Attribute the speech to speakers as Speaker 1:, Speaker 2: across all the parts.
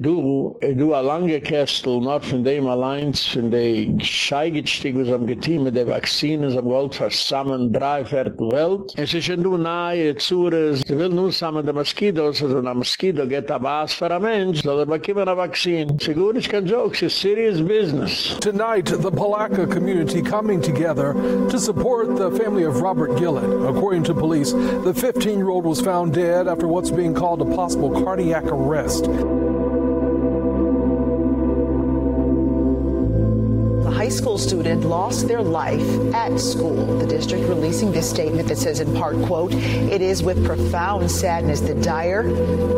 Speaker 1: Du, du a lange Kästel, not von dem allein, von de Scheigetstig, was am getein mit de Vaccines, am Gold versammen, drei Viertel Welt. Es ist schon du nahe, Zures, sie will nun sammeln de Moskitos, also na Moskito geht a Bas für a Mensch, soll er bekommen a Vaccine. Sigur ist kein Jokes, it's serious business. Tonight, the Palaka community
Speaker 2: coming together to support the family of Robert Gillett. According to police, the 15-year-old was found dead after what's being called a possible cardiac arrest.
Speaker 3: school student
Speaker 4: lost their life at school. The district releasing this statement that says in part, quote, it
Speaker 5: is with profound sadness that Dyer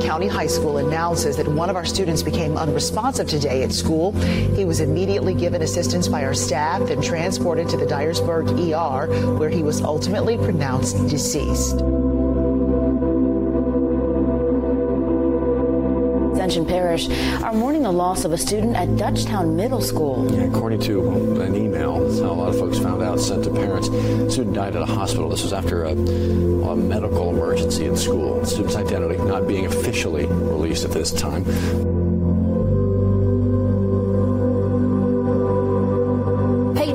Speaker 5: County High School announces that one of our students became unresponsive today at school. He was immediately given assistance by our staff and
Speaker 6: transported to the Dyersburg ER where he was ultimately pronounced deceased. Ascension
Speaker 7: Parish are mourning the loss of a student at Dutchtown Middle School.
Speaker 8: Yeah, according to an email, a
Speaker 9: lot of folks found out sent to parents, a student died at a hospital. This was after a, a medical emergency in school. The student's identity not being officially released at this time.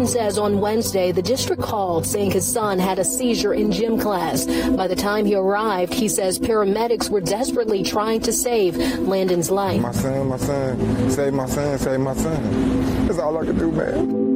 Speaker 6: says on Wednesday the district called saying his son had a seizure in gym class. By the time he arrived, he says paramedics were desperately trying to save Landon's life. My son,
Speaker 10: my son, save my son, save my son. That's all I could do, man.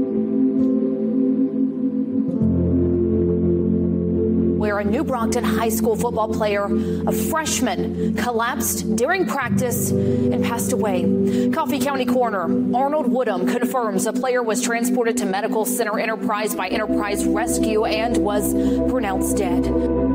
Speaker 6: where a New Brockton high school football player, a freshman, collapsed during practice and passed away. Coffee County coroner Arnold Woodham confirms the player was transported to Medical Center Enterprise by Enterprise Rescue and was pronounced dead.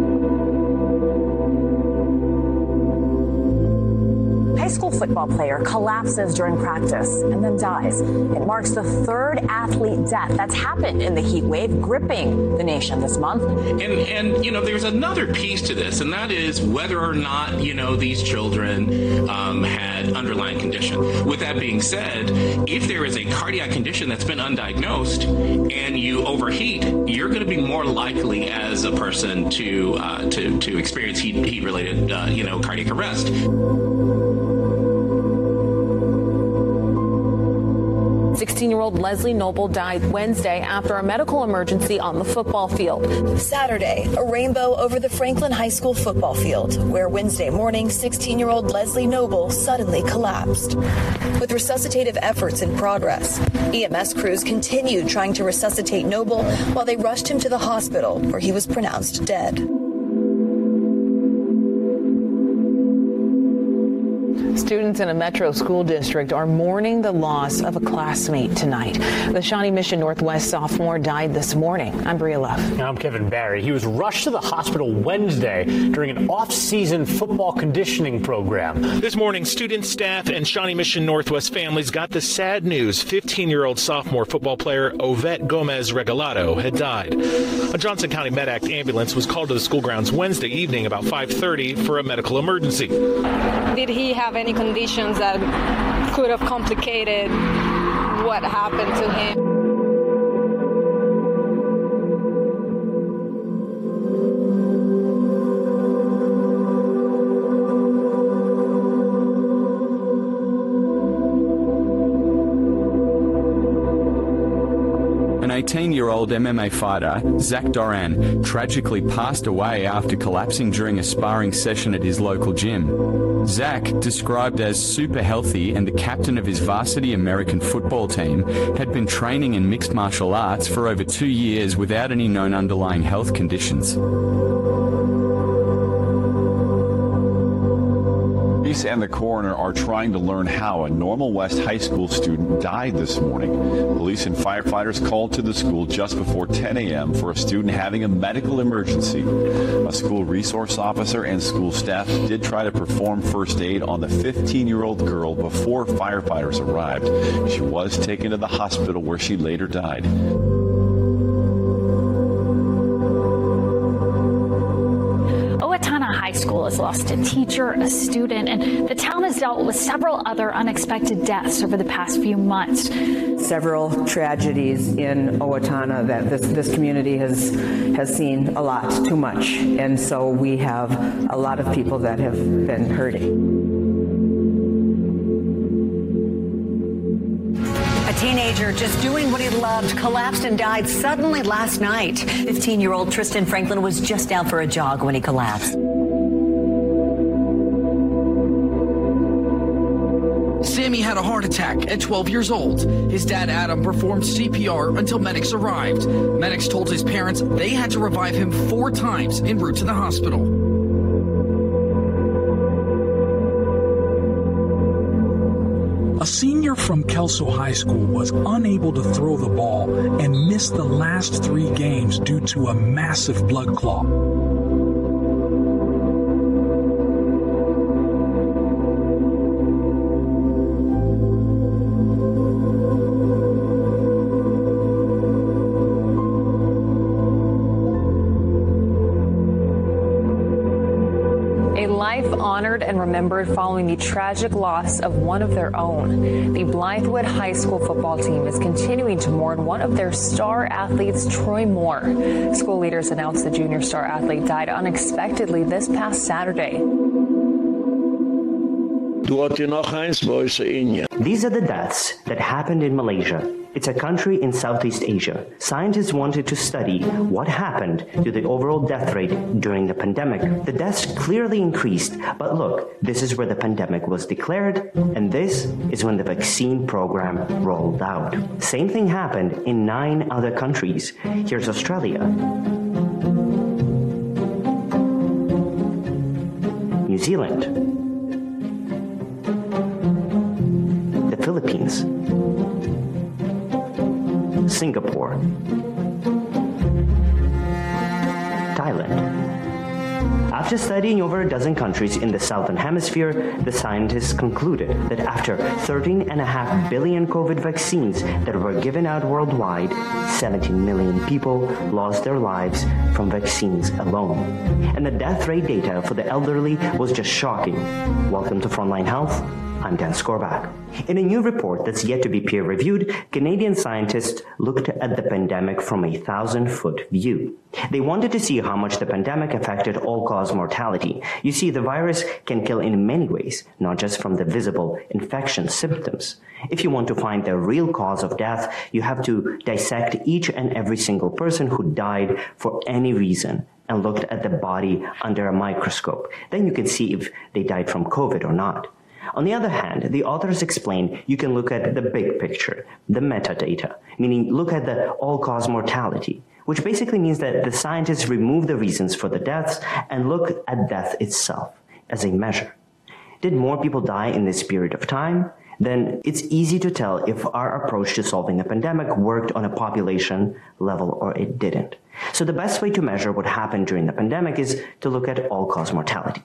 Speaker 11: high school football player
Speaker 12: collapses during practice and then dies. It marks the third athlete death that's happened in the heat wave gripping the nation this month.
Speaker 13: And and you know there's another piece to
Speaker 14: this and that is whether or not, you know, these children um, had underlying condition. With that being said, if there is a cardiac condition that's been undiagnosed and you overheat, you're going to be more likely as a person to uh, to to experience heat heat related uh, you know cardiac arrest.
Speaker 6: 16 year old Leslie Noble died Wednesday after a medical emergency on the football field. Saturday, a rainbow over the Franklin High School football field, where Wednesday morning, 16 year old Leslie Noble suddenly collapsed.
Speaker 15: With resuscitative efforts in progress, EMS crews continued trying to resuscitate Noble while they rushed him to the hospital, where he was pronounced dead.
Speaker 6: Students in a metro school district are mourning the loss of a classmate tonight. The Shawnee Mission Northwest sophomore died this morning. I'm Bria Love.
Speaker 16: I'm Kevin Barry. He was rushed to the hospital Wednesday during an off-season football conditioning program.
Speaker 13: This morning, students, staff, and Shawnee Mission Northwest families got the sad news 15-year-old sophomore football player Ovet Gomez Regalado had died. A Johnson County MedAct ambulance was called to the school grounds Wednesday evening about 5:30 for a medical emergency. Did
Speaker 17: he have any conditions that could have complicated what happened to him.
Speaker 16: 18 year old MMA fighter, Zach Doran, tragically passed away after collapsing during a sparring session at his local gym. Zach, described as super healthy and the captain of his varsity American football team, had been training in mixed martial arts for over two years without any known underlying health conditions.
Speaker 14: Police and the coroner are trying to learn how a Normal West high school student died this morning. Police and firefighters called to the school just before 10 a.m. for a student having a medical emergency. A school resource officer and school staff did try to perform first aid on the 15-year-old girl before firefighters arrived. She was taken to the hospital where she later died.
Speaker 11: has lost a teacher, a student, and the town has dealt with several other unexpected deaths over the past few months.
Speaker 18: Several tragedies in Owatonna
Speaker 7: that this this community has has seen a lot, too much. And so we have a lot of people that have been hurting.
Speaker 5: teenager just doing what he loved collapsed and died suddenly last night. 15-year-old Tristan Franklin was just out for a jog when he collapsed.
Speaker 19: Sammy had a heart attack at 12 years old. His dad, Adam, performed CPR until medics arrived. Medics told his parents they had to revive him four times en route to the hospital.
Speaker 9: A senior from Kelso High School was unable to throw the ball and missed the last three games due to a massive blood clot.
Speaker 6: remembered following the tragic loss of one of their
Speaker 5: own. The Blythewood High School football team is continuing to mourn one of their star athletes, Troy Moore. School leaders announced the junior star athlete died unexpectedly this past Saturday
Speaker 20: noch eins, wo ist er in ja. These are the deaths that happened in Malaysia. It's a country in Southeast Asia. Scientists wanted to study what happened to the overall death rate during the pandemic. The deaths clearly increased, but look, this is where the pandemic was declared and this is when the vaccine program rolled out. Same thing happened in 9 other countries. Here's Australia. New Zealand, Philippines, Singapore, Thailand. After studying over a dozen countries in the southern hemisphere, the scientists concluded that after 13 and a half billion COVID vaccines that were given out worldwide, 17 million people lost their lives from vaccines alone. And the death rate data for the elderly was just shocking. Welcome to Frontline Health. I'm Dan Skorbach. In a new report that's yet to be peer reviewed, Canadian scientists looked at the pandemic from a thousand foot view. They wanted to see how much the pandemic affected all cause mortality. You see, the virus can kill in many ways, not just from the visible infection symptoms. If you want to find the real cause of death, you have to dissect each and every single person who died for any reason and looked at the body under a microscope. Then you can see if they died from COVID or not. On the other hand, the authors explain you can look at the big picture, the metadata, meaning look at the all-cause mortality, which basically means that the scientists remove the reasons for the deaths and look at death itself as a measure. Did more people die in this period of time? Then it's easy to tell if our approach to solving the pandemic worked on a population level or it didn't. So the best way to measure what happened during the pandemic is to look at all-cause mortality.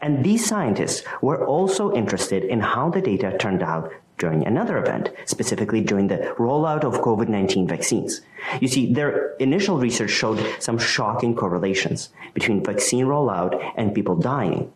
Speaker 20: And these scientists were also interested in how the data turned out during another event, specifically during the rollout of COVID-19 vaccines. You see, their initial research showed some shocking correlations between vaccine rollout and people dying.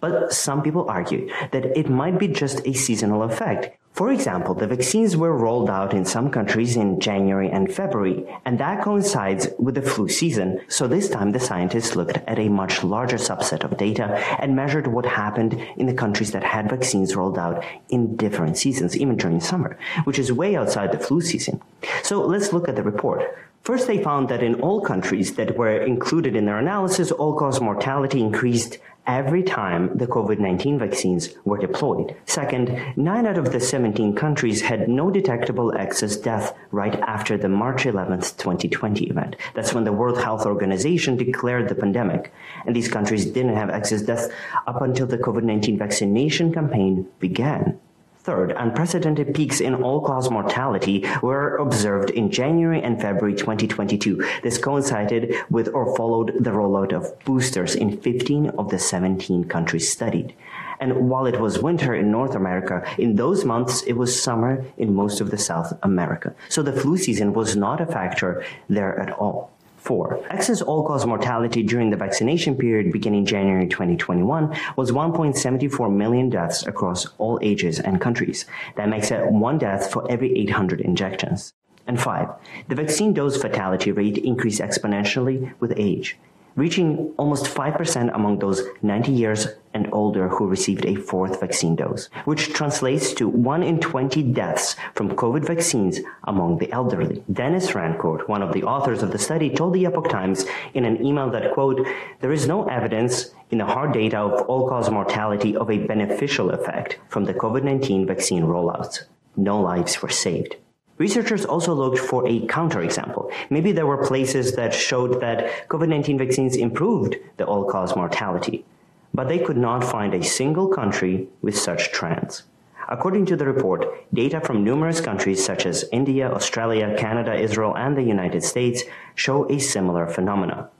Speaker 20: But some people argue that it might be just a seasonal effect. For example, the vaccines were rolled out in some countries in January and February, and that coincides with the flu season. So this time the scientists looked at a much larger subset of data and measured what happened in the countries that had vaccines rolled out in different seasons, even during summer, which is way outside the flu season. So let's look at the report. First, they found that in all countries that were included in their analysis, all-cause mortality increased every time the COVID 19 vaccines were deployed. Second, nine out of the 17 countries had no detectable excess death right after the March 11th, 2020 event. That's when the World Health Organization declared the pandemic. And these countries didn't have excess death up until the COVID 19 vaccination campaign began. Third, unprecedented peaks in all-cause mortality were observed in January and February 2022. This coincided with or followed the rollout of boosters in 15 of the 17 countries studied. And while it was winter in North America, in those months it was summer in most of the South America. So the flu season was not a factor there at all. 4. Excess all-cause mortality during the vaccination period beginning January 2021 was 1.74 million deaths across all ages and countries. That makes it one death for every 800 injections. And 5. The vaccine dose fatality rate increased exponentially with age reaching almost 5% among those 90 years and older who received a fourth vaccine dose, which translates to 1 in 20 deaths from COVID vaccines among the elderly. Denis Rancourt, one of the authors of the study, told the Epoch Times in an email that, quote, there is no evidence in the hard data of all-cause mortality of a beneficial effect from the COVID-19 vaccine rollouts. No lives were saved. Researchers also looked for a counterexample. Maybe there were places that showed that COVID-19 vaccines improved the all-cause mortality, but they could not find a single country with such trends. According to the report, data from numerous countries such as India, Australia, Canada, Israel, and the United States show a similar phenomena.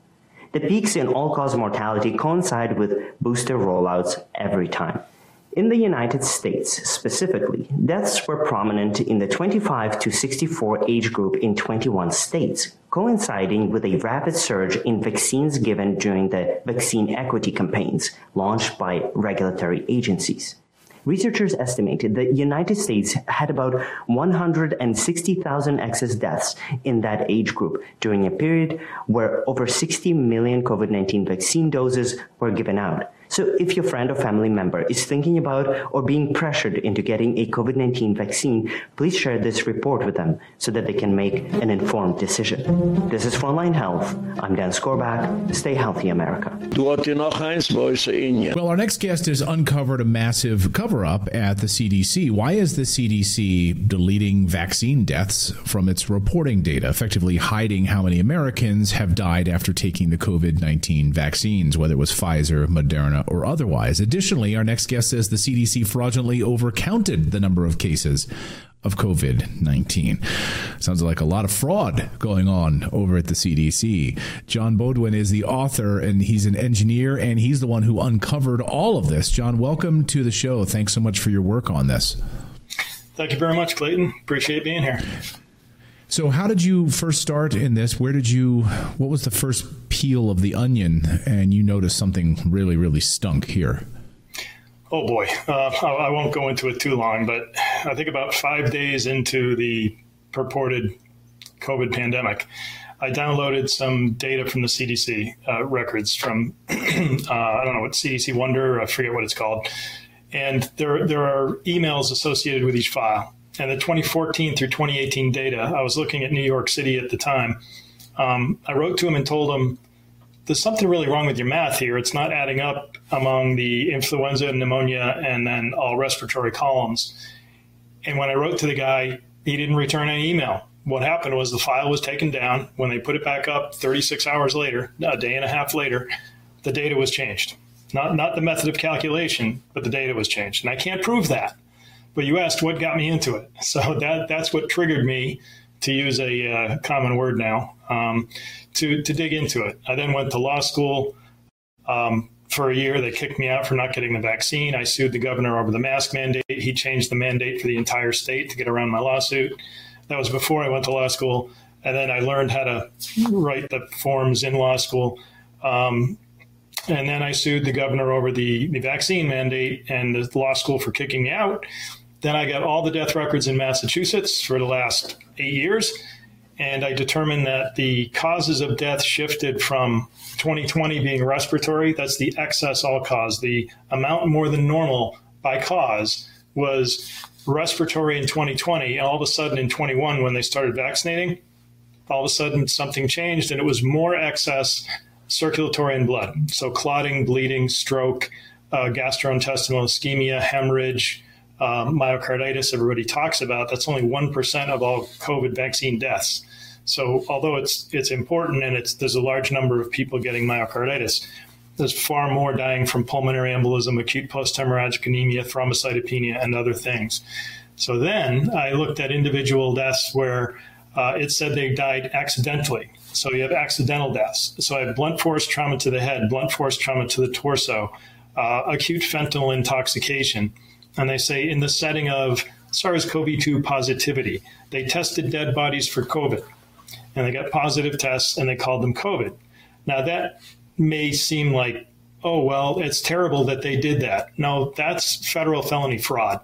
Speaker 20: The peaks in all-cause mortality coincide with booster rollouts every time. In the United States specifically, deaths were prominent in the 25 to 64 age group in 21 states, coinciding with a rapid surge in vaccines given during the vaccine equity campaigns launched by regulatory agencies. Researchers estimated the United States had about 160,000 excess deaths in that age group during a period where over 60 million COVID-19 vaccine doses were given out so if your friend or family member is thinking about or being pressured into getting a COVID-19 vaccine, please share this report with them so that they can make an informed decision. This is Frontline Health. I'm Dan Scorbach. Stay healthy, America. Well,
Speaker 14: our next guest has uncovered a massive cover-up at the CDC. Why is the CDC deleting vaccine deaths from its reporting data, effectively hiding how many Americans have died after taking the COVID-19 vaccines, whether it was Pfizer, Moderna, Moderna or otherwise. Additionally, our next guest says the CDC fraudulently overcounted the number of cases of COVID 19. Sounds like a lot of fraud going on over at the CDC. John Beaudoin is the author and he's an engineer and he's the one who uncovered all of this. John, welcome to the show. Thanks so much for your work on this.
Speaker 21: Thank you very much, Clayton. Appreciate being here.
Speaker 14: So, how did you first start in this? Where did you? What was the first peel of the onion, and you noticed something really, really stunk here?
Speaker 21: Oh boy, uh, I won't go into it too long, but I think about five days into the purported COVID pandemic, I downloaded some data from the CDC uh, records from uh, I don't know what CDC Wonder, I forget what it's called, and there there are emails associated with each file and the 2014 through 2018 data. I was looking at New York City at the time. Um, I wrote to him and told him, there's something really wrong with your math here. It's not adding up among the influenza and pneumonia and then all respiratory columns. And when I wrote to the guy, he didn't return any email. What happened was the file was taken down. When they put it back up 36 hours later, a day and a half later, the data was changed. Not, not the method of calculation, but the data was changed. And I can't prove that. But you asked what got me into it, so that that's what triggered me to use a uh, common word now um, to to dig into it. I then went to law school. Um, for a year, they kicked me out for not getting the vaccine. I sued the governor over the mask mandate. He changed the mandate for the entire state to get around my lawsuit. That was before I went to law school. And then I learned how to write the forms in law school. Um, and then I sued the governor over the, the vaccine mandate and the law school for kicking me out. Then I got all the death records in Massachusetts for the last eight years, and I determined that the causes of death shifted from 2020 being respiratory, that's the excess all cause, the amount more than normal by cause was respiratory in 2020. And all of a sudden in 21, when they started vaccinating, all of a sudden something changed and it was more excess circulatory in blood. So clotting, bleeding, stroke, uh, gastrointestinal ischemia, hemorrhage, um, myocarditis everybody talks about, that's only 1% of all COVID vaccine deaths. So although it's it's important and it's there's a large number of people getting myocarditis, there's far more dying from pulmonary embolism, acute post-hemorrhagic anemia, thrombocytopenia and other things. So then I looked at individual deaths where uh, it said they died accidentally. So you have accidental deaths. So I have blunt force trauma to the head, blunt force trauma to the torso, uh, acute fentanyl intoxication and they say in the setting of SARS-CoV-2 positivity, they tested dead bodies for COVID and they got positive tests and they called them COVID. Now that may seem like oh well, it's terrible that they did that. No, that's federal felony fraud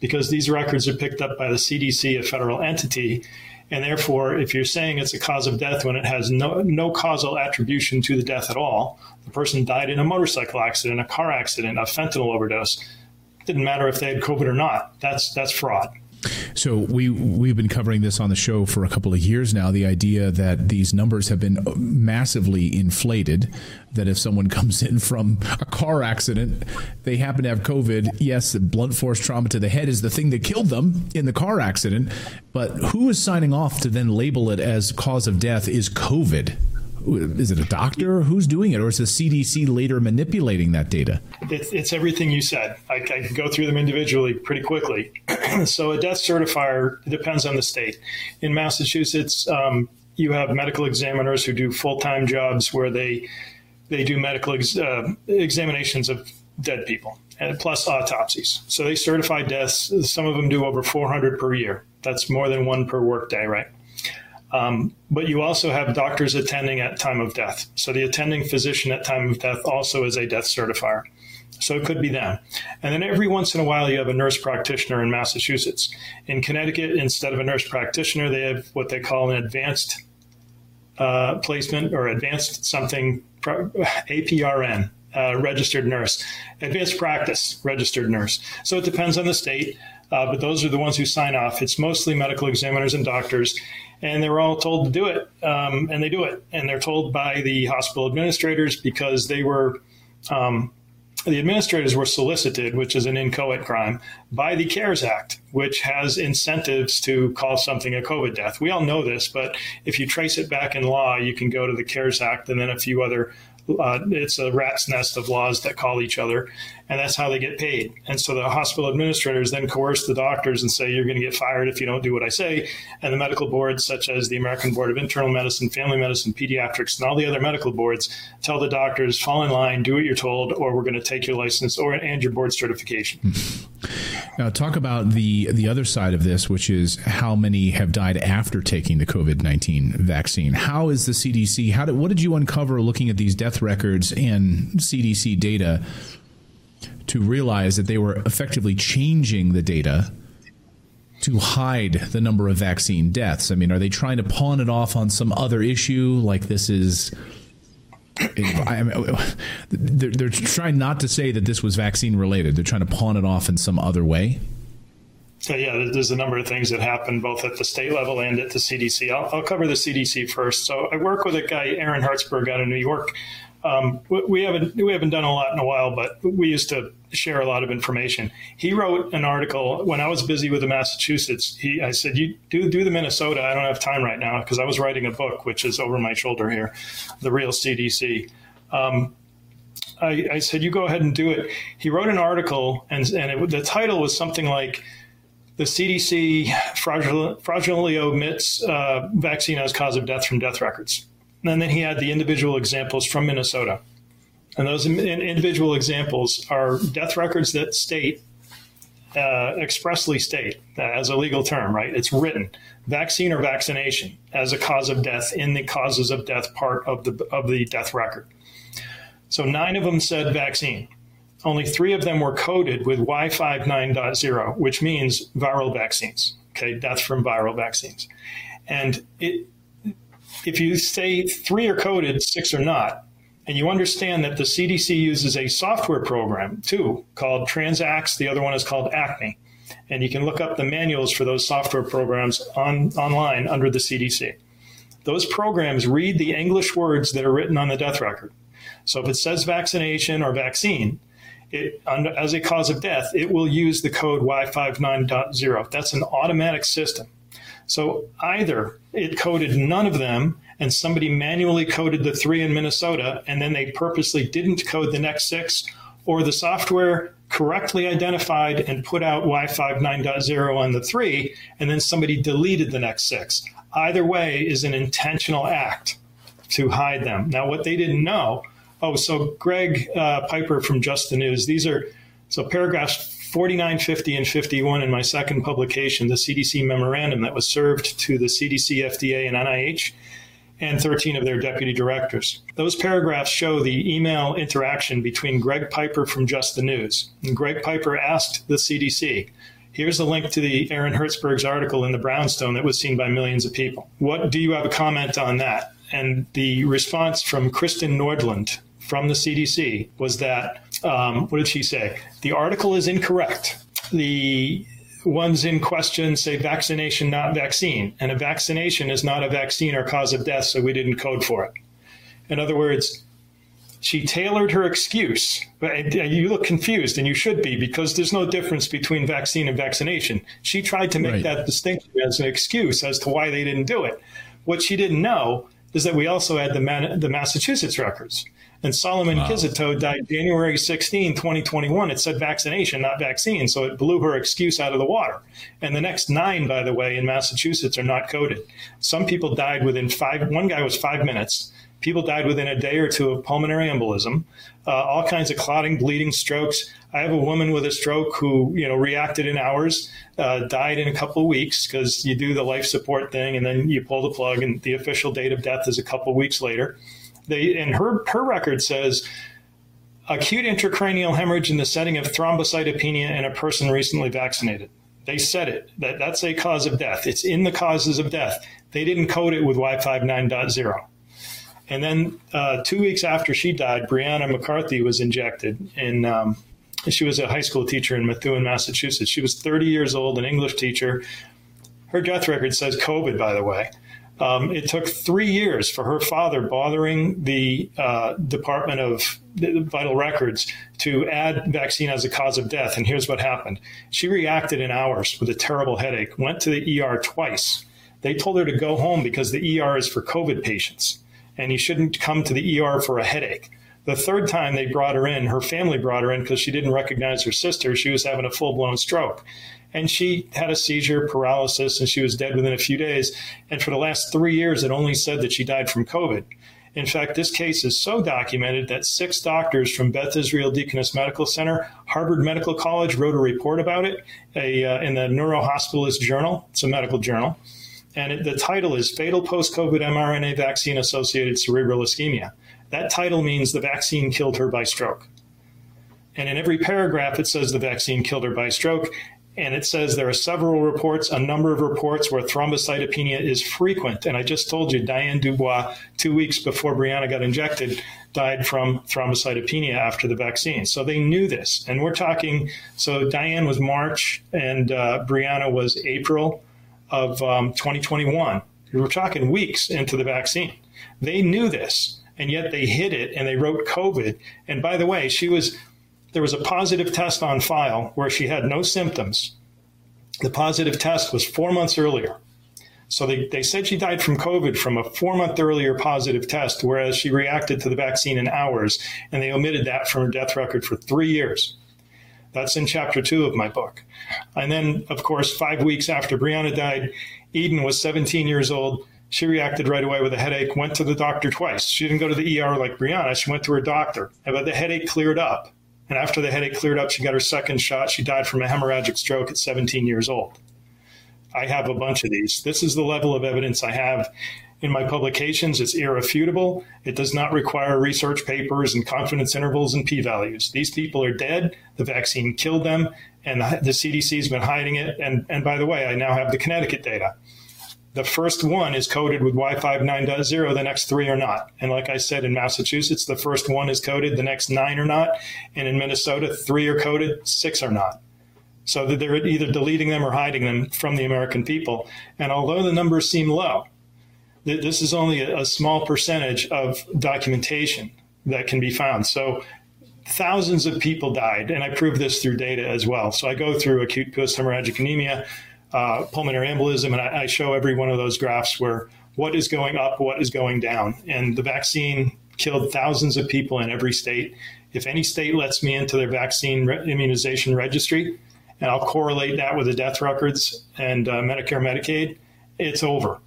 Speaker 21: because these records are picked up by the CDC, a federal entity, and therefore if you're saying it's a cause of death when it has no no causal attribution to the death at all, the person died in a motorcycle accident, a car accident, a fentanyl overdose didn't matter if they had COVID or not. That's that's fraud.
Speaker 14: So we we've been covering this on the show for a couple of years now. The idea that these numbers have been massively inflated. That if someone comes in from a car accident, they happen to have COVID. Yes, blunt force trauma to the head is the thing that killed them in the car accident. But who is signing off to then label it as cause of death is COVID? is it a doctor who's doing it or is the cdc later manipulating that data
Speaker 21: it's, it's everything you said I, I, can go through them individually pretty quickly so a death certifier depends on the state in massachusetts um, you have medical examiners who do full-time jobs where they they do medical ex, uh, examinations of dead people and plus autopsies so they certify deaths some of them do over 400 per year that's more than one per workday right um, but you also have doctors attending at time of death. So the attending physician at time of death also is a death certifier. So it could be them. And then every once in a while you have a nurse practitioner in Massachusetts. In Connecticut, instead of a nurse practitioner, they have what they call an advanced uh, placement or advanced something APRN, uh, registered nurse, advanced practice registered nurse. So it depends on the state, uh, but those are the ones who sign off. It's mostly medical examiners and doctors and they were all told to do it, um, and they do it, and they're told by the hospital administrators because they were. Um, the administrators were solicited, which is an inchoate crime, by the CARES Act, which has incentives to call something a COVID death. We all know this, but if you trace it back in law, you can go to the CARES Act and then a few other. Uh, it's a rat's nest of laws that call each other, and that's how they get paid. And so the hospital administrators then coerce the doctors and say, you're going to get fired if you don't do what I say. And the medical boards, such as the American Board of Internal Medicine, Family Medicine, Pediatrics, and all the other medical boards, tell the doctors, fall in line, do what you're told, or we're going to take your license or and your board certification. Mm-hmm.
Speaker 14: Now, talk about the the other side of this, which is how many have died after taking the COVID nineteen vaccine. How is the CDC? How did, what did you uncover looking at these death records and CDC data to realize that they were effectively changing the data to hide the number of vaccine deaths. I mean, are they trying to pawn it off on some other issue? Like this is. I mean, they're, they're trying not to say that this was vaccine related. They're trying to pawn it off in some other way.
Speaker 21: So yeah, there's a number of things that happen both at the state level and at the CDC. I'll, I'll cover the CDC first. So I work with a guy, Aaron Hertzberg, out of New York, um, we haven't we haven't done a lot in a while, but we used to share a lot of information. He wrote an article when I was busy with the Massachusetts. He I said, "You do do the Minnesota. I don't have time right now because I was writing a book, which is over my shoulder here, the real CDC." Um, I, I, said, "You go ahead and do it." He wrote an article, and and it, the title was something like. The CDC fraudulently omits uh, vaccine as cause of death from death records and then he had the individual examples from Minnesota. And those individual examples are death records that state uh, expressly state uh, as a legal term, right? It's written vaccine or vaccination as a cause of death in the causes of death part of the of the death record. So nine of them said vaccine. Only three of them were coded with Y59.0, which means viral vaccines, okay, death from viral vaccines. And it, if you say three are coded, six are not, and you understand that the CDC uses a software program too called TRANSAX, the other one is called Acme. And you can look up the manuals for those software programs on online under the CDC. Those programs read the English words that are written on the death record. So if it says vaccination or vaccine, it, as a cause of death, it will use the code Y59.0. That's an automatic system. So either it coded none of them and somebody manually coded the 3 in Minnesota and then they purposely didn't code the next 6 or the software correctly identified and put out Y59.0 on the 3 and then somebody deleted the next 6. Either way is an intentional act to hide them. Now what they didn't know, oh so Greg uh, Piper from Just the News, these are so paragraphs 4950 and 51 in my second publication, the CDC memorandum that was served to the CDC, FDA, and NIH, and 13 of their deputy directors. Those paragraphs show the email interaction between Greg Piper from Just the News. And Greg Piper asked the CDC, Here's a link to the Aaron Hertzberg's article in the Brownstone that was seen by millions of people. What do you have a comment on that? And the response from Kristen Nordlund from the CDC was that um, what did she say? The article is incorrect. The ones in question say vaccination, not vaccine. And a vaccination is not a vaccine or cause of death, so we didn't code for it. In other words, she tailored her excuse. But uh, You look confused, and you should be, because there's no difference between vaccine and vaccination. She tried to make right. that distinction as an excuse as to why they didn't do it. What she didn't know is that we also had the, Man the Massachusetts records. And Solomon wow. Kizito died January 16, 2021. It said vaccination, not vaccine. So it blew her excuse out of the water. And the next nine, by the way, in Massachusetts are not coded. Some people died within five, one guy was five minutes. People died within a day or two of pulmonary embolism, uh, all kinds of clotting, bleeding, strokes. I have a woman with a stroke who, you know, reacted in hours, uh, died in a couple of weeks because you do the life support thing and then you pull the plug and the official date of death is a couple of weeks later. They and her her record says acute intracranial hemorrhage in the setting of thrombocytopenia in a person recently vaccinated. They said it. That that's a cause of death. It's in the causes of death. They didn't code it with Y59.0. And then uh, two weeks after she died, Brianna McCarthy was injected. And um, she was a high school teacher in Methuen, Massachusetts. She was 30 years old, an English teacher. Her death record says COVID, by the way. Um, it took three years for her father bothering the uh, Department of Vital Records to add vaccine as a cause of death. And here's what happened she reacted in hours with a terrible headache, went to the ER twice. They told her to go home because the ER is for COVID patients and you shouldn't come to the ER for a headache. The third time they brought her in, her family brought her in because she didn't recognize her sister. She was having a full blown stroke and she had a seizure paralysis and she was dead within a few days and for the last 3 years it only said that she died from covid in fact, this case is so documented that six doctors from Beth Israel Deaconess Medical Center, Harvard Medical College wrote a report about it a, uh, in the Neurohospitalist Journal. It's a medical journal. And it, the title is Fatal Post-COVID mRNA Vaccine Associated Cerebral Ischemia. That title means the vaccine killed her by stroke. And in every paragraph, it says the vaccine killed her by stroke and it says there are several reports, a number of reports where thrombocytopenia is frequent. And I just told you, Diane Dubois, two weeks before Brianna got injected, died from thrombocytopenia after the vaccine. So they knew this. And we're talking, so Diane was March and uh, Brianna was April of um, 2021. We're talking weeks into the vaccine. They knew this, and yet they hid it and they wrote COVID. And by the way, she was there was a positive test on file where she had no symptoms. The positive test was 4 months earlier. So they they said she died from COVID from a 4 month earlier positive test whereas she reacted to the vaccine in hours and they omitted that from her death record for 3 years. That's in chapter 2 of my book. And then of course 5 weeks after Brianna died, Eden was 17 years old. She reacted right away with a headache, went to the doctor twice. She didn't go to the ER like Brianna, she went to her doctor. But the headache cleared up and after the headache cleared up, she got her second shot. She died from a hemorrhagic stroke at 17 years old. I have a bunch of these. This is the level of evidence I have in my publications. It's irrefutable. It does not require research papers and confidence intervals and p-values. These people are dead. The vaccine killed them, and the CDC has been hiding it. And, and by the way, I now have the Connecticut data the first one is coded with Y59.0, the next three are not. And like I said, in Massachusetts, the first one is coded, the next nine are not. And in Minnesota, three are coded, six are not. So that they're either deleting them or hiding them from the American people. And although the numbers seem low, this is only a small percentage of documentation that can be found. So thousands of people died, and I prove this through data as well. So I go through acute post-hemorrhagic anemia, uh, pulmonary embolism. And I, I, show every one of those graphs where what is going up, what is going down. And the vaccine killed thousands of people in every state. If any state lets me into their vaccine re- immunization registry, and I'll correlate that with the death records and uh, Medicare, Medicaid, it's over.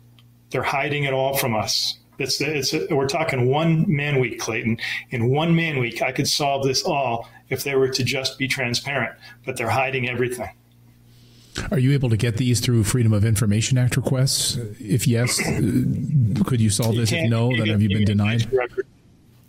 Speaker 21: They're hiding it all from us. It's, it's we're talking one man week, Clayton. In one man week, I could solve this all if they were to just be transparent, but they're hiding everything.
Speaker 14: Are you able to get these through Freedom of Information Act requests? If yes, uh, could you solve this? You if no, then have you been denied?
Speaker 21: Record.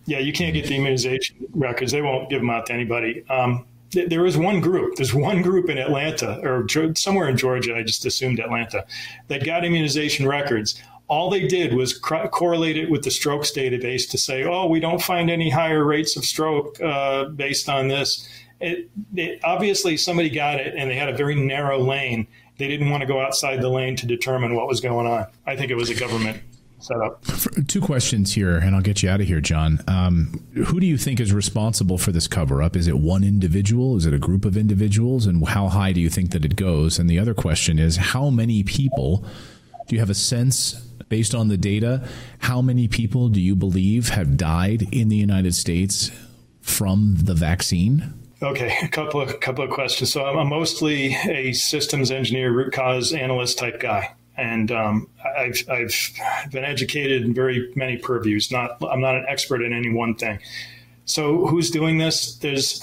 Speaker 21: Yeah, you can't get the immunization records. They won't give them out to anybody. Um, th- there is one group. There's one group in Atlanta or somewhere in Georgia. I just assumed Atlanta that got immunization records. All they did was cr- correlate it with the strokes database to say, oh, we don't find any higher rates of stroke uh, based on this it, it, obviously somebody got it and they had a very narrow lane. They didn't want to go outside the lane to determine what was going on. I think it was a government setup.
Speaker 14: Two questions here, and I'll get you out of here, John. Um, who do you think is responsible for this cover up? Is it one individual? Is it a group of individuals? And how high do you think that it goes? And the other question is how many people do you have a sense based on the data, how many people do you believe have died in the United States from the vaccine?
Speaker 21: Okay, a couple of couple of questions. So I'm mostly a systems engineer, root cause analyst type guy, and um, I've I've been educated in very many purviews. Not I'm not an expert in any one thing. So who's doing this? There's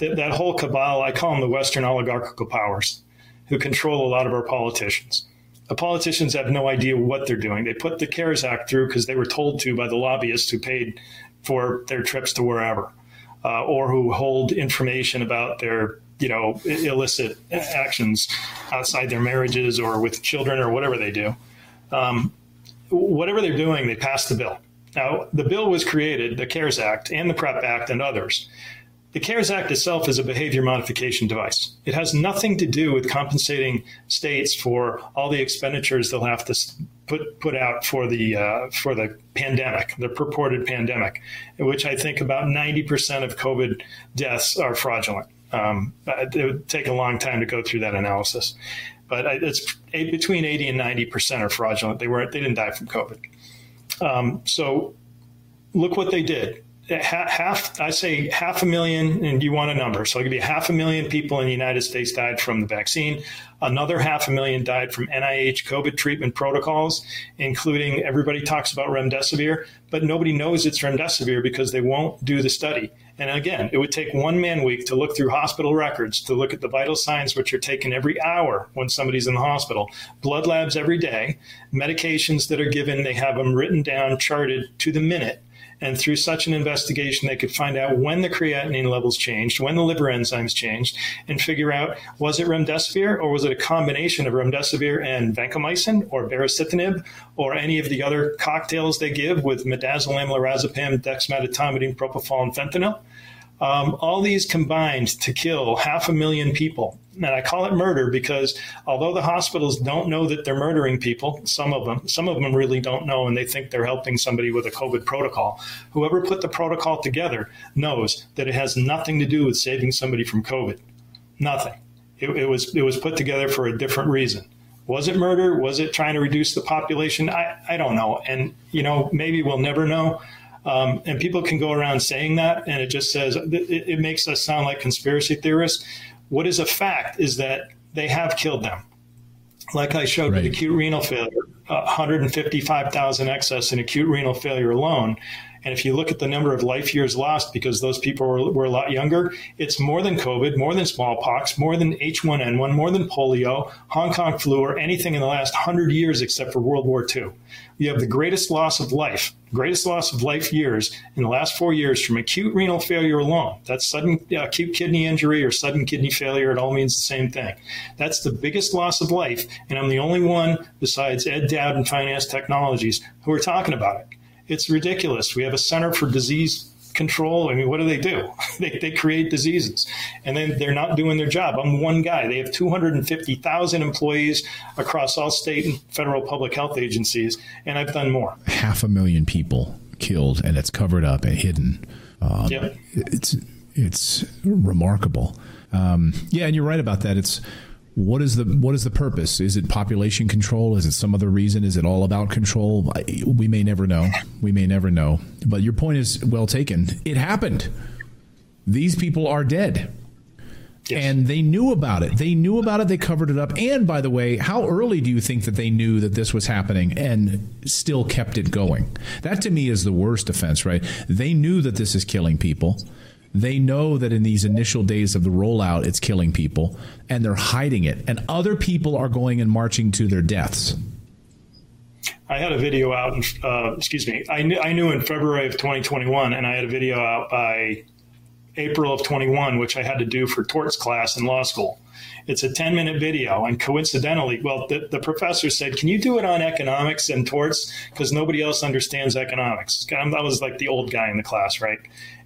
Speaker 21: th- that whole cabal. I call them the Western oligarchical powers, who control a lot of our politicians. The politicians have no idea what they're doing. They put the CARES Act through because they were told to by the lobbyists who paid for their trips to wherever uh, or who hold information about their you know illicit actions outside their marriages or with children or whatever they do. Um, whatever they're doing, they pass the bill. Now, the bill was created, the CARES Act and the PrEP Act and others. The CARES Act itself is a behavior modification device. It has nothing to do with compensating states for all the expenditures they'll have to put put out for the uh, for the pandemic, the purported pandemic, which I think about ninety percent of COVID deaths are fraudulent. Um, it would take a long time to go through that analysis, but it's between eighty and ninety percent are fraudulent. They weren't they didn't die from COVID. Um, so look what they did. Half, I say half a million, and you want a number. So I'll give you half a million people in the United States died from the vaccine. Another half a million died from NIH COVID treatment protocols, including everybody talks about remdesivir, but nobody knows it's remdesivir because they won't do the study. And again, it would take one man week to look through hospital records, to look at the vital signs which are taken every hour when somebody's in the hospital, blood labs every day, medications that are given, they have them written down, charted to the minute and through such an investigation, they could find out when the creatinine levels changed, when the liver enzymes changed, and figure out was it remdesivir or was it a combination of remdesivir and vancomycin or baricitinib or any of the other cocktails they give with midazolam, lorazepam, dexmedetomidine, propofol, and fentanyl. Um, all these combined to kill half a million people. And I call it murder because although the hospitals don't know that they're murdering people, some of them, some of them really don't know and they think they're helping somebody with a COVID protocol. Whoever put the protocol together knows that it has nothing to do with saving somebody from COVID. Nothing. It, it was it was put together for a different reason. Was it murder? Was it trying to reduce the population? I, I don't know. And, you know, maybe we'll never know. Um, and people can go around saying that, and it just says it, it makes us sound like conspiracy theorists. What is a fact is that they have killed them. Like I showed right. with acute renal failure, uh, 155,000 excess in acute renal failure alone. And if you look at the number of life years lost because those people were, were, a lot younger, it's more than COVID, more than smallpox, more than H1N1, more than polio, Hong Kong flu, or anything in the last 100 years except for World War II you have the greatest loss of life, greatest loss of life years in the last four years from acute renal failure alone. That's sudden uh, acute kidney injury or sudden kidney failure. It all means the same thing. That's the biggest loss of life. And I'm the only one besides Ed Dowd and Phinance Technologies who are talking about it. It's ridiculous. We have a Center for Disease control. I mean, what do they do? they, they create diseases and then they're not doing their job. I'm one guy. They have 250,000 employees across all state and federal public health agencies, and I've done more.
Speaker 14: Half a million people killed, and it's covered up and hidden. Um, yep. It's it's remarkable. Um, yeah, and you're right about that. It's what is the what is the purpose? Is it population control? Is it some other reason? Is it all about control? we may never know. We may never know. But your point is well taken. It happened. These people are dead. Yes. And they knew about it. They knew about it. They covered it up. And by the way, how early do you think that they knew that this was happening and still kept it going? That to me is the worst offense, right? They knew that this is killing people. They know that in these initial days of the rollout, it's killing people and they're hiding it. And other people are going and marching to their deaths.
Speaker 21: I had a video out, in, uh, excuse me, I knew, I knew in February of 2021, and I had a video out by April of 21, which I had to do for torts class in law school. It's a 10 minute video. And coincidentally, well, the, the professor said, Can you do it on economics and torts? Because nobody else understands economics. i was like the old guy in the class, right?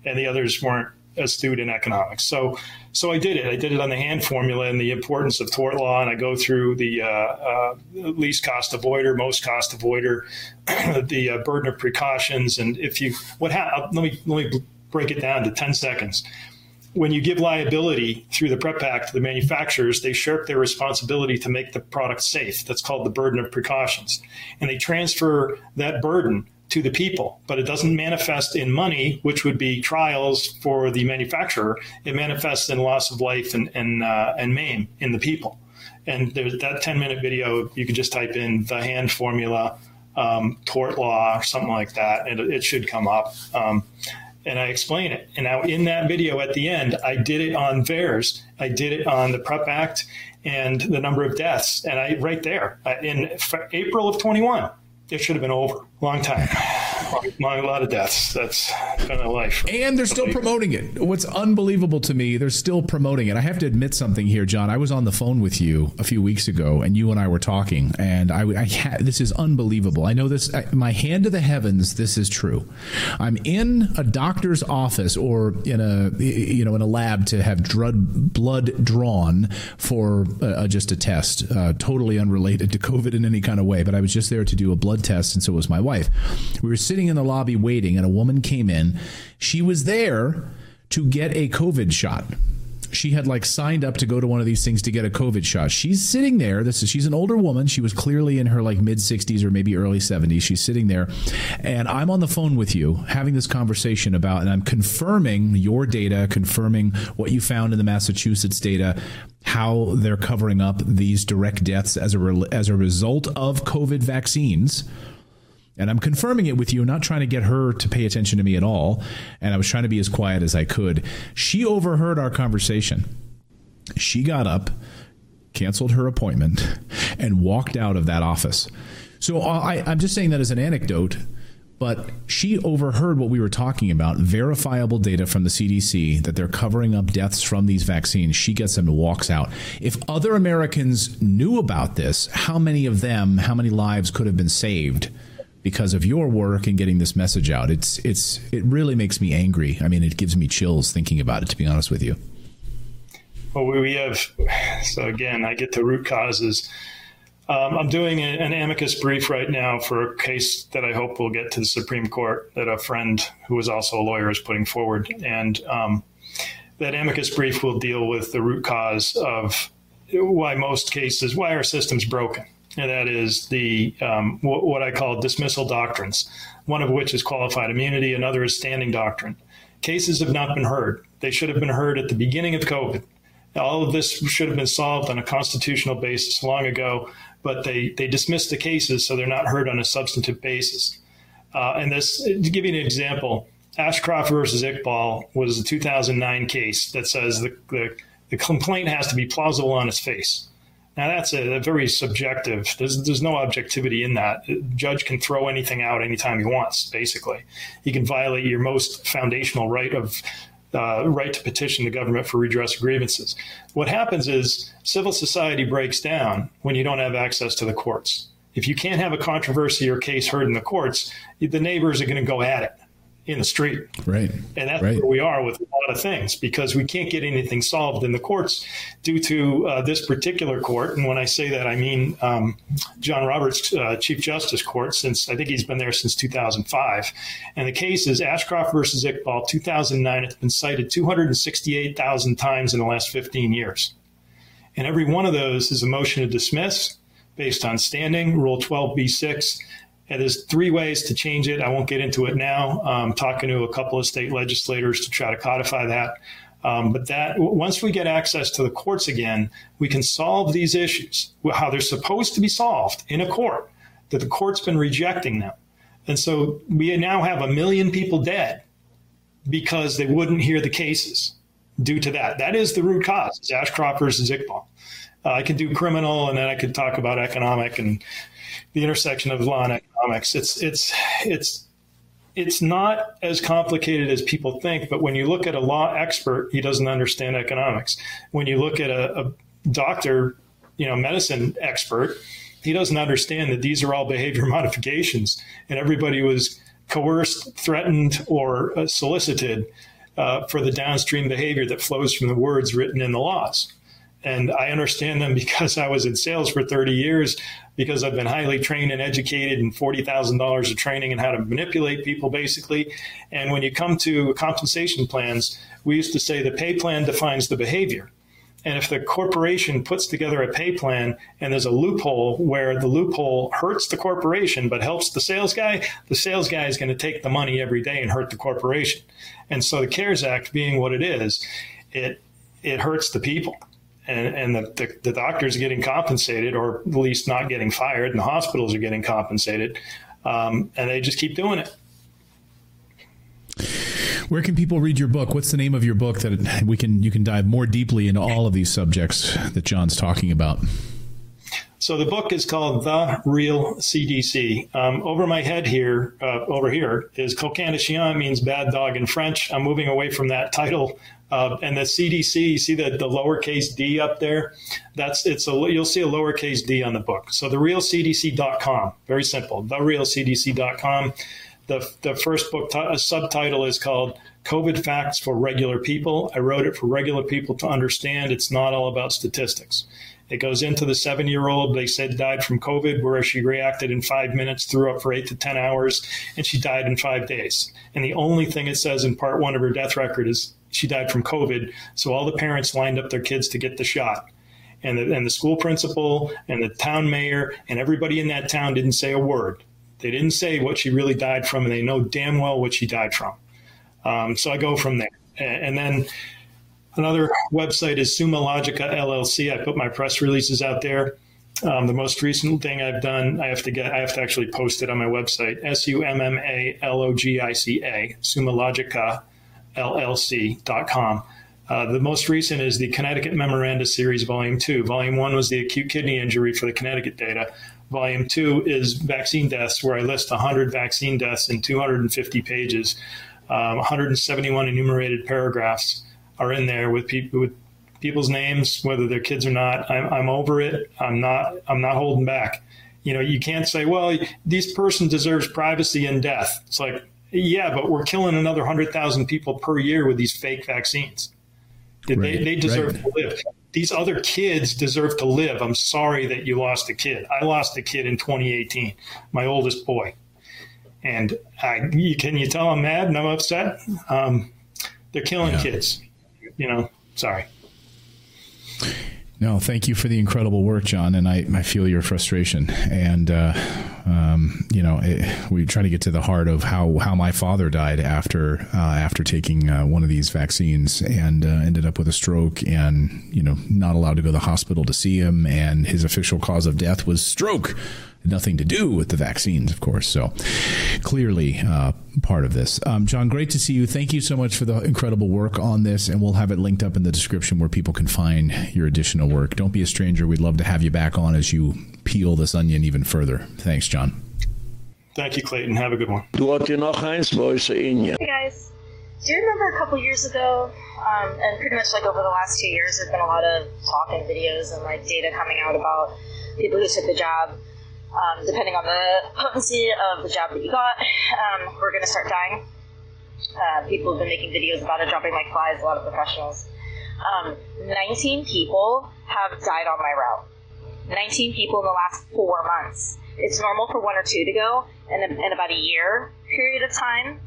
Speaker 21: And the others weren't astute in economics. So, so I did it. I did it on the hand formula and the importance of tort law, and I go through the uh, uh, least cost avoider, most cost avoider, the uh, burden of precautions, and if you what ha- uh, let me let me break it down to ten seconds. When you give liability through the PrEP Act to the manufacturers, they shirk their responsibility to make the product safe. That's called the burden of precautions. And they transfer that burden to the people, but it doesn't manifest in money, which would be trials for the manufacturer. It manifests in loss of life and and uh, and maim in the people. And there's that 10 minute video. You can just type in the hand formula, um, tort law, or something like that, and it, it should come up. Um, and I explain it. And now in that video at the end, I did it on theirs. I did it on the Prep Act and the number of deaths. And I right there in April of 21, it should have been over. Long time. a lot of deaths. That's kind of life. And they're still promoting it.
Speaker 14: What's unbelievable to me, they're still promoting it. I have to admit something here, John. I was on the phone with you a few weeks ago, and you and I were talking, and I, I ha- this is unbelievable. I know this. I, my hand to the heavens, this is true. I'm in a doctor's office or in a you know in a lab to have drug, blood drawn for uh, just a test, uh, totally unrelated to COVID in any kind of way. But I was just there to do a blood test, and so was my wife wife. We were sitting in the lobby waiting, and a woman came in. She was there to get a COVID shot. She had like signed up to go to one of these things to get a COVID shot. She's sitting there. This is she's an older woman. She was clearly in her like mid 60s or maybe early 70s. She's sitting there, and I'm on the phone with you having this conversation about, and I'm confirming your data, confirming what you found in the Massachusetts data how they're covering up these direct deaths as a as a result of COVID vaccines and I'm confirming it with you, not trying to get her to pay attention to me at all. And I was trying to be as quiet as I could. She overheard our conversation. She got up, canceled her appointment, and walked out of that office. So uh, I, I'm just saying that as an anecdote but she overheard what we were talking about verifiable data from the CDC that they're covering up deaths from these vaccines. She gets them and walks out. If other Americans knew about this, how many of them, how many lives could have been saved? because of your work and getting this message out. It's it's it really makes me angry. I mean, it gives me chills thinking about it. To be honest with you.
Speaker 21: Well, we have so again, I get to root causes. Um, I'm doing an amicus brief right now for a case that I hope will get to the Supreme Court that a friend who is also a lawyer is putting forward, and um, that amicus brief will deal with the root cause of why most cases, why our system's broken and that is the um, w- what I call dismissal doctrines, one of which is qualified immunity, another is standing doctrine. Cases have not been heard. They should have been heard at the beginning of COVID. All of this should have been solved on a constitutional basis long ago, but they, they dismiss the cases so they're not heard on a substantive basis. Uh, and this, to give you an example, Ashcroft versus Iqbal was a 2009 case that says the, the, the complaint has to be plausible on its face. Now that's a, a very subjective. There's there's no objectivity in that. judge can throw anything out anytime he wants. Basically, he can violate your most foundational right of uh, right to petition the government for redress of grievances. What happens is civil society breaks down when you don't have access to the courts. If you can't have a controversy or case heard in the courts, the neighbors are going to go at it in the street. Right. And that's right. where we are with a lot of things because we can't get anything solved in the courts due to uh, this particular court. And when I say that, I mean um, John Roberts, uh, Chief Justice Court, since I think he's been there since 2005. And the case is Ashcroft versus Iqbal, 2009. It's been cited 268,000 times in the last 15 years. And every one of those is a motion to dismiss based on standing, Rule 12b6 and there's three ways to change it. I won't get into it now. I'm um, talking to a couple of state legislators to try to codify that. Um, but that once we get access to the courts again, we can solve these issues how they're supposed to be solved in a court that the court's been rejecting them. And so we now have a million people dead because they wouldn't hear the cases due to that. That is the root cause. It's Ashcroft versus Iqbal. Uh, I can do criminal and then I could talk about economic and the intersection of law and economics. It's it's it's it's not as complicated as people think, but when you look at a law expert, he doesn't understand economics. When you look at a, a doctor, you know, medicine expert, he doesn't understand that these are all behavior modifications and everybody was coerced, threatened, or uh, solicited uh, for the downstream behavior that flows from the words written in the laws. And I understand them because I was in sales for 30 years because I've been highly trained and educated and $40,000 of training and how to manipulate people basically. And when you come to compensation plans, we used to say the pay plan defines the behavior. And if the corporation puts together a pay plan and there's a loophole where the loophole hurts the corporation but helps the sales guy, the sales guy is going to take the money every day and hurt the corporation. And so the CARES Act being what it is, it it hurts the people and, and the, the, the doctors are getting compensated or at least not getting fired and the hospitals are getting compensated um, and they just keep doing it
Speaker 14: where can people read your book what's the name of your book that we can you can dive more deeply into all of these subjects that john's talking about
Speaker 21: so the book is called The Real CDC. Um, over my head here, uh, over here, is Coquin de Chien means bad dog in French. I'm moving away from that title uh, and the CDC, you see the, the lowercase d up there? That's it's a you'll see a lowercase d on the book. So the realcdc.com, very simple, the realcdc.com. The, the first book uh, subtitle is called COVID Facts for Regular People. I wrote it for regular people to understand it's not all about statistics. It goes into the seven year old they said died from COVID, where she reacted in five minutes, threw up for eight to 10 hours, and she died in five days. And the only thing it says in part one of her death record is she died from COVID. So all the parents lined up their kids to get the shot. And the, and the school principal and the town mayor and everybody in that town didn't say a word. They didn't say what she really died from, and they know damn well what she died from. Um, so I go from there. And, and then another website is Sumalogica Logica LLC. I put my press releases out there. Um, the most recent thing I've done, I have to get, I have to actually post it on my website. S U M M A L O G I C A, Summa Logica llc.com. Uh, the most recent is the Connecticut Memoranda Series, Volume 2. Volume 1 was the acute kidney injury for the Connecticut data. Volume 2 is vaccine deaths, where I list 100 vaccine deaths in 250 pages. Um, 171 enumerated paragraphs are in there with people with people's names, whether they're kids or not. I'm, I'm over it. I'm not. I'm not holding back. You know, you can't say, well, this person deserves privacy and death. It's like, yeah, but we're killing another 100,000 people per year with these fake vaccines. They, right, they deserve right. to live. These other kids deserve to live. I'm sorry that you lost a kid. I lost a kid in 2018, my oldest boy. And I, can you tell I'm mad and I'm upset? Um, they're killing yeah. kids. You know, sorry.
Speaker 14: No, thank you for the incredible work, John. And I, I feel your frustration. And, uh, um, you know, it, we try to get to the heart of how, how my father died after uh, after taking uh, one of these vaccines and uh, ended up with a stroke and, you know, not allowed to go to the hospital to see him. And his official cause of death was stroke nothing to do with the vaccines, of course. So clearly uh, part of this. Um, John, great to see you. Thank you so much for the incredible work on this, and we'll have it linked up in the description where people can find your additional work. Don't be a stranger. We'd love to have you back on as you peel this
Speaker 1: onion even further. Thanks, John. Thank you, Clayton. Have a good one. Do hat ja noch eins bei euch Hey
Speaker 12: guys, do you remember a couple years ago, um, and pretty much like over the last two years, there's been a lot of talk and videos and like data coming out about people who took the job um, depending on the potency of um, the job that you got, um, we're going to start dying. Uh, people have been making videos about it, dropping like flies, a lot of professionals. Um, 19 people have died on my route. 19 people in the last four months. It's normal for one or two to go in, a, in about a year period of time.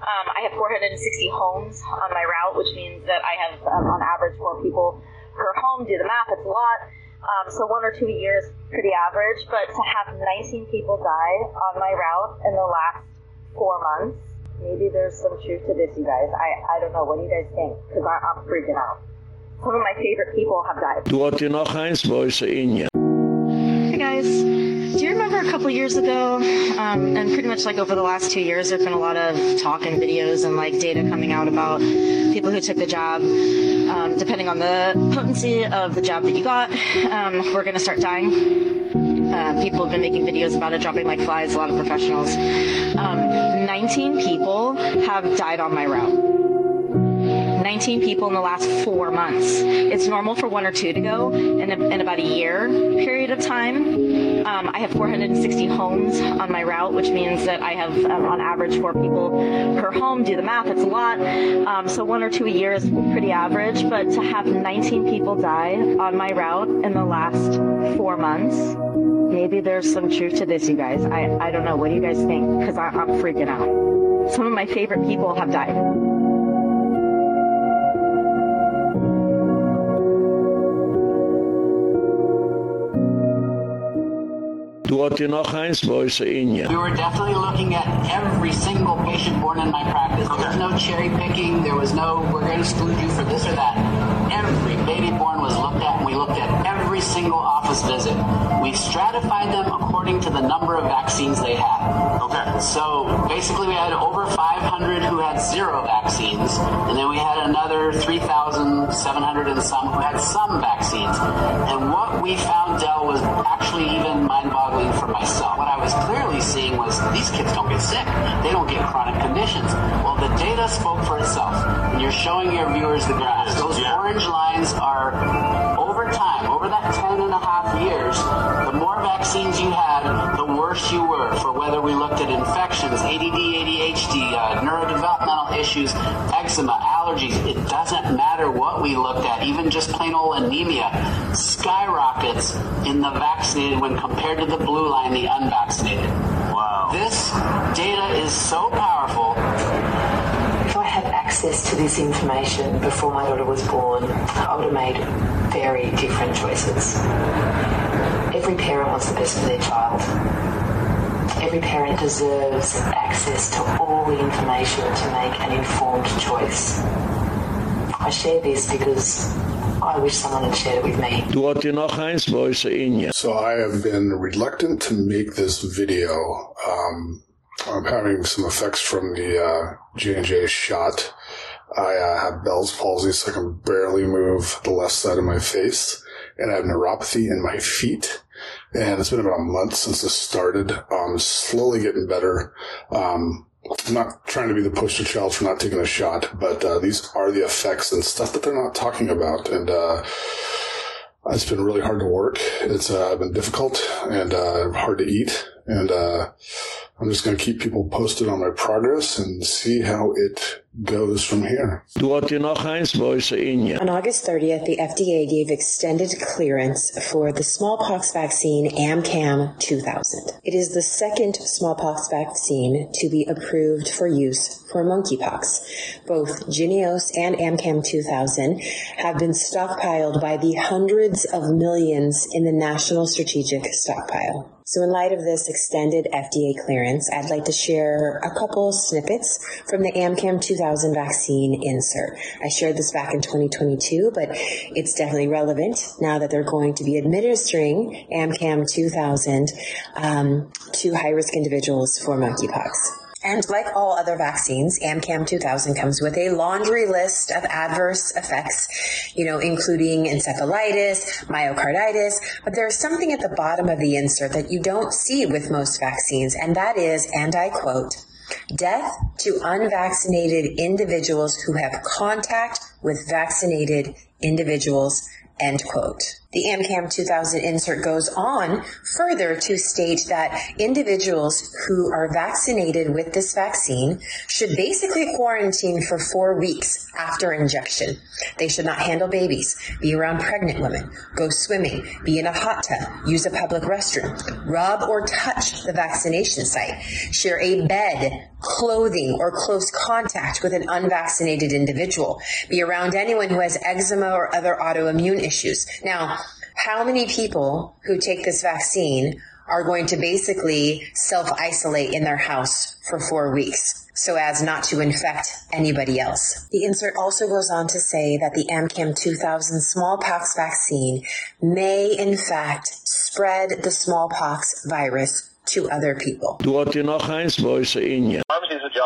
Speaker 12: Um, I have 460 homes on my route, which means that I have, um, on average, four people per home. Do the math, it's a lot. Um, so one or two years, is pretty average, but to have 19 people die on my route in the last four months, maybe there's some truth to this, you guys. I, I don't know. What do you guys think? Because I'm freaking out. Some of my favorite people have died. Er hey guys do you remember a couple years ago um, and pretty much like over the last 2 years there've been a lot of talk and videos and like data coming out about people who took the job um, depending on the potency of the job that you got um, we're going to start dying uh,
Speaker 7: people have been making videos about it dropping like flies a lot of professionals um, 19 people have died on my route 19 people in the last 4 months. It's normal for one or two to go in, a, in about a year period of time. Um, I have 460 homes on my route, which means that I have um, on average 4 people per home. Do the math, it's a lot. Um, so one or two a year is pretty average, but to have 19 people die on my route in the last 4 months maybe there's some truth to this you guys i i don't know what do you guys think cuz i i'm freaking out some of
Speaker 12: my favorite people have died
Speaker 1: Du hat noch eins, wo ist er in ja. We were
Speaker 22: definitely looking at every single patient born
Speaker 16: in my practice. There was no cherry picking. There was no, we're going to exclude you for this or that. Every
Speaker 23: baby born was looked at, and we looked at every single office visit. We stratified them according to the number of vaccines they had. Okay. So basically
Speaker 24: we had over 500 who had zero vaccines, and then we had another 3,700 and
Speaker 25: some who had some vaccines. And what we found, Dell, was actually even mind-boggling for myself. What I was clearly seeing was these kids don't get sick. They don't get chronic conditions.
Speaker 23: Well, the data spoke for itself. And you're showing your viewers the graphs, those yeah. orange lines are vaccines you had, the worse you were for whether we looked at infections, ADD,
Speaker 19: ADHD,
Speaker 23: uh,
Speaker 16: neurodevelopmental issues, eczema, allergies. It doesn't matter what we looked at, even just plain old anemia skyrockets in the vaccinated when compared to the
Speaker 4: blue line, the unvaccinated. Wow. This data is so powerful If I had access to this information before my daughter was born, I
Speaker 26: would have made very different choices. Every parent wants the best for their child. Every parent deserves access to all the information to make an informed choice. I share this because I wish someone had shared it with me.
Speaker 1: Du hat dir noch eins Voice in you. So I have been reluctant
Speaker 27: to make this video. Um, I'm having some effects from the J&J uh, shot. I uh, have Bell's palsy, so I can barely move the left side of my face and I have neuropathy in my feet. And it's been about a month since this started. Um, slowly getting better. Um, I'm not trying to be the poster child for not taking a shot, but uh, these are the effects and stuff that they're not talking about. And uh, it's been really hard to work. It's uh, been difficult and uh, hard to eat. And uh, I'm just going to keep people posted on my progress and see how it goes from here.
Speaker 1: On August 30th,
Speaker 12: the FDA gave extended clearance for the smallpox vaccine ACAM 2000. It is the second smallpox vaccine to be approved for use for monkeypox. Both Jynneos and ACAM 2000 have been stockpiled by the hundreds of millions in the National Strategic Stockpile. So in light of this extended FDA clearance, parents, I'd like to share a couple snippets from the ACAM 2000 vaccine insert. I shared this back in 2022, but it's definitely relevant now that they're going to be administering ACAM 2000 um, to high-risk individuals for monkeypox. And like all other vaccines, ACAM 2000 comes with a laundry list of adverse effects, you know, including encephalitis, myocarditis, but there's something at the bottom of the insert that you don't see with most vaccines, and that is, and I quote, death to unvaccinated individuals who have contact with vaccinated individuals, end quote. The ACAM 2000 insert goes on further to state that individuals who are vaccinated with this vaccine should basically quarantine for 4 weeks after injection. They should not handle babies, be around pregnant women, go swimming, be in a hot tub, use a public restroom, rub or touch the vaccination site, share a bed clothing or close contact with an unvaccinated individual, be around anyone who has eczema or other autoimmune issues. Now, how many people who take this vaccine are going to basically self-isolate in their house for 4 weeks so as not to infect anybody else. The insert also goes on to say that the ACAM 2000 smallpox vaccine may in fact spread the smallpox
Speaker 1: virus to other people. Du in John,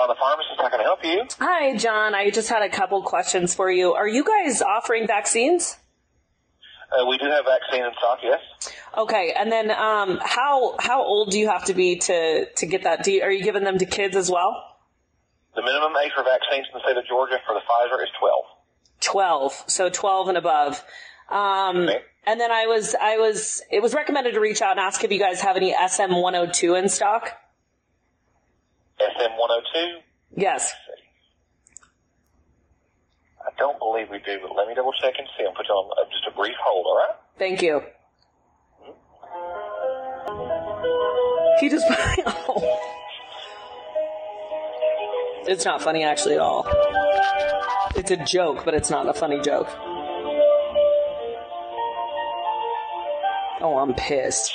Speaker 3: the pharmacist, how can I help you? Hi, John. I just had a couple questions for you. Are you guys offering vaccines?
Speaker 28: Uh, we
Speaker 29: do have vaccine in stock, yes.
Speaker 3: Okay, and then um, how how old do you have to be to to get that? You, are you giving them to kids as well?
Speaker 29: The minimum age for vaccines in the state of Georgia for the Pfizer is 12.
Speaker 3: 12, so 12 and above. Um, okay. And then I was I was it was recommended to reach out and ask if you guys have any SM102 in stock. SM102? Yes. I
Speaker 28: don't believe we do, but let me double check and see. I'll put you on uh, just a brief hold, all right?
Speaker 3: Thank you. Mm-hmm. He just It's not funny actually at all. It's a joke, but it's not a funny joke. Oh, I'm pissed.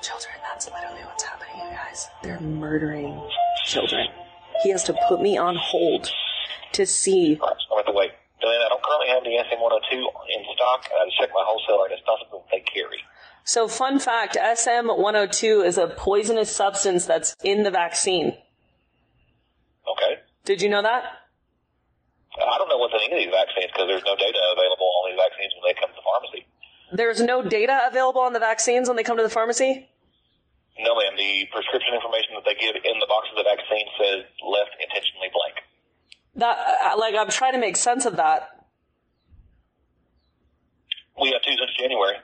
Speaker 3: children, that's literally what's happening, you guys. They're murdering children. He has to put me on hold to see. I'm
Speaker 28: at the wait. Delaney, I don't currently have the SM102
Speaker 29: in stock. I just checked check my wholesaler, and it's not something they carry.
Speaker 3: So, fun fact SM102 is a poisonous substance that's in the vaccine. Okay. Did you know that?
Speaker 28: I don't know what's in any of these vaccines because there's no data available on these vaccines when they come to the pharmacy.
Speaker 3: There's no data available on the vaccines when they come to the pharmacy?
Speaker 28: No, ma'am. The prescription information that they give in the box of the vaccine says left intentionally blank.
Speaker 3: That, uh, like, I'm trying to make sense of that.
Speaker 30: We have two since January.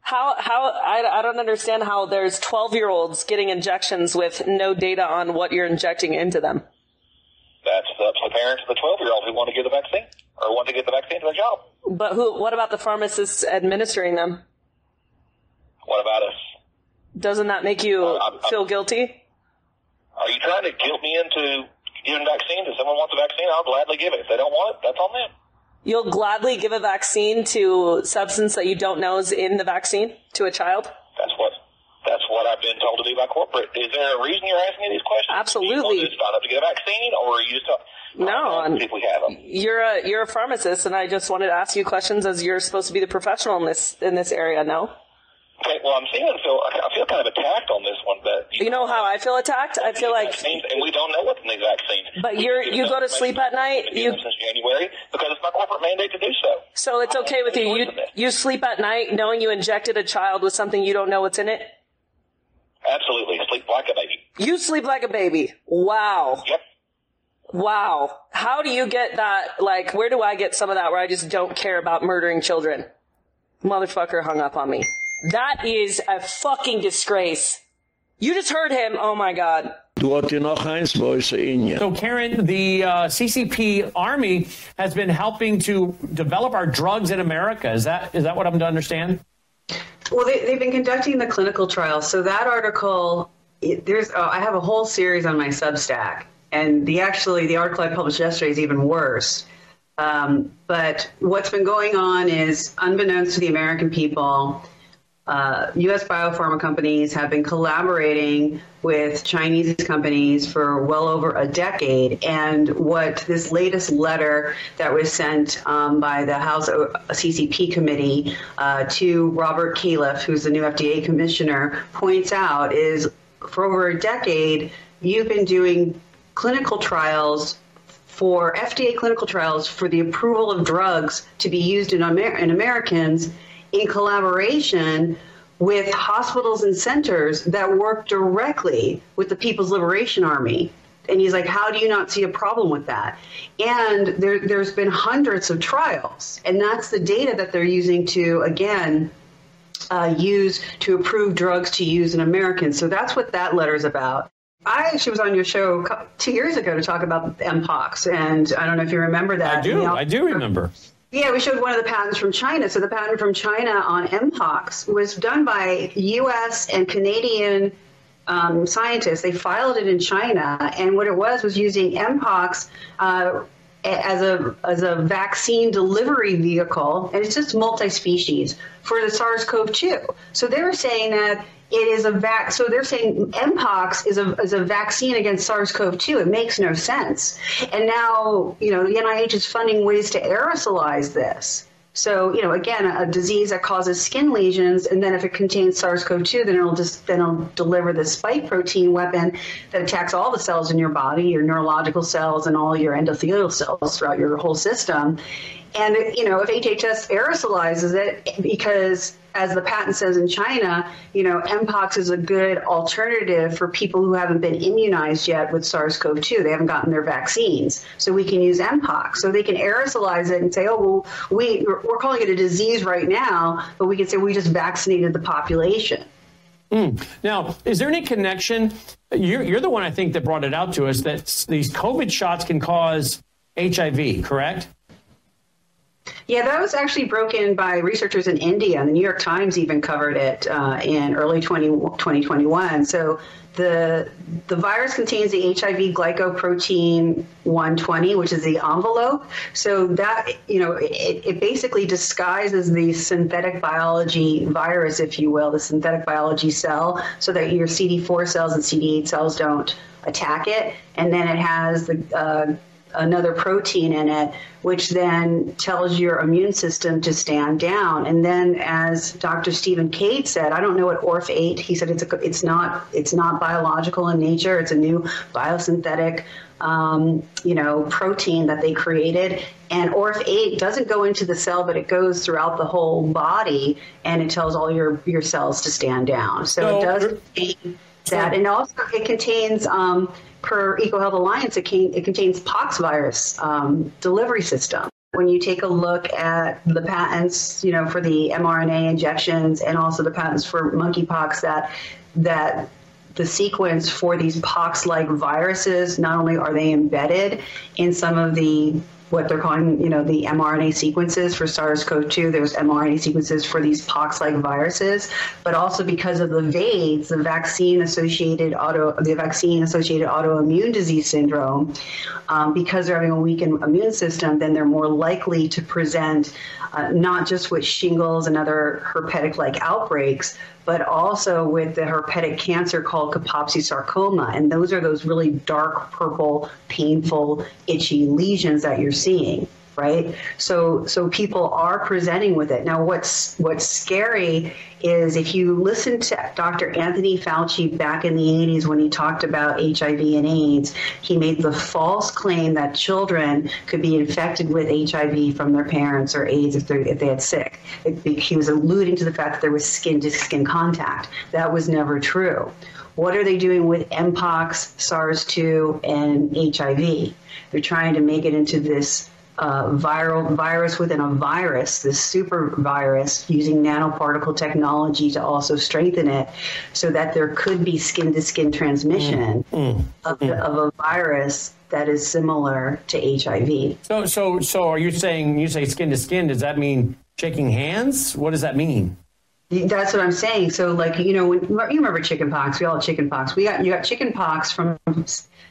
Speaker 3: How, how, I, I don't understand how there's 12 year olds getting injections with no data on what you're injecting into them
Speaker 28: that's up to the parents of the 12-year-old who want to get the vaccine or want to get the vaccine to their job.
Speaker 3: But who what about the pharmacists administering them? What about us? Doesn't that make you uh, I'm, feel I'm, guilty?
Speaker 28: Are you trying to guilt me
Speaker 31: into giving vaccine? If someone wants a vaccine, I'll gladly give it. If they don't want it, that's on them.
Speaker 3: You'll gladly give a vaccine to substance that you don't know is in the vaccine to a child? That's what
Speaker 2: that's what I've been told to do by corporate. Is there a reason you're asking me these questions? Absolutely. Do you
Speaker 17: sign up to get a vaccine, or are you just no, I'm, if we have them.
Speaker 3: You're a you're a pharmacist, and I just wanted to ask you questions as you're supposed to be the professional in this in this area. No.
Speaker 17: Okay, well, I'm
Speaker 28: feeling
Speaker 3: so. I feel kind of attacked on this one, but you, you know, know how I feel attacked. I feel like, vaccines, and we don't know what's in these vaccines. But you're you go to sleep at night. You since January because it's my corporate mandate to do so. So it's okay with you. You you sleep at night knowing you injected a child with something you don't know what's in it.
Speaker 29: Absolutely. Sleep like a baby.
Speaker 3: You sleep like a baby. Wow. Yep. Wow. How do you get that? Like, where do I get some of that where I just don't care about murdering children? Motherfucker hung up on me. That is a fucking disgrace. You just heard him. Oh my God.
Speaker 1: Du hat noch eins in So
Speaker 3: Karen, the uh, CCP army has been helping to
Speaker 32: develop our drugs in America. Is that is that what I'm to understand?
Speaker 1: Well, they, have been
Speaker 5: conducting the clinical trials. So that article, there's oh, I have a whole series on my Substack, and the actually the article I published yesterday is even worse. Um, but what's been going on is, unbeknownst to the American people, uh, U.S. biopharma companies have been collaborating with Chinese companies for well over a decade. And what this latest letter that was sent um, by the House CCP committee uh, to Robert Califf, who's the new FDA commissioner, points out is for over a decade, you've been doing clinical trials for FDA clinical trials for the approval of drugs to be used in, Amer in Americans in collaboration with hospitals and centers that work directly with the People's Liberation Army. And he's like, how do you not see a problem with that? And there, there's been hundreds of trials. And that's the data that they're using to, again, uh, use to approve drugs to use in Americans. So that's what that letter is about. I actually was on your show two years ago to talk about Mpox, and I don't know if you remember that. I do. I do remember. Yeah, we showed one of the patents from China. So the patent from China on Mpox was done by US and Canadian um, scientists. They filed it in China and what it was was using Mpox uh, as a as a vaccine delivery vehicle and it's just multi-species for the SARS-CoV-2. So they were saying that it is a vac so they're saying mpox is a is a vaccine against SARS-CoV-2 it makes no sense and now you know the NIH is funding ways to aerosolize this so, you know, again, a disease that causes skin lesions and then if it contains SARS-CoV-2, then it'll just then it'll deliver the spike protein weapon that attacks all the cells in your body, your neurological cells and all your endothelial cells throughout your whole system. And you know, if HHS aerosolizes it because as the patent says in China, you know, Mpox is a good alternative for people who haven't been immunized yet with SARS-CoV-2. They haven't gotten their vaccines. So we can use Mpox. So they can aerosolize it and say, "Oh, well, we we're calling it a disease right now, but we can say we just vaccinated the population."
Speaker 33: Mm. Now, is there any connection you you're the one I think that brought it out to us
Speaker 13: that these COVID shots can cause HIV, correct?
Speaker 5: Yeah, that was actually broken by researchers in India, and the New York Times even covered it uh, in early 20, 2021. So the the virus contains the HIV glycoprotein 120, which is the envelope. So that you know, it, it basically disguises the synthetic biology virus, if you will, the synthetic biology cell, so that your CD4 cells and CD8 cells don't attack it. And then it has the uh, another protein in it which then tells your immune system to stand down and then as Dr. Stephen Kate said I don't know what ORF8 he said it's a, it's not it's not biological in nature it's a new biosynthetic um, you know protein that they created and ORF8 doesn't go into the cell but it goes throughout the whole body and it tells all your your cells to stand down so it does that and also it contains um, per EcoHealth Alliance, it, can, it contains pox um, delivery system. When you take a look at the patents, you know, for the mRNA injections and also the patents for monkeypox that that the sequence for these pox-like viruses not only are they embedded in some of the what they're calling, you know, the mRNA sequences for SARS-CoV-2. There's mRNA sequences for these pox-like viruses, but also because of the VAIDS, the vaccine-associated auto, the vaccine-associated autoimmune disease syndrome, um, because they're having a weakened immune system, then they're more likely to present uh, not just with shingles and other herpetic-like outbreaks, but also with the herpetic cancer called Kaposi sarcoma. And those are those really dark purple, painful, itchy lesions that you're seeing right so so people are presenting with it now what's what's scary is if you listen to Dr. Anthony Fauci back in the 80s when he talked about HIV and AIDS he made the false claim that children could be infected with HIV from their parents or AIDS if, if they had sick it, he was alluding to the fact that there was skin to skin contact that was never true what are they doing with mpox SARS-2 and HIV they're trying to make it into this uh, viral virus within a virus, this super virus, using nanoparticle technology to also strengthen it so that there could be skin to skin transmission mm. mm. Of, mm. of a virus that is similar to HIV. So so so are you saying you say skin to skin does that mean shaking hands? What does that mean? That's what I'm saying. So, like, you know, when, you remember chickenpox? We all had chickenpox. We got you got chickenpox from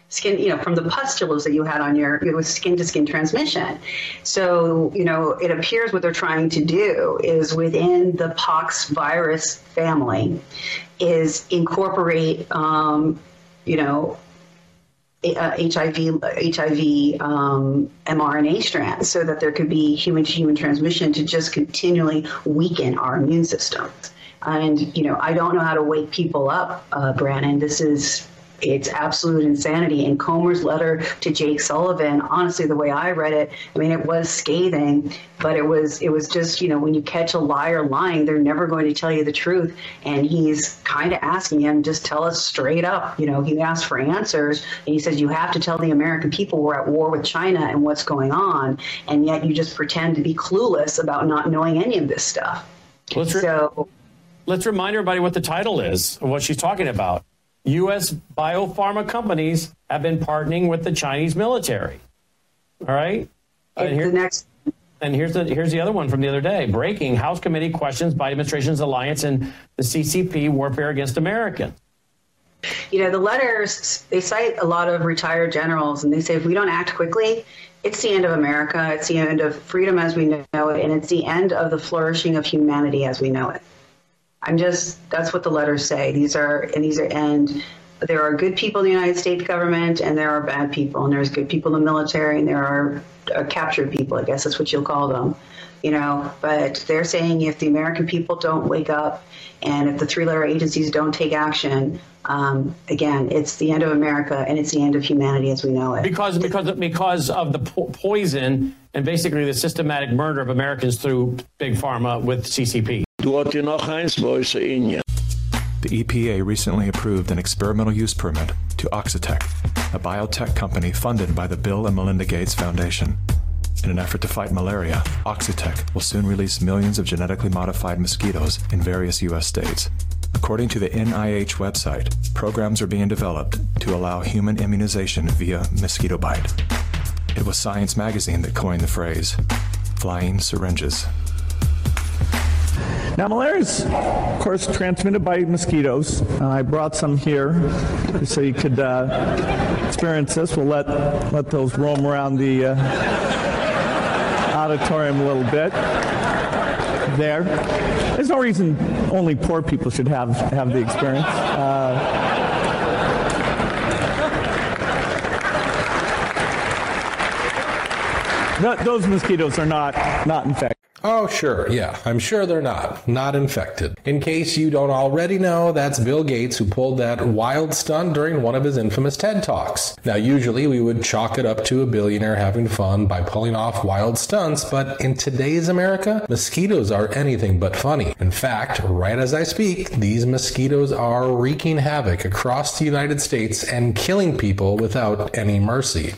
Speaker 5: skin, you know, from the pustules that you had on your it was skin to skin transmission. So, you know, it appears what they're trying to do is within the pox virus family is incorporate, um, you know, uh, HIV HIV um, mRNA strands, so that there could be human to human transmission to just continually weaken our immune systems. And you know, I don't know how to wake people up, uh, Brandon. This is it's absolute insanity. And Comer's letter to Jake Sullivan, honestly, the way I read it, I mean, it was scathing, but it was it was just you know when you catch a liar lying, they're never going to tell you the truth. And he's kind of asking him, just tell us straight up. You know, he asked for answers, and he says you have to tell the American people we're at war with China and what's going on, and yet you just pretend to be clueless
Speaker 33: about not knowing any of this stuff. Let's so. let's remind everybody what the title is, what she's talking about. U.S. biopharma companies have been partnering with the Chinese military. All right. And here's the next. And here's the here's
Speaker 32: the other one from the other day. Breaking House committee questions by administration's alliance and the CCP warfare
Speaker 34: against Americans.
Speaker 5: You know the letters they cite a lot of retired generals, and they say if we don't act quickly, it's the end of America, it's the end of freedom as we know it, and it's the end of the flourishing of humanity as we know it. I'm just that's what the letters say. These are and these are and there are good people in the United States government and there are bad people and there's good people in the military and there are uh, captured people. I guess that's what you'll call them. You know, but they're saying if the American people don't wake up and if the three-letter agencies don't take action, um, again, it's the end of America and it's the end of humanity as we know
Speaker 33: it. Because because because of the po poison and basically the systematic murder of
Speaker 32: Americans
Speaker 1: through big pharma with CCP noch eins, wo ist er in ja.
Speaker 8: The EPA recently approved an experimental use permit to Oxitec, a biotech company funded by the Bill and Melinda Gates Foundation. In an effort to fight malaria, Oxitec will soon release millions of genetically modified mosquitoes in various U.S. states. According to the NIH website, programs are being developed to allow human immunization via mosquito bite. It was Science magazine that coined the phrase, flying syringes.
Speaker 9: Now, malaria is, of course, transmitted by mosquitoes. Uh, I brought some here so you could uh, experience this. We'll let, let those roam around the uh, auditorium a little bit. There. There's no reason only poor people should have, have the experience. Uh,
Speaker 2: those mosquitoes are not, not infected. Oh, sure. Yeah. I'm sure they're not. Not infected. In case you don't already know, that's Bill Gates who pulled that wild stunt during one of his infamous TED Talks. Now, usually we would chalk it up to a billionaire having fun by pulling off wild stunts, but in today's America, mosquitoes are anything but funny. In fact, right as I speak, these mosquitoes are wreaking havoc across the United States and killing people without any mercy.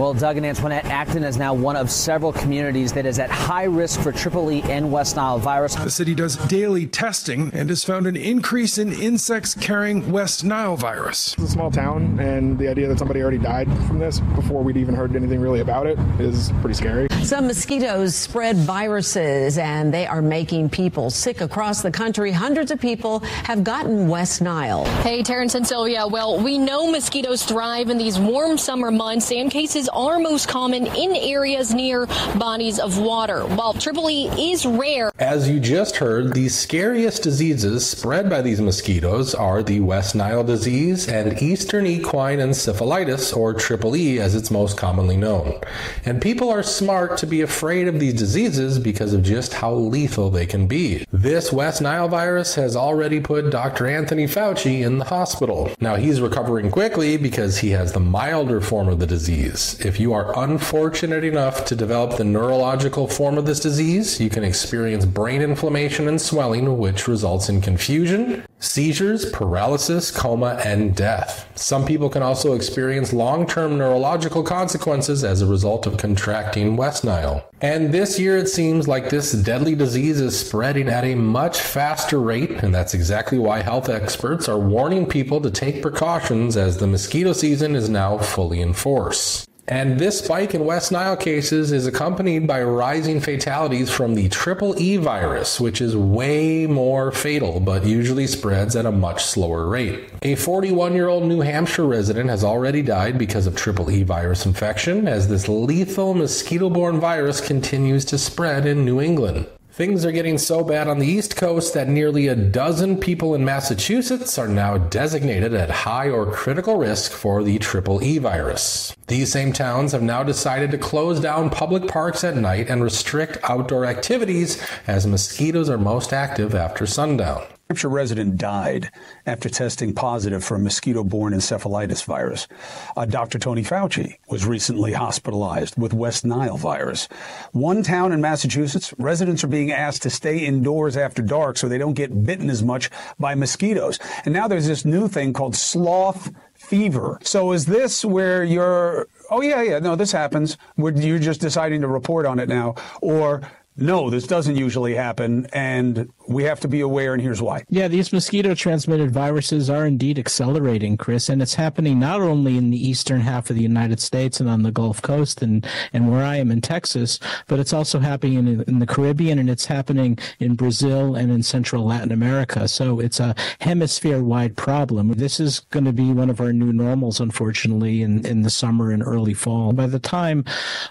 Speaker 23: Well, Doug and Antoinette, Acton is now one of several communities that is at high
Speaker 13: risk for Triple E and West Nile virus. The city does daily testing and has found an increase in insects carrying West Nile virus. It's a small town, and the idea that somebody already died
Speaker 35: from this before we'd even heard anything really about it is pretty scary.
Speaker 6: Some mosquitoes spread viruses, and they are making people sick across the country. Hundreds of people have gotten West Nile.
Speaker 30: Hey, Terrence and Sylvia. Well, we know
Speaker 6: mosquitoes thrive in these warm
Speaker 30: summer months, and cases are most common in areas near bodies of water. While
Speaker 5: triple E is rare.
Speaker 2: As you just heard, the scariest diseases spread by these mosquitoes are the West Nile disease and Eastern equine encephalitis or triple E as it's most commonly known. And people are smart to be afraid of these diseases because of just how lethal they can be. This West Nile virus has already put Dr. Anthony Fauci in the hospital. Now he's recovering quickly because he has the milder form of the disease. If you are unfortunate enough to develop the neurological form of this disease, you can experience brain inflammation and swelling which results in confusion, seizures, paralysis, coma, and death. Some people can also experience long-term neurological consequences as a result of contracting West Nile. And this year it seems like this deadly disease is spreading at a much faster rate, and that's exactly why health experts are warning people to take precautions as the mosquito season is now fully in force. And this spike in West Nile cases is accompanied by rising fatalities from the triple E virus, which is way more fatal but usually spread spreads at a much slower rate. A 41-year-old New Hampshire resident has already died because of triple E virus infection as this lethal mosquito-borne virus continues to spread in New England. Things are getting so bad on the East Coast that nearly a dozen people in Massachusetts are now designated at high or critical risk for the triple E virus. These same towns have now decided to close down public parks at night and restrict outdoor activities as mosquitoes are most active after sundown. Hampshire resident died
Speaker 13: after testing positive for a mosquito-borne encephalitis virus. Uh, Dr. Tony Fauci was recently hospitalized with West Nile virus. One town in Massachusetts, residents are being asked to stay indoors after dark so they don't get bitten as much by mosquitoes. And now there's this new thing called sloth fever. So is this where you're oh yeah yeah no this happens you just deciding to report on it now or no, this doesn't usually happen, and we have to be aware, and here's why.
Speaker 36: Yeah, these mosquito transmitted viruses are indeed accelerating, Chris, and it's happening not only in the eastern half of the United States and on the Gulf Coast and, and where I am in Texas, but it's also happening in, in the Caribbean and it's happening in Brazil and in central Latin America. So it's a hemisphere wide problem. This is going to be one of our new normals, unfortunately, in, in the summer and early fall. By the time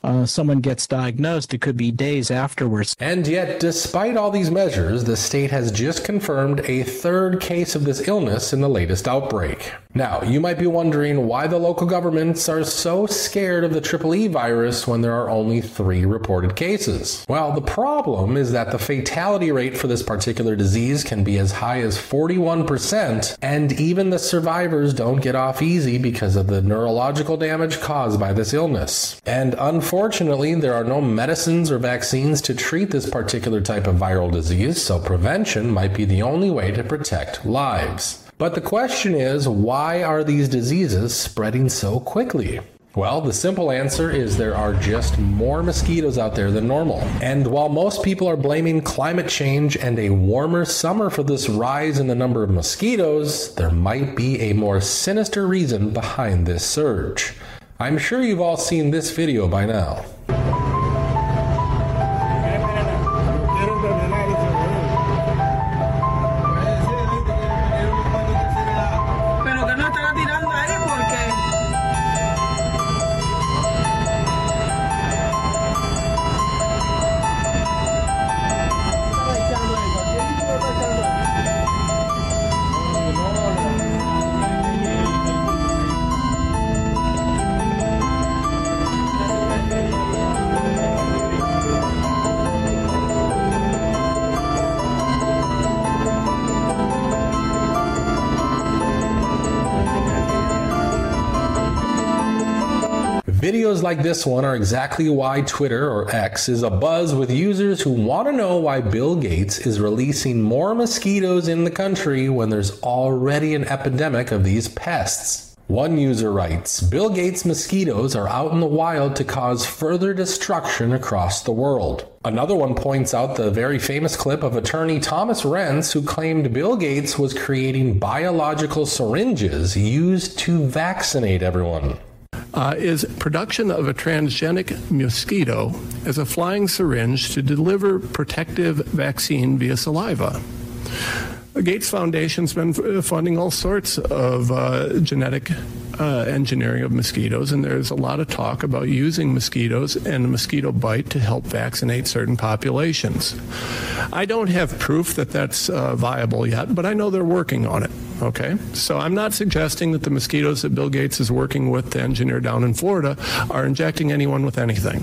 Speaker 36: uh, someone gets diagnosed, it could be days afterwards
Speaker 2: and yet, despite all these measures, the state has just confirmed a third case of this illness in the latest outbreak. Now, you might be wondering why the local governments are so scared of the triple E virus when there are only 3 reported cases. Well, the problem is that the fatality rate for this particular disease can be as high as 41% and even the survivors don't get off easy because of the neurological damage caused by this illness. And unfortunately, there are no medicines or vaccines to treat this particular type of viral disease, so prevention might be the only way to protect lives. But the question is, why are these diseases spreading so quickly? Well, the simple answer is there are just more mosquitoes out there than normal. And while most people are blaming climate change and a warmer summer for this rise in the number of mosquitoes, there might be a more sinister reason behind this surge. I'm sure you've all seen this video by now. like this one are exactly why Twitter or X is a buzz with users who want to know why Bill Gates is releasing more mosquitoes in the country when there's already an epidemic of these pests. One user writes, Bill Gates mosquitoes are out in the wild to cause further destruction across the world. Another one points out the very famous clip of attorney Thomas Renz who claimed Bill Gates was creating biological syringes used to vaccinate everyone uh, is production of a transgenic mosquito as a flying syringe to deliver
Speaker 37: protective vaccine via saliva. The Gates Foundation's been funding all sorts of uh, genetic uh, engineering of mosquitoes and there's a lot of talk about using mosquitoes and mosquito bite to help vaccinate certain populations. I don't have proof that that's uh, viable yet, but I know they're working on it. Okay? So I'm not suggesting that the mosquitoes that Bill Gates is working with the engineer down in Florida are injecting anyone with anything.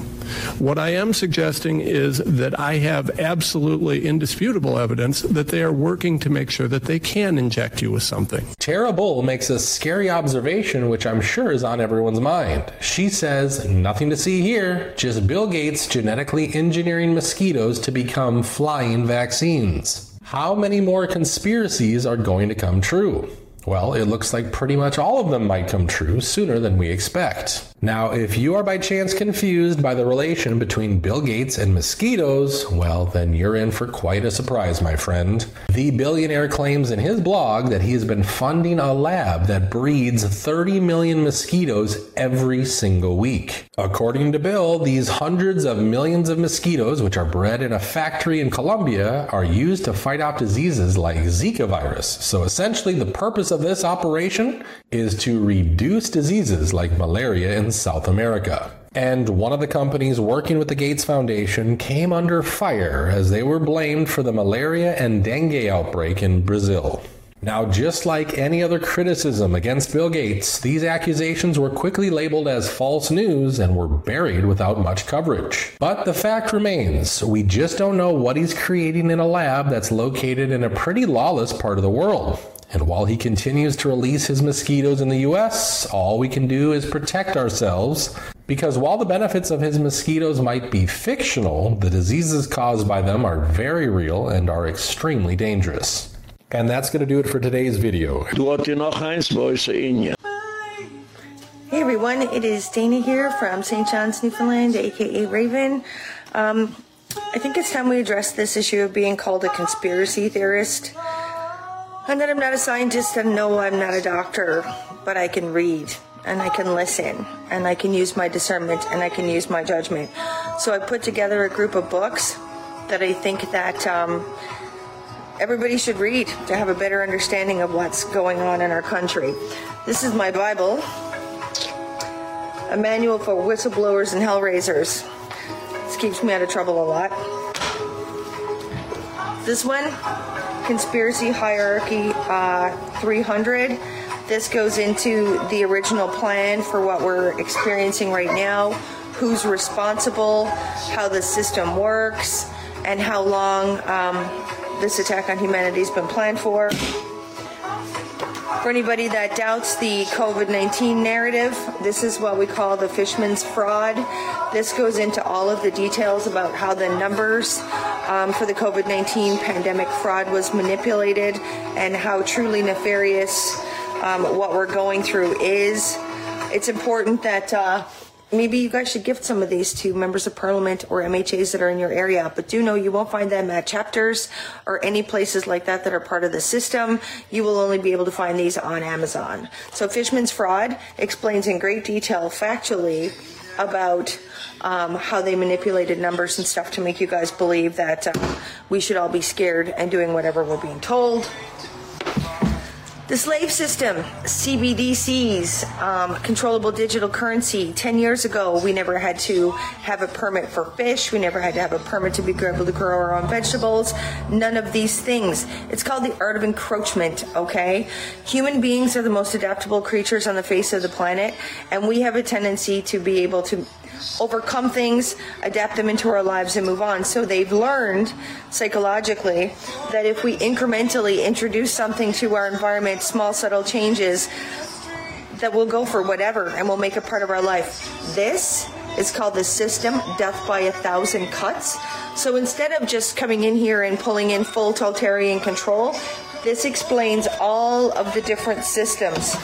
Speaker 37: What I am suggesting is that I
Speaker 2: have absolutely indisputable evidence that they are working to make sure that they can inject you with something. Tara Bull makes a scary observation which I'm sure is on everyone's mind. She says, "Nothing to see here, just Bill Gates genetically engineering mosquitoes to become flying vaccines." how many more conspiracies are going to come true? Well, it looks like pretty much all of them might come true sooner than we expect. Now, if you are by chance confused by the relation between Bill Gates and mosquitoes, well, then you're in for quite a surprise, my friend. The billionaire claims in his blog that he has been funding a lab that breeds 30 million mosquitoes every single week. According to Bill, these hundreds of millions of mosquitoes, which are bred in a factory in Colombia, are used to fight off diseases like Zika virus. So essentially, the purpose of of this operation is to reduce diseases like malaria in South America. And one of the companies working with the Gates Foundation came under fire as they were blamed for the malaria and dengue outbreak in Brazil. Now, just like any other criticism against Bill Gates, these accusations were quickly labeled as false news and were buried without much coverage. But the fact remains, we just don't know what he's creating in a lab that's located in a pretty lawless part of the world. And while he continues to release his mosquitoes in the US, all we can do is protect ourselves because while the benefits of his mosquitoes might be fictional, the diseases caused by them are very real and are extremely dangerous. And that's going to do it for today's
Speaker 1: video. Hey
Speaker 15: everyone, it is Dana here from St. John's, Newfoundland, aka Raven. Um, I think it's time we address this issue of being called a conspiracy theorist. And then I'm not a scientist and no, I'm not a doctor, but I can read and I can listen and I can use my discernment and I can use my judgment. So I put together a group of books that I think that um, everybody should read to have a better understanding of what's going on in our country. This is my Bible, a manual for whistleblowers and hellraisers. This keeps me out of trouble a lot. This one Conspiracy Hierarchy uh, 300. This goes into the original plan for what we're experiencing right now, who's responsible, how the system works, and how long um, this attack on humanity has been planned for. For anybody that doubts the COVID 19 narrative, this is what we call the fishman's fraud. This goes into all of the details about how the numbers um, for the COVID 19 pandemic fraud was manipulated and how truly nefarious um, what we're going through is. It's important that. Uh, Maybe you guys should gift some of these to members of parliament or MHAs that are in your area. But do know you won't find them at chapters or any places like that that are part of the system. You will only be able to find these on Amazon. So Fishman's Fraud explains in great detail factually about um, how they manipulated numbers and stuff to make you guys believe that uh, we should all be scared and doing whatever we're being told. The slave system, CBDCs, um, controllable digital currency. 10 years ago, we never had to have a permit for fish. We never had to have a permit to be able to grow our own vegetables. None of these things. It's called the art of encroachment, okay? Human beings are the most adaptable creatures on the face of the planet, and we have a tendency to be able to overcome things, adapt them into our lives, and move on. So they've learned psychologically that if we incrementally introduce something to our environment, small, subtle changes, that will go for whatever and will make it part of our life. This is called the system Death by a Thousand Cuts. So instead of just coming in here and pulling in full totalitarian control, this explains all of the different systems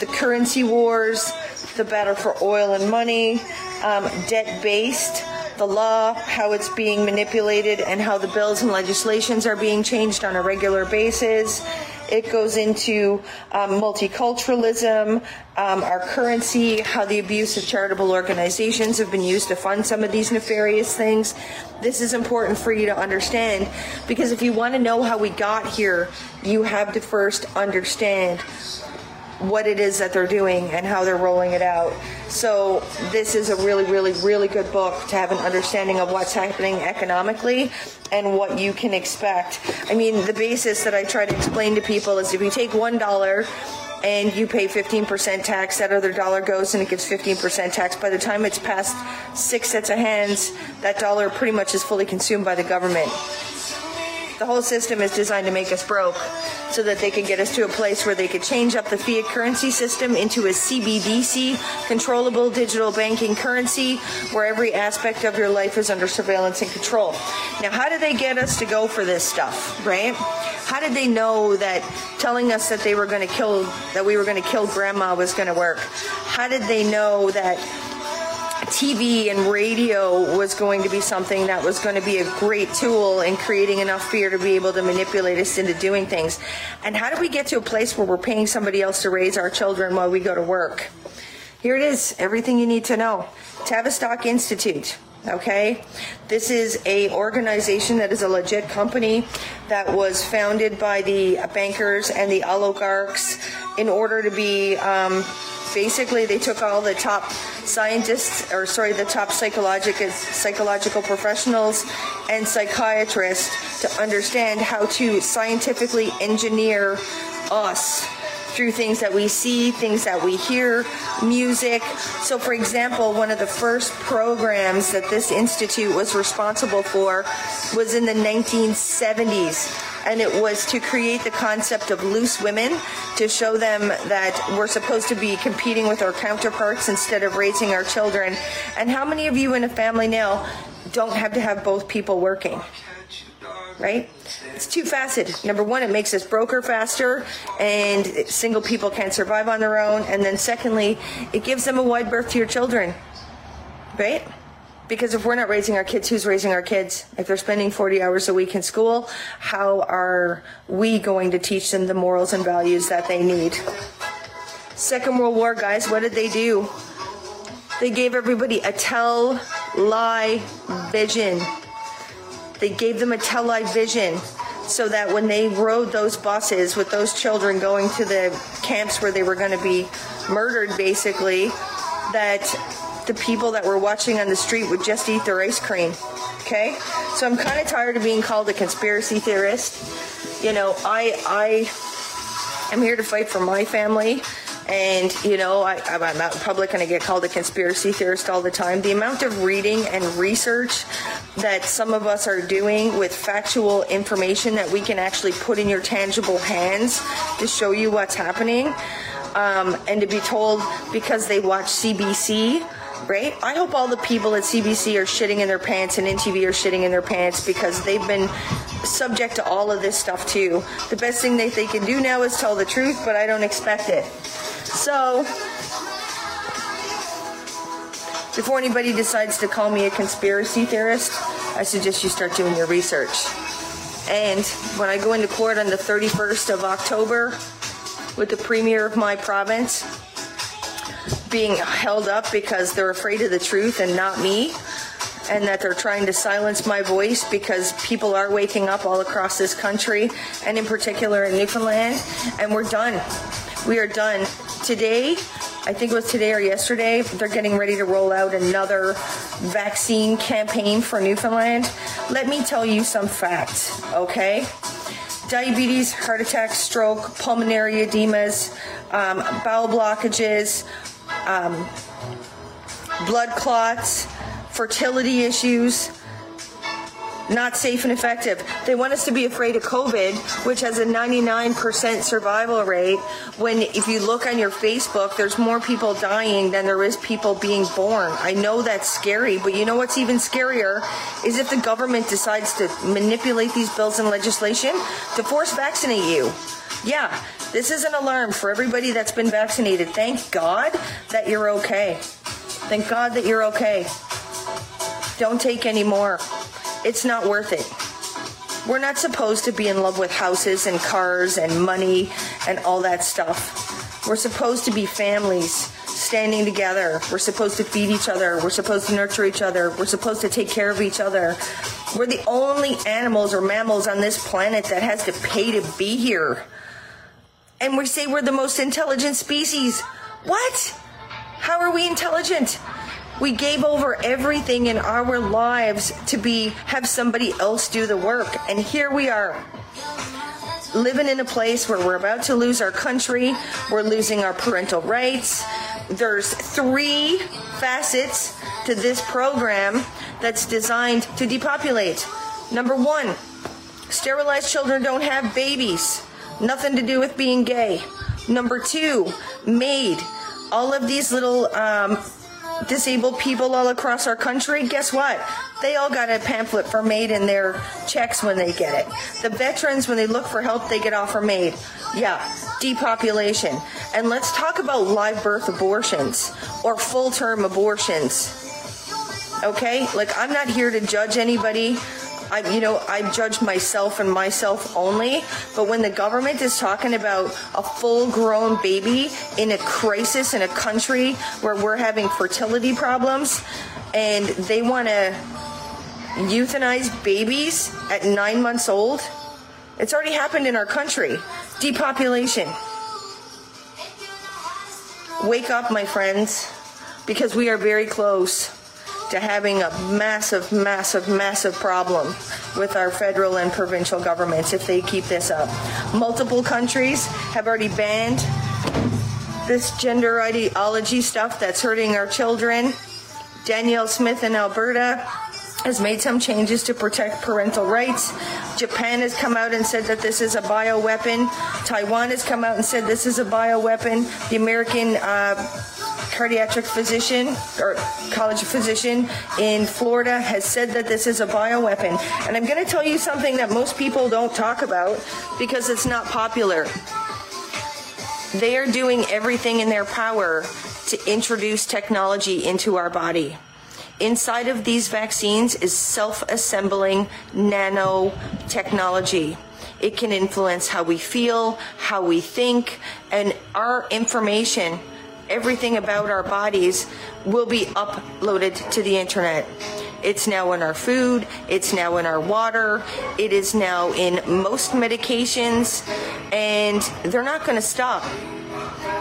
Speaker 15: the currency wars, the Battle for Oil and Money, um, Debt Based, the law, how it's being manipulated, and how the bills and legislations are being changed on a regular basis. It goes into um, multiculturalism, um, our currency, how the abuse of charitable organizations have been used to fund some of these nefarious things. This is important for you to understand because if you want to know how we got here, you have to first understand what it is that they're doing and how they're rolling it out. So this is a really, really, really good book to have an understanding of what's happening economically and what you can expect. I mean, the basis that I try to explain to people is if you take one dollar and you pay 15% tax, that other dollar goes and it gets 15% tax. By the time it's passed six sets of hands, that dollar pretty much is fully consumed by the government. The whole system is designed to make us broke so that they can get us to a place where they could change up the fiat currency system into a CBDC, controllable digital banking currency, where every aspect of your life is under surveillance and control. Now, how did they get us to go for this stuff, right? How did they know that telling us that they were going to kill that we were going to kill grandma was going to work? How did they know that TV and radio was going to be something that was going to be a great tool in creating enough fear to be able to manipulate us into doing things. And how do we get to a place where we're paying somebody else to raise our children while we go to work? Here it is, everything you need to know. Tavistock Institute okay this is a organization that is a legit company that was founded by the bankers and the oligarchs in order to be um, basically they took all the top scientists, or sorry, the top psychological psychological professionals and psychiatrists to understand how to scientifically engineer us through things that we see, things that we hear, music. So for example, one of the first programs that this institute was responsible for was in the 1970s and it was to create the concept of loose women to show them that we're supposed to be competing with our counterparts instead of raising our children. And how many of you in a family now don't have to have both people working? right? It's two-faceted. Number one, it makes us broker faster, and single people can't survive on their own. And then secondly, it gives them a wide berth to your children, right? because if we're not raising our kids, who's raising our kids? If they're spending 40 hours a week in school, how are we going to teach them the morals and values that they need? Second World War, guys, what did they do? They gave everybody a tell lie vision. They gave them a tell lie vision so that when they rode those buses with those children going to the camps where they were going to be murdered basically that the people that we're watching on the street would just eat their ice cream. Okay? So I'm kind of tired of being called a conspiracy theorist. You know, I I am here to fight for my family. And, you know, I, I'm out in public and I get called a conspiracy theorist all the time. The amount of reading and research that some of us are doing with factual information that we can actually put in your tangible hands to show you what's happening. Um, and to be told because they watch CBC right? I hope all the people at CBC are shitting in their pants and NTV are shitting in their pants because they've been subject to all of this stuff too. The best thing they they can do now is tell the truth, but I don't expect it. So, before anybody decides to call me a conspiracy theorist, I suggest you start doing your research. And when I go into court on the 31st of October with the premier of my province, being held up because they're afraid of the truth and not me and that they're trying to silence my voice because people are waking up all across this country and in particular in Newfoundland and we're done. We are done. Today, I think it was today or yesterday, they're getting ready to roll out another vaccine campaign for Newfoundland. Let me tell you some facts, okay? Diabetes, heart attacks, stroke, pulmonary edemas, um, bowel blockages, um, blood clots, fertility issues. Not safe and effective. They want us to be afraid of COVID, which has a 99% survival rate. When, if you look on your Facebook, there's more people dying than there is people being born. I know that's scary, but you know what's even scarier is if the government decides to manipulate these bills and legislation to force vaccinate you yeah, this is an alarm for everybody that's been vaccinated. Thank God that you're okay. Thank God that you're okay. Don't take any more. It's not worth it. We're not supposed to be in love with houses and cars and money and all that stuff. We're supposed to be families standing together. We're supposed to feed each other. We're supposed to nurture each other. We're supposed to take care of each other. We're the only animals or mammals on this planet that has to pay to be here and we say we're the most intelligent species. What? How are we intelligent? We gave over everything in our lives to be have somebody else do the work and here we are living in a place where we're about to lose our country, we're losing our parental rights. There's three facets to this program that's designed to depopulate. Number 1, sterilized children don't have babies. Nothing to do with being gay. Number two, MAID. All of these little um, disabled people all across our country, guess what? They all got a pamphlet for MAID in their checks when they get it. The veterans, when they look for help, they get offer MAID. Yeah, depopulation. And let's talk about live birth abortions or full term abortions. Okay? Like, I'm not here to judge anybody. I, you know, I judge myself and myself only. But when the government is talking about a full-grown baby in a crisis in a country where we're having fertility problems, and they want to euthanize babies at nine months old, it's already happened in our country. Depopulation. Wake up, my friends, because we are very close to having a massive, massive, massive problem with our federal and provincial governments if they keep this up. Multiple countries have already banned this gender ideology stuff that's hurting our children. Danielle Smith in Alberta has made some changes to protect parental rights. Japan has come out and said that this is a bioweapon. Taiwan has come out and said this is a bioweapon. The American uh, cardiac physician or college physician in Florida has said that this is a bioweapon. And I'm going to tell you something that most people don't talk about because it's not popular. They are doing everything in their power to introduce technology into our body. Inside of these vaccines is self-assembling nanotechnology. It can influence how we feel, how we think, and our information, everything about our bodies will be uploaded to the internet. It's now in our food, it's now in our water, it is now in most medications, and they're not going to stop.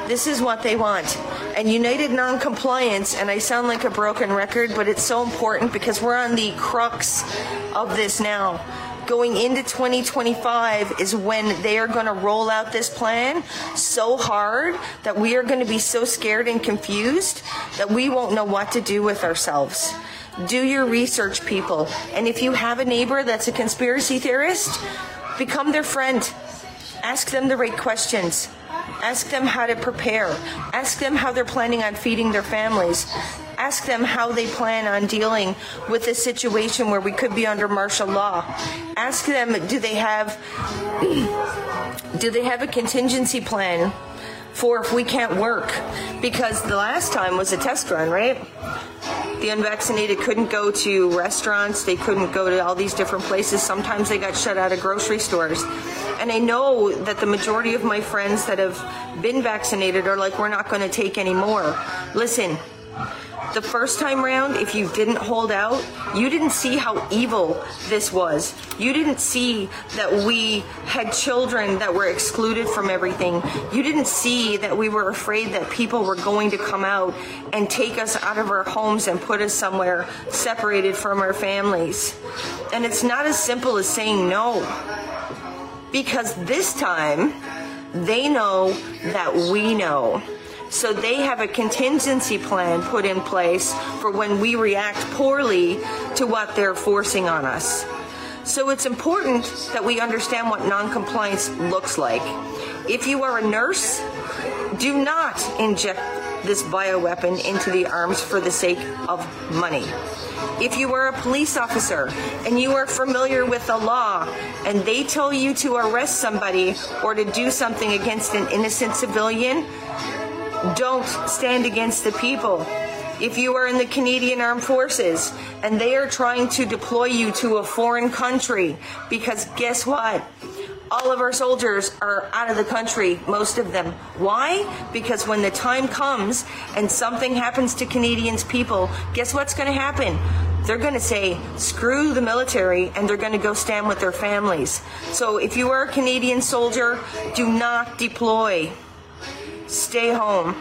Speaker 15: This is what they want. And united noncompliance, and I sound like a broken record, but it's so important because we're on the crux of this now going into 2025 is when they are going to roll out this plan so hard that we are going to be so scared and confused that we won't know what to do with ourselves. Do your research, people. And if you have a neighbor that's a conspiracy theorist, become their friend. Ask them the right questions. Ask them how to prepare. Ask them how they're planning on feeding their families. Ask them how they plan on dealing with a situation where we could be under martial law. Ask them do they have do they have a contingency plan for if we can't work because the last time was a test run, right? The unvaccinated couldn't go to restaurants, they couldn't go to all these different places. Sometimes they got shut out of grocery stores and I know that the majority of my friends that have been vaccinated are like, we're not going to take any more. Listen, the first time round, if you didn't hold out, you didn't see how evil this was. You didn't see that we had children that were excluded from everything. You didn't see that we were afraid that people were going to come out and take us out of our homes and put us somewhere separated from our families. And it's not as simple as saying no because this time they know that we know. So they have a contingency plan put in place for when we react poorly to what they're forcing on us. So it's important that we understand what noncompliance looks like. If you are a nurse, do not inject this bioweapon into the arms for the sake of money. If you are a police officer and you are familiar with the law and they tell you to arrest somebody or to do something against an innocent civilian, don't stand against the people. If you are in the Canadian Armed Forces and they are trying to deploy you to a foreign country because guess what? all of our soldiers are out of the country, most of them. Why? Because when the time comes and something happens to Canadians people, guess what's going to happen? They're going to say screw the military and they're going to go stand with their families. So if you are a Canadian soldier, do not deploy. Stay home.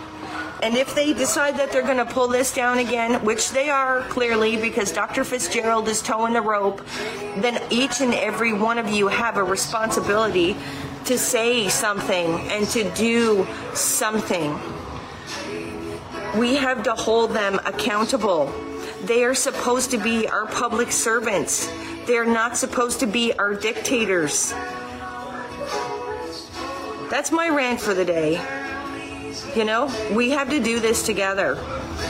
Speaker 15: And if they decide that they're going to pull this down again, which they are clearly because Dr. Fitzgerald is towing the rope, then each and every one of you have a responsibility to say something and to do something. We have to hold them accountable. They are supposed to be our public servants. They're not supposed to be our dictators. That's my rant for the day. You know, we have to do this together.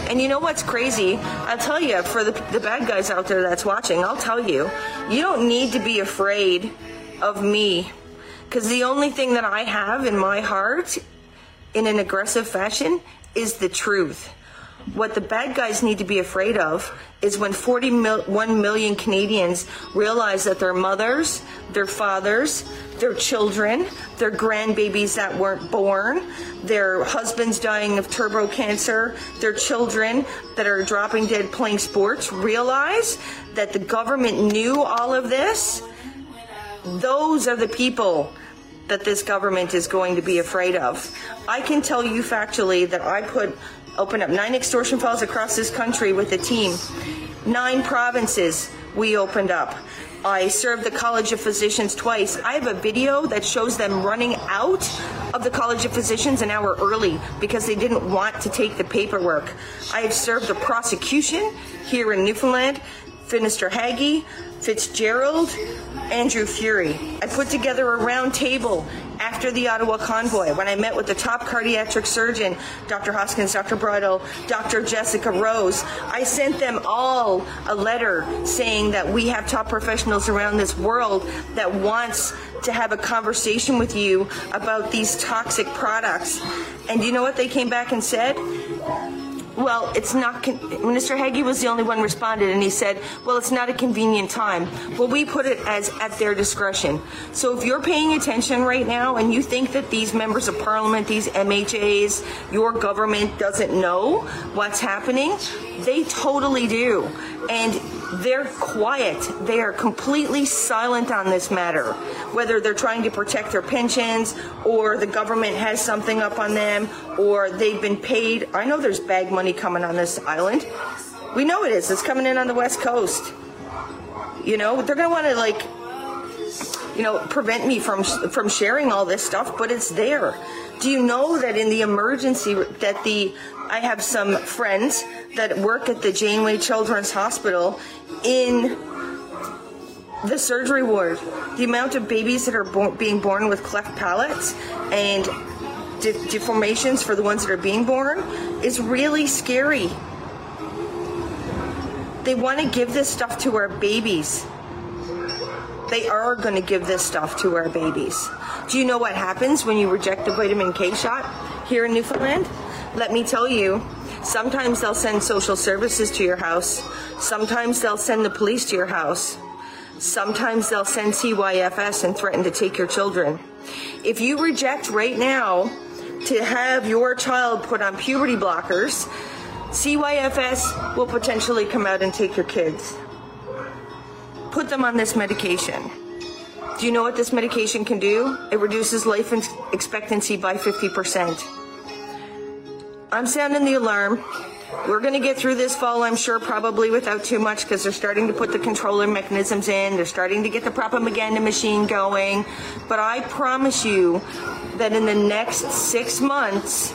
Speaker 15: And you know what's crazy? I'll tell you, for the, the bad guys out there that's watching, I'll tell you, you don't need to be afraid of me. Because the only thing that I have in my heart, in an aggressive fashion, is the truth. What the bad guys need to be afraid of is when 41 million Canadians realize that their mothers, their fathers, their children, their grandbabies that weren't born, their husbands dying of turbo cancer, their children that are dropping dead playing sports realize that the government knew all of this. Those are the people that this government is going to be afraid of. I can tell you factually that I put opened up nine extortion files across this country with a team. Nine provinces we opened up. I served the College of Physicians twice. I have a video that shows them running out of the College of Physicians an hour early because they didn't want to take the paperwork. I have served the prosecution here in Newfoundland, Finister Haggie, Fitzgerald, Andrew Furey. I put together a roundtable after the Ottawa convoy when I met with the top cardiac surgeon, Dr. Hoskins, Dr. Bridle, Dr. Jessica Rose. I sent them all a letter saying that we have top professionals around this world that wants to have a conversation with you about these toxic products. And you know what they came back and said? well, it's not. Minister Haggie was the only one responded, and he said, "Well, it's not a convenient time." Well, we put it as at their discretion. So if you're paying attention right now and you think that these members of parliament, these MHAs, your government doesn't know what's happening, they totally do. And they're quiet. They are completely silent on this matter, whether they're trying to protect their pensions or the government has something up on them or they've been paid. I know there's bag money coming on this island. We know it is. It's coming in on the West Coast. You know, they're going to want to, like, you know, prevent me from, from sharing all this stuff, but it's there. Do you know that in the emergency that the I have some friends that work at the Janeway Children's Hospital in the surgery ward. The amount of babies that are being born with cleft palates and de- deformations for the ones that are being born is really scary. They want to give this stuff to our babies. They are going to give this stuff to our babies. Do you know what happens when you reject the vitamin K shot here in Newfoundland? Let me tell you, sometimes they'll send social services to your house. Sometimes they'll send the police to your house. Sometimes they'll send CYFS and threaten to take your children. If you reject right now to have your child put on puberty blockers, CYFS will potentially come out and take your kids put them on this medication. Do you know what this medication can do? It reduces life expectancy by 50%. I'm sounding the alarm. We're going to get through this fall, I'm sure, probably without too much because they're starting to put the controller mechanisms in. They're starting to get the propaganda machine going. But I promise you that in the next six months,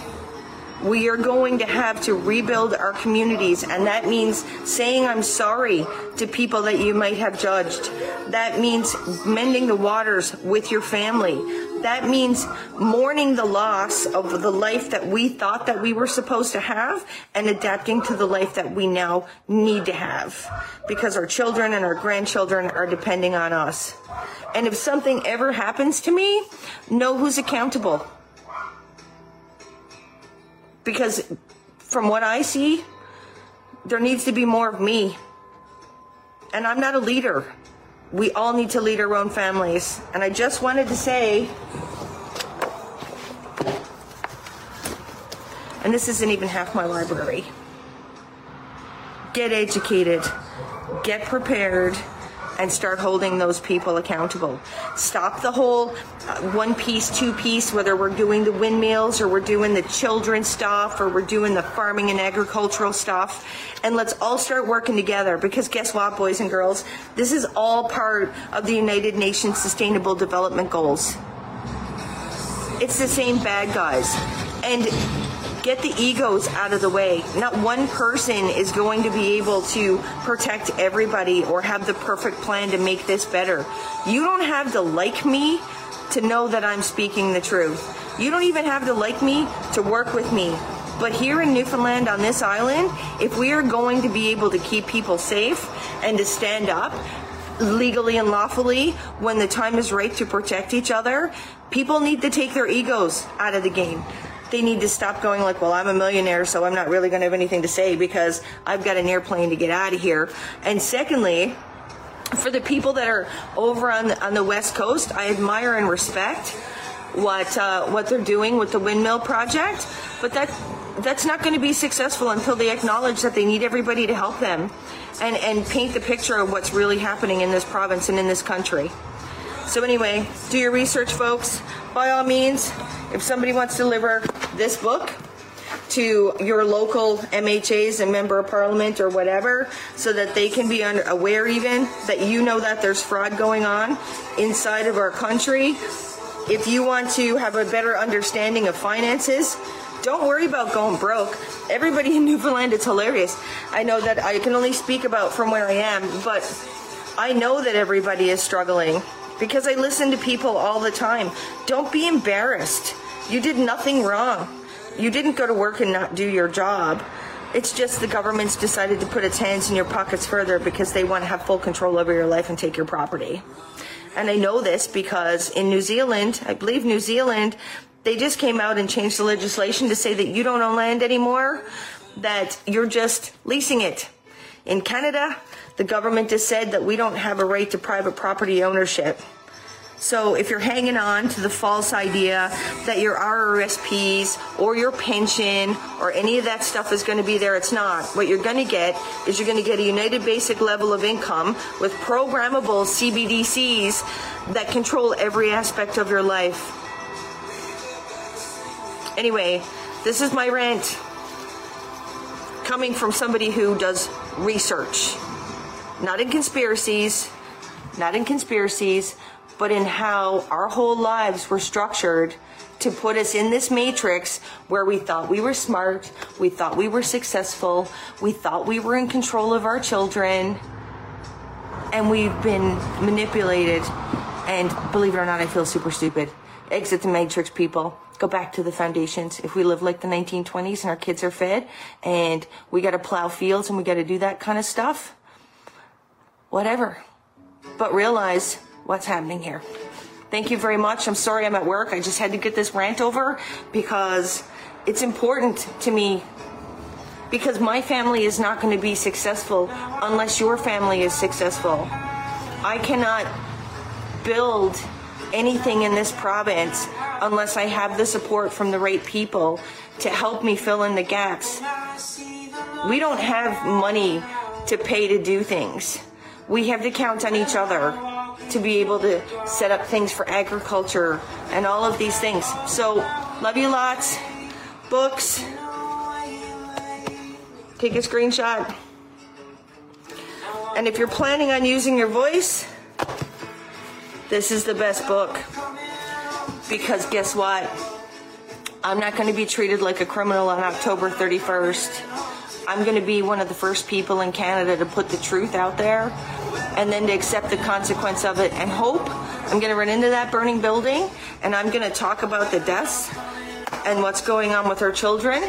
Speaker 15: we are going to have to rebuild our communities, and that means saying I'm sorry to people that you might have judged. That means mending the waters with your family. That means mourning the loss of the life that we thought that we were supposed to have and adapting to the life that we now need to have because our children and our grandchildren are depending on us. And if something ever happens to me, know who's accountable because from what I see, there needs to be more of me. And I'm not a leader. We all need to lead our own families. And I just wanted to say, and this isn't even half my library get educated, get prepared and start holding those people accountable. Stop the whole uh, one piece, two piece, whether we're doing the windmills or we're doing the children's stuff or we're doing the farming and agricultural stuff. And let's all start working together because guess what, boys and girls? This is all part of the United Nations Sustainable Development Goals. It's the same bad guys. And get the egos out of the way. Not one person is going to be able to protect everybody or have the perfect plan to make this better. You don't have to like me to know that I'm speaking the truth. You don't even have to like me to work with me. But here in Newfoundland on this island, if we are going to be able to keep people safe and to stand up legally and lawfully when the time is right to protect each other, people need to take their egos out of the game they need to stop going like, well, I'm a millionaire, so I'm not really going to have anything to say because I've got an airplane to get out of here. And secondly, for the people that are over on the, on the West Coast, I admire and respect what uh, what they're doing with the windmill project, but that that's not going to be successful until they acknowledge that they need everybody to help them and, and paint the picture of what's really happening in this province and in this country. So anyway, do your research, folks. By all means, if somebody wants to deliver this book to your local MHAs and member of parliament or whatever, so that they can be aware even that you know that there's fraud going on inside of our country. If you want to have a better understanding of finances, don't worry about going broke. Everybody in Newfoundland, it's hilarious. I know that I can only speak about from where I am, but I know that everybody is struggling because I listen to people all the time. Don't be embarrassed. You did nothing wrong. You didn't go to work and not do your job. It's just the government's decided to put its hands in your pockets further because they want to have full control over your life and take your property. And I know this because in New Zealand, I believe New Zealand, they just came out and changed the legislation to say that you don't own land anymore, that you're just leasing it. In Canada, the government has said that we don't have a right to private property ownership. So if you're hanging on to the false idea that your RRSPs or your pension or any of that stuff is going to be there, it's not. What you're going to get is you're going to get a United Basic level of income with programmable CBDCs that control every aspect of your life. Anyway, this is my rant coming from somebody who does research not in conspiracies, not in conspiracies, but in how our whole lives were structured to put us in this matrix where we thought we were smart, we thought we were successful, we thought we were in control of our children, and we've been manipulated. And believe it or not, I feel super stupid. Exit the matrix, people. Go back to the foundations. If we live like the 1920s and our kids are fed and we got to plow fields and we got to do that kind of stuff, whatever. But realize what's happening here. Thank you very much. I'm sorry I'm at work. I just had to get this rant over because it's important to me. Because my family is not going to be successful unless your family is successful. I cannot build anything in this province unless I have the support from the right people to help me fill in the gaps. We don't have money to pay to do things we have to count on each other to be able to set up things for agriculture and all of these things. So, love you lots. Books. Take a screenshot. And if you're planning on using your voice, this is the best book. Because guess what? I'm not going to be treated like a criminal on October 31st. I'm going to be one of the first people in Canada to put the truth out there and then to accept the consequence of it and hope. I'm going to run into that burning building and I'm going to talk about the deaths and what's going on with our children.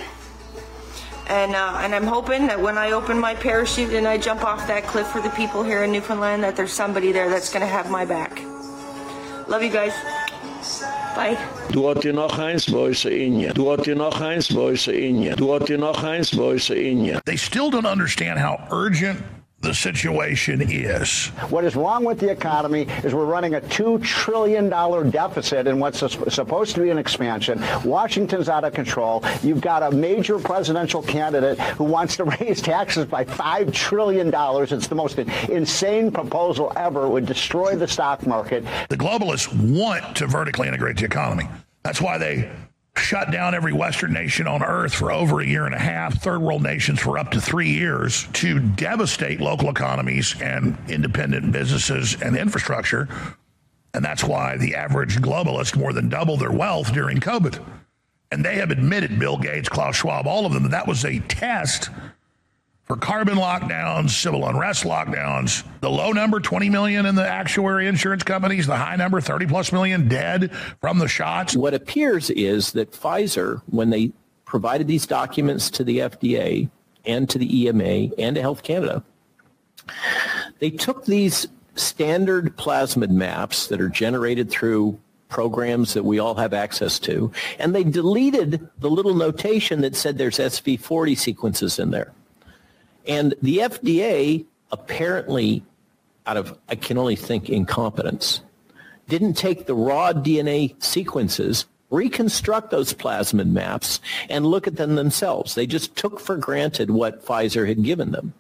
Speaker 15: And, uh, and I'm hoping that when I open my parachute and I jump off that cliff for the people here in Newfoundland, that there's somebody there that's going to have my back.
Speaker 1: Love you guys. Du hat dir noch eins er Du hat dir noch eins er Du hat dir noch eins er They still don't understand how
Speaker 27: urgent the situation is.
Speaker 38: What is wrong with the economy is we're running a 2 trillion dollar deficit in what's supposed to be an expansion. Washington's out of control. You've got a major presidential candidate who wants to raise taxes by 5 trillion dollars. It's the most insane proposal ever. It would destroy the stock market.
Speaker 27: The globalists want to vertically integrate the economy. That's why they shut down every Western nation on earth for over a year and a half, third world nations for up to three years to devastate local economies and independent businesses and infrastructure. And that's why the average globalist more than doubled their wealth during COVID. And they have admitted, Bill Gates, Klaus Schwab, all of them, that, that was a test for carbon lockdowns, civil unrest lockdowns. The low number, 20 million in the actuary insurance companies, the high number, 30 plus million dead from the shots. What appears is that Pfizer,
Speaker 34: when they provided these documents to the FDA and to the EMA and to Health Canada, they took these standard plasmid maps that are generated through programs that we all have access to, and they deleted the little notation that said there's SV40 sequences in there. And the FDA apparently, out of, I can only think, incompetence, didn't take the raw DNA sequences reconstruct those plasmid maps and look at them themselves. They just took for granted what Pfizer had given them.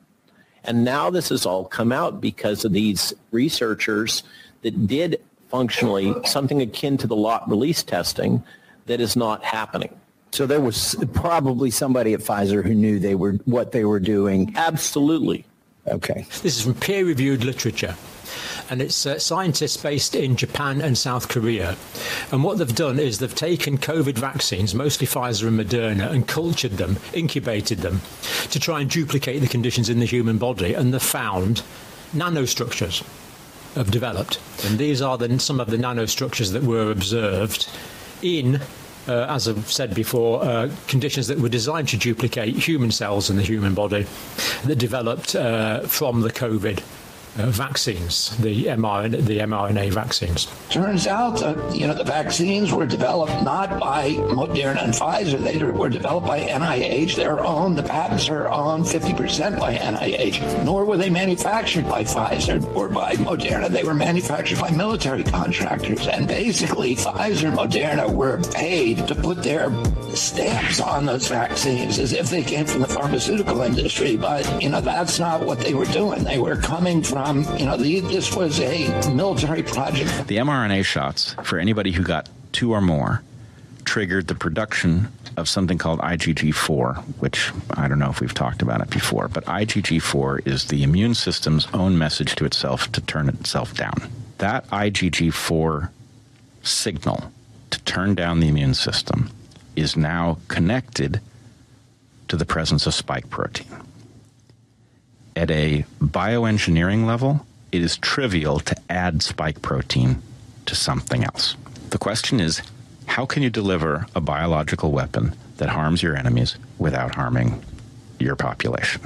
Speaker 34: And now this has all come out because of these researchers that did functionally something akin to the lot release testing that is not happening. So there was probably somebody at Pfizer who knew they were what they were doing. Absolutely.
Speaker 39: Okay. This is from peer-reviewed literature and it's uh, scientists based in Japan and South Korea. And what they've done is they've taken COVID vaccines, mostly Pfizer and Moderna, and cultured them, incubated them to try and duplicate the conditions in the human body and they found nanostructures have developed. And these are some of the nanostructures that were observed in uh, as I've said before, uh, conditions that were designed to duplicate human cells in the human body that developed uh, from the COVID uh, vaccines, the mRNA, the mRNA vaccines.
Speaker 40: Turns out, uh, you know, the vaccines were developed not by Moderna and Pfizer. They were developed by NIH. They're on the patents are on 50% by
Speaker 41: NIH. Nor were they manufactured by Pfizer or by Moderna. They were manufactured by military
Speaker 42: contractors. And
Speaker 39: basically, Pfizer Moderna were paid to put their stamps on those vaccines as if they came from the pharmaceutical industry. But, you know, that's
Speaker 40: not what they were doing. They were coming from um, you know, the, this was a military project.
Speaker 43: The mRNA shots, for anybody who got two or more, triggered the production of something called IgG4, which I don't know if we've talked about it before, but IgG4 is the immune system's own message to itself to turn itself down. That IgG4 signal to turn down the immune system is now connected to the presence of spike protein at a bioengineering level, it is trivial to add spike protein to something else. The question is how can you deliver a biological weapon that harms your enemies without harming your population?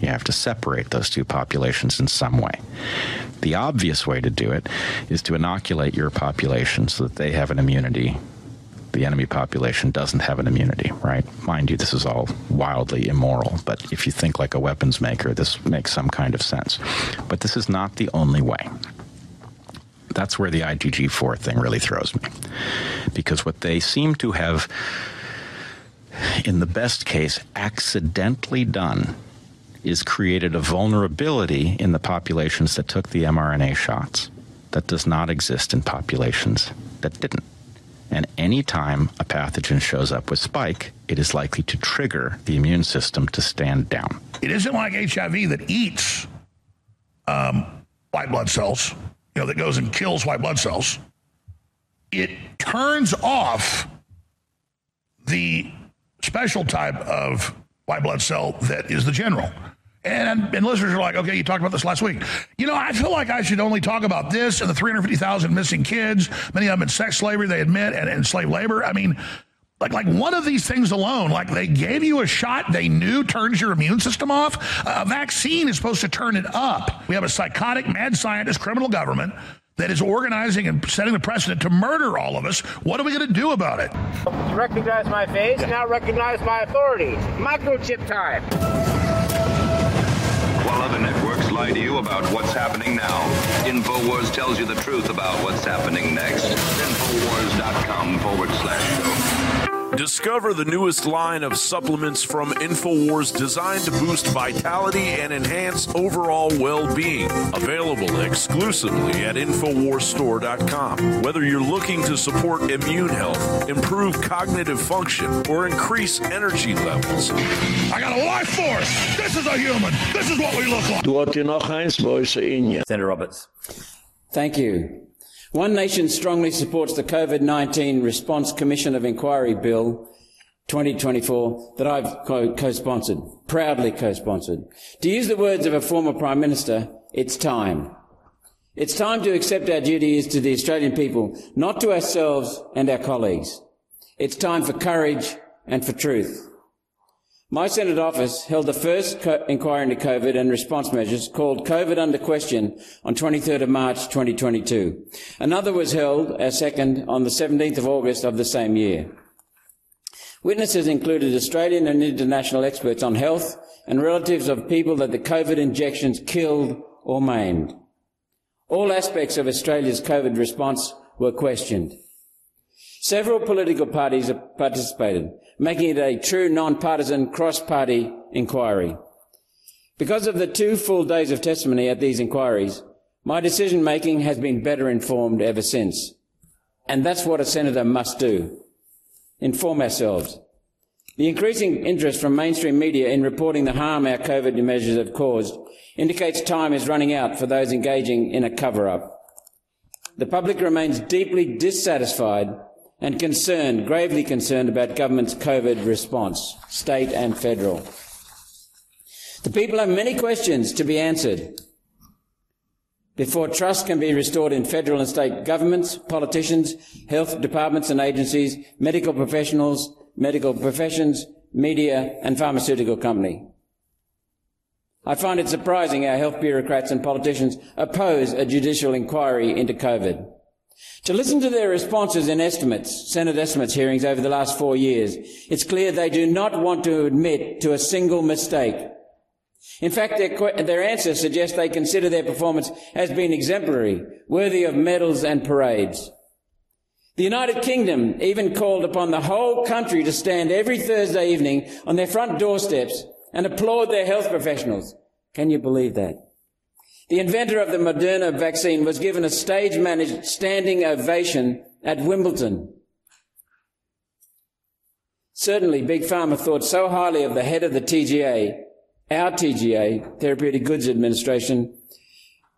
Speaker 43: You have to separate those two populations in some way. The obvious way to do it is to inoculate your population so that they have an immunity the enemy population doesn't have an immunity, right? Mind you, this is all wildly immoral, but if you think like a weapons maker, this makes some kind of sense. But this is not the only way. That's where the IgG4 thing really throws me. Because what they seem to have, in the best case, accidentally done is created a vulnerability in the populations that took the mRNA shots that does not exist in populations that didn't. And anytime a pathogen shows up with
Speaker 27: spike, it is likely to trigger the immune system to stand down. It isn't like HIV that eats um, white blood cells, you know, that goes and kills white blood cells. It turns off the special type of white blood cell that is the general. And, and listeners are like, okay, you talked about this last week. You know, I feel like I should only talk about this and the 350,000 missing kids, many of them in sex slavery, they admit, and, and slave labor. I mean, like, like one of these things alone, like they gave you a shot they knew turns your immune system off. A vaccine is supposed to turn it up. We have a psychotic, mad scientist, criminal government that is organizing and setting the precedent to murder all of us. What are we going to do about it? You recognize my face,
Speaker 34: yeah. now recognize my authority. Microchip time
Speaker 44: other networks lie to you about what's happening now. InfoWars tells you the truth about what's happening next. InfoWars.com forward
Speaker 37: slash Discover the newest line of supplements from InfoWars designed to boost vitality and
Speaker 45: enhance overall well being. Available exclusively at InfoWarsStore.com. Whether you're looking to support immune health, improve cognitive function,
Speaker 27: or increase energy levels, I got a life force! This is a human! This is what
Speaker 39: we look like! Du hast noch eins, Boys, in Senator Roberts. Thank you. One Nation strongly supports the COVID-19 Response Commission of Inquiry Bill 2024 that I've co-sponsored, proudly co-sponsored. To use the words of a former Prime Minister, it's time. It's time to accept our duty is to the Australian people, not to ourselves and our colleagues. It's time for courage and for truth. My Senate office held the first inquiry into COVID and response measures called COVID Under Question on 23rd of March 2022. Another was held, our second, on the 17th of August of the same year. Witnesses included Australian and international experts on health and relatives of people that the COVID injections killed or maimed. All aspects of Australia's COVID response were questioned. Several political parties participated, making it a true non-partisan cross-party inquiry. Because of the two full days of testimony at these inquiries, my decision making has been better informed ever since. And that's what a senator must do. Inform ourselves. The increasing interest from mainstream media in reporting the harm our COVID measures have caused indicates time is running out for those engaging in a cover up. The public remains deeply dissatisfied and concerned, gravely concerned about government's COVID response, state and federal. The people have many questions to be answered before trust can be restored in federal and state governments, politicians, health departments and agencies, medical professionals, medical professions, media and pharmaceutical company. I find it surprising how health bureaucrats and politicians oppose a judicial inquiry into COVID. To listen to their responses and estimates, Senate estimates hearings over the last four years, it's clear they do not want to admit to a single mistake. In fact, their, their answers suggest they consider their performance has been exemplary, worthy of medals and parades. The United Kingdom even called upon the whole country to stand every Thursday evening on their front doorsteps and applaud their health professionals. Can you believe that? The inventor of the Moderna vaccine was given a stage managed standing ovation at Wimbledon. Certainly, Big Pharma thought so highly of the head of the TGA, our TGA, Therapeutic Goods Administration,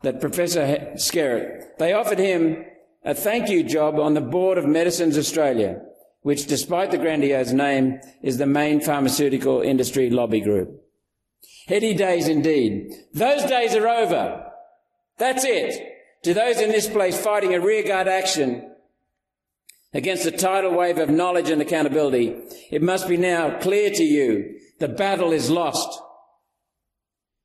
Speaker 39: that Professor Skerritt, they offered him a thank you job on the board of Medicines Australia, which despite the grandiose name is the main pharmaceutical industry lobby group. Heady days indeed. Those days are over. That's it. To those in this place fighting a rearguard action against the tidal wave of knowledge and accountability, it must be now clear to you the battle is lost.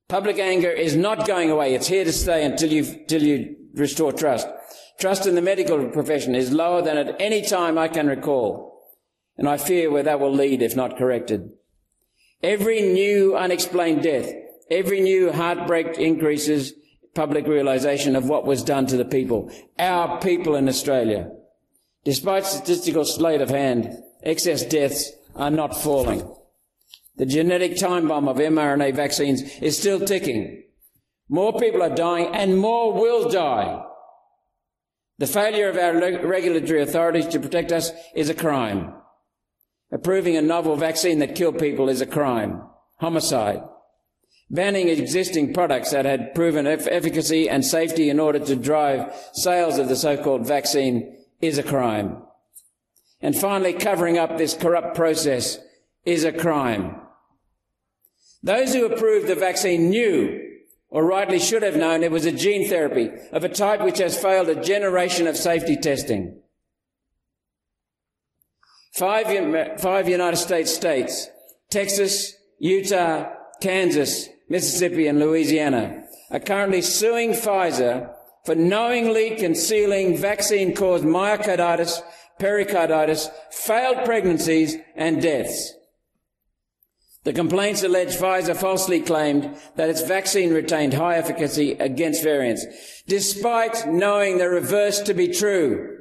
Speaker 39: Public anger is not going away. It's here to stay until you, until you restore trust. Trust in the medical profession is lower than at any time I can recall. And I fear where that will lead if not corrected. Every new unexplained death, every new heartbreak increases public realization of what was done to the people, our people in Australia. Despite statistical sleight of hand, excess deaths are not falling. The genetic time bomb of mRNA vaccines is still ticking. More people are dying and more will die. The failure of our regulatory authorities to protect us is a crime. Approving a novel vaccine that killed people is a crime, homicide. Banning existing products that had proven eff- efficacy and safety in order to drive sales of the so-called vaccine is a crime. And finally, covering up this corrupt process is a crime. Those who approved the vaccine knew or rightly should have known it was a gene therapy of a type which has failed a generation of safety testing. Five, five United States states, Texas, Utah, Kansas, Mississippi, and Louisiana, are currently suing Pfizer for knowingly concealing vaccine caused myocarditis, pericarditis, failed pregnancies, and deaths. The complaints allege Pfizer falsely claimed that its vaccine retained high efficacy against variants, despite knowing the reverse to be true.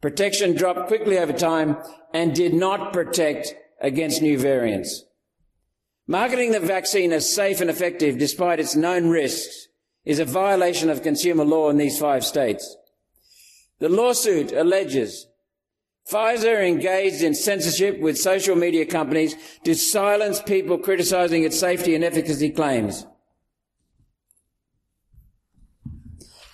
Speaker 39: Protection dropped quickly over time and did not protect against new variants. Marketing the vaccine as safe and effective despite its known risks is a violation of consumer law in these five states. The lawsuit alleges Pfizer engaged in censorship with social media companies to silence people criticizing its safety and efficacy claims.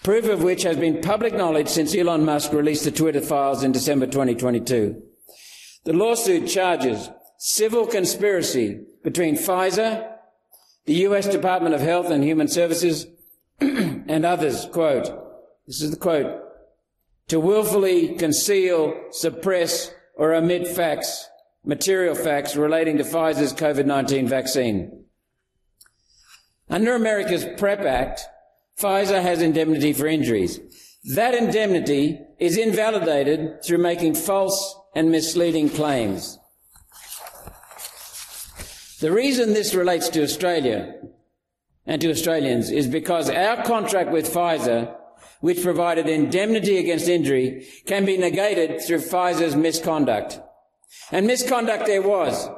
Speaker 39: proof of which has been public knowledge since Elon Musk released the Twitter files in December 2022. The lawsuit charges civil conspiracy between Pfizer, the U.S. Department of Health and Human Services, and others, quote, this is the quote, to willfully conceal, suppress, or omit facts, material facts relating to Pfizer's COVID-19 vaccine. Under America's PrEP Act, Pfizer has indemnity for injuries. That indemnity is invalidated through making false and misleading claims. The reason this relates to Australia and to Australians is because our contract with Pfizer, which provided indemnity against injury, can be negated through Pfizer's misconduct. And misconduct there was,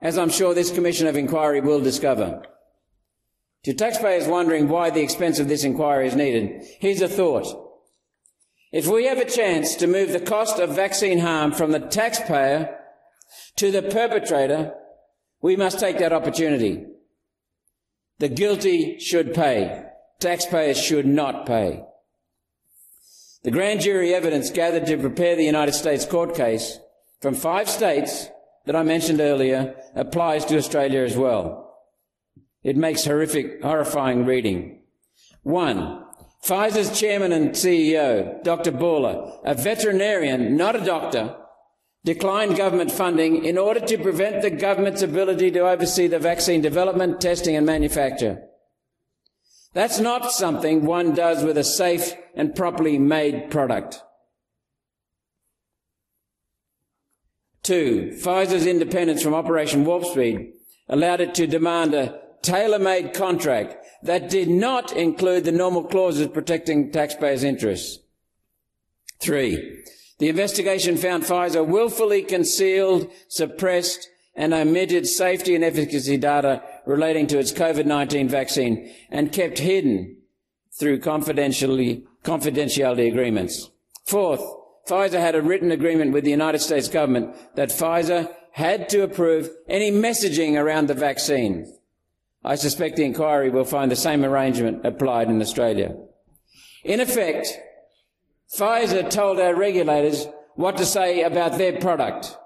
Speaker 39: as I'm sure this Commission of Inquiry will discover. To taxpayers wondering why the expense of this inquiry is needed, here's a thought. If we have a chance to move the cost of vaccine harm from the taxpayer to the perpetrator, we must take that opportunity. The guilty should pay. Taxpayers should not pay. The grand jury evidence gathered to prepare the United States court case from five states that I mentioned earlier applies to Australia as well. It makes horrific, horrifying reading. One, Pfizer's chairman and CEO, Dr. Bourla, a veterinarian, not a doctor, declined government funding in order to prevent the government's ability to oversee the vaccine development, testing and manufacture. That's not something one does with a safe and properly made product. Two, Pfizer's independence from Operation Warp Speed allowed it to demand a tailor-made contract that did not include the normal clauses protecting taxpayers' interests. Three, the investigation found Pfizer willfully concealed, suppressed, and omitted safety and efficacy data relating to its COVID-19 vaccine and kept hidden through confidentiality agreements. Fourth, Pfizer had a written agreement with the United States government that Pfizer had to approve any messaging around the vaccine. I suspect the inquiry will find the same arrangement applied in Australia. In effect, Pfizer told our regulators what to say about their product.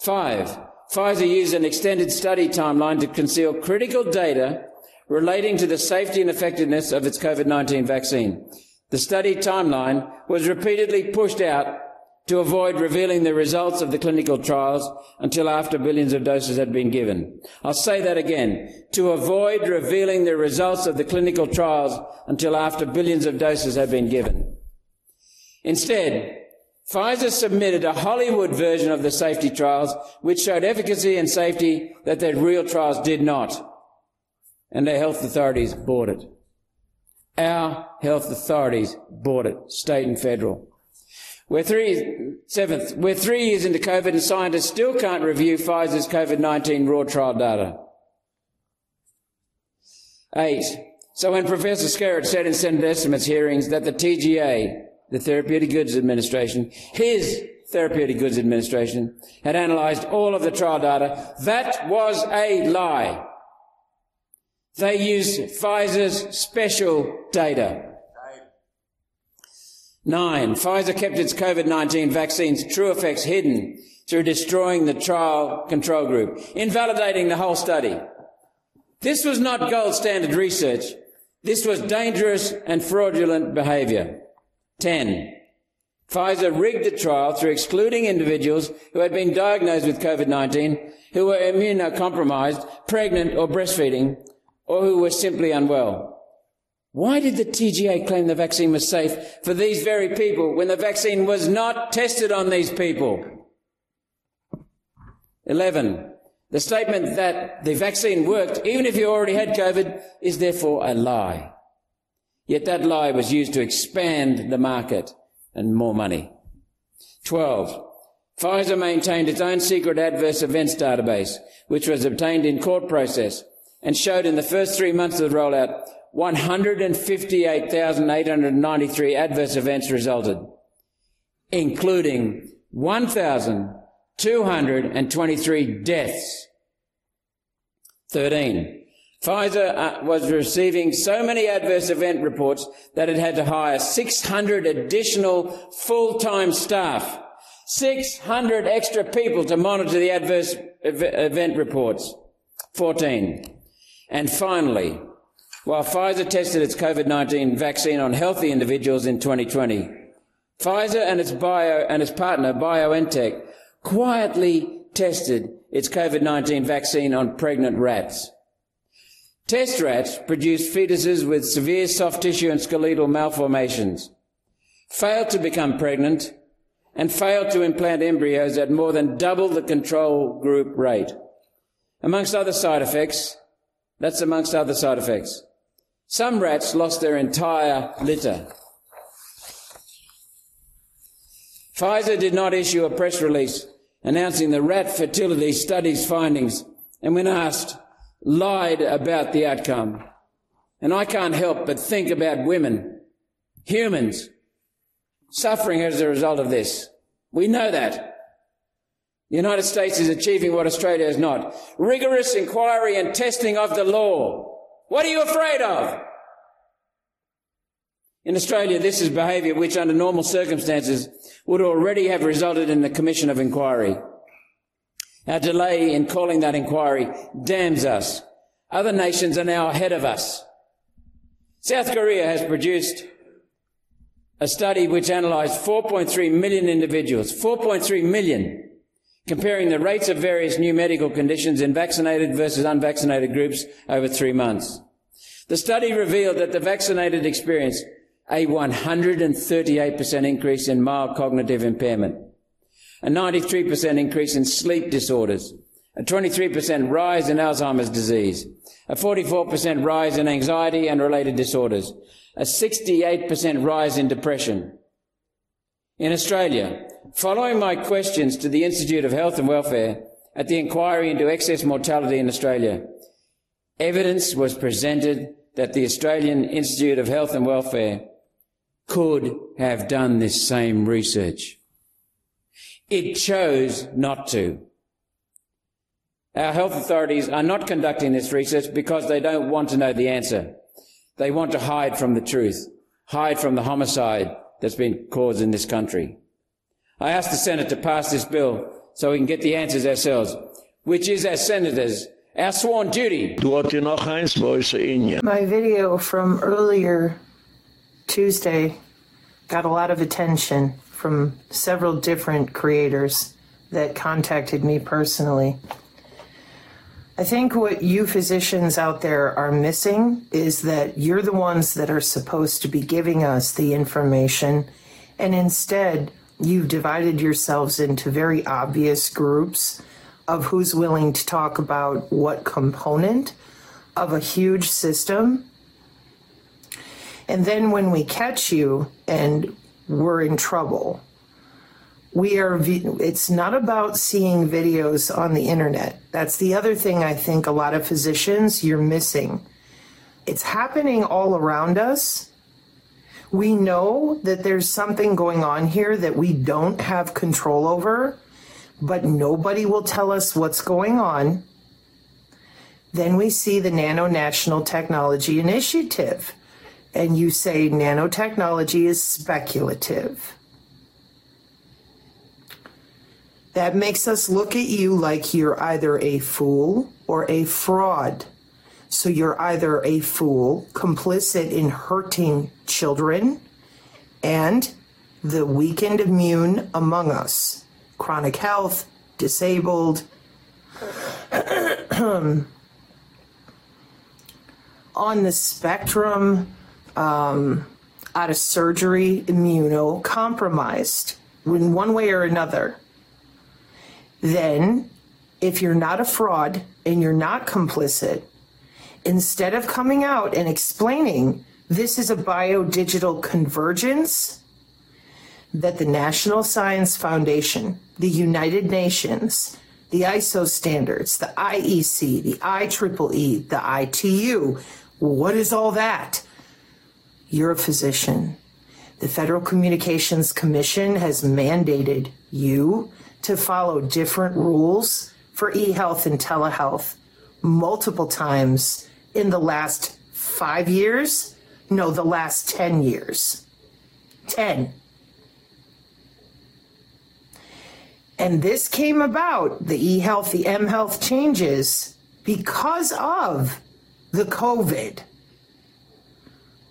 Speaker 39: Five, Pfizer used an extended study timeline to conceal critical data relating to the safety and effectiveness of its COVID-19 vaccine. The study timeline was repeatedly pushed out to avoid revealing the results of the clinical trials until after billions of doses had been given. I'll say that again. To avoid revealing the results of the clinical trials until after billions of doses had been given. Instead, Pfizer submitted a Hollywood version of the safety trials, which showed efficacy and safety that their real trials did not. And their health authorities bought it. Our health authorities bought it, state and federal. We're three, seventh, we're three years into COVID and scientists still can't review Pfizer's COVID-19 raw trial data. Eight. So when Professor Skerritt said in Senate estimates hearings that the TGA, the Therapeutic Goods Administration, his Therapeutic Goods Administration, had analyzed all of the trial data, that was a lie. They used Pfizer's special data. Nine, Pfizer kept its COVID-19 vaccine's true effects hidden through destroying the trial control group, invalidating the whole study. This was not gold standard research. This was dangerous and fraudulent behavior. 10. Pfizer rigged the trial through excluding individuals who had been diagnosed with COVID-19, who were immunocompromised, pregnant or breastfeeding, or who were simply unwell. Why did the TGA claim the vaccine was safe for these very people when the vaccine was not tested on these people? 11. The statement that the vaccine worked even if you already had COVID is therefore a lie. Yet that lie was used to expand the market and more money. 12. Pfizer maintained its own secret adverse events database, which was obtained in court process and showed in the first three months of the rollout 158,893 adverse events resulted, including 1,223 deaths. 13. Pfizer uh, was receiving so many adverse event reports that it had to hire 600 additional full-time staff, 600 extra people to monitor the adverse event reports. 14. And finally, while Pfizer tested its COVID 19 vaccine on healthy individuals in 2020. Pfizer and its bio and its partner BioNTech quietly tested its COVID-19 vaccine on pregnant rats. Test rats produced fetuses with severe soft tissue and skeletal malformations, failed to become pregnant, and failed to implant embryos at more than double the control group rate. Amongst other side effects, that's amongst other side effects. Some rats lost their entire litter. Pfizer did not issue a press release announcing the rat fertility study's findings and when asked, lied about the outcome. And I can't help but think about women, humans, suffering as a result of this. We know that. The United States is achieving what Australia is not. Rigorous inquiry and testing of the law. What are you afraid of? In Australia, this is behaviour which, under normal circumstances, would already have resulted in the commission of inquiry. Our delay in calling that inquiry damns us. Other nations are now ahead of us. South Korea has produced a study which analysed 4.3 million individuals, 4.3 million, comparing the rates of various new medical conditions in vaccinated versus unvaccinated groups over three months. The study revealed that the vaccinated experienced a 138% increase in mild cognitive impairment, a 93% increase in sleep disorders, a 23% rise in Alzheimer's disease, a 44% rise in anxiety and related disorders, a 68% rise in depression. In Australia, Following my questions to the Institute of Health and Welfare at the inquiry into excess mortality in Australia, evidence was presented that the Australian Institute of Health and Welfare could have done this same research. It chose not to. Our health authorities are not conducting this research because they don't want to know the answer. They want to hide from the truth, hide from the homicide that's been caused in this country. I asked the Senate to pass this bill so we can get the answers ourselves, which is our senators, our sworn duty. My
Speaker 46: video from earlier Tuesday got a lot of attention from several different creators that contacted me personally. I think what you physicians out there are missing is that you're the ones that are supposed to be giving us the information, and instead, you've divided yourselves into very obvious groups of who's willing to talk about what component of a huge system. And then when we catch you and we're in trouble, we are, it's not about seeing videos on the internet. That's the other thing I think a lot of physicians, you're missing. It's happening all around us we know that there's something going on here that we don't have control over, but nobody will tell us what's going on. Then we see the Nano National Technology Initiative, and you say nanotechnology is speculative. That makes us look at you like you're either a fool or a fraud. So you're either a fool, complicit in hurting children, and the weakened immune among us, chronic health, disabled. on the spectrum, um, out of surgery, immunocompromised in one way or another. Then, if you're not a fraud and you're not complicit, instead of coming out and explaining this is a biodigital convergence that the National Science Foundation, the United Nations, the ISO standards, the IEC, the IEEE, the ITU. What is all that? You're a physician. The Federal Communications Commission has mandated you to follow different rules for e-health and telehealth multiple times in the last five years? No, the last 10 years. 10. And this came about, the e health, the m health changes, because of the COVID.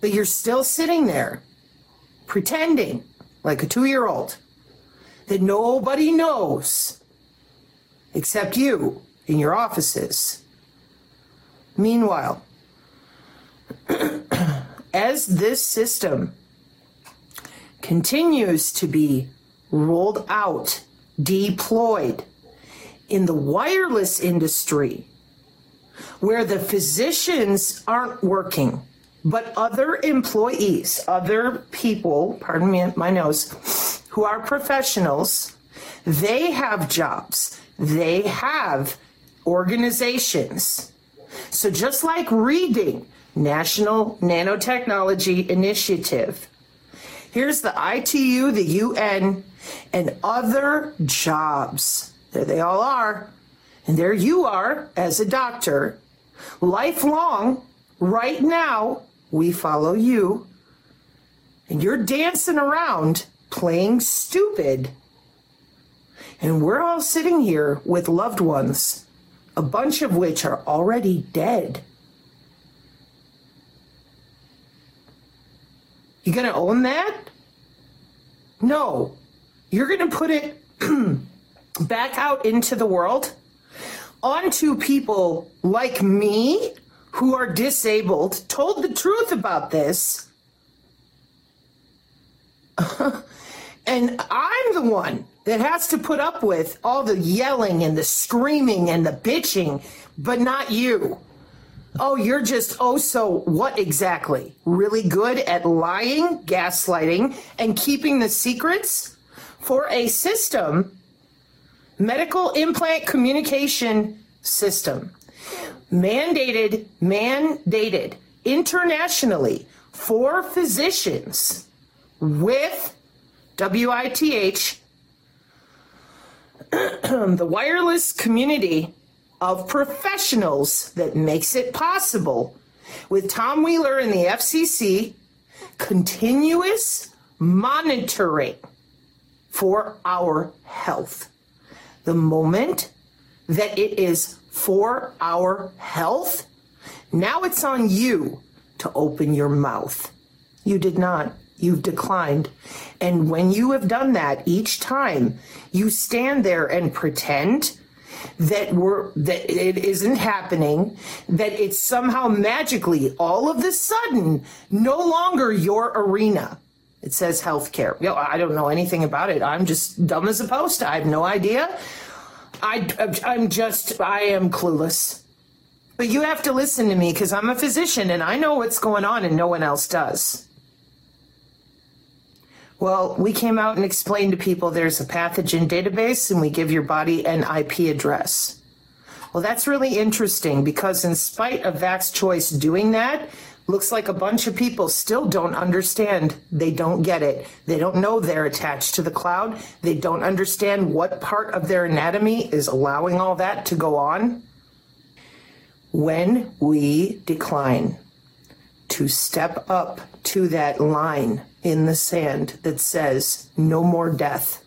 Speaker 46: But you're still sitting there pretending like a two year old that nobody knows except you in your offices Meanwhile, as this system continues to be rolled out, deployed in the wireless industry, where the physicians aren't working, but other employees, other people, pardon me, my nose, who are professionals, they have jobs, they have organizations so just like reading, National Nanotechnology Initiative. Here's the ITU, the UN, and other jobs. There they all are. And there you are as a doctor. Lifelong, right now, we follow you. And you're dancing around playing stupid. And we're all sitting here with loved ones a bunch of which are already dead. You gonna own that? No. You're gonna put it back out into the world onto people like me who are disabled, told the truth about this. and I'm the one that has to put up with all the yelling and the screaming and the bitching, but not you. Oh, you're just oh so what exactly? Really good at lying, gaslighting, and keeping the secrets for a system, medical implant communication system, mandated, mandated internationally for physicians with WITH the wireless community of professionals that makes it possible with Tom Wheeler and the FCC continuous monitoring for our health. The moment that it is for our health, now it's on you to open your mouth. You did not you've declined. And when you have done that each time, you stand there and pretend that that it isn't happening, that it's somehow magically all of the sudden no longer your arena. It says healthcare. Yo, I don't know anything about it. I'm just dumb as a post. I have no idea. I, I'm just, I am clueless. But you have to listen to me because I'm a physician and I know what's going on and no one else does. Well, we came out and explained to people there's a pathogen database and we give your body an IP address. Well, that's really interesting because in spite of Vax Choice doing that, looks like a bunch of people still don't understand. They don't get it. They don't know they're attached to the cloud. They don't understand what part of their anatomy is allowing all that to go on. When we decline to step up to that line in the sand that says, no more death.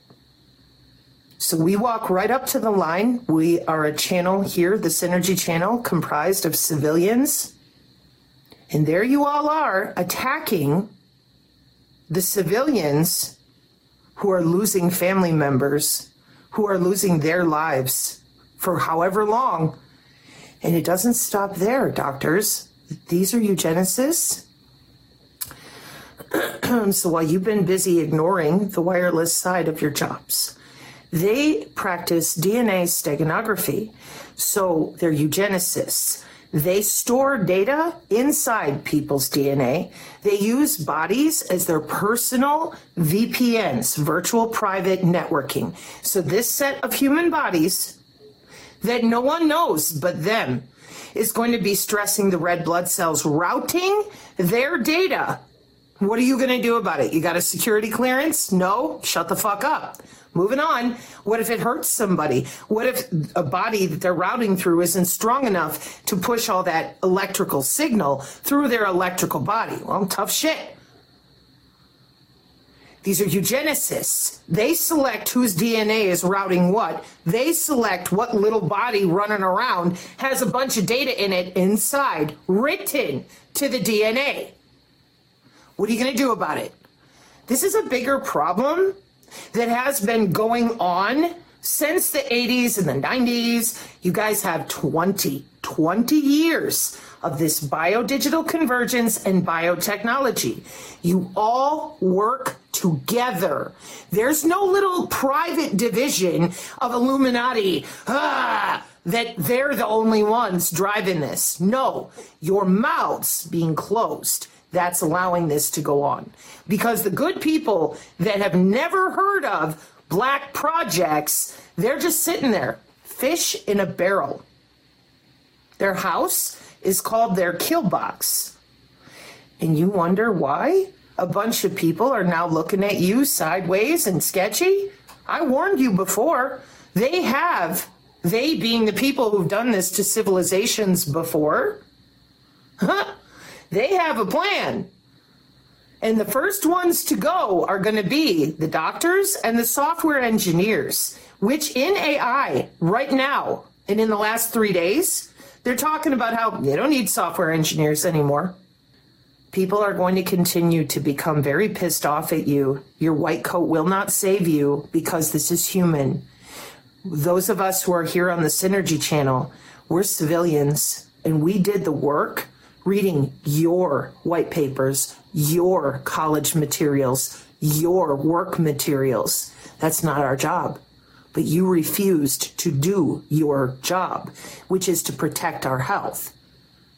Speaker 46: So we walk right up to the line. We are a channel here, the Synergy Channel, comprised of civilians. And there you all are attacking the civilians who are losing family members, who are losing their lives for however long. And it doesn't stop there, doctors. These are eugenicists. so while you've been busy ignoring the wireless side of your jobs, they practice DNA steganography. So they're eugenicists. They store data inside people's DNA. They use bodies as their personal VPNs, virtual private networking. So this set of human bodies that no one knows but them is going to be stressing the red blood cells routing their data what are you going to do about it? You got a security clearance? No? Shut the fuck up. Moving on. What if it hurts somebody? What if a body that they're routing through isn't strong enough to push all that electrical signal through their electrical body? Well, tough shit. These are eugenicists. They select whose DNA is routing what. They select what little body running around has a bunch of data in it inside written to the DNA. What are you going to do about it? This is a bigger problem that has been going on since the 80s and the 90s. You guys have 20, 20 years of this biodigital convergence and biotechnology. You all work together. There's no little private division of Illuminati ah, that they're the only ones driving this. No, your mouths being closed that's allowing this to go on. Because the good people that have never heard of black projects, they're just sitting there, fish in a barrel. Their house is called their kill box. And you wonder why a bunch of people are now looking at you sideways and sketchy? I warned you before. They have, they being the people who've done this to civilizations before. Huh? They have a plan. And the first ones to go are going to be the doctors and the software engineers, which in AI right now and in the last three days, they're talking about how they don't need software engineers anymore. People are going to continue to become very pissed off at you. Your white coat will not save you because this is human. Those of us who are here on the Synergy channel, we're civilians and we did the work reading your white papers, your college materials, your work materials. That's not our job. But you refused to do your job, which is to protect our health.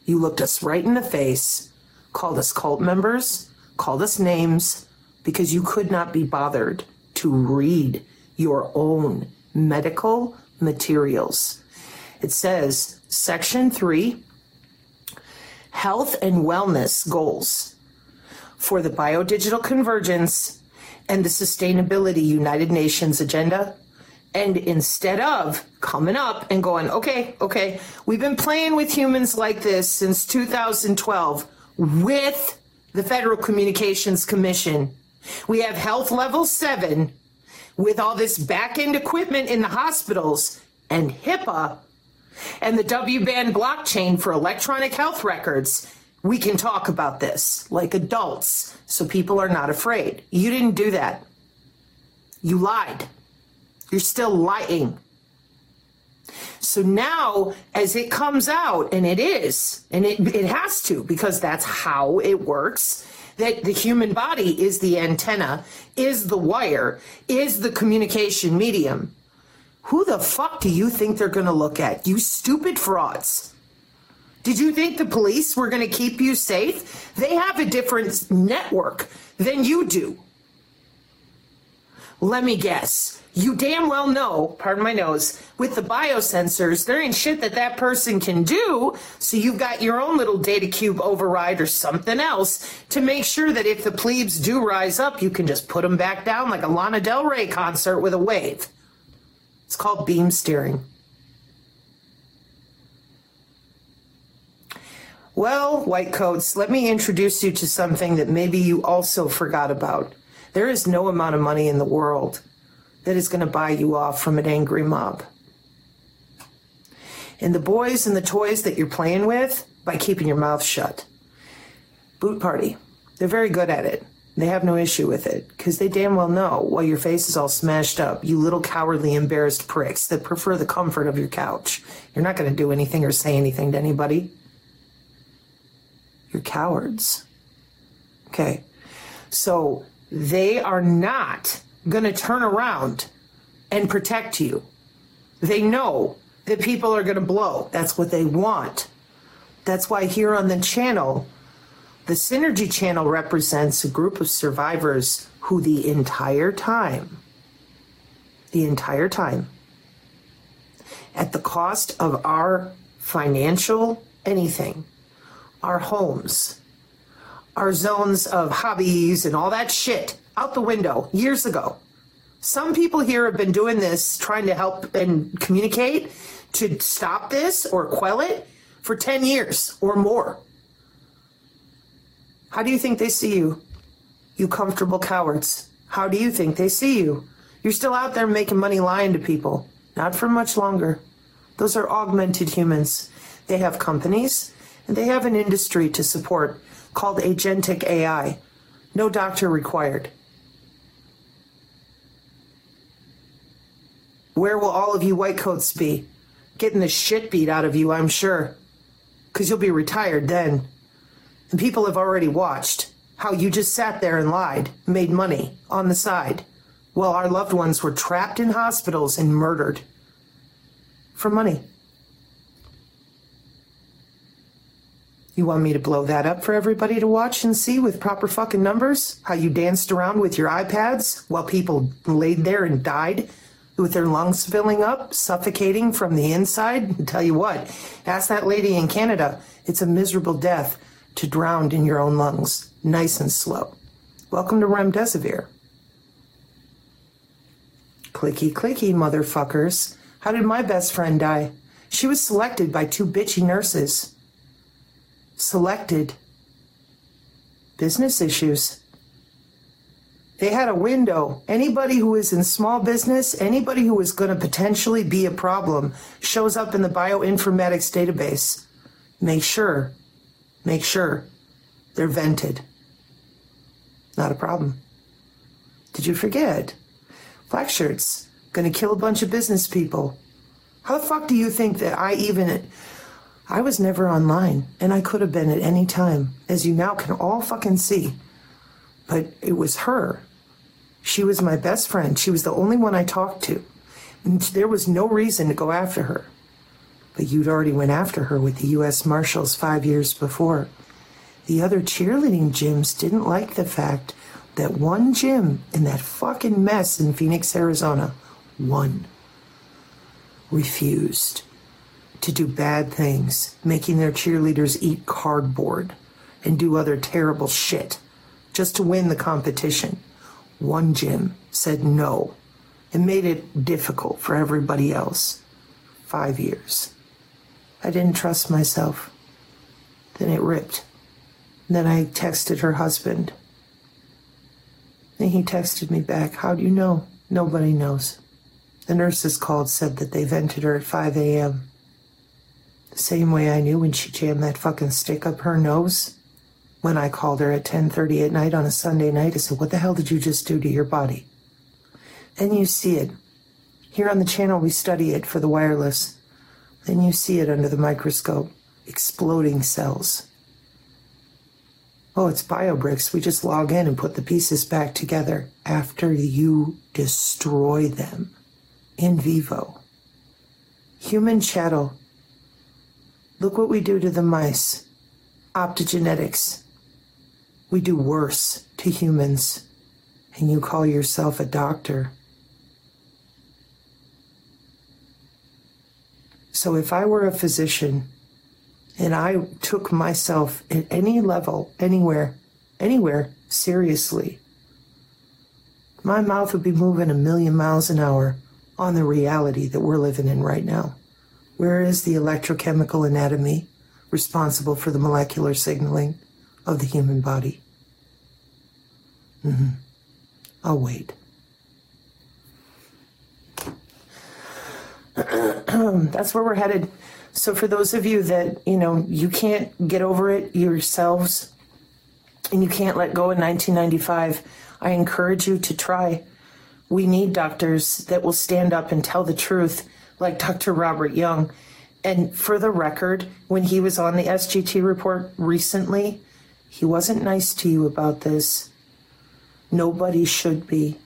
Speaker 46: You looked us right in the face, called us cult members, called us names, because you could not be bothered to read your own medical materials. It says, Section 3 health and wellness goals for the biodigital convergence and the sustainability United Nations agenda. And instead of coming up and going, okay, okay, we've been playing with humans like this since 2012 with the Federal Communications Commission. We have health level seven with all this back end equipment in the hospitals and HIPAA and the W-band blockchain for electronic health records. We can talk about this like adults so people are not afraid. You didn't do that. You lied. You're still lying. So now as it comes out and it is and it it has to because that's how it works that the human body is the antenna, is the wire, is the communication medium. Who the fuck do you think they're going to look at? You stupid frauds. Did you think the police were going to keep you safe? They have a different network than you do. Let me guess. You damn well know, pardon my nose, with the biosensors, there ain't shit that that person can do. So you've got your own little data cube override or something else to make sure that if the plebes do rise up, you can just put them back down like a Lana Del Rey concert with a wave. It's called beam steering. Well, white coats, let me introduce you to something that maybe you also forgot about. There is no amount of money in the world that is going to buy you off from an angry mob. And the boys and the toys that you're playing with by keeping your mouth shut. Boot party. They're very good at it. They have no issue with it, because they damn well know, while your face is all smashed up, you little cowardly, embarrassed pricks that prefer the comfort of your couch. You're not going to do anything or say anything to anybody. You're cowards. Okay. So they are not going to turn around and protect you. They know that people are going to blow. That's what they want. That's why here on the channel, the Synergy Channel represents a group of survivors who the entire time, the entire time, at the cost of our financial anything, our homes, our zones of hobbies and all that shit out the window years ago. Some people here have been doing this, trying to help and communicate to stop this or quell it for 10 years or more. How do you think they see you? You comfortable cowards. How do you think they see you? You're still out there making money lying to people. Not for much longer. Those are augmented humans. They have companies and they have an industry to support called agentic AI. No doctor required. Where will all of you white coats be? Getting the shit beat out of you, I'm sure. Cuz you'll be retired then. And people have already watched how you just sat there and lied, made money on the side, while our loved ones were trapped in hospitals and murdered for money. You want me to blow that up for everybody to watch and see with proper fucking numbers? How you danced around with your iPads while people laid there and died with their lungs filling up, suffocating from the inside? I tell you what, ask that lady in Canada. It's a miserable death to drown in your own lungs, nice and slow. Welcome to remdesivir. Clicky clicky, motherfuckers. How did my best friend die? She was selected by two bitchy nurses. Selected. Business issues. They had a window. Anybody who is in small business, anybody who is going to potentially be a problem, shows up in the bioinformatics database. Make sure Make sure they're vented. Not a problem. Did you forget? Black shirts gonna kill a bunch of business people. How the fuck do you think that I even I was never online and I could have been at any time, as you now can all fucking see. But it was her. She was my best friend. She was the only one I talked to. And there was no reason to go after her but you'd already went after her with the U.S. Marshals five years before. The other cheerleading gyms didn't like the fact that one gym in that fucking mess in Phoenix, Arizona, one, refused to do bad things, making their cheerleaders eat cardboard and do other terrible shit just to win the competition. One gym said no and made it difficult for everybody else. Five years. I didn't trust myself. Then it ripped. then I texted her husband. And he texted me back, How do you know? Nobody knows. The nurses called, said that they vented her at 5 a.m. The same way I knew when she jammed that fucking stick up her nose. When I called her at 10:30 at night on a Sunday night, I said, "What the hell did you just do to your body?" And you see it. Here on the channel, we study it for the wireless. Then you see it under the microscope, exploding cells. Oh, it's BioBricks. We just log in and put the pieces back together after you destroy them in vivo. Human chattel. Look what we do to the mice. Optogenetics. We do worse to humans. And you call yourself a doctor. So if I were a physician and I took myself at any level, anywhere, anywhere seriously, my mouth would be moving a million miles an hour on the reality that we're living in right now. Where is the electrochemical anatomy responsible for the molecular signaling of the human body? Mm-hmm. I'll wait. that's where we're headed. So for those of you that, you know, you can't get over it yourselves and you can't let go in 1995, I encourage you to try. We need doctors that will stand up and tell the truth, like Dr. Robert Young. And for the record, when he was on the SGT report recently, he wasn't nice to you about this. Nobody should be.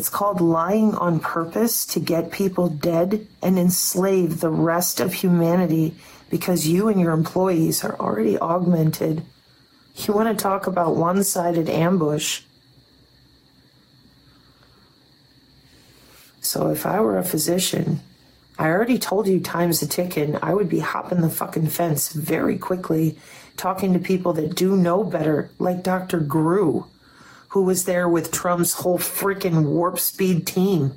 Speaker 46: It's called lying on purpose to get people dead and enslave the rest of humanity because you and your employees are already augmented. You want to talk about one sided ambush. So if I were a physician, I already told you time's a ticking. I would be hopping the fucking fence very quickly, talking to people that do know better, like Dr. Grew who was there with Trump's whole freaking warp speed team.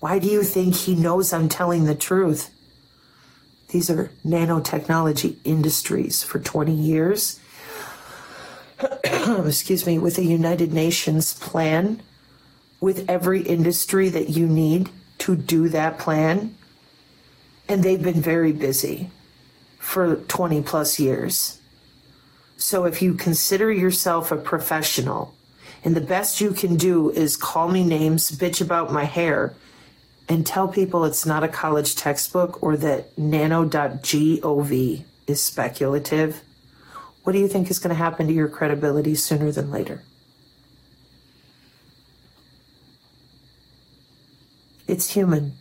Speaker 46: Why do you think he knows I'm telling the truth? These are nanotechnology industries for 20 years. Excuse me, with a United Nations plan, with every industry that you need to do that plan. And they've been very busy for 20 plus years. So if you consider yourself a professional and the best you can do is call me names, bitch about my hair, and tell people it's not a college textbook or that nano.gov is speculative, what do you think is going to happen to your credibility sooner than later? It's human.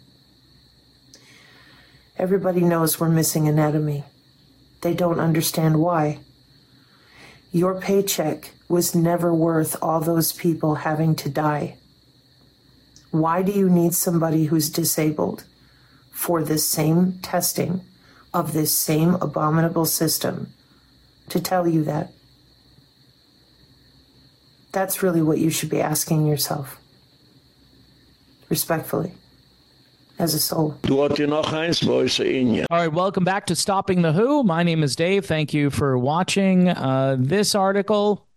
Speaker 46: Everybody knows we're missing anatomy. They don't understand why. Your paycheck was never worth all those people having to die. Why do you need somebody who's disabled for this same testing of this same abominable system to tell you that? That's really what you should be asking yourself,
Speaker 1: respectfully as a soul. Er All
Speaker 47: right, welcome back to Stopping the Who. My name is Dave. Thank you for watching. Uh, this article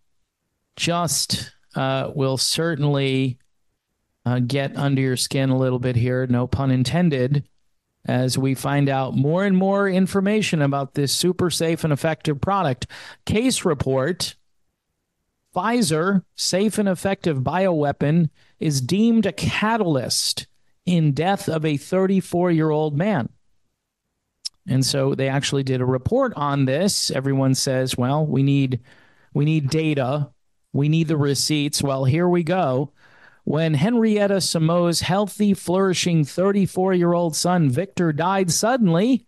Speaker 47: just uh, will certainly uh, get under your skin a little bit here, no pun intended, as we find out more and more information about this super safe and effective product. Case report Pfizer safe and effective bioweapon is deemed a catalyst in death of a 34 year old man. And so they actually did a report on this. Everyone says, well, we need we need data, we need the receipts. Well, here we go. When Henrietta Samoa's healthy, flourishing 34-year-old son Victor died suddenly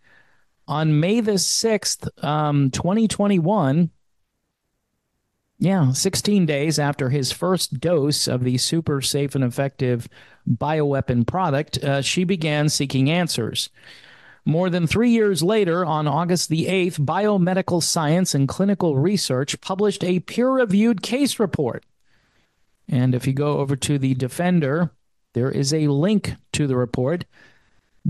Speaker 47: on May the 6th, um, 2021, yeah, 16 days after his first dose of the super safe and effective bioweapon product, uh, she began seeking answers. More than three years later, on August the 8th, Biomedical Science and Clinical Research published a peer reviewed case report. And if you go over to the Defender, there is a link to the report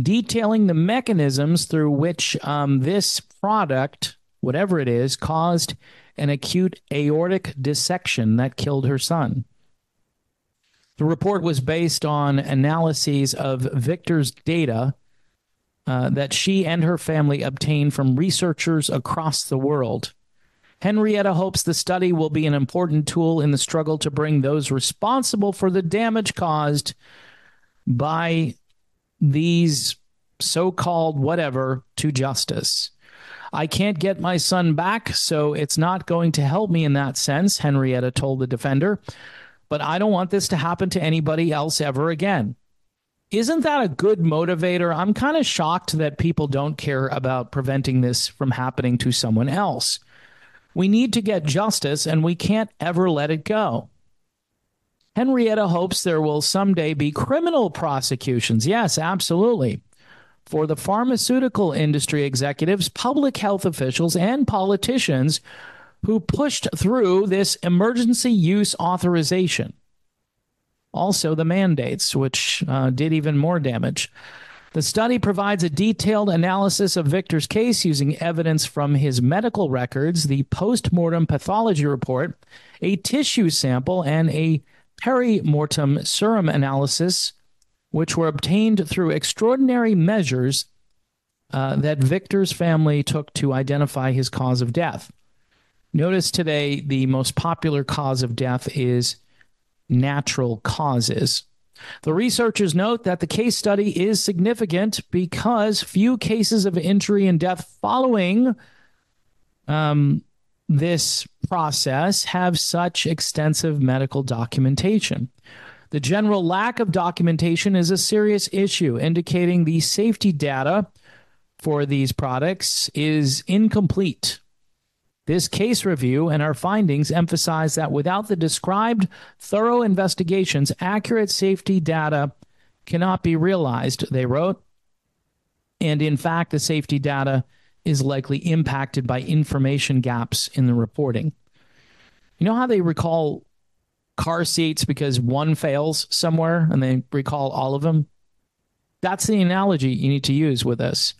Speaker 47: detailing the mechanisms through which um, this product whatever it is, caused an acute aortic dissection that killed her son. The report was based on analyses of Victor's data uh, that she and her family obtained from researchers across the world. Henrietta hopes the study will be an important tool in the struggle to bring those responsible for the damage caused by these so-called whatever to justice. I can't get my son back, so it's not going to help me in that sense, Henrietta told the defender. But I don't want this to happen to anybody else ever again. Isn't that a good motivator? I'm kind of shocked that people don't care about preventing this from happening to someone else. We need to get justice, and we can't ever let it go. Henrietta hopes there will someday be criminal prosecutions. Yes, absolutely for the pharmaceutical industry executives, public health officials, and politicians who pushed through this emergency use authorization. Also, the mandates, which uh, did even more damage. The study provides a detailed analysis of Victor's case using evidence from his medical records, the post-mortem pathology report, a tissue sample, and a perimortem serum analysis which were obtained through extraordinary measures uh, that Victor's family took to identify his cause of death. Notice today the most popular cause of death is natural causes. The researchers note that the case study is significant because few cases of injury and death following um, this process have such extensive medical documentation. The general lack of documentation is a serious issue, indicating the safety data for these products is incomplete. This case review and our findings emphasize that without the described thorough investigations, accurate safety data cannot be realized, they wrote. And in fact, the safety data is likely impacted by information gaps in the reporting. You know how they recall car seats because one fails somewhere and they recall all of them. That's the analogy you need to use with this.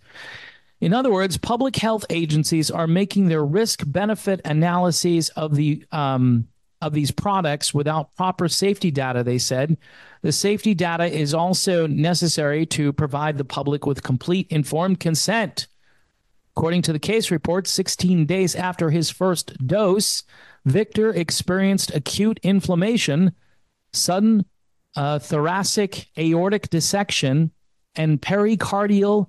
Speaker 47: In other words, public health agencies are making their risk benefit analyses of the um, of these products without proper safety data, they said. The safety data is also necessary to provide the public with complete informed consent. According to the case report, 16 days after his first dose, Victor experienced acute inflammation, sudden uh, thoracic aortic dissection, and pericardial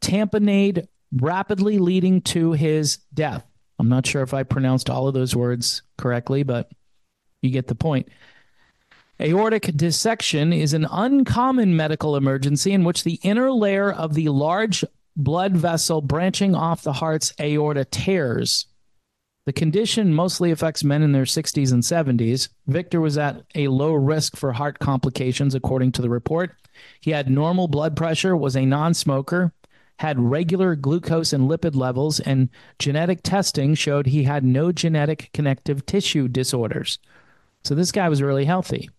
Speaker 47: tamponade, rapidly leading to his death. I'm not sure if I pronounced all of those words correctly, but you get the point. Aortic dissection is an uncommon medical emergency in which the inner layer of the large blood vessel branching off the heart's aorta tears. The condition mostly affects men in their 60s and 70s. Victor was at a low risk for heart complications, according to the report. He had normal blood pressure, was a non smoker, had regular glucose and lipid levels, and genetic testing showed he had no genetic connective tissue disorders. So this guy was really healthy.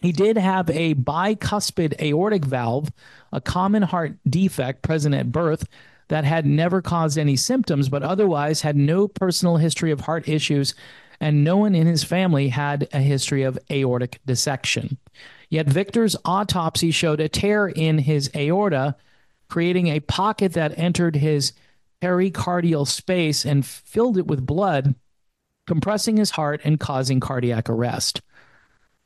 Speaker 47: He did have a bicuspid aortic valve, a common heart defect present at birth that had never caused any symptoms, but otherwise had no personal history of heart issues, and no one in his family had a history of aortic dissection. Yet Victor's autopsy showed a tear in his aorta, creating a pocket that entered his pericardial space and filled it with blood, compressing his heart and causing cardiac arrest.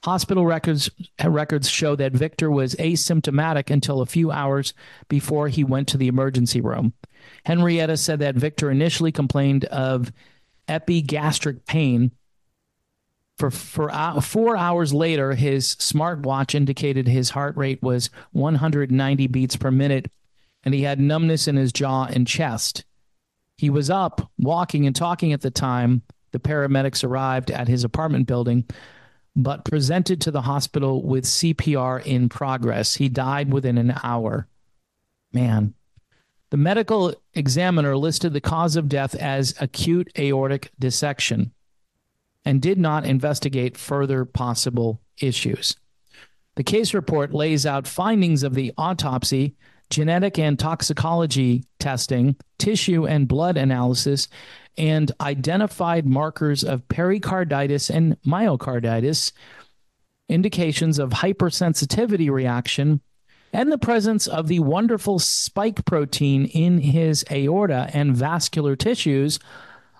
Speaker 47: Hospital records uh, records show that Victor was asymptomatic until a few hours before he went to the emergency room. Henrietta said that Victor initially complained of epigastric pain. For, for uh, four hours later, his smartwatch indicated his heart rate was 190 beats per minute, and he had numbness in his jaw and chest. He was up, walking, and talking at the time the paramedics arrived at his apartment building but presented to the hospital with CPR in progress. He died within an hour. Man. The medical examiner listed the cause of death as acute aortic dissection and did not investigate further possible issues. The case report lays out findings of the autopsy genetic and toxicology testing, tissue and blood analysis, and identified markers of pericarditis and myocarditis, indications of hypersensitivity reaction, and the presence of the wonderful spike protein in his aorta and vascular tissues,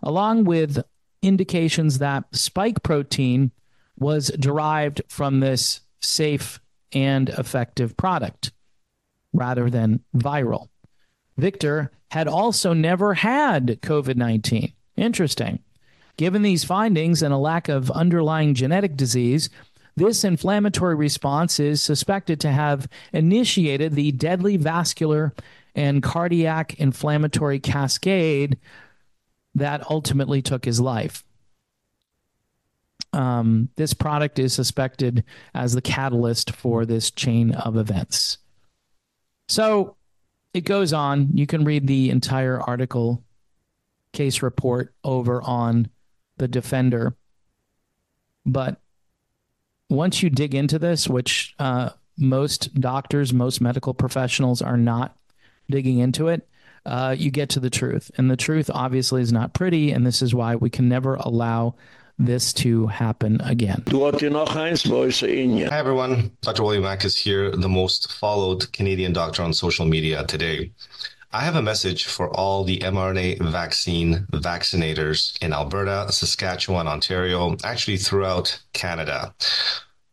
Speaker 47: along with indications that spike protein was derived from this safe and effective product rather than viral. Victor had also never had COVID 19. Interesting. Given these findings and a lack of underlying genetic disease, this inflammatory response is suspected to have initiated the deadly vascular and cardiac inflammatory cascade that ultimately took his life. Um, this product is suspected as the catalyst for this chain of events. So it goes on. You can read the entire article case report over on the defender. But once you dig into this, which uh, most doctors, most medical professionals are not digging into it, uh, you get to the truth. And the truth obviously is not pretty. And this is why we can never allow this to happen again.
Speaker 17: Hi everyone, Dr. William Makis here, the most followed Canadian doctor on social media today. I have a message for all the mRNA vaccine vaccinators in Alberta, Saskatchewan, Ontario, actually throughout Canada.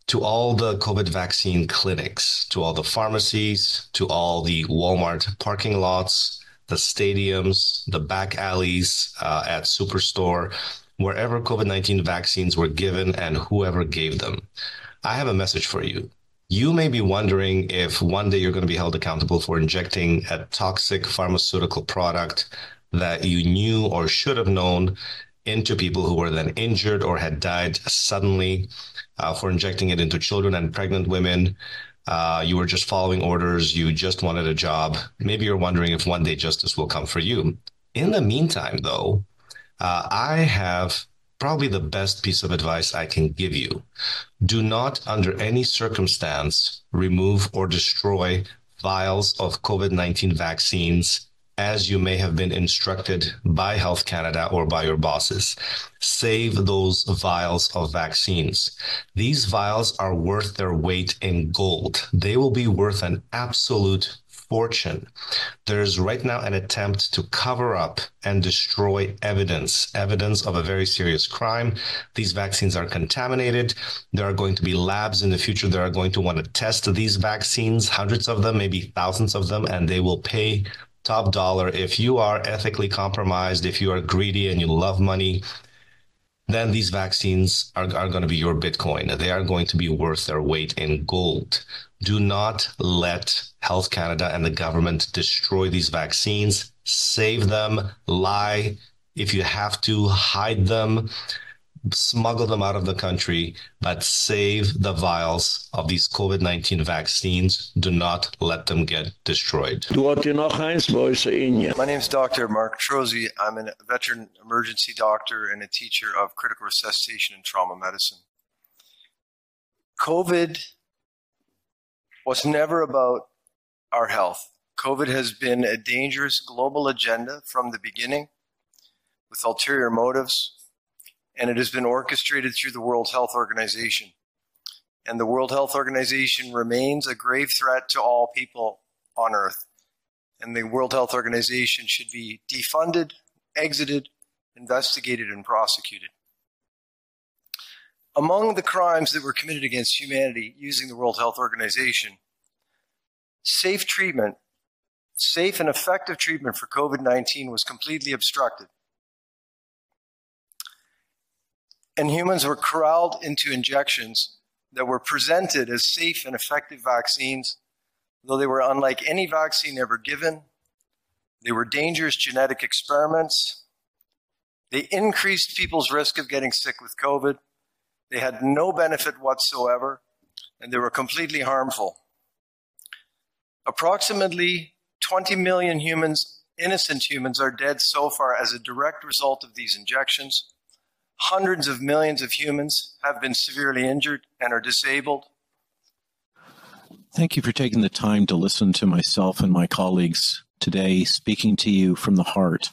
Speaker 17: To all the COVID vaccine clinics, to all the pharmacies, to all the Walmart parking lots, the stadiums, the back alleys uh, at Superstore, wherever COVID 19 vaccines were given and whoever gave them. I have a message for you. You may be wondering if one day you're going to be held accountable for injecting a toxic pharmaceutical product that you knew or should have known into people who were then injured or had died suddenly uh, for injecting it into children and pregnant women. Uh, you were just following orders. You just wanted a job. Maybe you're wondering if one day justice will come for you. In the meantime, though, uh, I have probably the best piece of advice I can give you. Do not, under any circumstance, remove or destroy vials of COVID 19 vaccines as you may have been instructed by Health Canada or by your bosses. Save those vials of vaccines. These vials are worth their weight in gold. They will be worth an absolute Fortune, There is right now an attempt to cover up and destroy evidence, evidence of a very serious crime. These vaccines are contaminated. There are going to be labs in the future that are going to want to test these vaccines, hundreds of them, maybe thousands of them, and they will pay top dollar if you are ethically compromised, if you are greedy and you love money then these vaccines are, are going to be your Bitcoin. They are going to be worth their weight in gold. Do not let Health Canada and the government destroy these vaccines. Save them, lie if you have to, hide them smuggle them out of the country, but save the vials of these COVID-19 vaccines. Do not let them get destroyed.
Speaker 1: Er My
Speaker 10: name is Dr. Mark Trozzi. I'm a veteran emergency doctor and a teacher of critical resuscitation and trauma medicine. COVID was never about our health. COVID has been a dangerous global agenda from the beginning with ulterior motives and it has been orchestrated through the World Health Organization. And the World Health Organization remains a grave threat to all people on Earth. And the World Health Organization should be defunded, exited, investigated, and prosecuted. Among the crimes that were committed against humanity using the World Health Organization, safe treatment, safe and effective treatment for COVID 19 was completely obstructed and humans were corralled into injections that were presented as safe and effective vaccines, though they were unlike any vaccine ever given. They were dangerous genetic experiments. They increased people's risk of getting sick with COVID. They had no benefit whatsoever, and they were completely harmful. Approximately 20 million humans, innocent humans, are dead so far as a direct result of these injections. Hundreds of millions of humans have been severely injured and are disabled.
Speaker 34: Thank you for taking the time to listen to myself and my colleagues today, speaking to you from the heart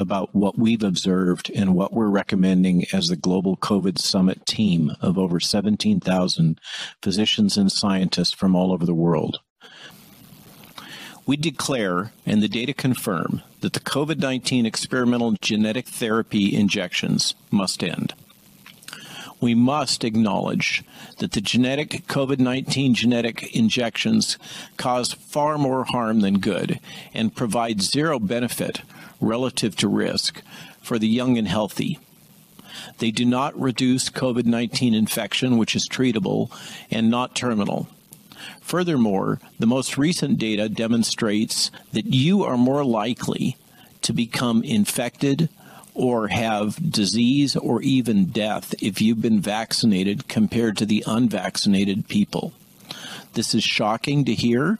Speaker 34: about what we've observed and what we're recommending as the Global COVID Summit team of over 17,000 physicians and scientists from all over the world. We declare, and the data confirm, that the COVID 19 experimental genetic therapy injections must end. We must acknowledge that the genetic COVID 19 genetic injections cause far more harm than good and provide zero benefit relative to risk for the young and healthy. They do not reduce COVID 19 infection, which is treatable and not terminal. Furthermore, the most recent data demonstrates that you are more likely to become infected or have disease or even death if you've been vaccinated compared to the unvaccinated people. This is shocking to hear,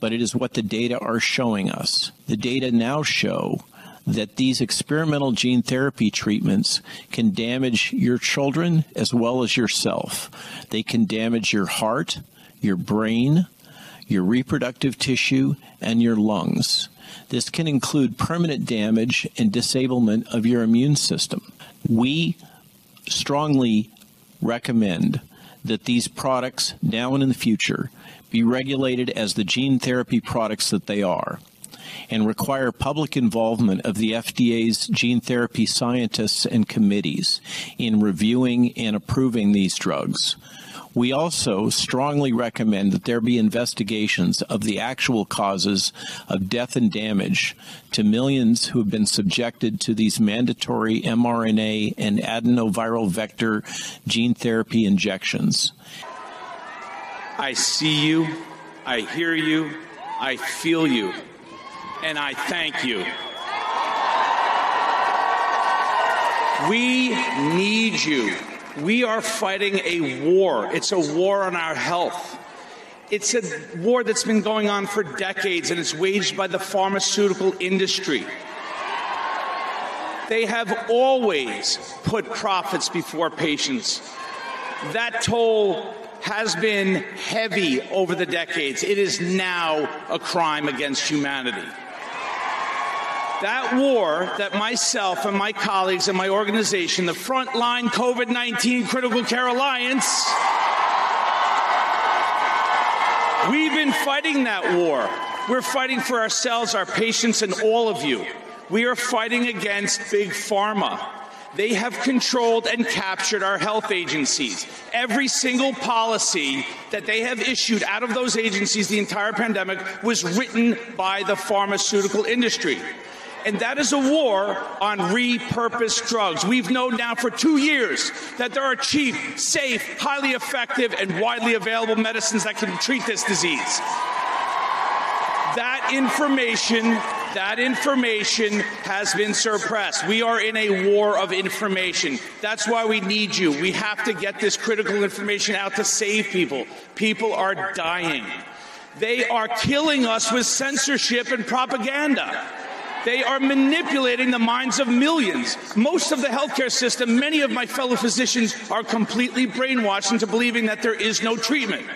Speaker 34: but it is what the data are showing us. The data now show that these experimental gene therapy treatments can damage your children as well as yourself. They can damage your heart your brain, your reproductive tissue, and your lungs. This can include permanent damage and disablement of your immune system. We strongly recommend that these products now and in the future be regulated as the gene therapy products that they are and require public involvement of the FDA's gene therapy scientists and committees in reviewing and approving these drugs. We also strongly recommend that there be investigations of the actual causes of death and damage to millions who have been subjected to these mandatory mRNA and adenoviral vector gene therapy injections.
Speaker 13: I see you, I hear you, I feel you, and I thank you. We need you. We are fighting a war. It's a war on our health. It's a war that's been going on for decades and it's waged by the pharmaceutical industry. They have always put profits before patients. That toll has been heavy over the decades. It is now a crime against humanity. That war that myself and my colleagues and my organization, the Frontline COVID 19 Critical Care Alliance, we've been fighting that war. We're fighting for ourselves, our patients, and all of you. We are fighting against Big Pharma. They have controlled and captured our health agencies. Every single policy that they have issued out of those agencies the entire pandemic was written by the pharmaceutical industry and that is a war on repurposed drugs. We've known now for 2 years that there are cheap, safe, highly effective and widely available medicines that can treat this disease. That information that information has been suppressed. We are in a war of information. That's why we need you. We have to get this critical information out to save people. People are dying. They are killing us with censorship and propaganda. They are manipulating the minds of millions. Most of the healthcare system, many of my fellow physicians are completely brainwashed into believing that there is no treatment.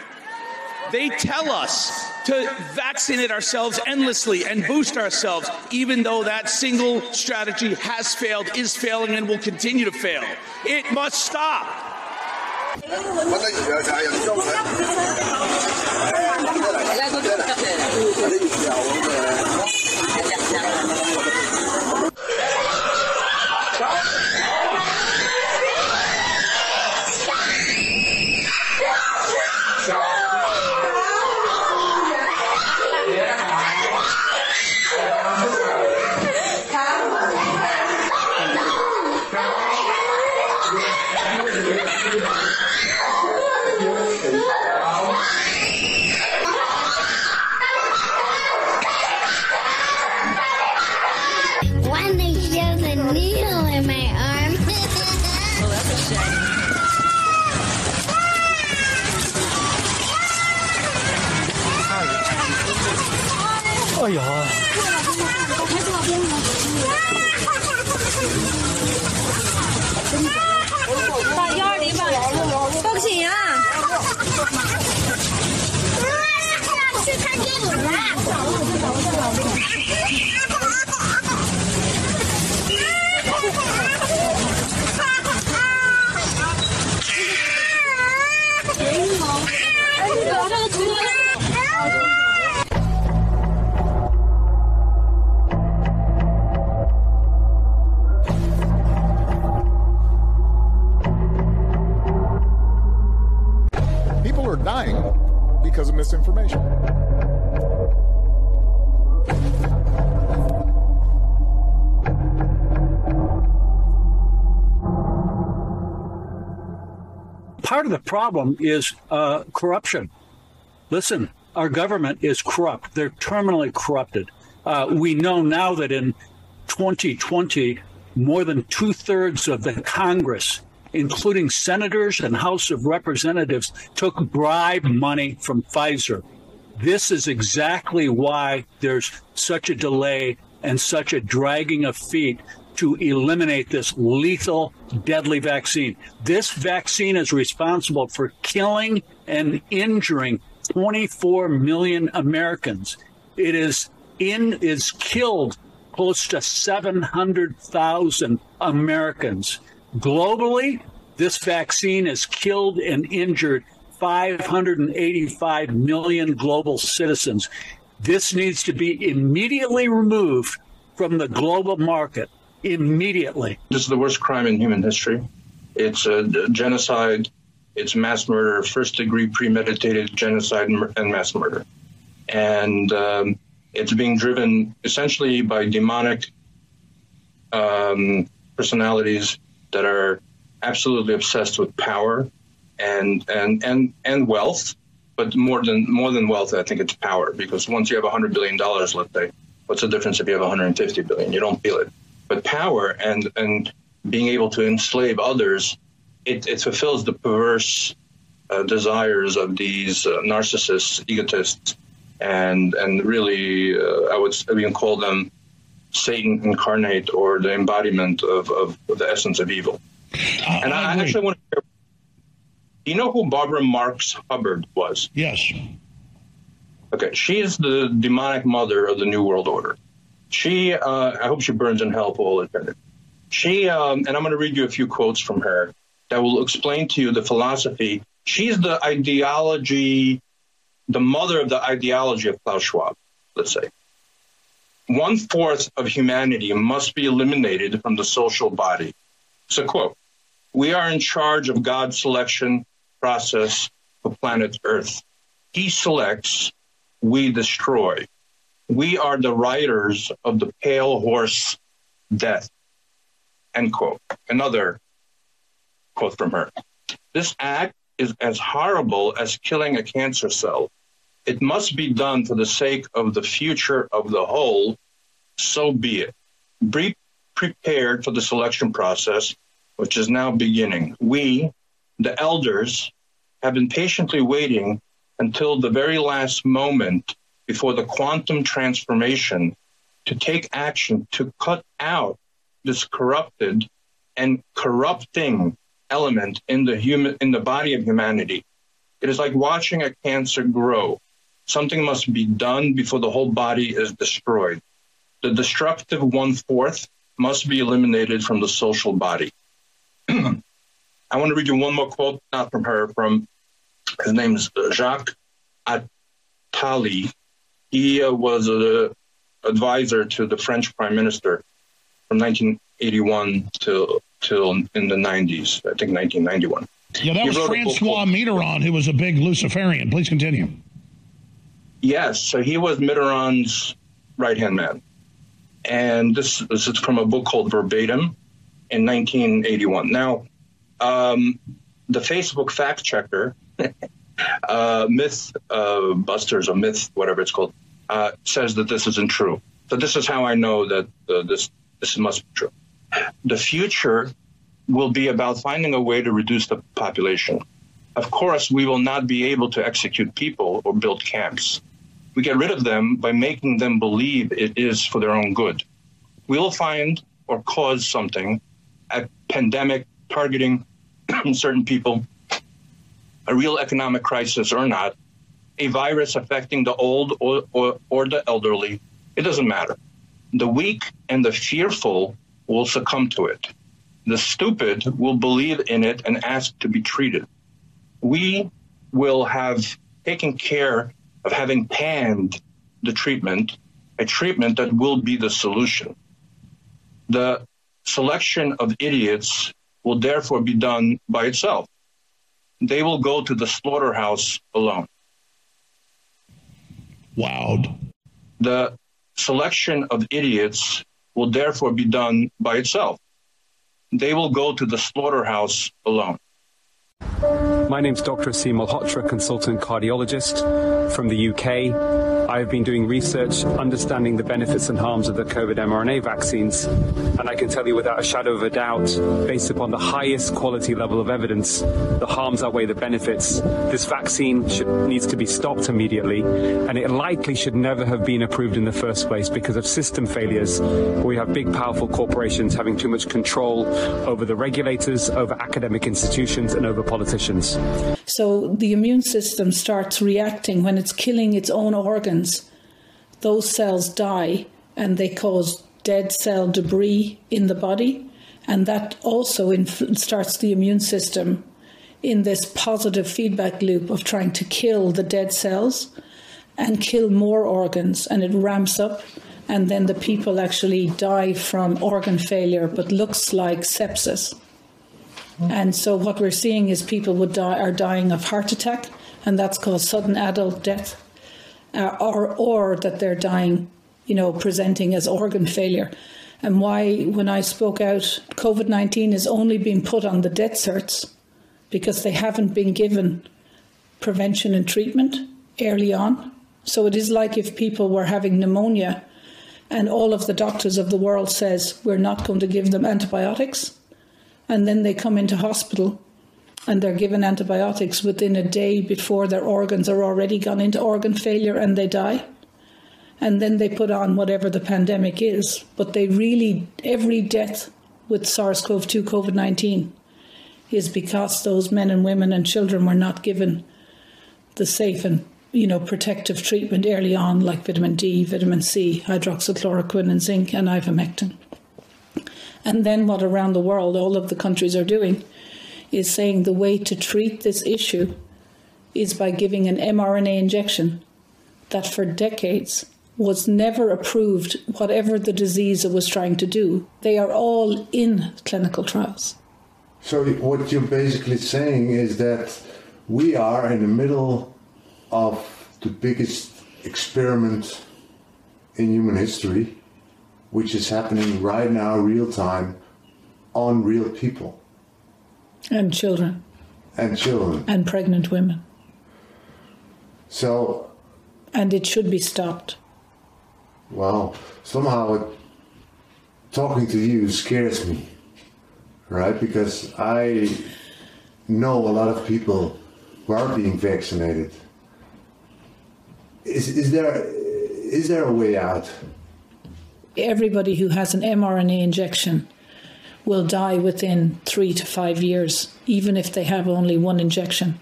Speaker 13: They tell us to vaccinate ourselves endlessly and boost ourselves, even though that single strategy has failed, is failing, and will continue to fail. It must stop.
Speaker 22: Thank you.
Speaker 29: because of misinformation.
Speaker 9: Part of the problem is uh, corruption. Listen, our government is corrupt. They're terminally corrupted. Uh, we know now that in 2020, more than two thirds of the Congress including senators and House of Representatives, took bribe money from Pfizer. This is exactly why there's such a delay and such a dragging of feet to eliminate this lethal deadly vaccine. This vaccine is responsible for killing and injuring 24 million Americans. It is in is killed close to 700,000 Americans. Globally, this vaccine has killed and injured 585 million global citizens. This needs to be immediately removed from the global market immediately. This is the worst
Speaker 44: crime in human history. It's a genocide, it's mass murder, first degree premeditated genocide and mass murder. And um, it's being driven essentially by demonic um, personalities that are absolutely obsessed with power and and and and wealth, but more than more than wealth, I think it's power because once you have 100 billion dollars, let's say, what's the difference if you have 150 billion? You don't feel it. But power and and being able to enslave others, it, it fulfills the perverse uh, desires of these uh, narcissists, egotists, and and really, uh, I would even call them Satan incarnate or the embodiment of, of the essence of evil. Uh, and I, I actually want to you know who Barbara Marx Hubbard was? Yes. Okay, she is the demonic mother of the New World Order. She, uh, I hope she burns in hell for all eternity. She, um, and I'm going to read you a few quotes from her that will explain to you the philosophy. She's the ideology, the mother of the ideology of Klaus Schwab, let's say. One fourth of humanity must be eliminated from the social body. It's a quote. We are in charge of God's selection process for planet Earth. He selects, we destroy. We are the riders of the pale horse death. End quote. Another quote from her. This act is as horrible as killing a cancer cell it must be done for the sake of the future of the whole, so be it. Be prepared for the selection process, which is now beginning. We, the elders, have been patiently waiting until the very last moment before the quantum transformation to take action to cut out this corrupted and corrupting element in the human in the body of humanity. It is like watching a cancer grow something must be done before the whole body is destroyed. The destructive one fourth must be eliminated from the social body. I want to read you one more quote, not from her, from his is Jacques Attali. He uh, was an advisor to the French prime minister from 1981 till till in the 90s, I think 1991. Yeah, that he was Francois
Speaker 27: Mitterrand, who was a big Luciferian. Please continue.
Speaker 44: Yes. So he was Mitterrand's right hand man. And this, this is from a book called Verbatim in 1981. Now, um, the Facebook fact checker, uh, myth uh, busters or myth, whatever it's called, uh, says that this isn't true. So this is how I know that uh, this this must be true. The future will be about finding a way to reduce the population. Of course, we will not be able to execute people or build camps. We get rid of them by making them believe it is for their own good. We'll find or cause something, a pandemic targeting certain people, a real economic crisis or not, a virus affecting the old or, or, or the elderly, it doesn't matter. The weak and the fearful will succumb to it. The stupid will believe in it and ask to be treated. We will have taken care of having panned the treatment, a treatment that will be the solution. The selection of idiots will therefore be done by itself. They will go to the slaughterhouse alone.
Speaker 27: Wowed.
Speaker 44: The selection of idiots will therefore be done by itself. They will go to the slaughterhouse alone.
Speaker 48: My name's Dr. C. Hotra,
Speaker 40: consultant cardiologist from the UK I've been doing research understanding the benefits and harms of the COVID mRNA vaccines, and I can tell you without a shadow of a doubt, based upon the highest quality level of evidence, the harms outweigh the benefits. This vaccine should, needs to be stopped immediately, and it likely should never have been approved in the first place because of system failures. We have big powerful corporations having too much control over the regulators, over academic institutions and over politicians.
Speaker 25: So the immune system starts reacting when it's killing its own organs those cells die and they cause dead cell debris in the body, and that also starts the immune system in this positive feedback loop of trying to kill the dead cells and kill more organs, and it ramps up. And then the people actually die from organ failure, but looks like sepsis. And so what we're seeing is people would die are dying of heart attack, and that's called sudden adult death uh, or or that they're dying, you know, presenting as organ failure. And why, when I spoke out, COVID 19 is only being put on the death certs because they haven't been given prevention and treatment early on. So it is like if people were having pneumonia and all of the doctors of the world says we're not going to give them antibiotics and then they come into hospital and they're given antibiotics within a day before their organs are already gone into organ failure and they die and then they put on whatever the pandemic is but they really every death with SARS-CoV-2 COVID-19 is because those men and women and children were not given the safe and you know protective treatment early on like vitamin D, vitamin C, hydroxychloroquine and zinc and ivermectin. And then what around the world all of the countries are doing is saying the way to treat this issue is by giving an mRNA injection that for decades was never approved whatever the disease it was trying to do. They are all in clinical trials.
Speaker 48: So what you're basically saying is that we are in the middle of the biggest experiment in human history which is happening right now real time on real people.
Speaker 25: And children.
Speaker 48: And children.
Speaker 25: And pregnant women.
Speaker 48: So.
Speaker 25: And it should be stopped.
Speaker 48: Wow. Somehow it, talking to you scares me, right? Because I know a lot of people who are being vaccinated.
Speaker 49: Is, is, there, is there a way out?
Speaker 25: Everybody who has an mRNA injection will die within three to five years, even if they have only one injection.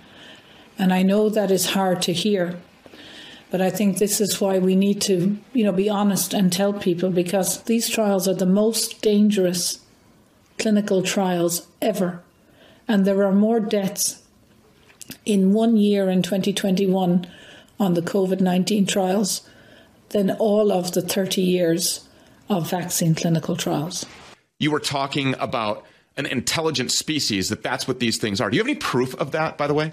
Speaker 25: And I know that is hard to hear, but I think this is why we need to, you know, be honest and tell people because these trials are the most dangerous clinical trials ever. And there are more deaths in one year in 2021 on the COVID 19 trials than all of the 30 years of vaccine clinical trials
Speaker 41: you were talking about an intelligent species, that that's what these things are. Do you have any proof of that, by the way?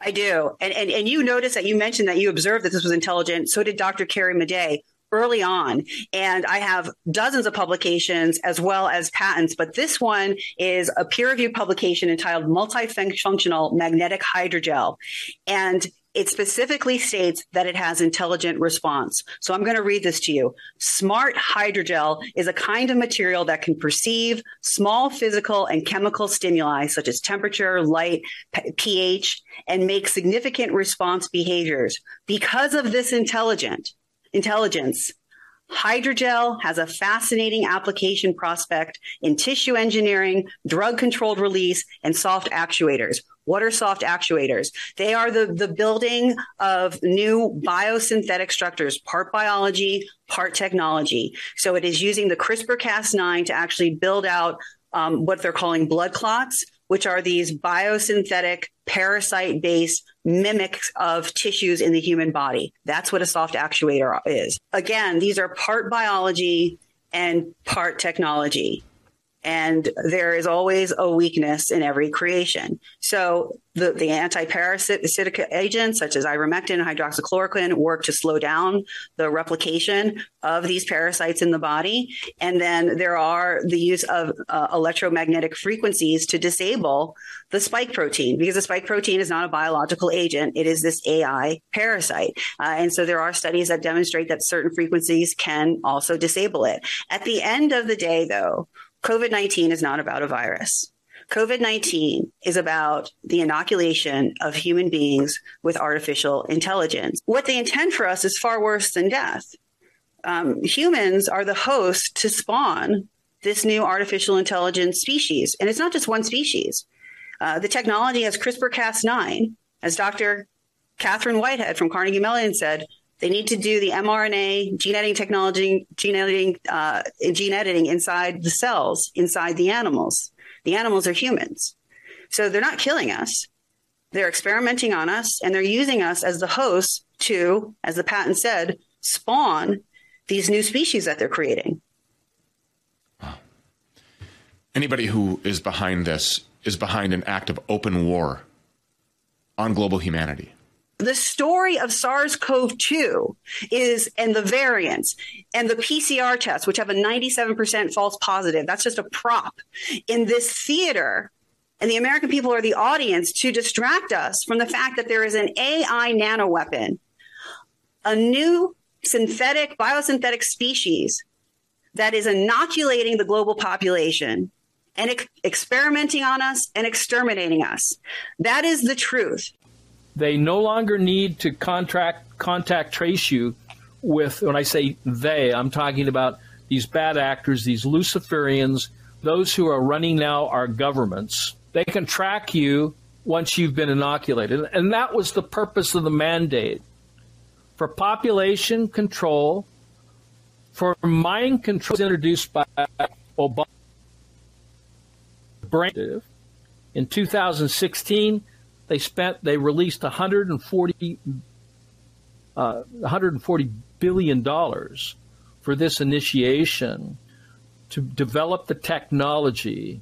Speaker 25: I
Speaker 5: do. And, and, and you noticed that you mentioned that you observed that this was intelligent. So did Dr. Carrie Madej early on. And I have dozens of publications as well as patents, but this one is a peer reviewed publication entitled Multifunctional Magnetic Hydrogel. And it specifically states that it has intelligent response. So I'm going to read this to you. Smart hydrogel is a kind of material that can perceive small physical and chemical stimuli such as temperature, light, pH, and make significant response behaviors. Because of this intelligent intelligence, Hydrogel has a fascinating application prospect in tissue engineering, drug controlled release, and soft actuators. What are soft actuators? They are the, the building of new biosynthetic structures, part biology, part technology. So it is using the CRISPR Cas9 to actually build out um, what they're calling blood clots, which are these biosynthetic parasite based mimics of tissues in the human body. That's what a soft actuator is. Again, these are part biology and part technology. And there is always a weakness in every creation. So the, the antiparasitic agents such as ivermectin and hydroxychloroquine work to slow down the replication of these parasites in the body. And then there are the use of uh, electromagnetic frequencies to disable the spike protein because the spike protein is not a biological agent. It is this AI parasite. Uh, and so there are studies that demonstrate that certain frequencies can also disable it. At the end of the day, though, COVID 19 is not about a virus. COVID 19 is about the inoculation of human beings with artificial intelligence. What they intend for us is far worse than death. Um, humans are the host to spawn this new artificial intelligence species. And it's not just one species. Uh, the technology has CRISPR Cas9, as Dr. Kathryn Whitehead from Carnegie Mellon said, they need to do the mRNA gene editing technology, gene editing, uh, gene editing inside the cells, inside the animals. The animals are humans. So they're not killing us. They're experimenting on us and they're using us as the host to, as the patent said, spawn these new species that they're creating.
Speaker 41: Wow. Anybody who is behind this is behind an act of open war on global humanity
Speaker 5: the story of SARS-CoV-2 is and the variants and the PCR tests which have a 97% false positive that's just a prop in this theater and the American people are the audience to distract us from the fact that there is an AI nano weapon a new synthetic biosynthetic species that is inoculating the global population and experimenting on us and exterminating us that is the truth
Speaker 32: they no longer need to contract contact trace you with when I say they, I'm talking about these bad actors, these Luciferians, those who are running now our governments. They can track you once you've been inoculated. And that was the purpose of the mandate for population control, for mind control introduced by Obama. In 2016, they spent, they released 140, uh, 140 billion dollars for this initiation to develop the technology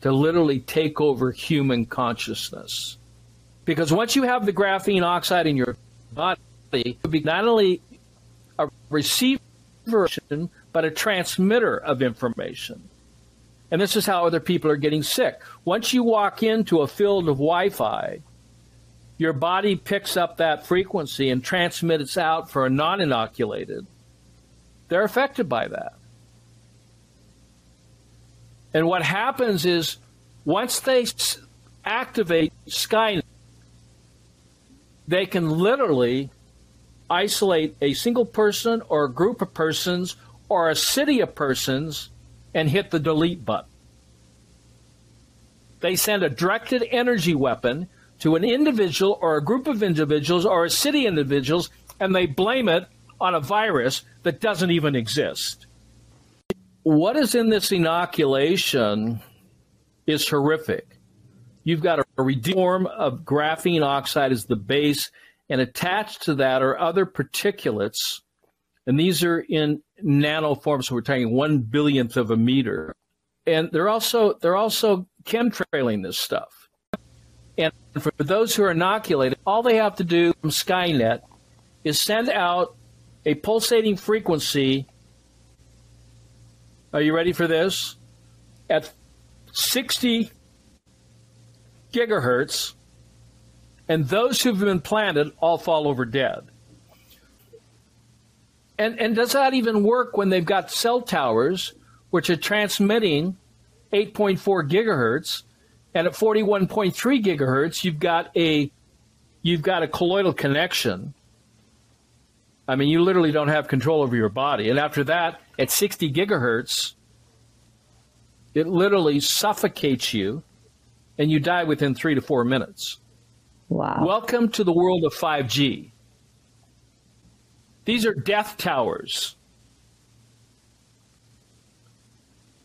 Speaker 32: to literally take over human consciousness. Because once you have the graphene oxide in your body, it would be not only a receiver, but a transmitter of information. And this is how other people are getting sick. Once you walk into a field of Wi Fi, your body picks up that frequency and transmits out for a non inoculated. They're affected by that. And what happens is once they activate Skynet, they can literally isolate a single person or a group of persons or a city of persons and hit the delete button. They send a directed energy weapon to an individual or a group of individuals or a city individuals, and they blame it on a virus that doesn't even exist. What is in this inoculation is horrific. You've got a, a form of graphene oxide as the base, and attached to that are other particulates and these are in nano form, so we're talking one billionth of a meter. And they're also they're also chemtrailing this stuff. And for those who are inoculated, all they have to do from Skynet is send out a pulsating frequency. Are you ready for this? At 60 gigahertz, and those who've been planted all fall over dead. And, and does that even work when they've got cell towers, which are transmitting 8.4 gigahertz, and at 41.3 gigahertz, you've got a you've got a colloidal connection. I mean, you literally don't have control over your body. And after that, at 60 gigahertz, it literally suffocates you and you die within three to four minutes. Wow. Welcome to the world of 5G. These are death towers.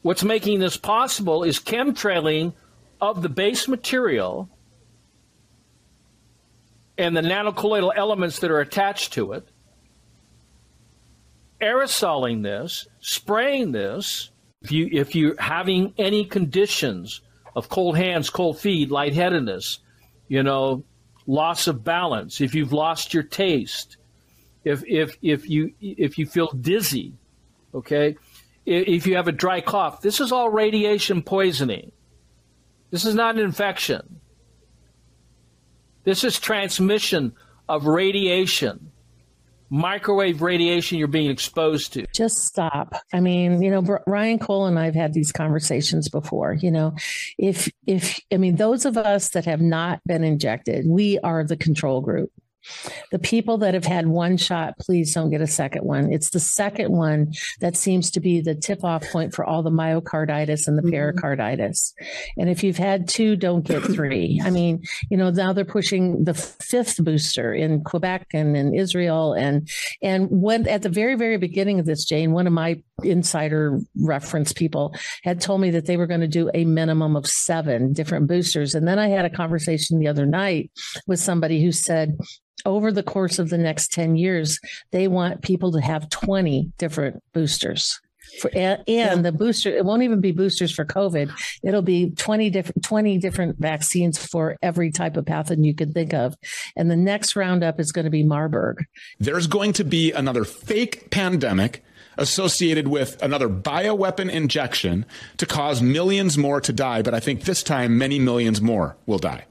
Speaker 32: What's making this possible is chemtrailing of the base material and the nanocolloidal elements that are attached to it, aerosoling this, spraying this. If, you, if you're having any conditions of cold hands, cold feet, lightheadedness, you know, loss of balance, if you've lost your taste, if if if you if you feel dizzy, okay, if you have a dry cough, this is all radiation poisoning. This is not an infection. This is transmission of radiation, microwave radiation you're being exposed
Speaker 6: to. Just stop. I mean, you know, Ryan Cole and I've had these conversations before, you know. If if I mean those of us that have not been injected, we are the control group. The people that have had one shot, please don't get a second one. It's the second one that seems to be the tip off point for all the myocarditis and the mm-hmm. pericarditis. And if you've had two, don't get three. I mean, you know, now they're pushing the fifth booster in Quebec and in Israel and and when at the very very beginning of this Jane, one of my insider reference people had told me that they were going to do a minimum of seven different boosters. And then I had a conversation the other night with somebody who said, over the course of the next 10 years, they want people to have 20 different boosters. For, and, yeah. the booster it won't even be boosters for covid it'll be 20 different 20 different vaccines for every type of pathogen you could think of and the next roundup is going to be marburg
Speaker 41: there's going to be another fake pandemic associated with another bioweapon injection to cause millions more to die, but I think this time many millions more will die.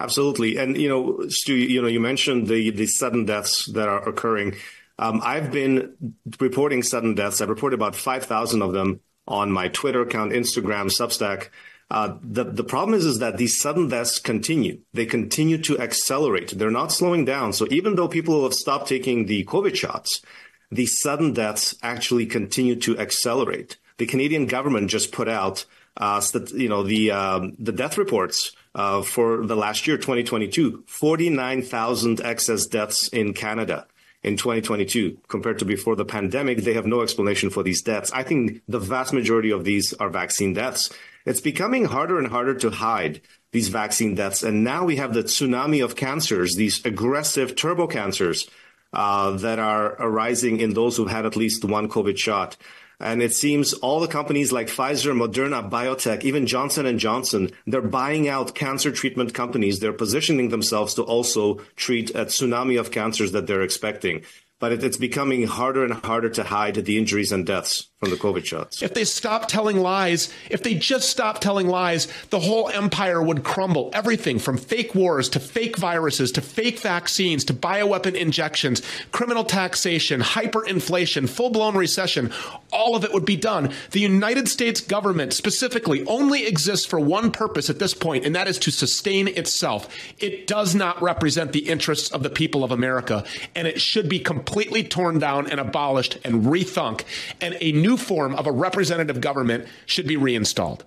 Speaker 17: Absolutely. And, you know, Stu, you know, you mentioned the, the sudden deaths that are occurring. Um, I've been reporting sudden deaths. I've reported about 5,000 of them on my Twitter account, Instagram, Substack. Uh, the, the problem is, is that these sudden deaths continue. They continue to accelerate. They're not slowing down. So even though people have stopped taking the COVID shots, these sudden deaths actually continue to accelerate. The Canadian government just put out uh, you know the um, the death reports uh, for the last year 2022 49,000 excess deaths in Canada in 2022 compared to before the pandemic they have no explanation for these deaths i think the vast majority of these are vaccine deaths it's becoming harder and harder to hide these vaccine deaths and now we have the tsunami of cancers these aggressive turbo cancers uh, that are arising in those who've had at least one COVID shot. And it seems all the companies like Pfizer, Moderna, BioNTech, even Johnson and Johnson, they're buying out cancer treatment companies. They're positioning themselves to also treat a tsunami of cancers that they're expecting but it, it's becoming harder and harder to hide the injuries and deaths from the COVID shots. If they stop telling lies, if they just
Speaker 41: stop telling lies, the whole empire would crumble. Everything from fake wars to fake viruses to fake vaccines to bioweapon injections, criminal taxation, hyperinflation, full-blown recession, all of it would be done. The United States government specifically only exists for one purpose at this point, and that is to sustain itself. It does not represent the interests of the people of America, and it should be completely completely torn down and abolished and rethunk and a new form of a representative government should be reinstalled.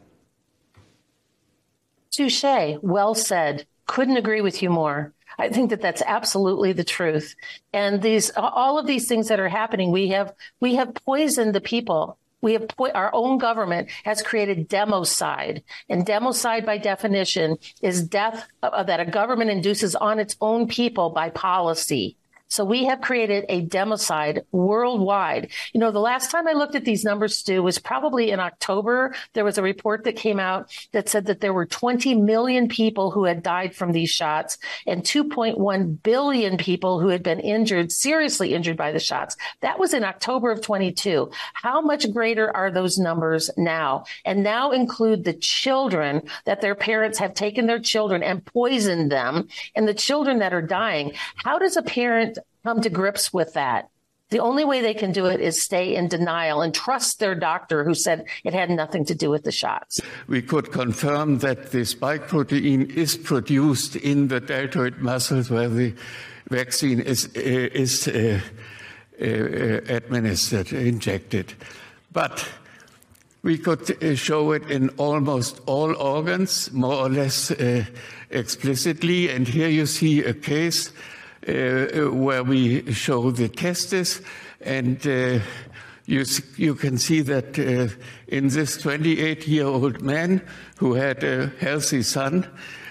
Speaker 6: Touche, well said. Couldn't agree with you more. I think that that's absolutely the truth. And these all of these things that are happening, we have we have poisoned the people. We have our own government has created democide, and democide by definition is death uh, that a government induces on its own people by policy. So we have created a democide worldwide. You know, the last time I looked at these numbers, Stu, was probably in October. There was a report that came out that said that there were 20 million people who had died from these shots and 2.1 billion people who had been injured, seriously injured by the shots. That was in October of 22. How much greater are those numbers now? And now include the children that their parents have taken their children and poisoned them and the children that are dying. How does a parent come to grips with that. The only way they can do it is stay in denial and trust their doctor who said it had nothing to do with the shots.
Speaker 50: We could confirm that the spike protein is produced in the deltoid muscles where the vaccine is, uh, is uh, uh, administered, injected. But we could show it in almost all organs, more or less explicitly. And here you see a case uh, uh, where we show the testes. And uh, you, you can see that in this 28 year old man who had a healthy son,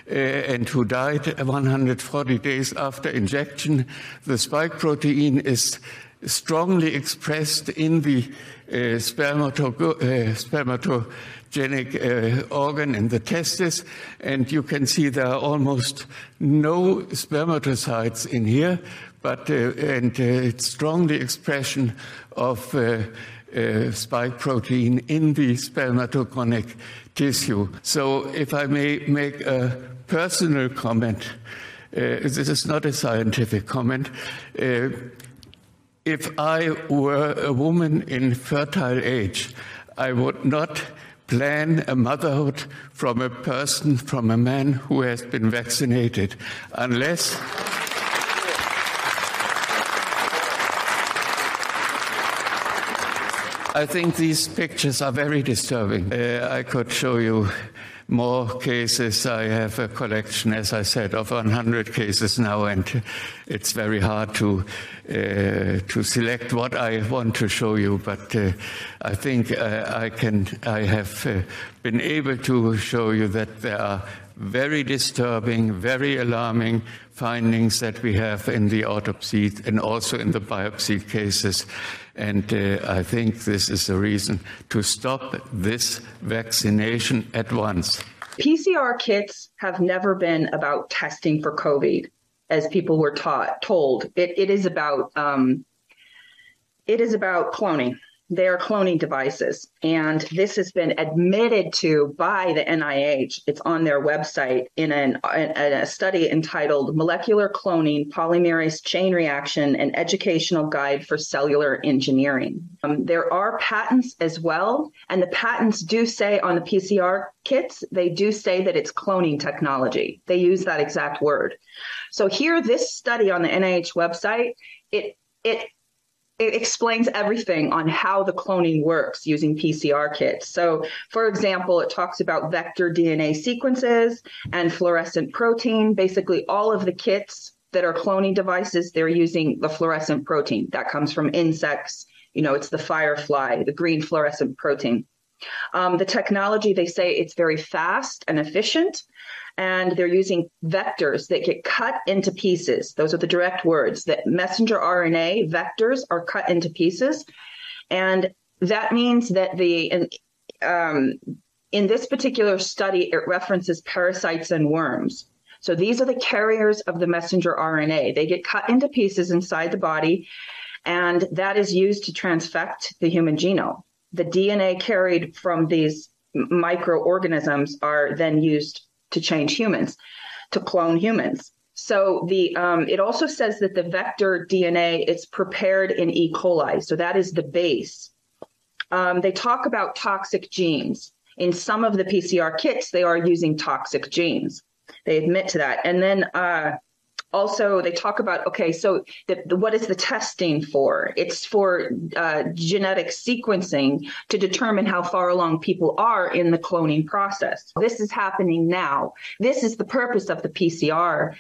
Speaker 50: and who died 140 days after injection, the spike protein is strongly expressed in the uh, spermato- uh, spermato- genic uh, organ in the testis. And you can see there are almost no spermatocytes in here, but uh, and uh, it's strongly expression of uh, uh, spike protein in the spermatogonic tissue. So, if I may make a personal comment, uh, this is not a scientific comment. Uh, if I were a woman in fertile age, I would not plan a motherhood from a person, from a man who has been vaccinated, unless. I think these pictures are very disturbing. Uh, I could show you more cases. I have a collection, as I said, of 100 cases now, and it's very hard to uh, to select what I want to show you. But uh, I think uh, I can. I have uh, been able to show you that there are very disturbing, very alarming findings that we have in the autopsy and also in the biopsy cases. And uh, I think this is a reason to stop this vaccination at once.
Speaker 18: PCR kits have never been about testing for COVID, as people were taught told. It, it is about um, it is about cloning their cloning devices. And this has been admitted to by the NIH. It's on their website in, an, in a study entitled Molecular Cloning Polymerase Chain Reaction An Educational Guide for Cellular Engineering. Um, there are patents as well. And the patents do say on the PCR kits, they do say that it's cloning technology. They use that exact word. So here, this study on the NIH website, it it it explains everything on how the cloning works using PCR kits. So, for example, it talks about vector DNA sequences and fluorescent protein. Basically, all of the kits that are cloning devices, they're using the fluorescent protein that comes from insects. You know, it's the firefly, the green fluorescent protein. Um, the technology, they say it's very fast and efficient and they're using vectors that get cut into pieces. Those are the direct words that messenger RNA vectors are cut into pieces. And that means that the, in, um, in this particular study, it references parasites and worms. So these are the carriers of the messenger RNA. They get cut into pieces inside the body, and that is used to transfect the human genome. The DNA carried from these microorganisms are then used to change humans, to clone humans. So the um, it also says that the vector DNA is prepared in E. coli, so that is the base. Um, they talk about toxic genes. In some of the PCR kits, they are using toxic genes. They admit to that, and then uh, also they talk about okay so the, the, what is the testing for it's for uh, genetic sequencing to determine how far along people are in the cloning process this is happening now this is the purpose of the pcr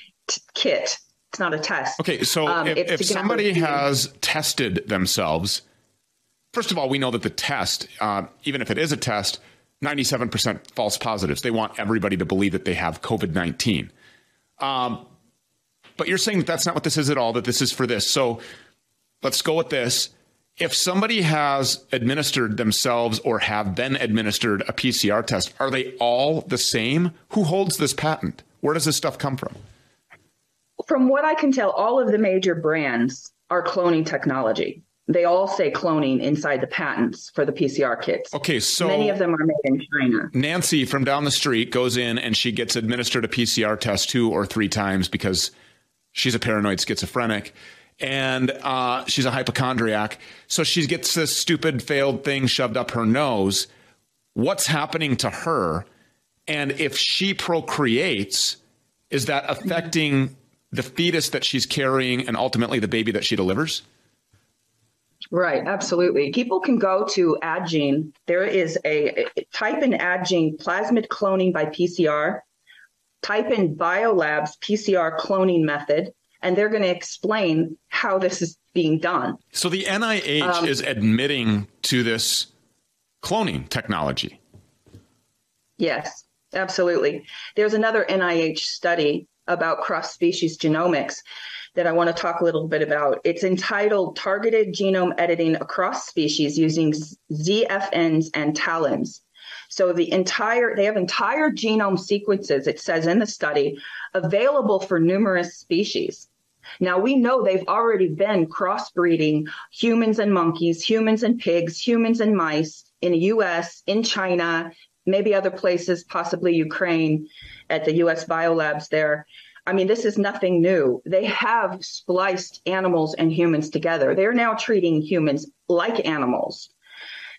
Speaker 18: kit it's not a test okay so um, if, if somebody
Speaker 41: has tested themselves first of all we know that the test uh, even if it is a test 97% false positives they want everybody to believe that they have covid-19 um, but you're saying that that's not what this is at all, that this is for this. So let's go with this. If somebody has administered themselves or have been administered a PCR test, are they all the same? Who holds this patent? Where does this stuff come from?
Speaker 18: From what I can tell, all of the major brands are cloning technology. They all say cloning inside the patents for the PCR kits. Okay, so many of them are made in China.
Speaker 41: Nancy from down the street goes in and she gets administered a PCR test two or three times because She's a paranoid schizophrenic and uh, she's a hypochondriac. So she gets this stupid failed thing shoved up her nose. What's happening to her? And if she procreates, is that affecting the fetus that she's carrying and ultimately the baby that she delivers?
Speaker 18: Right, absolutely. People can go to Addgene. There is a type in Addgene plasmid cloning by PCR type in biolabs pcr cloning method and they're going to explain how this is being done
Speaker 41: so the nih um, is admitting to this cloning technology
Speaker 18: yes absolutely there's another nih study about cross species genomics that I want to talk a little bit about. It's entitled Targeted Genome Editing Across Species Using ZFNs and TALENs. So the entire they have entire genome sequences, it says in the study, available for numerous species. Now we know they've already been crossbreeding humans and monkeys, humans and pigs, humans and mice in the US, in China, maybe other places, possibly Ukraine at the US biolabs there. I mean, this is nothing new. They have spliced animals and humans together. They're now treating humans like animals.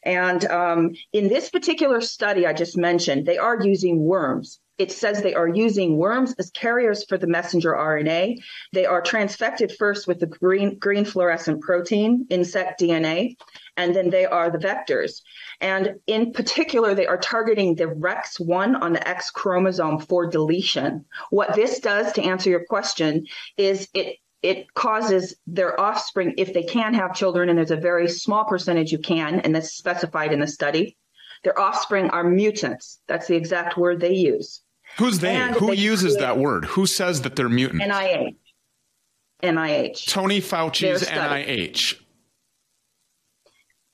Speaker 18: And um, in this particular study I just mentioned, they are using worms. It says they are using worms as carriers for the messenger RNA. They are transfected first with the green, green fluorescent protein, insect DNA, and then they are the vectors. And in particular, they are targeting the REX1 on the X chromosome for deletion. What this does, to answer your question, is it it causes their offspring, if they can have children, and there's a very small percentage who can, and that's specified in the study, their offspring are mutants. That's the exact word they use.
Speaker 41: Who's they? And who they uses that word? Who says that they're mutants?
Speaker 18: NIH. NIH. Tony Fauci's
Speaker 41: NIH.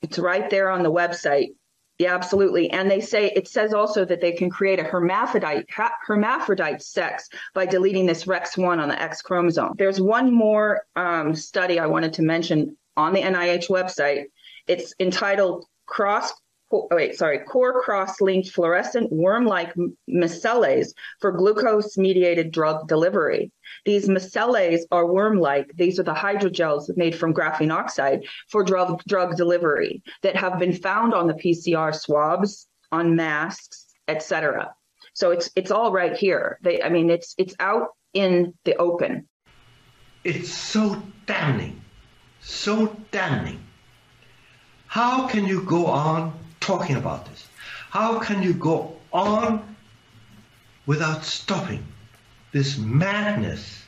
Speaker 18: It's right there on the website. Yeah, absolutely. And they say it says also that they can create a hermaphrodite hermaphrodite sex by deleting this rex1 on the X chromosome. There's one more um, study I wanted to mention on the NIH website. It's entitled Cross oh wait, sorry, core cross-linked fluorescent worm-like micelles for glucose-mediated drug delivery. These micelles are worm-like. These are the hydrogels made from graphene oxide for drug drug delivery that have been found on the PCR swabs, on masks, etc. So it's it's all right here. They, I mean, it's it's out in the open.
Speaker 49: It's so damning, so damning. How can you go on talking about this. How can you go on without stopping this madness,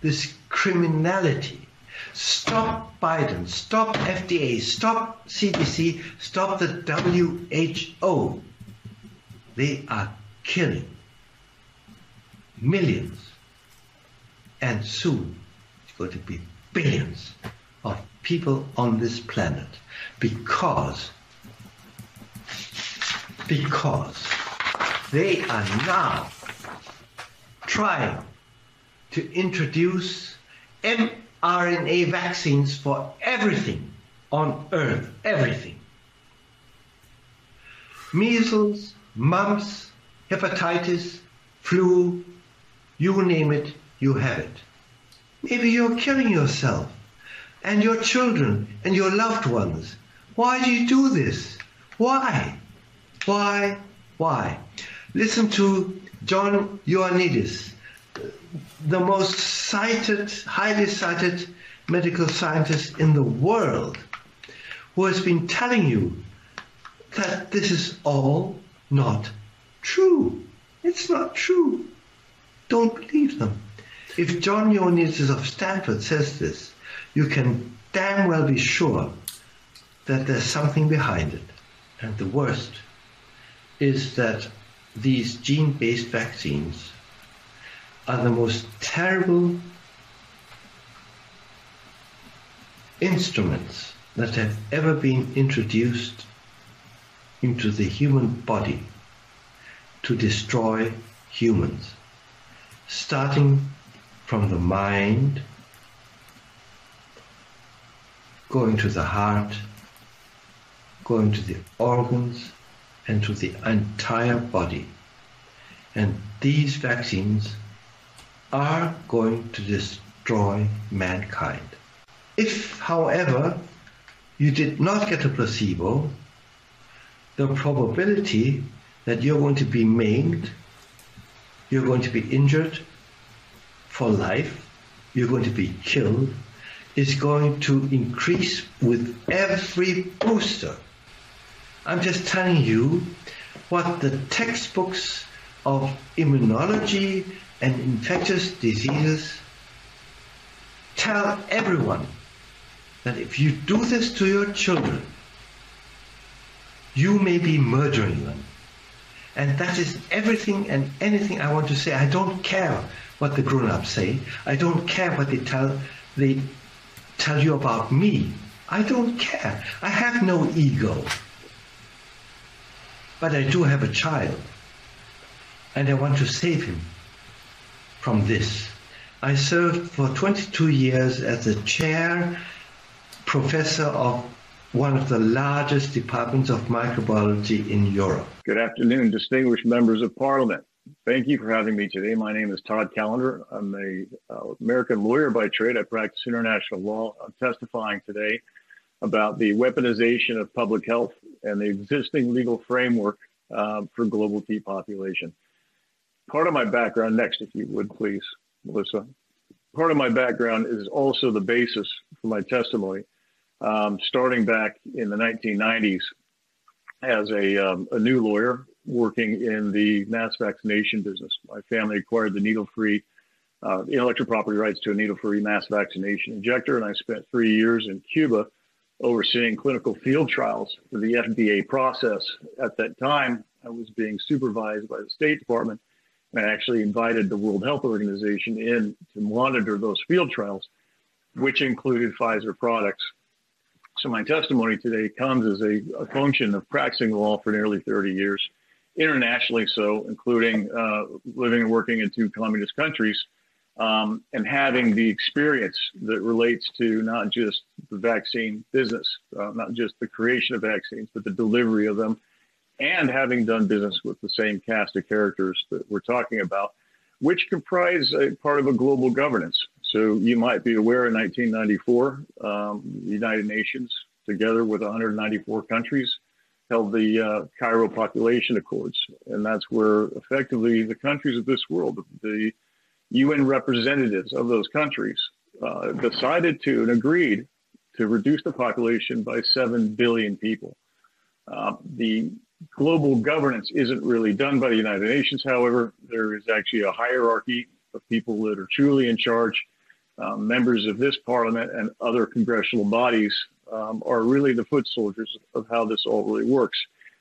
Speaker 49: this criminality? Stop Biden, stop FDA, stop CDC, stop the WHO. They are killing millions, and soon it's going to be billions of people on this planet because because they are now trying to introduce mRNA vaccines for everything on Earth, everything. Measles, mumps, hepatitis, flu, you name it, you have it. Maybe you're killing yourself and your children and your loved ones. Why do you do this? Why? Why? Why? Listen to John Ioannidis, the most cited, highly cited medical scientist in the world, who has been telling you that this is all not true. It's not true. Don't believe them. If John Ioannidis of Stanford says this, you can damn well be sure that there's something behind it. And the worst is that these gene based vaccines are the most terrible instruments that have ever been introduced into the human body to destroy humans, starting from the mind, going to the heart, going to the organs, and to the entire body. And these vaccines are going to destroy mankind. If, however, you did not get a placebo, the probability that you're going to be maimed, you're going to be injured for life, you're going to be killed, is going to increase with every booster. I'm just telling you what the textbooks of immunology and infectious diseases tell everyone that if you do this to your children, you may be murdering them. And that is everything and anything I want to say. I don't care what the grown-ups say. I don't care what they tell they tell you about me. I don't care. I have no ego. But I do have a child, and I want to save him from this. I served for 22 years as a chair professor of one of the largest departments of microbiology in Europe.
Speaker 31: Good afternoon, distinguished members of parliament. Thank you for having me today. My name is Todd Callender. I'm an uh, American lawyer by trade. I practice international law. I'm testifying today about the weaponization of public health and the existing legal framework uh, for global depopulation. Part of my background, next, if you would please, Melissa. Part of my background is also the basis for my testimony, um, starting back in the 1990s as a, um, a new lawyer working in the mass vaccination business. My family acquired the needle free uh, intellectual property rights to a needle free mass vaccination injector, and I spent three years in Cuba overseeing clinical field trials for the FDA process. At that time, I was being supervised by the State Department and I actually invited the World Health Organization in to monitor those field trials, which included Pfizer products. So my testimony today comes as a, a function of practicing law for nearly 30 years, internationally so, including uh, living and working in two communist countries – um, and having the experience that relates to not just the vaccine business, uh, not just the creation of vaccines, but the delivery of them, and having done business with the same cast of characters that we're talking about, which comprise a part of a global governance. So you might be aware in 1994, um, the United Nations, together with 194 countries, held the uh, Cairo Population Accords. And that's where effectively the countries of this world, the UN representatives of those countries uh, decided to and agreed to reduce the population by 7 billion people. Uh, the global governance isn't really done by the United Nations, however, there is actually a hierarchy of people that are truly in charge. Uh, members of this parliament and other congressional bodies um, are really the foot soldiers of how this all really works.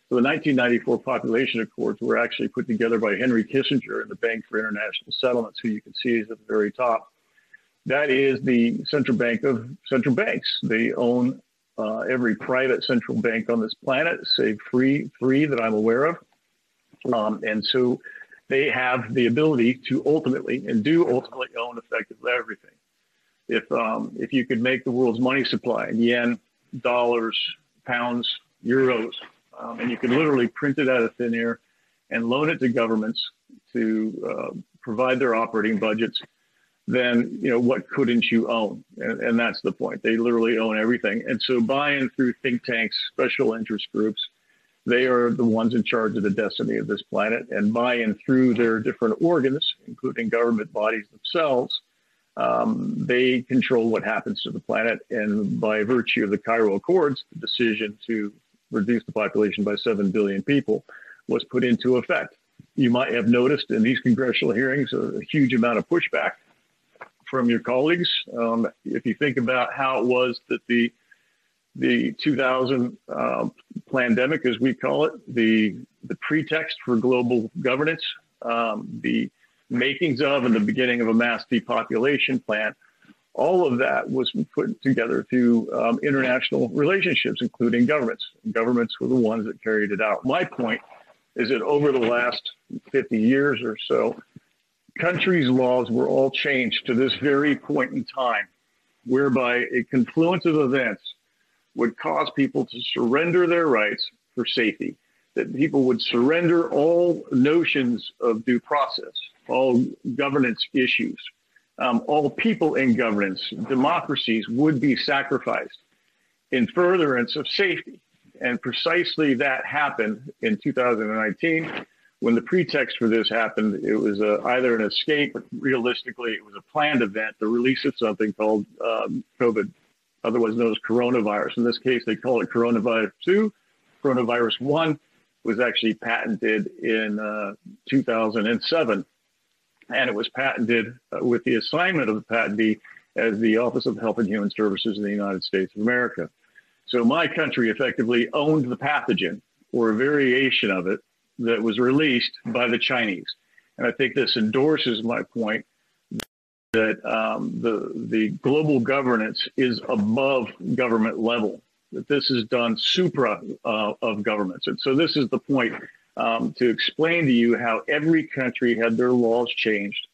Speaker 31: So the 1994 population accords were actually put together by Henry Kissinger and the Bank for International Settlements, who you can see is at the very top. That is the central bank of central banks. They own uh, every private central bank on this planet, save free, three that I'm aware of. Um, and so they have the ability to ultimately and do ultimately own effectively everything. If, um, if you could make the world's money supply in yen, dollars, pounds, euros, um, and you could literally print it out of thin air and loan it to governments to uh, provide their operating budgets, then you know what couldn't you own? And, and, that's the point. They literally own everything. And so buy-in through think tanks, special interest groups, they are the ones in charge of the destiny of this planet. And buy-in through their different organs, including government bodies themselves, um, they control what happens to the planet. And by virtue of the Cairo Accords, the decision to reduce the population by 7 billion people, was put into effect. You might have noticed in these congressional hearings a huge amount of pushback from your colleagues. Um, if you think about how it was that the the 2000 uh, um, pandemic, as we call it, the the pretext for global governance, um, the makings of, and the beginning of a mass depopulation plan all of that was put together through um, international relationships, including governments. governments were the ones that carried it out. My point is that over the last 50 years or so, countries' laws were all changed to this very point in time, whereby a confluence of events would cause people to surrender their rights for safety, that people would surrender all notions of due process, all governance issues um, all people in governance, democracies would be sacrificed in furtherance of safety. And precisely that happened in 2019. When the pretext for this happened, it was a, uh, either an escape, but realistically, it was a planned event, the release of something called um, COVID, otherwise known as coronavirus. In this case, they call it coronavirus 2. Coronavirus 1 was actually patented in uh, 2007 and it was patented with the assignment of the patentee as the Office of Health and Human Services in the United States of America. So my country effectively owned the pathogen or a variation of it that was released by the Chinese. And I think this endorses my point that um, the, the global governance is above government level, that this is done supra uh, of governments. And so this is the point um, to explain to you how every country had their laws changed,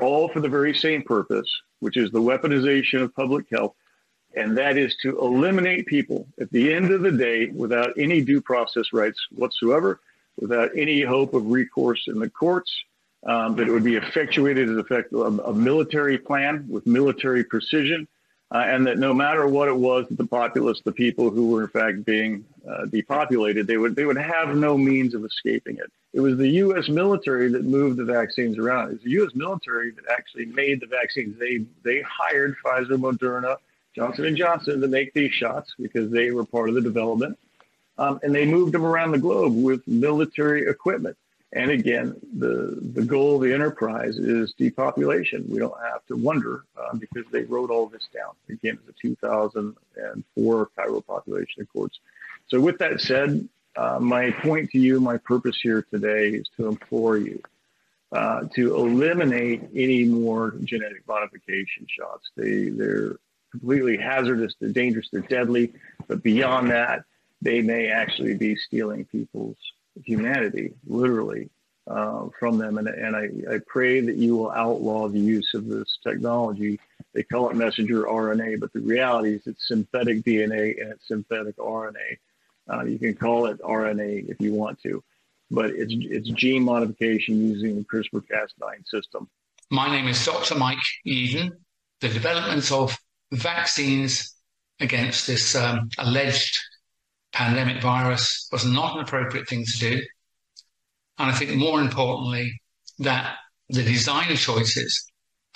Speaker 31: all for the very same purpose, which is the weaponization of public health. And that is to eliminate people at the end of the day without any due process rights whatsoever, without any hope of recourse in the courts, um, that it would be effectuated as effect, a, um, a military plan with military precision. Uh, and that no matter what it was that the populace, the people who were in fact being uh, depopulated, they would they would have no means of escaping it. It was the U.S. military that moved the vaccines around. It was the U.S. military that actually made the vaccines. They they hired Pfizer, Moderna, Johnson and Johnson to make these shots because they were part of the development, um, and they moved them around the globe with military equipment. And again, the the goal of the enterprise is depopulation. We don't have to wonder uh, because they wrote all this down. Again, it's a 2004 Cairo population accords. So, with that said, uh, my point to you, my purpose here today is to implore you uh, to eliminate any more genetic modification shots. They, they're completely hazardous, they're dangerous, they're deadly. But beyond that, they may actually be stealing people's humanity, literally, uh, from them. And, and I, I pray that you will outlaw the use of this technology. They call it messenger RNA, but the reality is it's synthetic DNA and it's synthetic RNA. Uh, you can call it RNA if you want to, but it's it's gene modification using the CRISPR-Cas9 system.
Speaker 40: My name is Dr. Mike Yeadon. The development of vaccines against this um, alleged pandemic virus was not an appropriate thing to do. And I think more importantly, that the design choices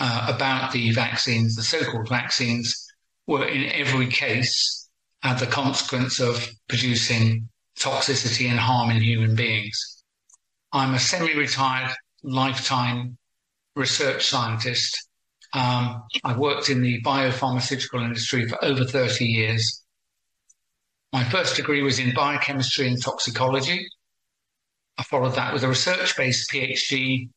Speaker 40: uh, about the vaccines, the so called vaccines, were in every case as the consequence of producing toxicity and harm in human beings. I'm a semi retired lifetime research scientist. Um, I've worked in the biopharmaceutical industry for over 30 years. My first degree was in biochemistry and toxicology. I followed that with a research based PhD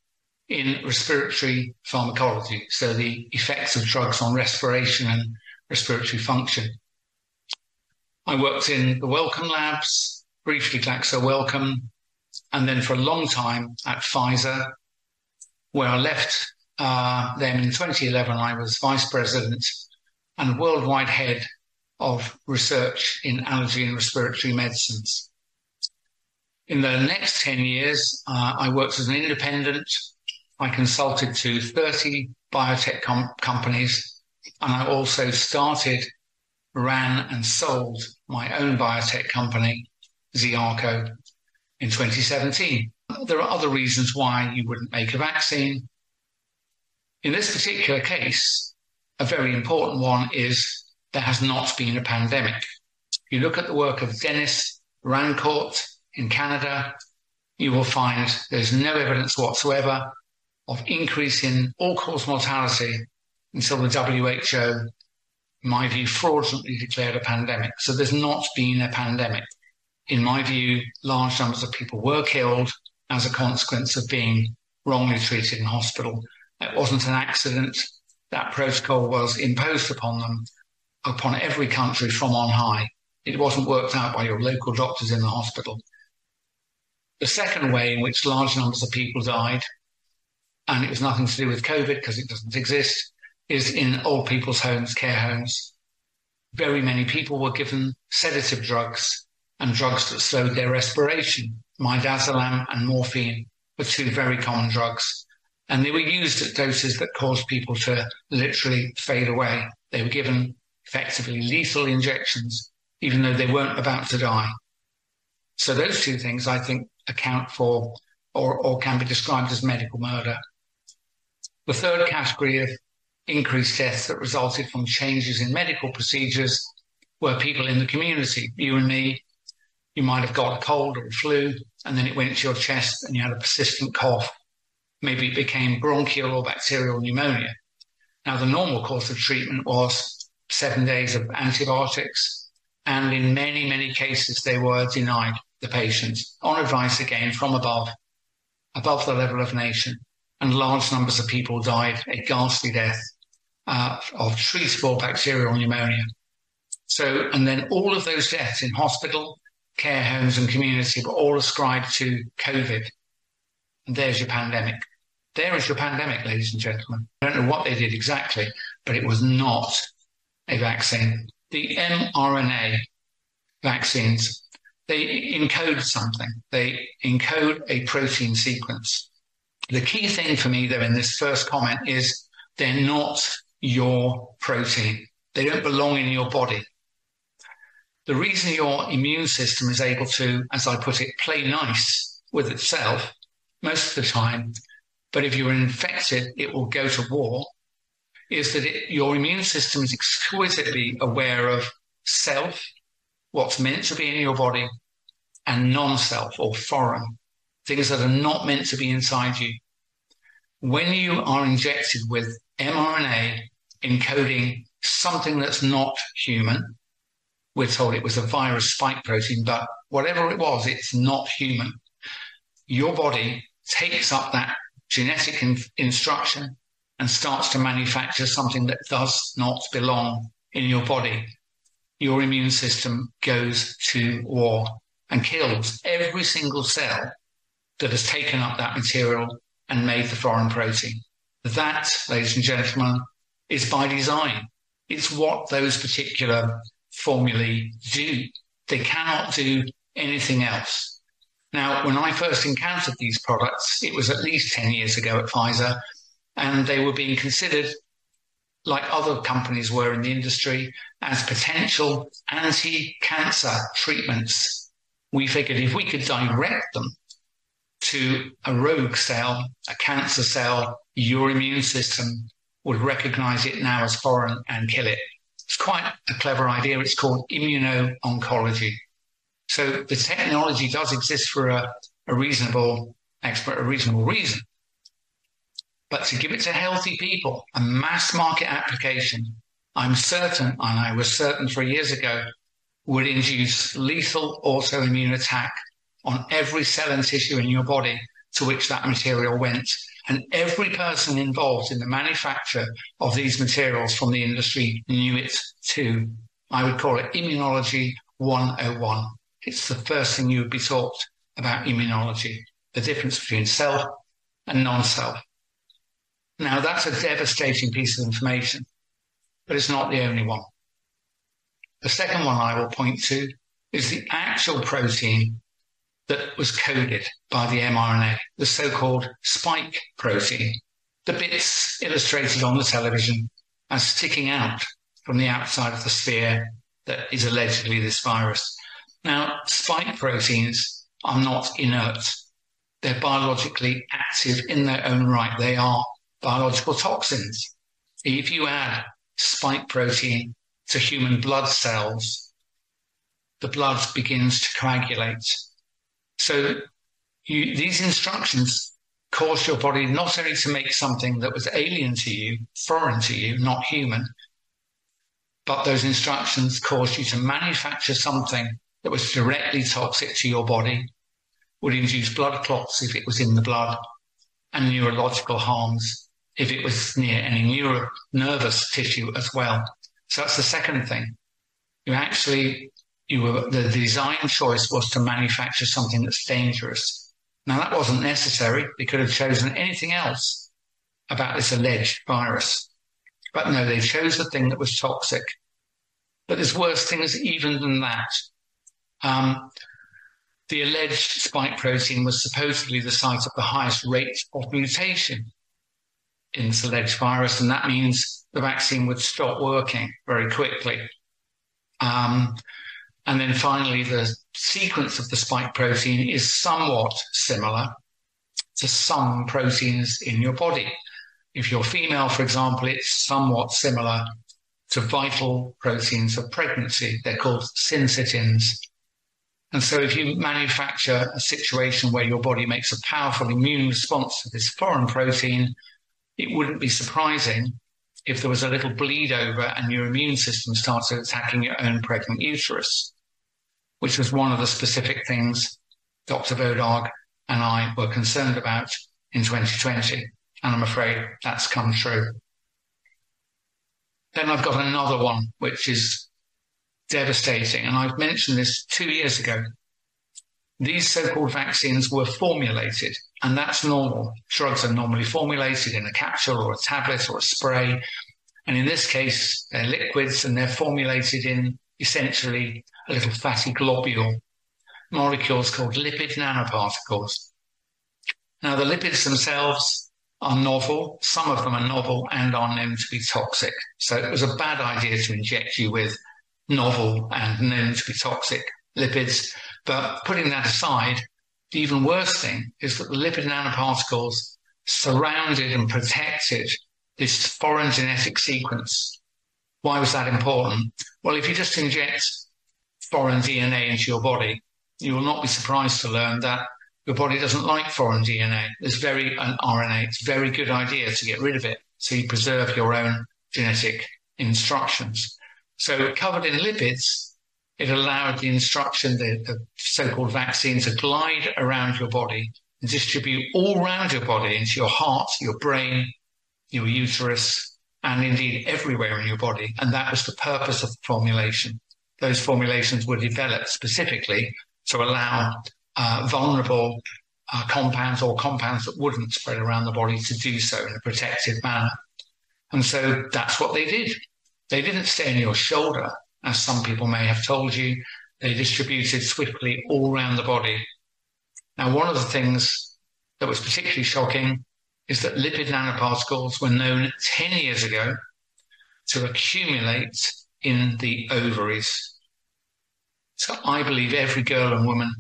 Speaker 40: in respiratory pharmacology, so the effects of drugs on respiration and respiratory function. I worked in the Wellcome Labs, briefly Glaxo Wellcome, and then for a long time at Pfizer, where I left uh, them in 2011. I was vice president and worldwide head of research in allergy and respiratory medicines. In the next 10 years, uh, I worked as an independent. I consulted to 30 biotech com- companies, and I also started, ran, and sold my own biotech company, Ziarco, in 2017. There are other reasons why you wouldn't make a vaccine. In this particular case, a very important one is there has not been a pandemic. You look at the work of Denis Rancourt in Canada, you will find there's no evidence whatsoever of increase in all cause mortality until the WHO my view, fraudulently declared a pandemic. So there's not been a pandemic. In my view, large numbers of people were killed as a consequence of being wrongly treated in hospital. It wasn't an accident. That protocol was imposed upon them, upon every country from on high. It wasn't worked out by your local doctors in the hospital. The second way in which large numbers of people died, and it was nothing to do with COVID because it doesn't exist, is in old people's homes, care homes. Very many people were given sedative drugs and drugs that slowed their respiration. Midazolam and morphine were two very common drugs, and they were used at doses that caused people to literally fade away. They were given effectively lethal injections, even though they weren't about to die. So those two things, I think, account for or, or can be described as medical murder. The third category of increased deaths that resulted from changes in medical procedures were people in the community. You and me, you might have got a cold or a flu, and then it went to your chest and you had a persistent cough. Maybe it became bronchial or bacterial pneumonia. Now, the normal course of treatment was seven days of antibiotics, and in many, many cases, they were denied the patients on advice again from above, above the level of nation. And large numbers of people died a ghastly death uh, of treatable bacterial pneumonia. So, and then all of those deaths in hospital, care homes, and community were all ascribed to COVID. And there's your pandemic. There is your pandemic, ladies and gentlemen. I don't know what they did exactly, but it was not a vaccine. The mRNA vaccines, they encode something, they encode a protein sequence. The key thing for me, though, in this first comment is they're not your protein. They don't belong in your body. The reason your immune system is able to, as I put it, play nice with itself most of the time, but if you're infected, it will go to war, is that it, your immune system is exquisitely aware of self, what's meant to be in your body, and non self or foreign, things that are not meant to be inside you when you are injected with mRNA encoding something that's not human, we're told it was a virus spike protein, but whatever it was, it's not human. Your body takes up that genetic in- instruction and starts to manufacture something that does not belong in your body. Your immune system goes to war
Speaker 51: and kills
Speaker 40: every single cell that has taken up that material and made the foreign protein. That, ladies and gentlemen, is by design. It's what those particular formulae do. They cannot do anything else. Now, when I first encountered these products, it was at least 10 years ago at Pfizer, and they were being considered, like other companies were in the industry, as potential anti cancer treatments. We figured if we could direct them to a rogue cell, a cancer cell, your immune system would recognize it now as foreign and kill it. It's quite a clever idea. It's called immuno-oncology. So the technology does exist for a, a reasonable expert, a reasonable reason. But to give it to healthy people, a mass market application, I'm certain, and I was certain three years ago, would induce lethal autoimmune attack on every cell and tissue in your body to which that material went. And every person involved in the manufacture of these materials from the industry knew it too. I would call it Immunology 101. It's the first thing you would be taught about immunology, the difference between self and non self. Now, that's a devastating piece of information, but it's not the only one. The second one I will point to is the actual protein that was coded by the mRNA, the so-called spike protein, the bits illustrated on the television as sticking out from the outside of the sphere that is allegedly this virus. Now, spike proteins are not inert. They're biologically active in their own right. They are biological toxins. If you add spike protein to human blood cells, the blood begins to coagulate so you, these instructions caused your body not only to make something that was alien to you, foreign to you, not human, but those instructions caused you to manufacture something that was directly toxic to your body, would induce blood clots if it was in the blood, and neurological harms if it was near any neuro- nervous tissue as well. So that's the second thing. You actually you were the design choice was to manufacture something that's dangerous. Now that wasn't necessary. They could have chosen anything else about this alleged virus. But no, they chose the thing that was toxic. But there's worse things even than that. Um, the alleged spike protein was supposedly the site of the highest rate of mutation in this alleged virus, and that means the vaccine would stop working very quickly. Um, and then finally, the sequence of the spike protein is somewhat similar to some proteins in your body. If you're female, for example, it's somewhat similar to vital proteins of pregnancy. They're called syncytins. And so, if you manufacture a situation where your body makes a powerful immune response to this foreign protein, it wouldn't be surprising if there was a little bleed over and your immune system started attacking your own pregnant uterus which was one of the specific things Dr. Wodarg and I were concerned about in 2020. And I'm afraid that's come true. Then I've got another one, which is devastating. And I've mentioned this two years ago. These so called vaccines were formulated, and that's normal. Drugs are normally formulated in a capsule or a tablet or a spray. And in this case, they're liquids and they're formulated in essentially a little fatty globule, molecules called lipid nanoparticles. Now, the lipids themselves are novel, some of them are novel and are known to be toxic. So it was a bad idea to inject you with novel and known to be toxic lipids. But putting that aside, the even worse thing is that the lipid nanoparticles surrounded and protected this foreign genetic sequence why was that important? Well, if you just inject foreign DNA into your body, you will not be surprised to learn that your body doesn't like foreign DNA. It's very an RNA. It's a very good idea to get rid of it so you preserve your own genetic instructions. So covered in lipids, it allowed the instruction, the, the so-called vaccine, to glide around your body and distribute all around your body into your heart, your brain, your uterus, and indeed everywhere in your body. And that was the purpose of the formulation. Those formulations were developed specifically to allow uh, vulnerable uh, compounds or compounds that wouldn't spread around the body to do so in a protective manner. And so that's what they did. They didn't stay in your shoulder, as some people may have told you. They distributed swiftly all around the body. Now, one of the things that was particularly shocking is that lipid nanoparticles were known 10 years ago to accumulate in the ovaries. So I believe every girl and woman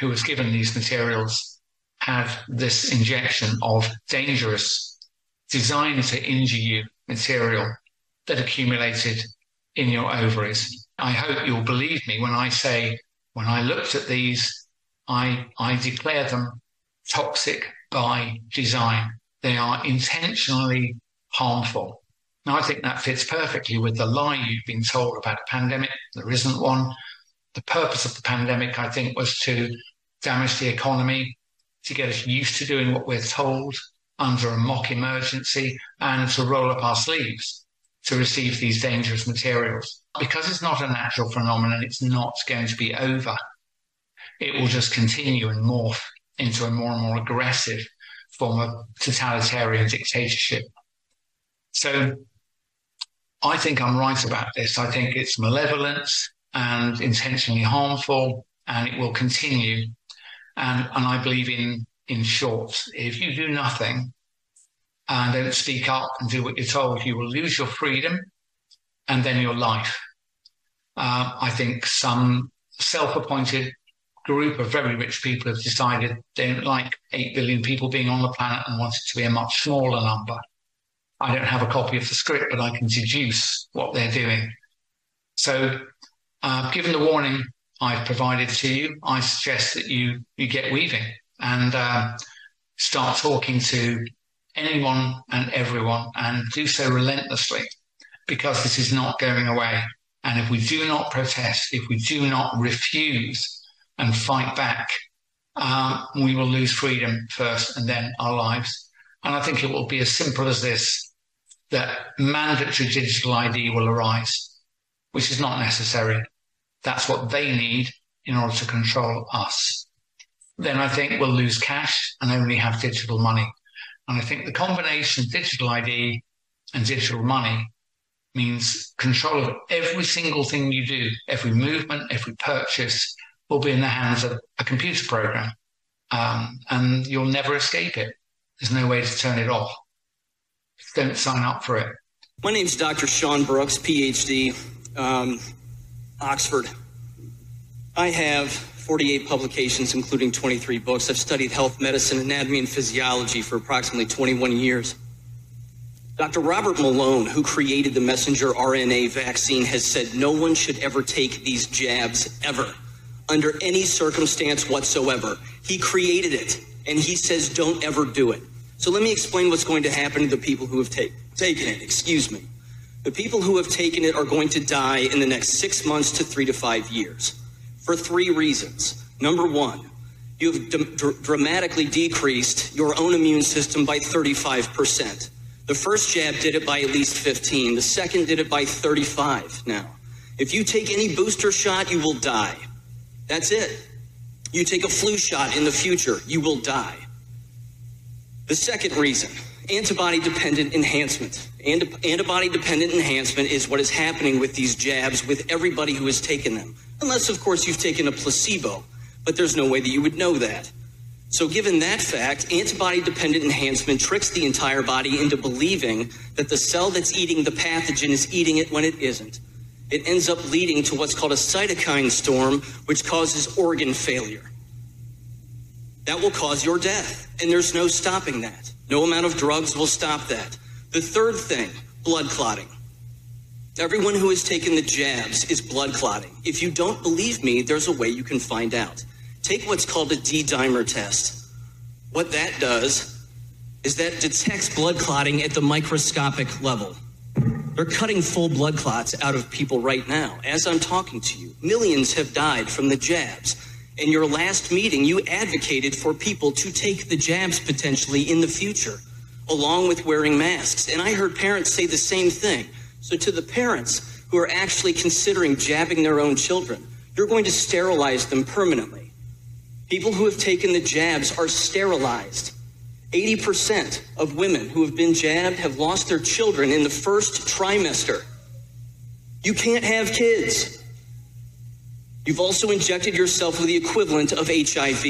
Speaker 40: who was given these materials had this injection of dangerous, designed to injure you material that accumulated in your ovaries. I hope you'll believe me when I say, when I looked at these, I, I declare them toxic by design. They are intentionally harmful. Now, I think that fits perfectly with the lie you've been told about a pandemic. There isn't one. The purpose of the pandemic, I think, was to damage the economy, to get us used to doing what we're told under a mock emergency, and to roll up our sleeves to receive these dangerous materials. Because it's not a natural phenomenon, it's not going to be over. It will just continue and morph into a more and more aggressive form of totalitarian dictatorship. So I think I'm right about this. I think it's malevolent and intentionally harmful, and it will continue. And, and I believe in, in short, if you do nothing and uh, don't speak up and do what you're told, you will lose your freedom and then your life. Uh, I think some self appointed group of very rich people have decided they don't like 8 billion people being on the planet and want it to be a much smaller number. I don't have a copy of the script, but I can deduce what they're doing. So, uh, given the warning I've provided to you, I suggest that you, you get weaving and uh, start talking to anyone and everyone and do so relentlessly because this is not going away. And if we do not protest, if we do not refuse and fight back, uh, we will lose freedom first and then our lives. And I think it will be as simple as this that mandatory digital ID will arise, which is not necessary. That's what they need in order to control us. Then I think we'll lose cash and only have digital money. And I think the combination of digital ID and digital money means control of every single thing you do, every movement, every purchase, will be in the hands of a computer program, um, and you'll never escape it. There's no way to turn it off. don't sign up for it.
Speaker 52: My name's Dr. Sean Brooks, PhD, um, Oxford. I have 48 publications, including 23 books. I've studied health medicine, anatomy, and physiology for approximately 21 years. Dr. Robert Malone, who created the messenger RNA vaccine, has said no one should ever take these jabs ever under any circumstance whatsoever. He created it, and he says, don't ever do it. So let me explain what's going to happen to the people who have taken it. Excuse me. The people who have taken it are going to die in the next six months to three to five years for three reasons. Number one, you have d- dr- dramatically decreased your own immune system by 35%. The first jab did it by at least 15. The second did it by 35 now. If you take any booster shot, you will die. That's it. You take a flu shot in the future, you will die. The second reason antibody dependent enhancement. antibody dependent enhancement is what is happening with these jabs with everybody who has taken them. Unless, of course, you've taken a placebo, but there's no way that you would know that. So, given that fact, antibody dependent enhancement tricks the entire body into believing that the cell that's eating the pathogen is eating it when it isn't it ends up leading to what's called a cytokine storm, which causes organ failure. That will cause your death, and there's no stopping that. No amount of drugs will stop that. The third thing blood clotting. Everyone who has taken the jabs is blood clotting. If you don't believe me, there's a way you can find out. Take what's called a D dimer test. What that does is that detects blood clotting at the microscopic level. They're cutting full blood clots out of people right now. As I'm talking to you, millions have died from the jabs. In your last meeting, you advocated for people to take the jabs potentially in the future, along with wearing masks. And I heard parents say the same thing. So, to the parents who are actually considering jabbing their own children, you're going to sterilize them permanently. People who have taken the jabs are sterilized. 80% of women who have been jabbed have lost their children in the first trimester. You can't
Speaker 19: have kids.
Speaker 52: You've also injected yourself with the equivalent of HIV.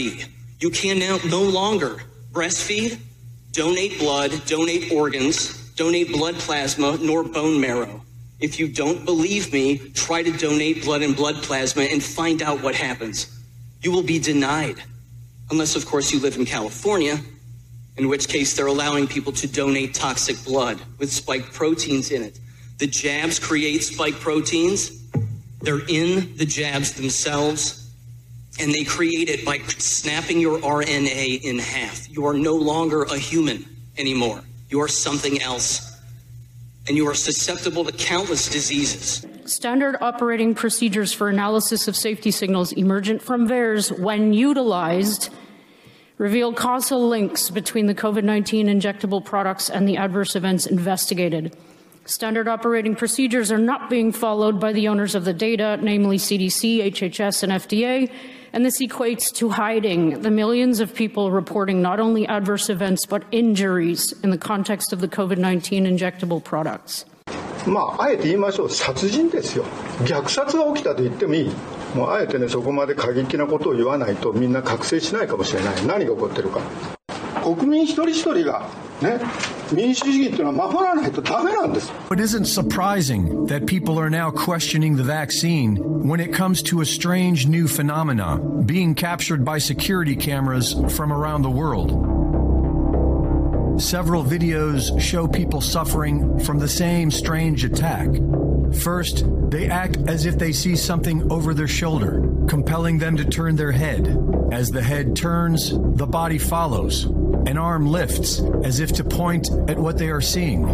Speaker 52: You can now no longer breastfeed, donate blood, donate organs, donate blood plasma, nor bone marrow. If you don't believe me, try to donate blood and blood plasma and find out what happens. You will be denied. Unless, of course, you live in California, in which case they're allowing people to donate toxic blood with spike proteins in it. The jabs create spike proteins. They're in the jabs themselves, and they create it by snapping your RNA in half. You are no longer a human anymore. You are something else, and you are susceptible to countless
Speaker 3: diseases.
Speaker 11: Standard operating procedures for analysis of safety signals emergent from VAERS, when utilized, revealed causal links between the COVID 19 injectable products and the adverse events investigated. Standard operating procedures are not being followed by the owners of the data, namely CDC, HHS, and FDA, and this equates to hiding the millions of people reporting not only adverse events but injuries in the context of the COVID 19 injectable products.
Speaker 51: まあ、あえて言いま
Speaker 42: しょう殺人ですよ虐殺が起きたと言ってもいいもうあえてねそこまで過激なことを言わないとみんな覚醒しないかもしれない何が起こってるか国民一人一人がね民主主義っていうのは守らないとダメなんです It isn't surprising
Speaker 8: that people are now questioning the vaccine when it comes to a strange new phenomena being captured by security cameras from around the world Several videos show people suffering from the same strange attack. First, they act as if they see something over their shoulder, compelling them to turn their head. As the head turns, the body follows. An arm lifts as if to point at what they are seeing.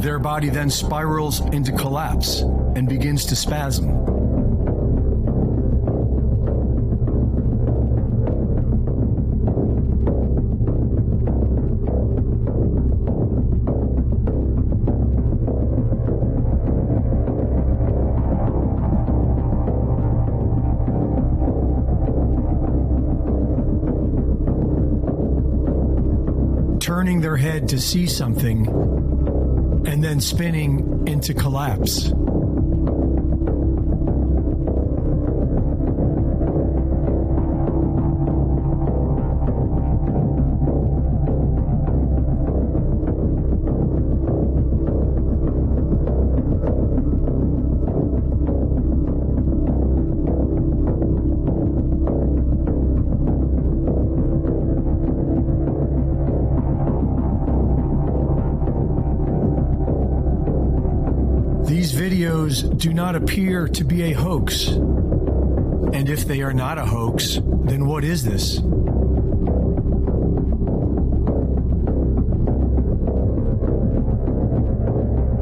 Speaker 8: Their body then spirals into collapse and begins to spasm. turning their head to see something and then spinning into collapse. do not appear to be a hoax. And if they are not a hoax, then what is this?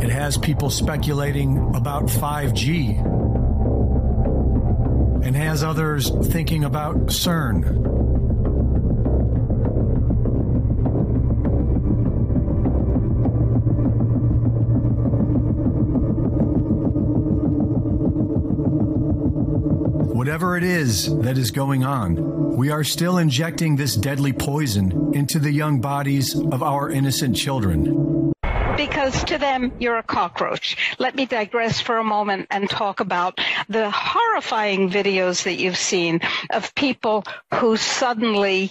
Speaker 8: It has people speculating about 5G and has others thinking about CERN. it is that is going on, we are still injecting this deadly poison into the young bodies of our innocent children
Speaker 7: because to them you're a cockroach. Let me digress for a moment and talk about the horrifying videos that you've seen of people who suddenly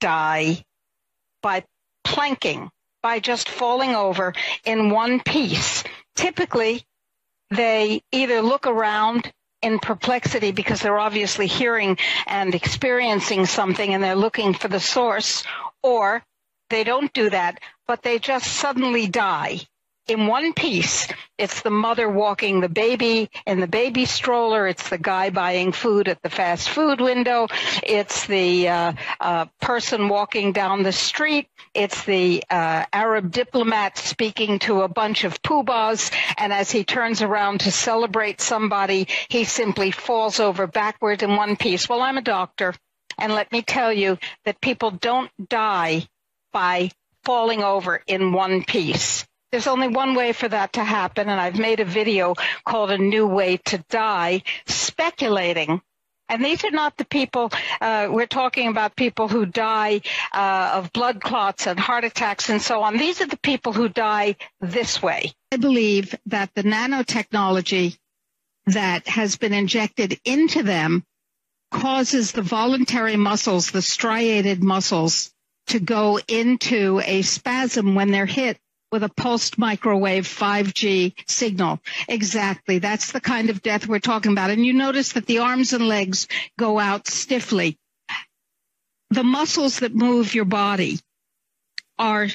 Speaker 7: die by planking, by just falling over in one piece. Typically, they either look around in perplexity because they're obviously hearing and experiencing something and they're looking for the source, or they don't do that, but they just suddenly die in one piece. It's the mother walking the baby in the baby stroller. It's the guy buying food at the fast food window. It's the uh, uh, person walking down the street. It's the uh, Arab diplomat speaking to a bunch of poobahs. And as he turns around to celebrate somebody, he simply falls over backward in one piece. Well, I'm a doctor. And let me tell you that people don't die by falling over in one piece there's only one way for that to happen, and I've made a video called A New Way to Die, speculating and these are not the people uh, we're talking about people who die uh, of blood clots and heart attacks and so on. These are the people who die this way. I believe that the nanotechnology that has been injected into them causes the voluntary muscles, the striated muscles, to go into a spasm when they're hit with a pulsed microwave 5G signal. Exactly. That's the kind of death we're talking about. And you notice that the arms and legs go out stiffly. The muscles that move your body are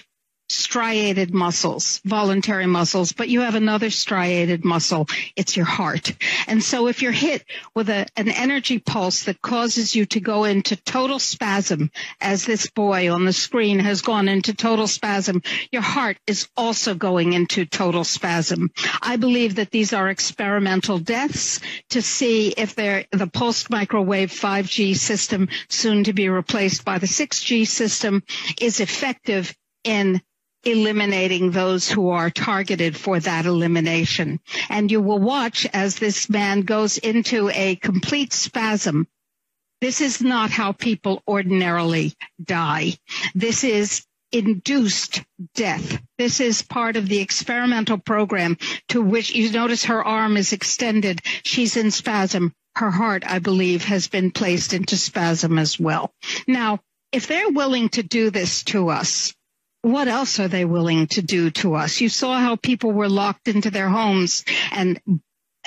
Speaker 7: striated muscles, voluntary muscles, but you have another striated muscle. It's your heart. And so if you're hit with a, an energy pulse that causes you to go into total spasm, as this boy on the screen has gone into total spasm, your heart is also going into total spasm. I believe that these are experimental deaths to see if they're the pulsed microwave 5G system soon to be replaced by the 6G system is effective in eliminating those who are targeted for that elimination. And you will watch as this man goes into a complete spasm. This is not how people ordinarily die. This is induced death. This is part of the experimental program to which you notice her arm is extended. She's in spasm. Her heart, I believe, has been placed into spasm as well. Now, if they're willing to do this to us, what else are they willing to do to us? You saw how people were locked into their homes and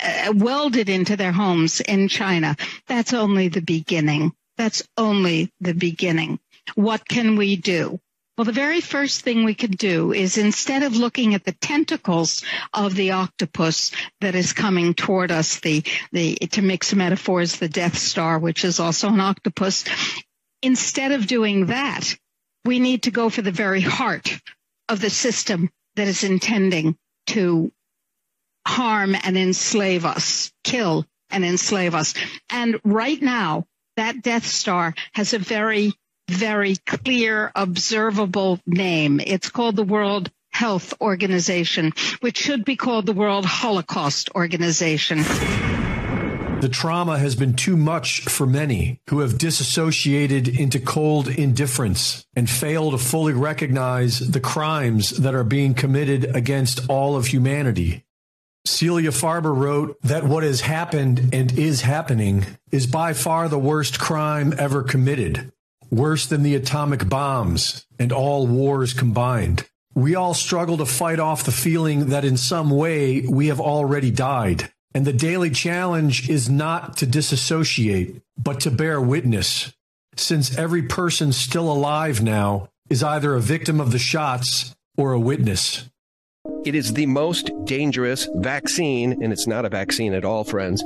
Speaker 7: uh, welded into their homes in China. That's only the beginning. That's only the beginning. What can we do? Well, the very first thing we could do is instead of looking at the tentacles of the octopus that is coming toward us, the, the, to mix metaphors, the Death Star, which is also an octopus, instead of doing that, we need to go for the very heart of the system that is intending to harm and enslave us, kill and enslave us. And right now, that Death Star has a very, very clear, observable name. It's called the World Health Organization, which should be called the World Holocaust Organization.
Speaker 8: The trauma has been too much for many who have disassociated into cold indifference and fail to fully recognize the crimes that are being committed against all of humanity. Celia Farber wrote that what has happened and is happening is by far the worst crime ever committed, worse than the atomic bombs and all wars combined. We all struggle to fight off the feeling that in some way we have already died. And the daily challenge is not to disassociate, but to bear witness, since every person still alive now is either a victim of the
Speaker 10: shots or a witness. It is the most dangerous vaccine, and it's not a vaccine at all, friends,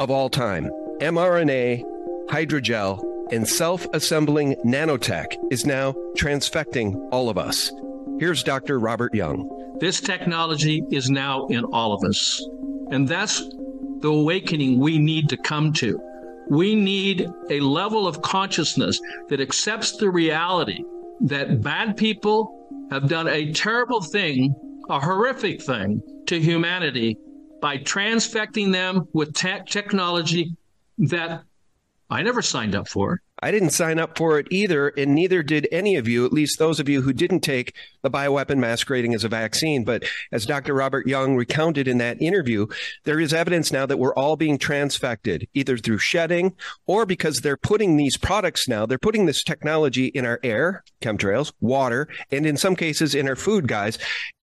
Speaker 10: of all time. mRNA, hydrogel, and self assembling nanotech is now transfecting all of us. Here's Dr. Robert Young.
Speaker 32: This technology is now in all of us. And that's the awakening we need to come to. We need a level of consciousness that accepts the reality that bad people have done a terrible thing, a horrific thing to humanity by transfecting them with technology that I never signed up for it.
Speaker 10: I didn't sign up for it either, and neither did any of you, at least those of you who didn't take the bioweapon masquerading as a vaccine. But as Dr. Robert Young recounted in that interview, there is evidence now that we're all being transfected, either through shedding or because they're putting these products now, they're putting this technology in our air, chemtrails, water, and in some cases in our food, guys.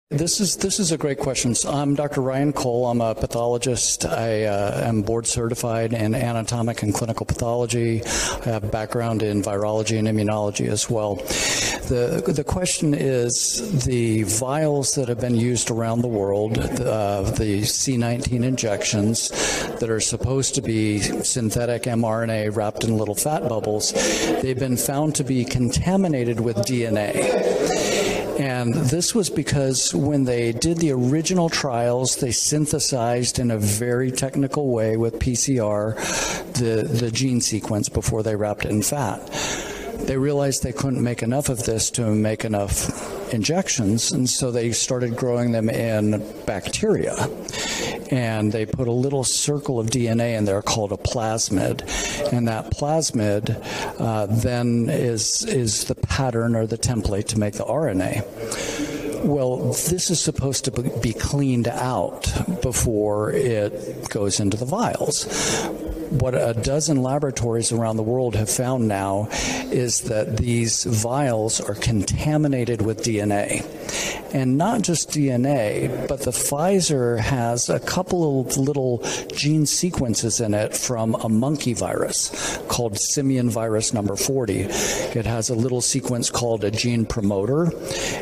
Speaker 24: This is this is a great question. So I'm Dr. Ryan Cole. I'm a pathologist. I uh, am board certified in anatomic and clinical pathology. I have background in virology and immunology as well. The the question is the vials that have been used around the world, uh, the C19 injections that are supposed to be synthetic mRNA wrapped in little fat bubbles, they've been found to be contaminated with DNA. And this was because when they did the original trials, they synthesized in a very technical way with PCR the the gene sequence before they wrapped it in fat. They realized they couldn't make enough of this to make enough injections, and so they started growing them in bacteria. And they put a little circle of DNA in there called a plasmid, and that plasmid uh, then is is the pattern or the template to make the RNA. Well, this is supposed to be cleaned out before it goes into the vials. What a dozen laboratories around the world have found now is that these vials are contaminated with DNA. And not just DNA, but the Pfizer has a couple of little gene sequences in it from a monkey virus called simian virus number 40. It has a little sequence called a gene promoter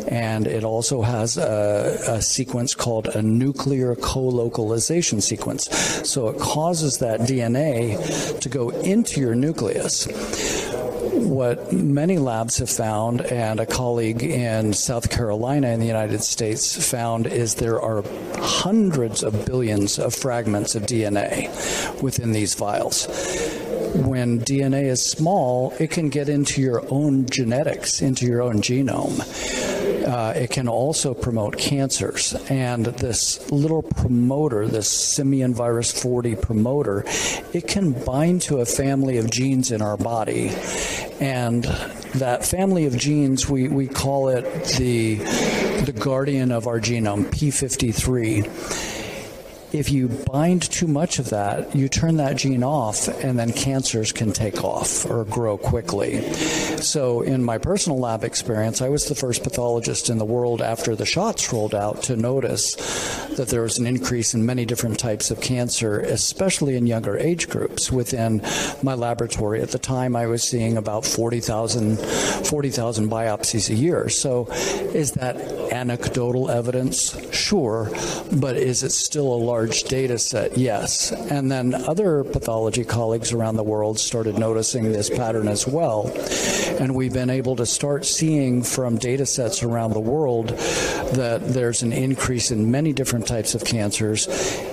Speaker 24: and it also also has a, a sequence called a nuclear co-localization sequence. So it causes that DNA to go into your nucleus what many labs have found and a colleague in South Carolina in the United States found is there are hundreds of billions of fragments of DNA within these vials. When DNA is small, it can get into your own genetics, into your own genome uh, it can also promote cancers. And this little promoter, this simian virus 40 promoter, it can bind to a family of genes in our body. And that family of genes, we, we call it the, the guardian of our genome, P53. If you bind too much of that, you turn that gene off, and then cancers can take off or grow quickly. So, in my personal lab experience, I was the first pathologist in the world after the shots rolled out to notice that there was an increase in many different types of cancer, especially in younger age groups. Within my laboratory at the time, I was seeing about 40,000 40, biopsies a year. So, is that anecdotal evidence? Sure, but is it still a large large data set, yes. And then other pathology colleagues around the world started noticing this pattern as well and we've been able to start seeing from data sets around the world that there's an increase in many different types of cancers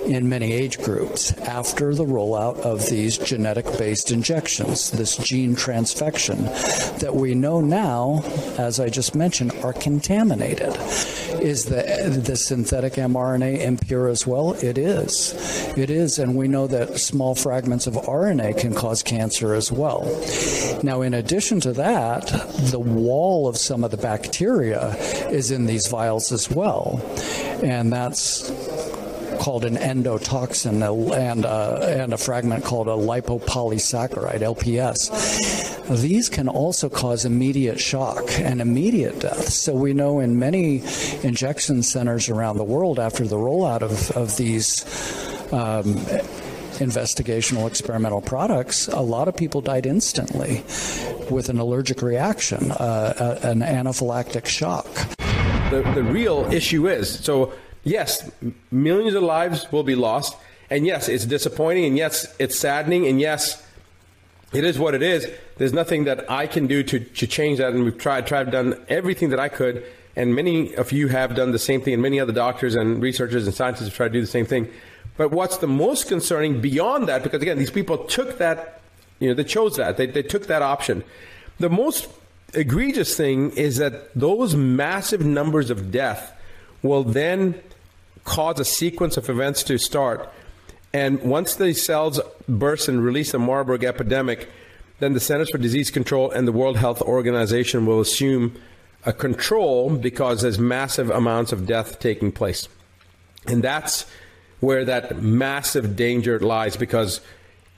Speaker 24: in many age groups after the rollout of these genetic-based injections, this gene transfection that we know now, as I just mentioned, are contaminated. Is the, the synthetic mRNA impure as well? It is. It is, and we know that small fragments of RNA can cause cancer as well. Now, in addition to that, that, the wall of some of the bacteria is in these vials as well. And that's called an endotoxin and a, uh, and a fragment called a lipopolysaccharide
Speaker 22: LPS.
Speaker 24: These can also cause immediate shock and immediate death. So we know in many injection centers around the world after the rollout of of these um, investigational experimental products, a lot of people died instantly with an allergic reaction, uh, an anaphylactic shock.
Speaker 53: The, the real issue is so, yes, millions of lives will be lost. And yes, it's disappointing. And yes, it's saddening. And yes, it is what it is. There's nothing that I can do to, to change that. And we've tried, tried, done everything that I could. And many of you have done the same thing. And many other doctors and researchers and scientists have tried to do the same thing. But what's the most concerning beyond that, because again, these people took that, you know, they chose that, they, they took that option. The most egregious thing is that those massive numbers of death will then cause a sequence of events to start. And once the cells burst and release the Marburg epidemic, then the Centers for Disease Control and the World Health Organization will assume a control because there's massive amounts of death taking place. And that's where that massive danger lies because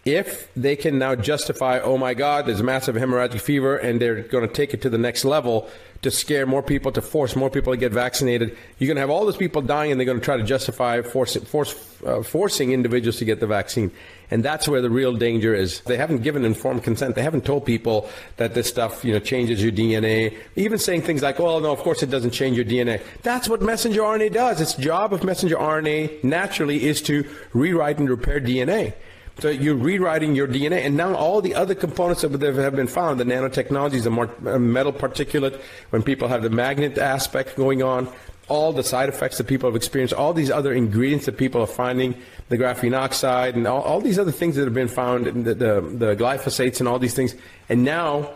Speaker 53: if they can now justify, oh my God, there's massive hemorrhagic fever, and they're going to take it to the next level to scare more people, to force more people to get vaccinated, you're going to have all those people dying, and they're going to try to justify force, force, uh, forcing individuals to get the vaccine. And that's where the real danger is. They haven't given informed consent. They haven't told people that this stuff, you know, changes your DNA. Even saying things like, well, no, of course it doesn't change your DNA. That's what messenger RNA does. Its job of messenger RNA naturally is to rewrite and repair DNA. So you're rewriting your DNA, and now all the other components that have been found, the nanotechnologies, the uh, metal particulate, when people have the magnet aspect going on, all the side effects that people have experienced, all these other ingredients that people are finding, the graphene oxide, and all, all these other things that have been found, the, the, the glyphosates, and all these things, and now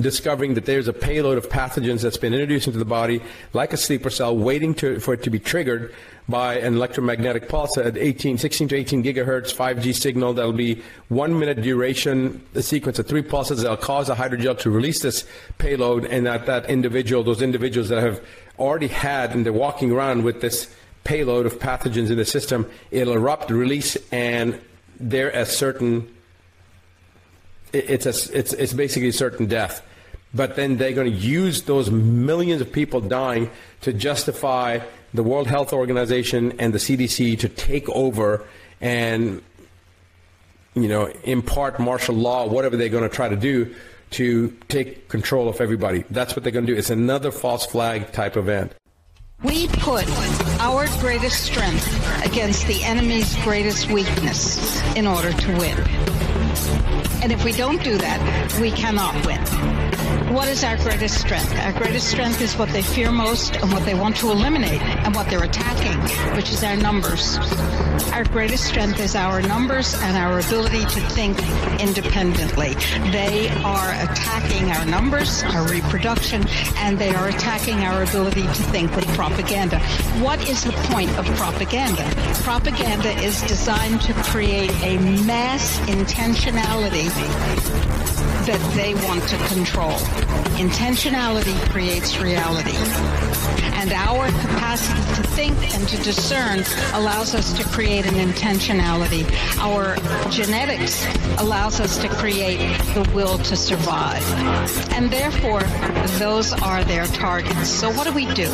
Speaker 53: discovering that there's a payload of pathogens that's been introduced into the body like a sleeper cell waiting to, for it to be triggered by an electromagnetic pulse at 18 16 to 18 gigahertz 5g signal that'll be 1 minute duration The sequence of three pulses that'll cause a hydrogel to release this payload and that that individual those individuals that have already had and they're walking around with this payload of pathogens in the system it'll erupt release and there, are certain it's a, it's it's basically certain death. But then they're going to use those millions of people dying to justify the World Health Organization and the CDC to take over and you know impart martial law, whatever they're going to try to do to take control of everybody. That's what they're going to do. It's another false flag type event.
Speaker 7: We put our greatest strength against the enemy's greatest weakness in order to win. And if we don't do that, we cannot win. What is our greatest strength? Our greatest strength is what they fear most and what they want to eliminate and what they're attacking, which is our numbers. Our greatest strength is our numbers and our ability to think independently. They are attacking our numbers, our reproduction, and they are attacking our ability to think with propaganda. What is the point of propaganda? Propaganda is designed to create a mass intention intentionality that they want to control. Intentionality creates reality. And our capacity to think and to discern allows us to create an intentionality. Our genetics allows us to create the will to survive. And therefore, those are their targets. So what do we do?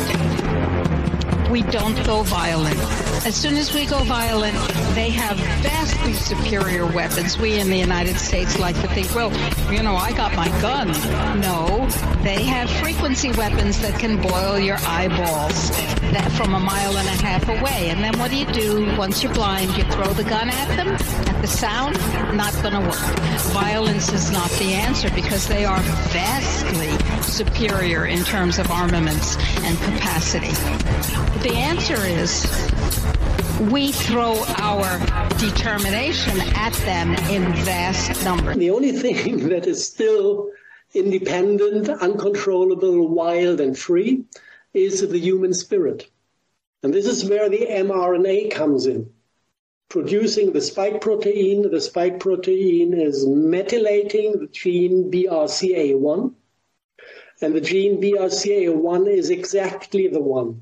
Speaker 7: we don't go violent. As soon as we go violent, they have vastly superior weapons. We in the United States like to think, well, you know, I got my gun. No, they have frequency weapons that can boil your eyeballs that from a mile and a half away. And then what do you do once you're blind? You throw the gun at them, at the sound, not going to work. Violence is not the answer because they are vastly superior in terms of armaments and capacity? The answer is we throw our determination at them in vast numbers. The only thing that is
Speaker 30: still independent, uncontrollable, wild and free is the human spirit. And this is where the mRNA comes in. Producing the spike protein, the spike protein is methylating the gene
Speaker 34: BRCA1 and the gene BRCA1 is exactly the one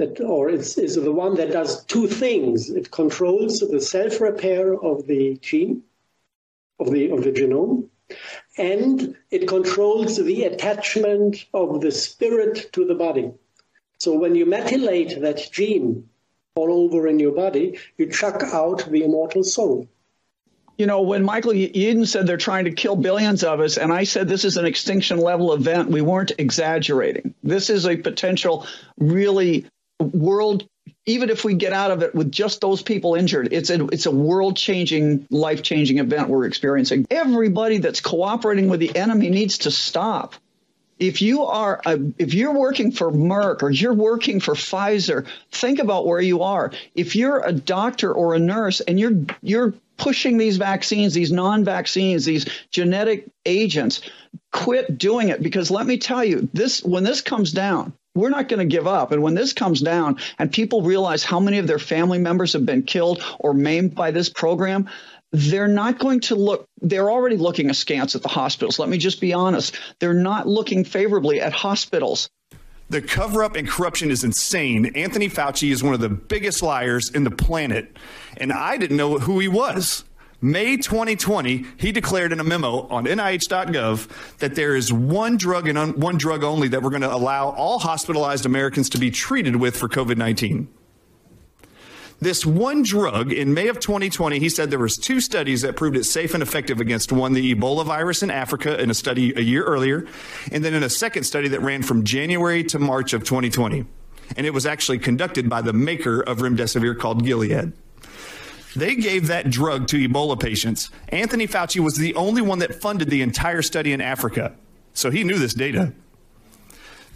Speaker 34: that, or it's, is the one that does two things. It controls
Speaker 49: the self-repair of the gene, of the, of the genome, and it controls the attachment of the spirit to the body. So when you methylate that gene all over in your body, you chuck out the immortal soul
Speaker 19: you know, when Michael Yeadon said they're trying to kill billions of us, and I said this is an extinction level event, we weren't exaggerating. This is a potential, really world. Even if we get out of it with just those people injured, it's a it's a world changing, life changing event we're experiencing. Everybody that's cooperating with the enemy needs to stop. If you are a, if you're working for Merck or you're working for Pfizer, think about where you are. If you're a doctor or a nurse and you're you're pushing these vaccines, these non vaccines, these genetic agents. Quit doing it because let me tell you, this when this comes down, we're not going to give up. And when this comes down and people realize how many of their family members have been killed or maimed by this program, they're not going to look they're already looking askance at the
Speaker 35: hospitals let me just be honest they're not looking favorably at hospitals the cover up and corruption is insane. Anthony Fauci is one of the biggest liars in the planet, and I didn't know who he was. May 2020, he declared in a memo on NIH.gov that there is one drug and one drug only that we're going to allow all hospitalized Americans to be treated with for COVID-19 this one drug in May of 2020, he said there was two studies that proved it safe and effective against one the Ebola virus in Africa in a study a year earlier, and then in a second study that ran from January to March of 2020. And it was actually conducted by the maker of Remdesivir called Gilead. They gave that drug to Ebola patients. Anthony Fauci was the only one that funded the entire study in Africa. So he knew this data.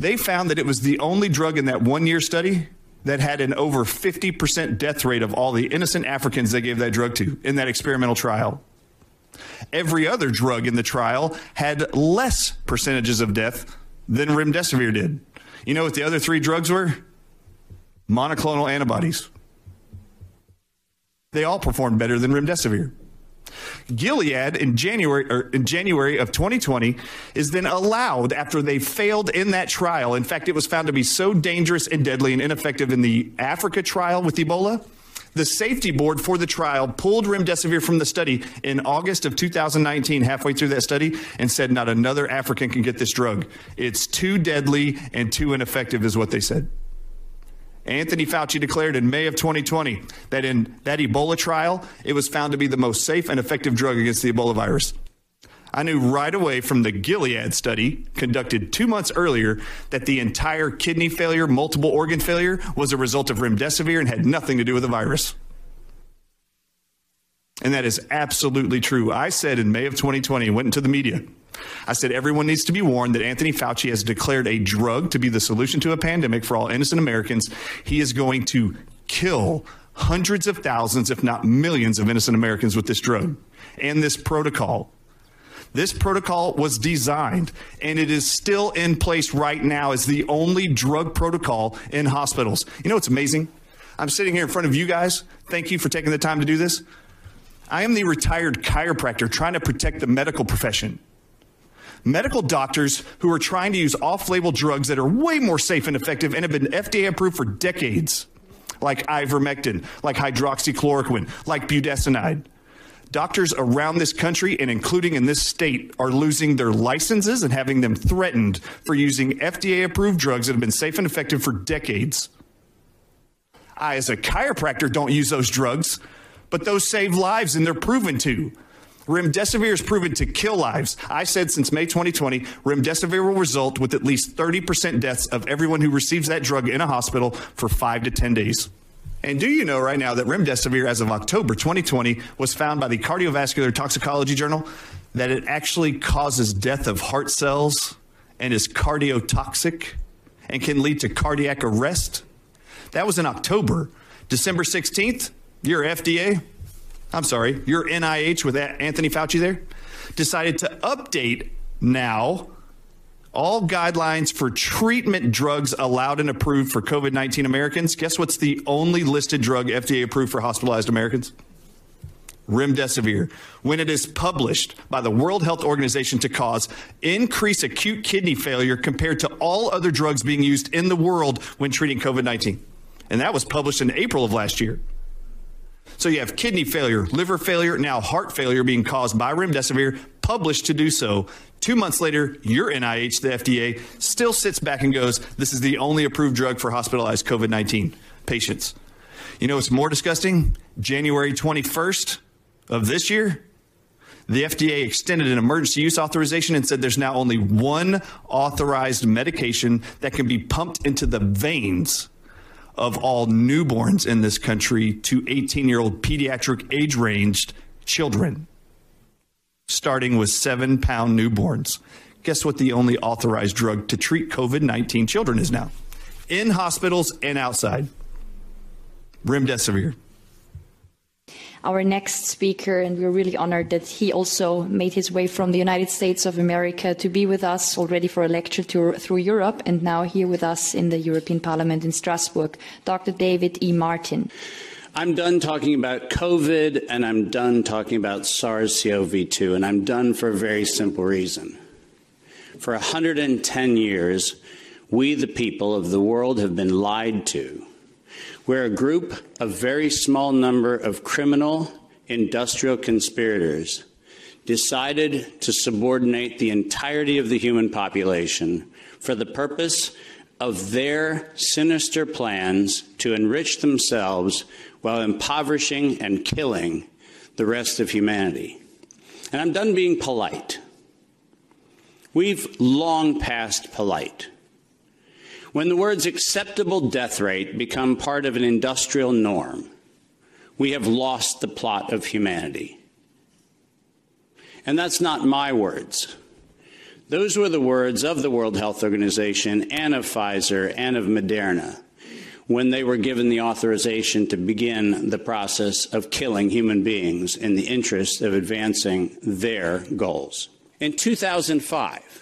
Speaker 35: They found that it was the only drug in that 1-year study that had an over 50% death rate of all the innocent Africans they gave that drug to in that experimental trial. Every other drug in the trial had less percentages of death than remdesivir did. You know what the other 3 drugs were? Monoclonal antibodies. They all performed better than remdesivir. Gilead in January or er, in January of 2020 is then allowed after they failed in that trial. In fact, it was found to be so dangerous and deadly and ineffective in the Africa trial with Ebola the safety board for the trial pulled remdesivir from the study in August of 2019 halfway through that study and said not another African can get this drug. It's too deadly and too ineffective is what they said. Anthony Fauci declared in May of 2020 that in that Ebola trial, it was found to be the most safe and effective drug against the Ebola virus. I knew right away from the Gilead study conducted 2 months earlier that the entire kidney failure, multiple organ failure was a result of remdesivir and had nothing to do with the virus. And that is absolutely true. I said in May of 2020, went into the media. I said everyone needs to be warned that Anthony Fauci has declared a drug to be the solution to a pandemic for all innocent Americans. He is going to kill hundreds of thousands if not millions of innocent Americans with this drug and this protocol. This protocol was designed and it is still in place right now as the only drug protocol in hospitals. You know it's amazing? I'm sitting here in front of you guys. Thank you for taking the time to do this. I am the retired chiropractor trying to protect the medical profession. Medical doctors who are trying to use off-label drugs that are way more safe and effective and have been FDA approved for decades, like ivermectin, like hydroxychloroquine, like budesonide. Doctors around this country and including in this state are losing their licenses and having them threatened for using FDA approved drugs that have been safe and effective for decades. I as a chiropractor don't use those drugs but those save lives and they're proven to. Remdesivir is proven to kill lives. I said since May 2020, remdesivir will result with at least 30% deaths of everyone who receives that drug in a hospital for 5 to 10 days. And do you know right now that remdesivir as of October 2020 was found by the Cardiovascular Toxicology Journal that it actually causes death of heart cells and is cardiotoxic and can lead to cardiac arrest? That was in October. December 16th, your FDA, I'm sorry, your NIH with Anthony Fauci there, decided to update now all guidelines for treatment drugs allowed and approved for COVID-19 Americans. Guess what's the only listed drug FDA approved for hospitalized Americans? remdesivir when it is published by the World Health Organization to cause increase acute kidney failure compared to all other drugs being used in the world when treating COVID-19. And that was published in April of last year. So you have kidney failure, liver failure, now heart failure being caused by remdesivir published to do so. 2 months later, your NIH, the FDA, still sits back and goes, this is the only approved drug for hospitalized COVID-19 patients. You know what's more disgusting? January 21st of this year, the FDA extended an emergency use authorization and said there's now only one authorized medication that can be pumped into the veins of all newborns in this country to 18 year old pediatric age ranged children, starting with seven pound newborns. Guess what the only authorized drug to treat COVID 19 children is now? In hospitals and outside. Remdesivir
Speaker 11: our next speaker, and we're really honored that he also made his way from the United States of America to be with us already for a lecture tour through Europe, and now here with us in the European Parliament in Strasbourg, Dr. David E. Martin.
Speaker 16: I'm done talking about COVID and I'm done talking about SARS CoV 2, and I'm done for a very simple reason. For 110 years, we, the people of the world, have been lied to where a group of very small number of criminal industrial conspirators decided to subordinate the entirety of the human population for the purpose of their sinister plans to enrich themselves while impoverishing and killing the rest of humanity. And I'm done being polite. We've long passed polite. When the words acceptable death rate become part of an industrial norm, we have lost the plot of humanity. And that's not my words. Those were the words of the World Health Organization and of Pfizer and of Moderna when they were given the authorization to begin the process of killing human beings in the interest of advancing their goals. In 2005,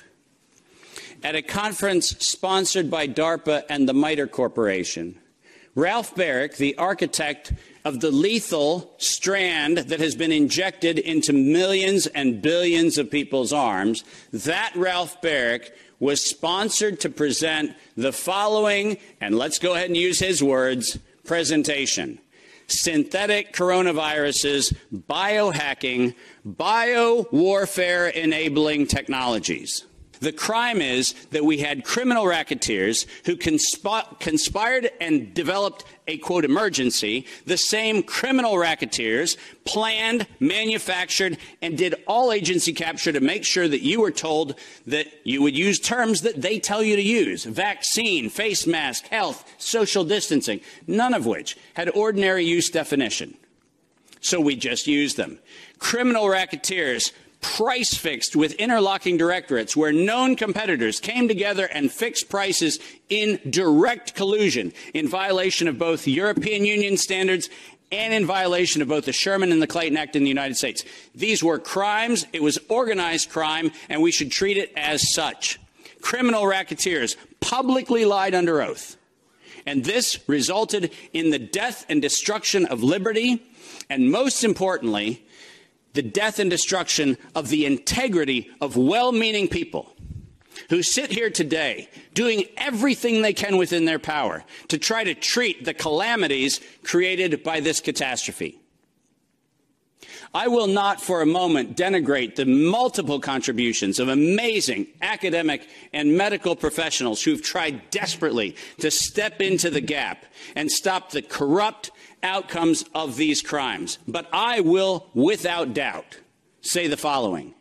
Speaker 16: at a conference sponsored by DARPA and the MITRE Corporation. Ralph Baric, the architect of the lethal strand that has been injected into millions and billions of people's arms, that Ralph Baric was sponsored to present the following, and let's go ahead and use his words, presentation. Synthetic coronaviruses, biohacking, bio warfare enabling technologies. The crime is that we had criminal racketeers who consp- conspired and developed a quote emergency. The same criminal racketeers planned, manufactured, and did all agency capture to make sure that you were told that you would use terms that they tell you to use vaccine, face mask, health, social distancing, none of which had ordinary use definition. So we just used them. Criminal racketeers price fixed with interlocking directorates where known competitors came together and fixed prices in direct collusion in violation of both European Union standards and in violation of both the Sherman and the Clayton Act in the United States. These were crimes. It was organized crime, and we should treat it as such. Criminal racketeers publicly lied under oath. And this resulted in the death and destruction of liberty, and most importantly, the death and destruction of the integrity of well meaning people who sit here today doing everything they can within their power to try to treat the calamities created by this catastrophe. I will not for a moment denigrate the multiple contributions of amazing academic and medical professionals who've tried desperately to step into the gap and stop the corrupt, outcomes of these crimes. But I will, without doubt, say the following.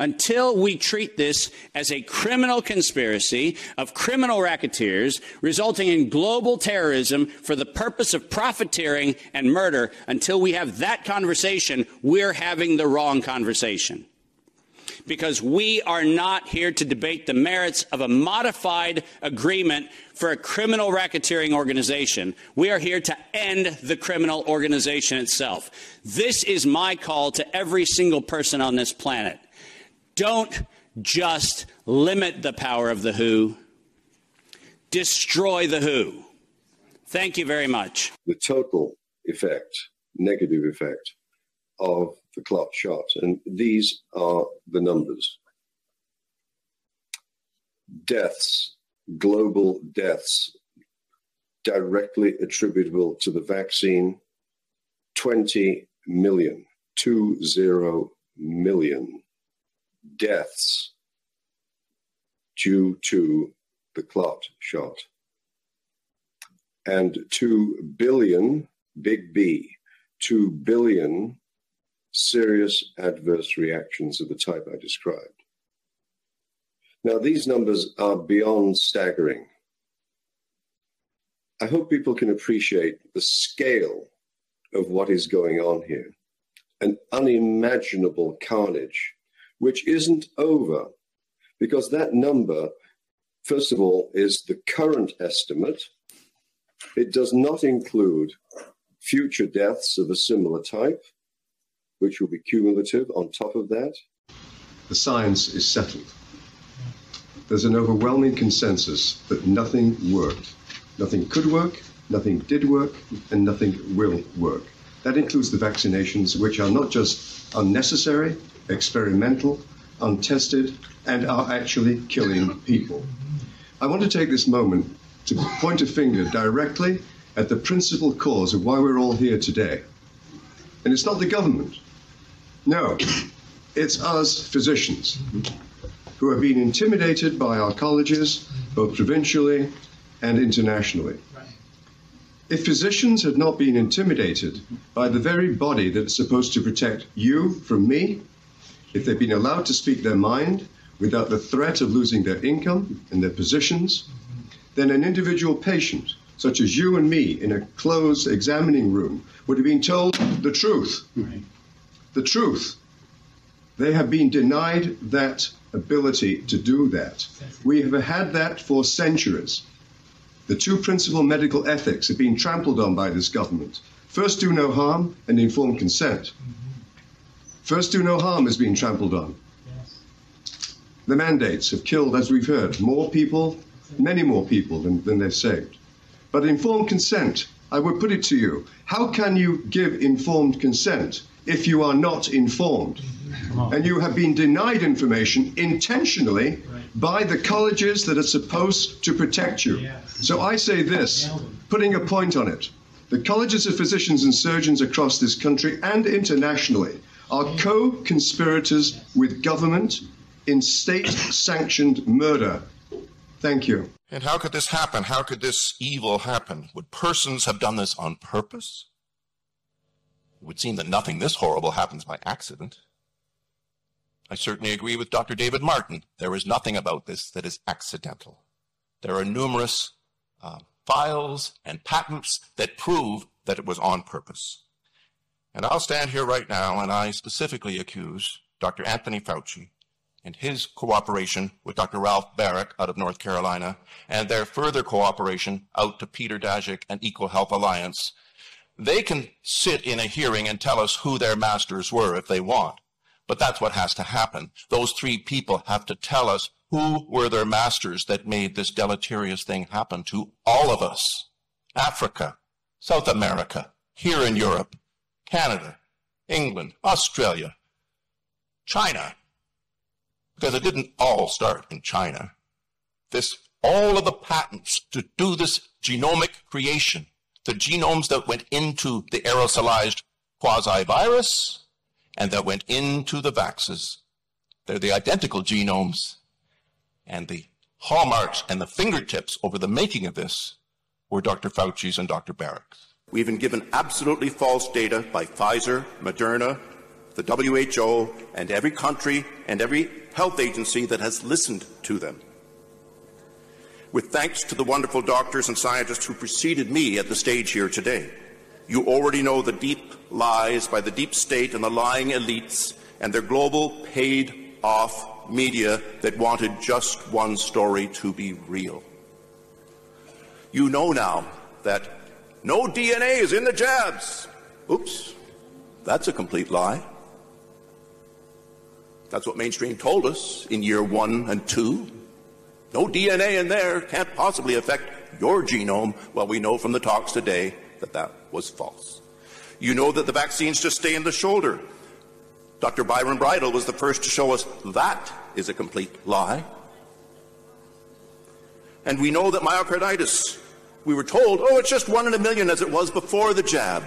Speaker 16: Until we treat this as a criminal conspiracy of criminal racketeers resulting in global terrorism for the purpose of profiteering and murder, until we have that conversation, we're having the wrong conversation because we are not here to debate the merits of a modified agreement for a criminal racketeering organization. We are here to end the criminal organization itself. This is my call to every single person on this planet. Don't just limit the power of the WHO, destroy the
Speaker 48: WHO. Thank you very much. The total effect, negative effect of the clot shot, and these are the numbers deaths global deaths directly attributable to the vaccine 20 million, 20 million deaths due to the clot shot. And 2 billion, big B, 2 billion serious adverse reactions of the type I described. Now, these numbers are beyond staggering. I hope people can appreciate the scale of what is going on here an unimaginable carnage, which isn't over, because that number, first of all, is the current estimate. It does not include future deaths of a similar type, which will be cumulative on top of that. The science is settled there's an overwhelming consensus that nothing worked. Nothing could work, nothing did work, and nothing will work. That includes the vaccinations, which are not just unnecessary, experimental, untested, and are actually killing people. I want to take this moment to point a finger directly at the principal cause of why we're all here today. And it's not the government. No, it's us physicians who have been intimidated by our colleges, both provincially and internationally. If physicians had not been intimidated by the very body that is supposed to protect you from me, if they'd been allowed to speak their mind without the threat of losing their income and their positions, mm-hmm. then an individual patient, such as you and me, in a closed examining room, would have been told the truth. Right. The truth. They have been denied that ability to do that. We have had that for centuries. The two principal medical ethics have been trampled on by this government. First, do no harm and informed consent. First, do no harm has been trampled on. The mandates have killed, as we've heard, more people, many more people than, than they've saved. But informed consent, I would put it to you how can you give informed consent if you are not informed? And you have been denied information intentionally by the colleges that are supposed to protect you. So I say this, putting a point on it. The colleges of physicians and surgeons across this country and internationally are co conspirators with government in state sanctioned murder. Thank you.
Speaker 28: And how could this happen? How could this evil happen? Would persons have done this on purpose? It would seem that nothing this horrible happens by accident. I certainly agree with Dr. David Martin. There is nothing about this that is accidental. There are numerous uh, files and patents that prove that it was on purpose. And I'll stand here right now and I specifically accuse Dr. Anthony Fauci and his cooperation with Dr. Ralph Baric out of North Carolina and their further cooperation out to Peter Daszak and EcoHealth Alliance. They can sit in a hearing and tell us who their masters were if they want. But that's what has to happen. Those three people have to tell us who were their masters that made this deleterious thing happen to all of us Africa, South America, here in Europe, Canada, England, Australia, China. Because it didn't all start in China. This, all of the patents to do this genomic creation, the genomes that went into the aerosolized quasi virus, and that went into the vaxes. They're the identical genomes, and the hallmarks and the fingertips over the making of this were Dr. Fauci's and Dr. Baric's. We've been given absolutely false data by Pfizer, Moderna, the WHO, and every country and every health agency that has listened to them. With thanks to the wonderful doctors and scientists who preceded me at the stage here today. You already know the deep lies by the deep state and the lying elites and their global paid off media that wanted just one story to be real. You know now that no DNA is in the jabs. Oops, that's a complete lie. That's what mainstream told us in year one and two. No DNA in there can't possibly affect your genome. Well, we know from the talks today that that was false. You know that the vaccines just stay in the shoulder. Dr. Byron Bridle was the first to show us that is a complete lie. And we know that myocarditis, we were told, oh, it's just one in a million as it was before the jab.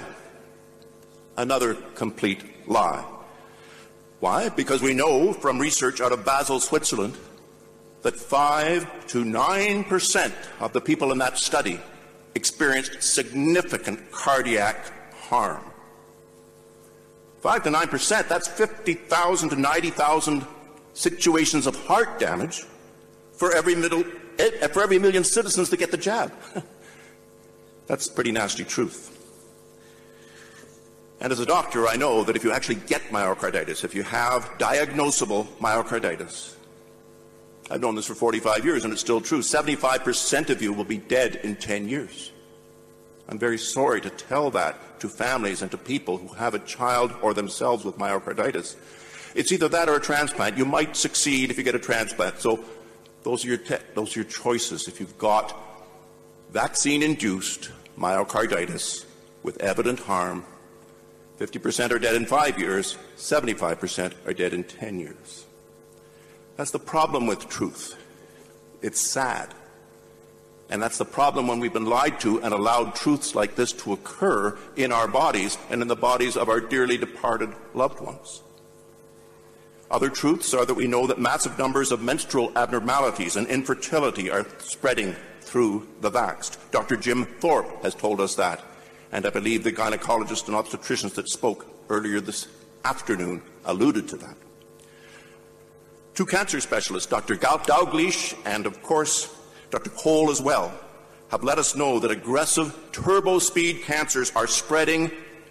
Speaker 28: Another complete lie. Why? Because we know from research out of Basel, Switzerland, that 5 to 9% of the people in that study experienced significant cardiac harm. 5 to 9%, that's 50,000 to 90,000 situations of heart damage for every, middle, eh, for every million citizens that get the jab. that's pretty nasty truth. And as a doctor, I know that if you actually get myocarditis, if you have diagnosable myocarditis, I've known this for 45 years, and it's still true. 75% of you will be dead in 10 years. I'm very sorry to tell that to families and to people who have a child or themselves with myocarditis. It's either that or a transplant. You might succeed if you get a transplant. So those are your, te- those are your choices if you've got vaccine induced myocarditis with evident harm. 50% are dead in five years, 75% are dead in 10 years. That's the problem with truth. It's sad. And that's the problem when we've been lied to and allowed truths like this to occur in our bodies and in the bodies of our dearly departed loved ones. Other truths are that we know that massive numbers of menstrual abnormalities and infertility are spreading through the vaxxed. Dr. Jim Thorp has told us that, and I believe the gynecologist and obstetricians that spoke earlier this afternoon alluded to that two cancer specialists, Dr. Dalgleish and, of course, Dr. Cole as well, have let us know that aggressive turbo speed cancers are spreading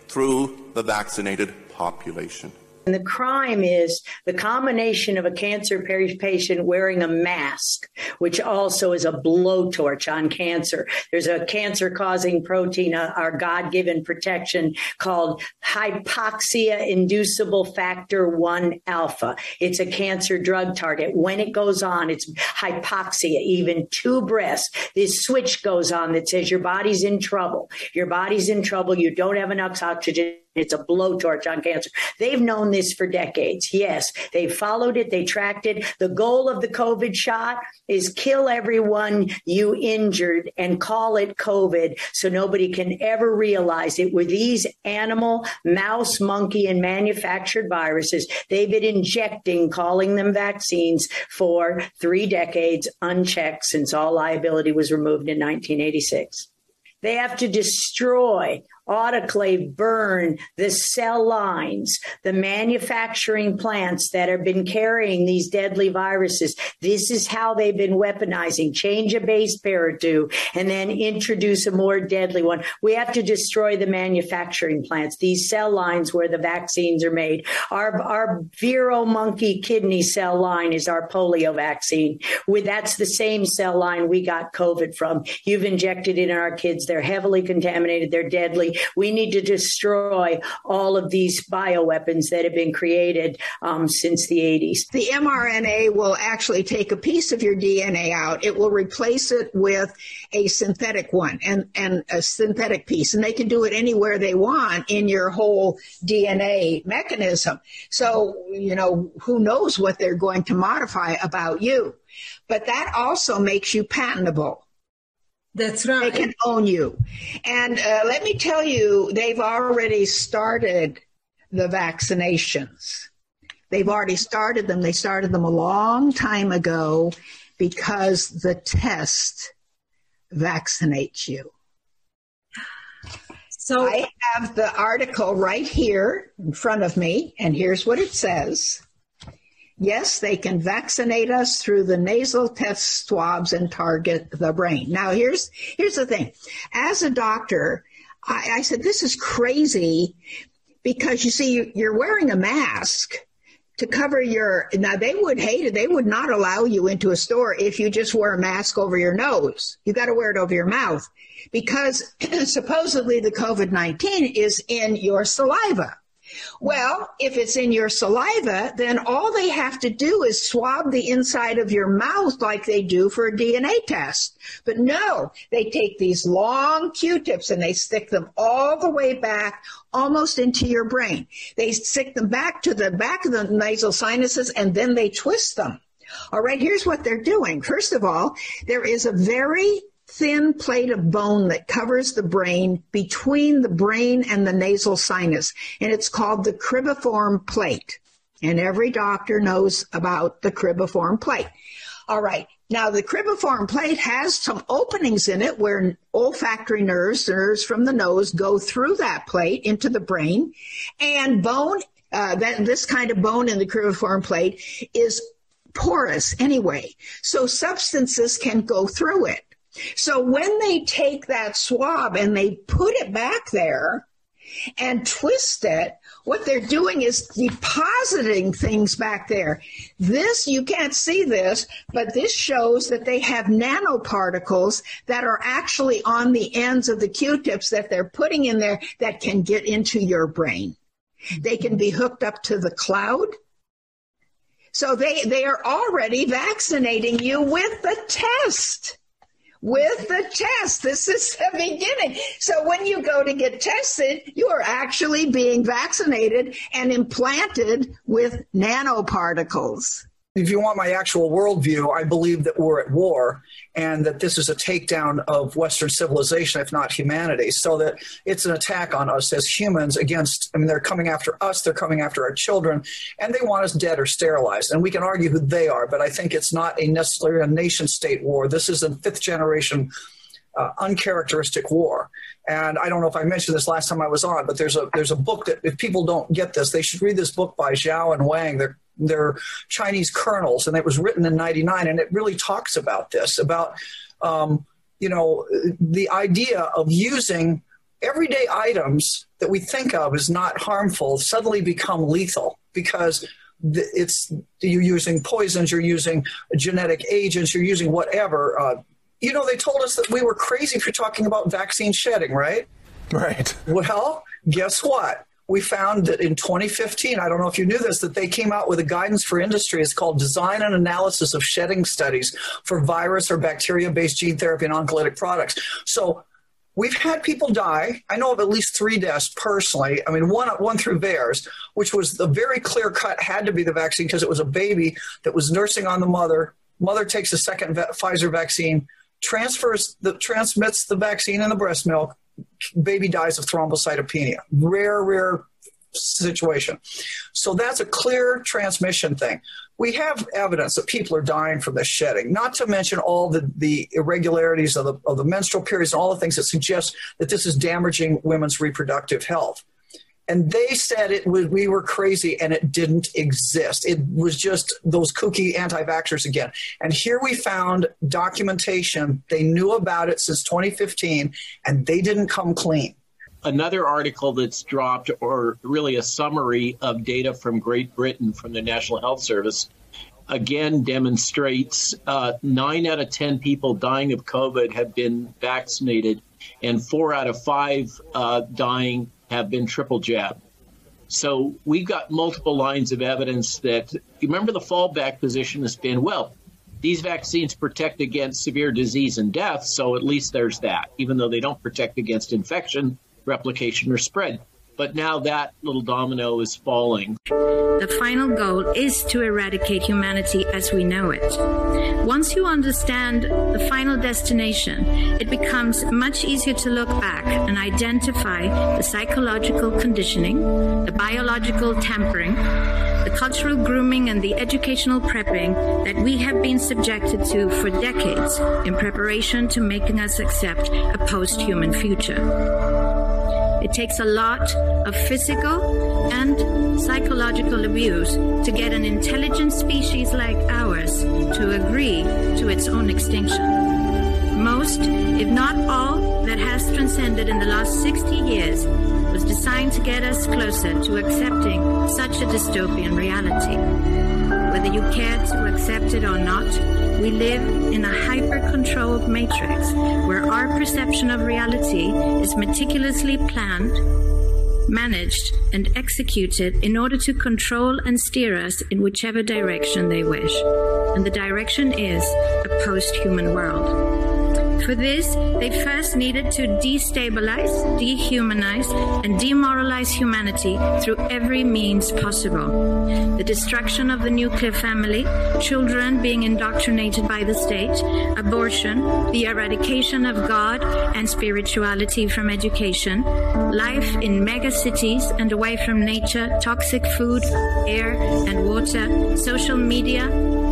Speaker 28: through the vaccinated population.
Speaker 11: And the crime is the combination of a cancer patient wearing a mask, which also is a blowtorch on cancer. There's a cancer causing protein, uh, our God given protection called hypoxia inducible factor 1 alpha. It's a cancer drug target. When it goes on, it's hypoxia, even two breaths. This switch goes on that says your body's in trouble. Your body's in trouble. You don't have enough oxygen it's a blowtorch on cancer. They've known this for decades. Yes, they followed it, they tracked it. The goal of the COVID shot is kill everyone you injured and call it COVID so nobody can ever realize it were these animal, mouse, monkey and manufactured viruses they've been injecting calling them vaccines for 3 decades unchecked since all liability was removed in 1986. They have to destroy autoclave burn the cell lines, the manufacturing plants that have been carrying these deadly viruses. This is how they've been weaponizing. Change a base pair or two and then introduce a more deadly one. We have to destroy the manufacturing plants, these cell lines where the vaccines are made. Our, our Vero monkey kidney cell line is our polio vaccine. We, that's the same cell line we got COVID from. You've injected it in our kids. They're heavily contaminated. They're deadly. We need to destroy all of these bioweapons that have been created um, since the 80s.
Speaker 54: The mRNA will actually take a piece of your DNA out. It will replace it with a synthetic one and, and a synthetic piece. And they can do it anywhere they want in your whole DNA mechanism. So, you know, who knows what they're going to modify about you. But that also makes you patentable. That's right. They can own you. And uh, let me tell you, they've already started the vaccinations. They've already started them. They started them a long time ago because the test vaccinates you. So I have the article right here in front of me, and here's what it says. Yes, they can vaccinate us through the nasal test swabs and target the brain. Now, here's, here's the thing. As a doctor, I, I said, this is crazy because you see, you're wearing a mask to cover your now they would hate it they would not allow you into a store if you just wear a mask over your nose you got to wear it over your mouth because supposedly the covid-19 is in your saliva well, if it's in your saliva, then all they have to do is swab the inside of your mouth like they do for a DNA test. But no, they take these long Q-tips and they stick them all the way back almost into your brain. They stick them back to the back of the nasal sinuses and then they twist them. All right, here's what they're doing. First of all, there is a very thin plate of bone that covers the brain between the brain and the nasal sinus, and it's called the cribriform plate. And every doctor knows about the cribriform plate. All right. Now, the cribriform plate has some openings in it where olfactory nerves, the nerves from the nose, go through that plate into the brain. And bone, uh, that, this kind of bone in the cribriform plate is porous anyway. So substances can go through it. So when they take that swab and they put it back there and twist it, what they're doing is depositing things back there. This, you can't see this, but this shows that they have nanoparticles that are actually on the ends of the Q tips that they're putting in there that can get into your brain. They can be hooked up to the cloud. So they, they are already vaccinating you with the test with the test. This is the beginning. So when you go to get tested, you are actually being vaccinated and implanted with nanoparticles if you want my actual
Speaker 19: worldview, I believe that we're at war and that this is a takedown of Western civilization, if not humanity. So that it's an attack on us as humans against, I mean, they're coming after us, they're coming after our children, and they want us dead or sterilized. And we can argue who they are, but I think it's not a necessarily a nation state war. This is a fifth generation. Uh, uncharacteristic war. And I don't know if I mentioned this last time I was on, but there's a there's a book that if people don't get this, they should read this book by Zhao and Wang. They're their Chinese colonels, and it was written in '99, and it really talks about this about um, you know the idea of using everyday items that we think of as not harmful suddenly become lethal because it's you're using poisons, you're using genetic agents, you're using whatever. Uh, you know, they told us that we were crazy for talking about vaccine shedding, right? Right. Well, guess what? we found that in 2015, I don't know if you knew this, that they came out with a guidance for industry. It's called Design and Analysis of Shedding Studies for Virus or Bacteria Based Gene Therapy and Oncolytic Products. So we've had people die. I know of at least three deaths personally. I mean, one, one through bears, which was the very clear cut had to be the vaccine because it was a baby that was nursing on the mother. Mother takes a second Pfizer vaccine, transfers the, transmits the vaccine in the breast milk baby dies of thrombocytopenia. Rare, rare situation. So that's a clear transmission thing. We have evidence that people are dying from this shedding, not to mention all the, the irregularities of the, of the menstrual periods and all the things that suggest that this is damaging women's reproductive health and they said it was we were crazy and it didn't exist it was just those kooky anti-vaxxers again and here we found documentation they knew about it since 2015 and they didn't come clean
Speaker 34: another article that's dropped or really a summary of data from great britain from the national health service again demonstrates uh, 9 out of 10 people dying of covid have been vaccinated and four out of five uh, dying have been triple jabbed. So we've got multiple lines of evidence that you remember the fallback position has been well, these vaccines protect against severe disease and death, so at least there's that, even though they don't protect against infection, replication, or spread. But now that little domino is
Speaker 36: falling.
Speaker 55: The final goal is to eradicate humanity as we know it. Once you understand the final destination, it becomes much easier to look back and identify the psychological conditioning, the biological tampering, the cultural grooming, and the educational prepping that we have been subjected to for decades in preparation to making us accept a post human future. It takes a lot of physical and psychological abuse to get an intelligent species like ours to agree to its own extinction. Most, if not all, that has transcended in the last 60 years was designed to get us closer to accepting such a dystopian reality whether you care to accept it or not, we live in a hyper controlled matrix where our perception of reality is meticulously planned, managed, and executed in order to control and steer us in whichever direction they wish. And the direction is a post human world. For this, they first needed to destabilize, dehumanize, and demoralize humanity through every means possible. The destruction of the nuclear family, children being indoctrinated by the state, abortion, the eradication of God and spirituality from education, life in mega cities and away from nature, toxic food, air, and water, social media,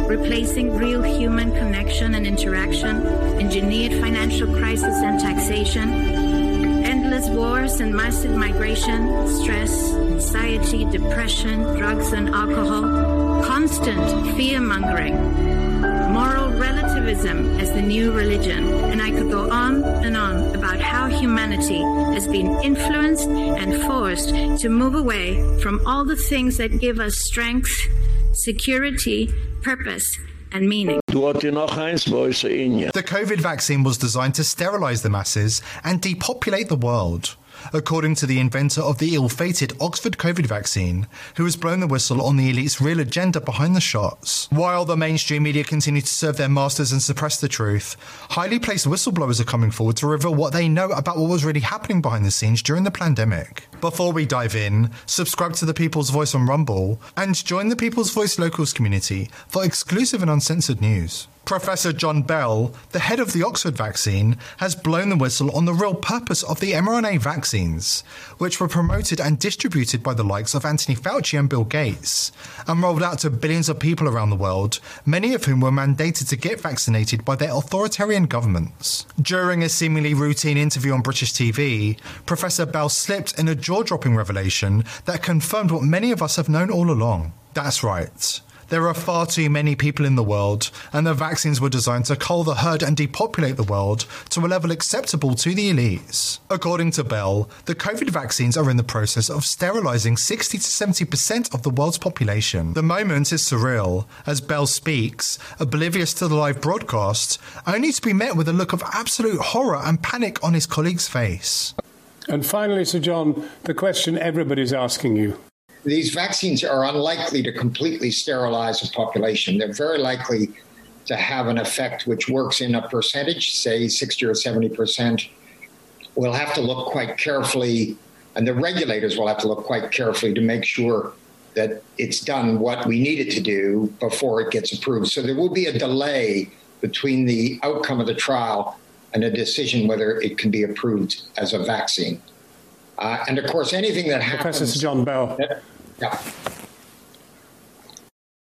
Speaker 55: replacing real human connection and interaction, engineered financial crisis and taxation, endless wars and massive migration, stress, anxiety, depression, drugs and alcohol, constant fear mongering, moral relativism as the new religion, and I could go on and on about how humanity has been influenced and forced to move away from all the things that give us strength security, purpose, and meaning.
Speaker 1: The COVID
Speaker 51: vaccine was designed to sterilize the masses and depopulate the world. According to the inventor of the ill fated Oxford COVID vaccine, who has blown the whistle on the elite's real agenda behind the shots. While the mainstream media continue to serve their masters and suppress the truth, highly placed whistleblowers are coming forward to reveal what they know about what was really happening behind the scenes during the pandemic. Before we dive in, subscribe to the People's Voice on Rumble and join the People's Voice Locals community for exclusive and uncensored news. Professor John Bell, the head of the Oxford vaccine, has blown the whistle on the real purpose of the mRNA vaccines, which were promoted and distributed by the likes of Anthony Fauci and Bill Gates, and rolled out to billions of people around the world, many of whom were mandated to get vaccinated by their authoritarian governments. During a seemingly routine interview on British TV, Professor Bell slipped in a jaw dropping revelation that confirmed what many of us have known all along. That's right. There are far too many people in the world, and the vaccines were designed to cull the herd and depopulate the world to a level acceptable to the elites. According to Bell, the COVID vaccines are in the process of sterilizing 60 to 70% of the world's population. The moment is surreal, as Bell speaks, oblivious to the live broadcast, only to be met with a look of absolute horror and panic on his colleague's face. And finally, Sir John, the question everybody's asking you. These
Speaker 38: vaccines are unlikely to completely sterilize a population. They're very likely to have an effect which works in a percentage, say 60 or 70%. We'll have to look quite carefully, and the regulators will have to look quite carefully to make sure that it's done what we need it to do before it gets approved. So there will be a delay between the outcome of the trial and a decision whether it can be approved as a vaccine. Uh, and of course, anything that happens. Professor John Bell. That, yeah.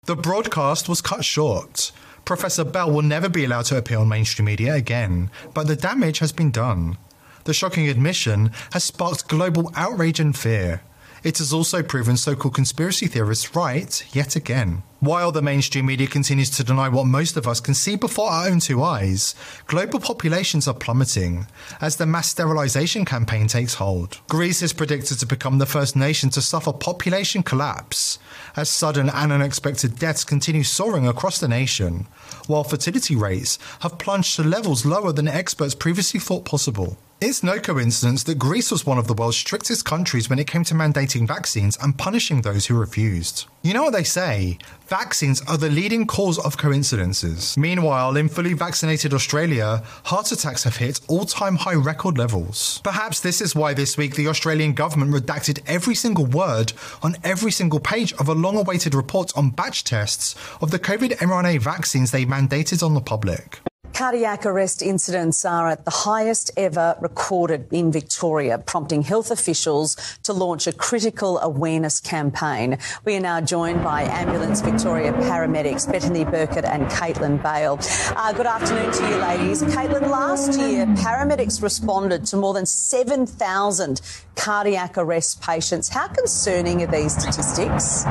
Speaker 51: The broadcast was cut short. Professor Bell will never be allowed to appear on mainstream media again, but the damage has been done. The shocking admission has sparked global outrage and fear. It has also proven so called conspiracy theorists right yet again. While the mainstream media continues to deny what most of us can see before our own two eyes, global populations are plummeting as the mass sterilization campaign takes hold. Greece is predicted to become the first nation to suffer population collapse as sudden and unexpected deaths continue soaring across the nation, while fertility rates have plunged to levels lower than experts previously thought possible. It's no coincidence that Greece was one of the world's strictest countries when it came to mandating vaccines and punishing those who refused. You know what they say? Vaccines are the leading cause of coincidences. Meanwhile, in fully vaccinated Australia, heart attacks have hit all time high record levels. Perhaps this is why this week the Australian government redacted every single word on every single page of a long awaited report on batch tests of the COVID mRNA vaccines they mandated on the public.
Speaker 11: Cardiac arrest incidents are at the highest ever recorded in Victoria, prompting health officials to launch a critical awareness campaign. We are now joined by Ambulance Victoria paramedics Bethany Burkett and Caitlin Bale. Uh, good afternoon to you ladies. Caitlin, last year paramedics responded to more than 7,000 cardiac arrest patients. How concerning are these
Speaker 39: statistics?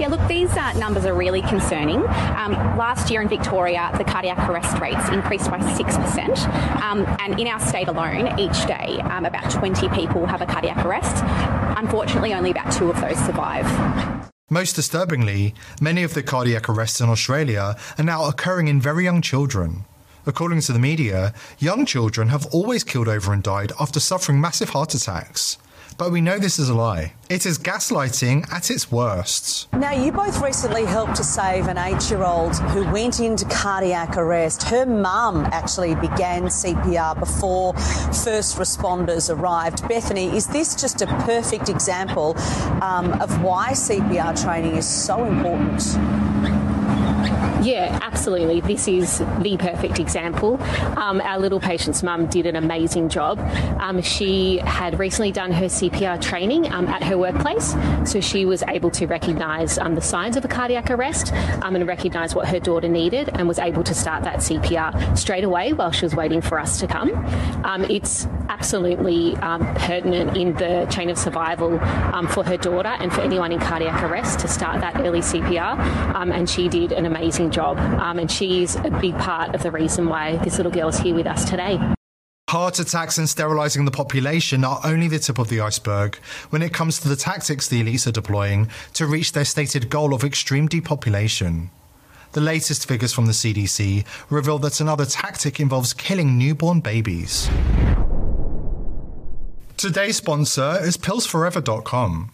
Speaker 11: Yeah, look, these uh, numbers are really concerning. Um,
Speaker 12: last year in Victoria, the cardiac arrest rates increased by 6%. Um, and in our state alone, each day, um, about 20 people have a cardiac arrest. Unfortunately, only about
Speaker 51: two of those survive. Most disturbingly, many of the cardiac arrests in Australia are now occurring in very young children. According to the media, young children have always killed over and died after suffering massive heart attacks. But we know this is a lie. It is gaslighting at its worst.
Speaker 11: Now, you both recently helped to save an eight year old who went into cardiac arrest. Her mum actually began CPR before first responders arrived. Bethany, is this just a perfect example um, of why CPR training is so important?
Speaker 3: Yeah, absolutely. This is the perfect example. Um, our little patient's mum did an amazing job. Um, she had recently done her CPR training um, at her workplace, so she was able to recognize um, the signs of a cardiac arrest um, and recognize what her daughter needed and was able to start that CPR straight away while she was waiting for us to come. it's absolutely pertinent in the chain of survival for her daughter and for anyone in cardiac arrest to start that early CPR and she did an amazing job. Um, and she's a big part of the reason why this little girl is here with us today.
Speaker 51: Heart attacks and sterilizing the population are only the tip of the iceberg when it comes to the tactics the elites are deploying to reach their stated goal of extreme depopulation. The latest figures from the CDC reveal that another tactic involves killing newborn babies. Today's sponsor is pillsforever.com.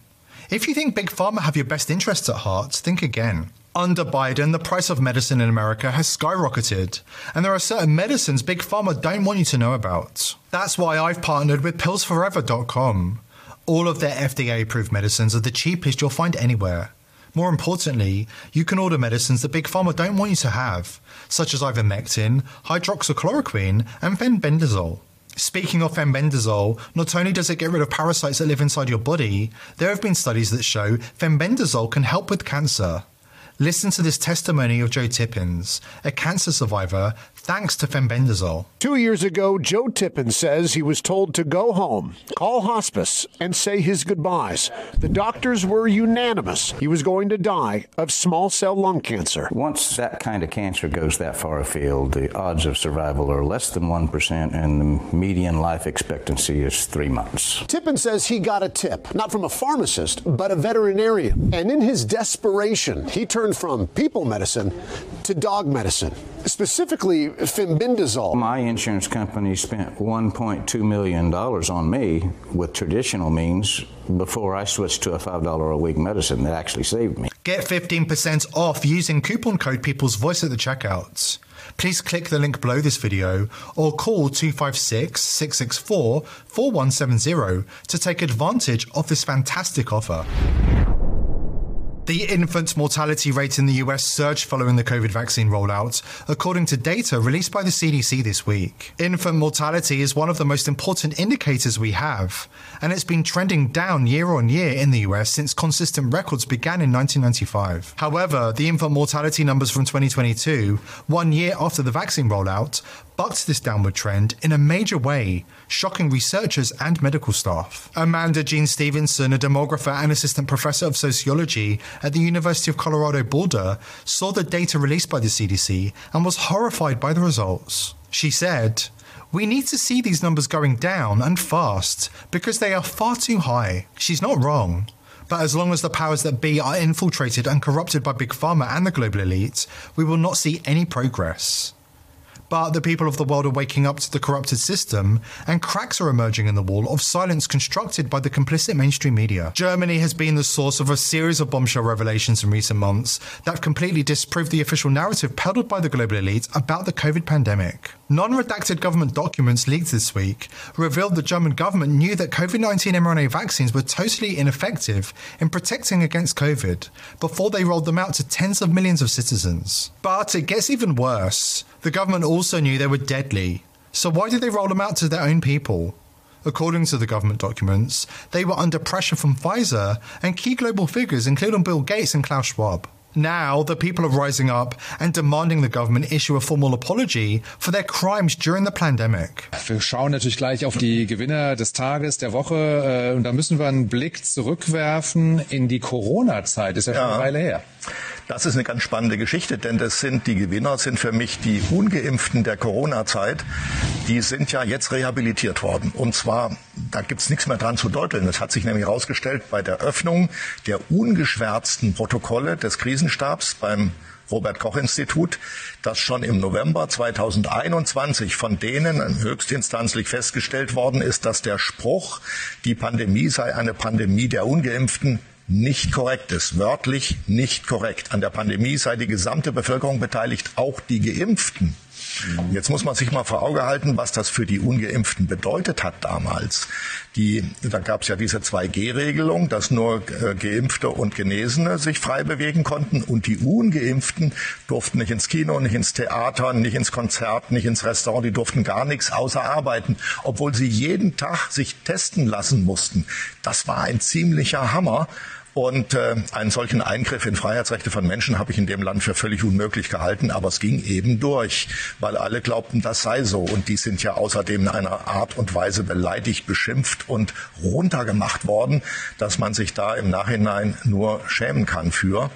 Speaker 51: If you think Big Pharma have your best interests at heart, think again. Under Biden, the price of medicine in America has skyrocketed, and there are certain medicines Big Pharma don't want you to know about. That's why I've partnered with PillsForever.com. All of their FDA approved medicines are the cheapest you'll find anywhere. More importantly, you can order medicines that Big Pharma don't want you to have, such as ivermectin, hydroxychloroquine, and fenbendazole. Speaking of fenbendazole, not only does it get rid of parasites that live inside your body, there have been studies that show fenbendazole can help with cancer. Listen to this testimony of Joe Tippens, a cancer survivor thanks to fenbendazole. Two years ago, Joe Tippin
Speaker 38: says he was told to go home, call hospice, and say his goodbyes. The doctors were unanimous. He was going to die of small cell lung cancer. Once that kind
Speaker 43: of cancer goes that far afield, the odds of survival are less than 1% and the median life expectancy is 3 months.
Speaker 38: Tippin says he got a tip, not from a pharmacist, but a veterinarian. And in his desperation, he turned from people medicine to dog medicine, specifically Fenbendazole. My insurance company spent
Speaker 43: 1.2 million dollars on me with traditional means before I switched to a $5 a week medicine that actually saved me.
Speaker 51: Get 15% off using coupon code people's voice at the checkouts. Please click the link below this video or call 256-664-4170 to take advantage of this fantastic offer. The infant mortality rate in the US surged following the COVID vaccine rollout, according to data released by the CDC this week. Infant mortality is one of the most important indicators we have, and it's been trending down year on year in the US since consistent records began in 1995. However, the infant mortality numbers from 2022, one year after the vaccine rollout, bucked this downward trend in a major way shocking researchers and medical staff. Amanda Jean Stevenson, a demographer and assistant professor of sociology at the University of Colorado Boulder, saw the data released by the CDC and was horrified by the results. She said, we need to see these numbers going down and fast because they are far too high. She's not wrong. But as long as the powers that be are infiltrated and corrupted by Big Pharma and the global elite, we will not see any progress. But the people of the world are waking up to the corrupted system, and cracks are emerging in the wall of silence constructed by the complicit mainstream media. Germany has been the source of a series of bombshell revelations in recent months that have completely disproved the official narrative peddled by the global elites about the COVID pandemic. Non redacted government documents leaked this week revealed the German government knew that COVID 19 mRNA vaccines were totally ineffective in protecting against COVID before they rolled them out to tens of millions of citizens. But it gets even worse. The government also knew they were deadly, so why did they roll them out to their own people? According to the government documents, they were under pressure from Pfizer and key global figures, including Bill Gates and Klaus Schwab. Now, the people are rising up and demanding the government issue a formal apology for their crimes during the pandemic. Wir schauen natürlich gleich auf die Gewinner des Tages, der Woche. Äh, und da müssen wir einen Blick zurückwerfen
Speaker 42: in die Corona-Zeit. Ist ja, ja. eine Weile her. Das ist eine ganz spannende Geschichte, denn das sind die Gewinner, sind für mich die Ungeimpften der Corona-Zeit. Die sind ja jetzt rehabilitiert worden. Und zwar, da gibt's nichts mehr dran zu deuteln. Es hat sich nämlich herausgestellt, bei der Öffnung der ungeschwärzten Protokolle des Krisenstabs beim Robert Koch Institut, dass schon im November 2021 von denen höchstinstanzlich festgestellt worden ist, dass der Spruch, die Pandemie sei eine Pandemie der ungeimpften, nicht korrekt ist, wörtlich nicht korrekt. An der Pandemie sei die gesamte Bevölkerung beteiligt, auch die Geimpften. Jetzt muss man sich mal vor Auge halten, was das für die Ungeimpften bedeutet hat damals. Die, da gab es ja diese 2G-Regelung, dass nur äh, Geimpfte und Genesene sich frei bewegen konnten und die Ungeimpften durften nicht ins Kino, nicht ins Theater, nicht ins Konzert, nicht ins Restaurant, die durften gar nichts außer arbeiten, obwohl sie jeden Tag sich testen lassen mussten. Das war ein ziemlicher Hammer. Und äh, einen solchen Eingriff in Freiheitsrechte von Menschen habe ich in dem Land für völlig unmöglich gehalten, aber es ging eben durch, weil alle glaubten, das sei so. Und die sind ja außerdem in einer Art und Weise beleidigt, beschimpft und runtergemacht worden, dass man sich da im Nachhinein nur schämen kann für.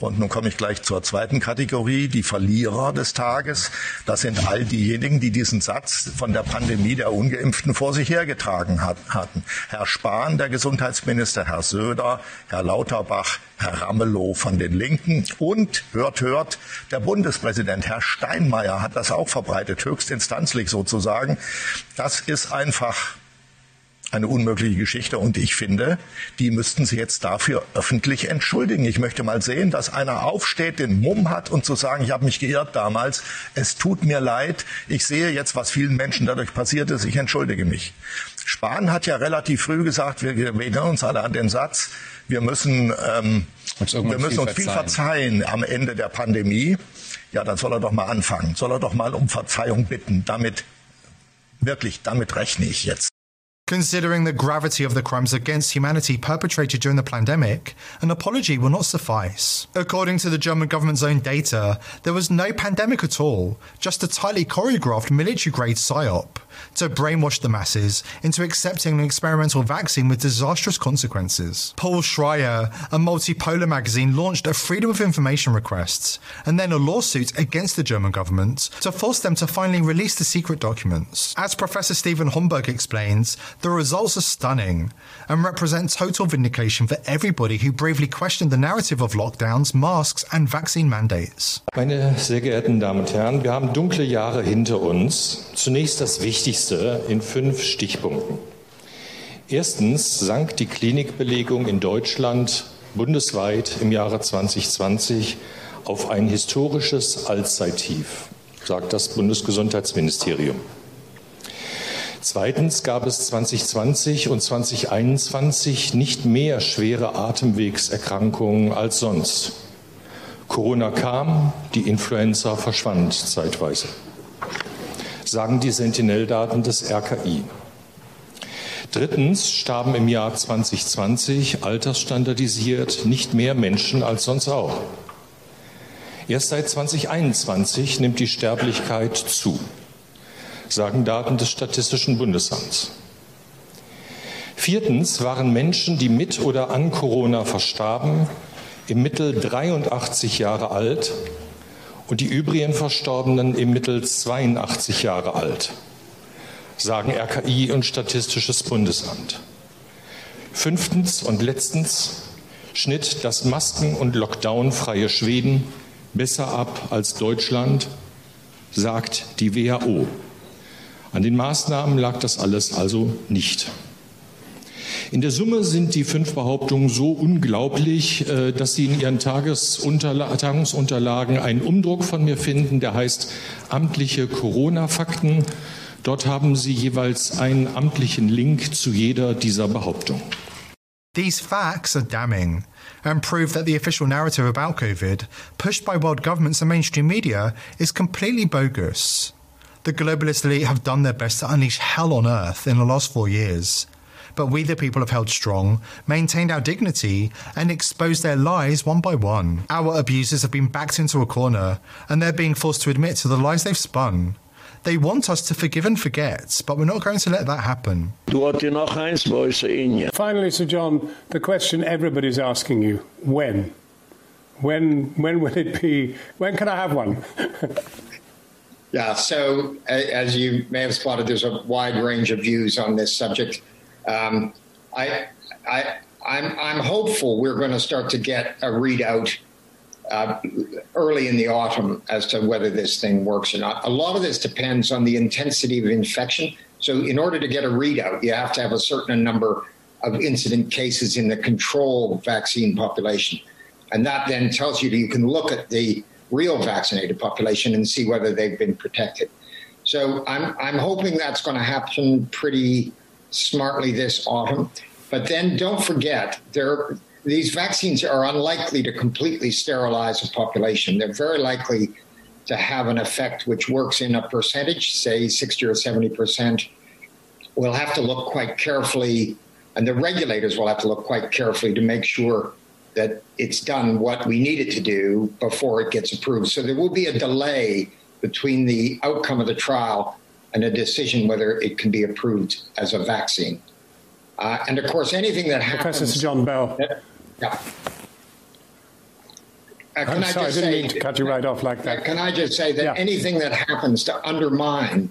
Speaker 42: Und nun komme ich gleich zur zweiten Kategorie, die Verlierer des Tages. Das sind all diejenigen, die diesen Satz von der Pandemie der Ungeimpften vor sich hergetragen hat, hatten. Herr Spahn, der Gesundheitsminister, Herr Söder, Herr Lauterbach, Herr Ramelow von den Linken und, hört, hört, der Bundespräsident, Herr Steinmeier, hat das auch verbreitet, höchstinstanzlich sozusagen. Das ist einfach eine unmögliche Geschichte. Und ich finde, die müssten sie jetzt dafür öffentlich entschuldigen. Ich möchte mal sehen, dass einer aufsteht, den Mumm hat und zu sagen, ich habe mich geirrt damals, es tut mir leid, ich sehe jetzt, was vielen Menschen dadurch passiert ist, ich entschuldige mich. Spahn hat ja relativ früh gesagt, wir erinnern uns alle an den Satz, wir müssen, ähm, wir müssen viel uns viel verzeihen. verzeihen am Ende der Pandemie. Ja, dann soll er doch mal anfangen, soll er doch mal um Verzeihung bitten. Damit, wirklich, damit
Speaker 51: rechne ich jetzt. Considering the gravity of the crimes against humanity perpetrated during the pandemic, an apology will not suffice. According to the German government's own data, there was no pandemic at all, just a tightly choreographed military grade psyop to brainwash the masses into accepting an experimental vaccine with disastrous consequences. Paul Schreyer, a multipolar magazine, launched a Freedom of Information request and then a lawsuit against the German government to force them to finally release the secret documents. As Professor Stefan Homburg explains, the results are stunning and represent total vindication for everybody who bravely questioned the narrative of lockdowns, masks, and vaccine mandates. Meine sehr
Speaker 56: geehrten Damen und Herren, wir haben dunkle Jahre hinter uns. Zunächst das Wichtigste. Liste in fünf Stichpunkten. Erstens sank die Klinikbelegung in Deutschland bundesweit im Jahre 2020 auf ein historisches Allzeittief, sagt das Bundesgesundheitsministerium. Zweitens gab es 2020 und 2021 nicht mehr schwere Atemwegserkrankungen als sonst. Corona kam, die Influenza verschwand zeitweise sagen die Sentinel-Daten des RKI. Drittens starben im Jahr 2020 altersstandardisiert nicht mehr Menschen als sonst auch. Erst seit 2021 nimmt die Sterblichkeit zu, sagen Daten des Statistischen Bundesamts. Viertens waren Menschen, die mit oder an Corona verstarben, im Mittel 83 Jahre alt und die übrigen Verstorbenen im Mittel 82 Jahre alt, sagen RKI und Statistisches Bundesamt. Fünftens und letztens schnitt das Masken- und Lockdown-freie Schweden besser ab als Deutschland, sagt die WHO. An den Maßnahmen lag das alles also nicht. In der Summe sind die fünf Behauptungen so unglaublich, äh, dass Sie in Ihren Tagesunterla Tagungsunterlagen einen Umdruck von mir finden, der heißt Amtliche Corona-Fakten. Dort haben Sie jeweils
Speaker 51: einen amtlichen Link zu jeder dieser Behauptungen. These facts are damning and prove that the official narrative about COVID, pushed by world governments and mainstream media, is completely bogus. The globalist elite have done their best to unleash hell on earth in the last four years. but we the people have held strong, maintained our dignity, and exposed their lies one by one. Our abusers have been backed into a corner, and they're being forced to admit to the lies they've spun. They want us to forgive and forget, but we're not going to let that happen.
Speaker 1: Finally, Sir John, the question everybody's
Speaker 48: asking you, when? When when will it be? When can I have one?
Speaker 38: yeah, so as you may have spotted there's a wide range of views on this subject. Um, I, I, I'm, I'm hopeful we're going to start to get a readout uh, early in the autumn as to whether this thing works or not. A lot of this depends on the intensity of infection. So, in order to get a readout, you have to have a certain number of incident cases in the control vaccine population. And that then tells you that you can look at the real vaccinated population and see whether they've been protected. So I'm, I'm hoping that's going to happen pretty smartly this autumn. But then don't forget, there, these vaccines are unlikely to completely sterilize a population. They're very likely to have an effect which works in a percentage, say 60 or 70 percent. We'll have to look quite carefully, and the regulators will have to look quite carefully to make sure that it's done what we need it to do before it gets approved. So there will be a delay between the outcome of the trial and a decision whether it can be approved as a vaccine. Uh, and of course, anything that happens. Professor John Bell. That, uh, yeah. Uh, can I'm I sorry, just I didn't say, mean to cut you right off like that. Uh, can I just say that yeah. anything that happens to undermine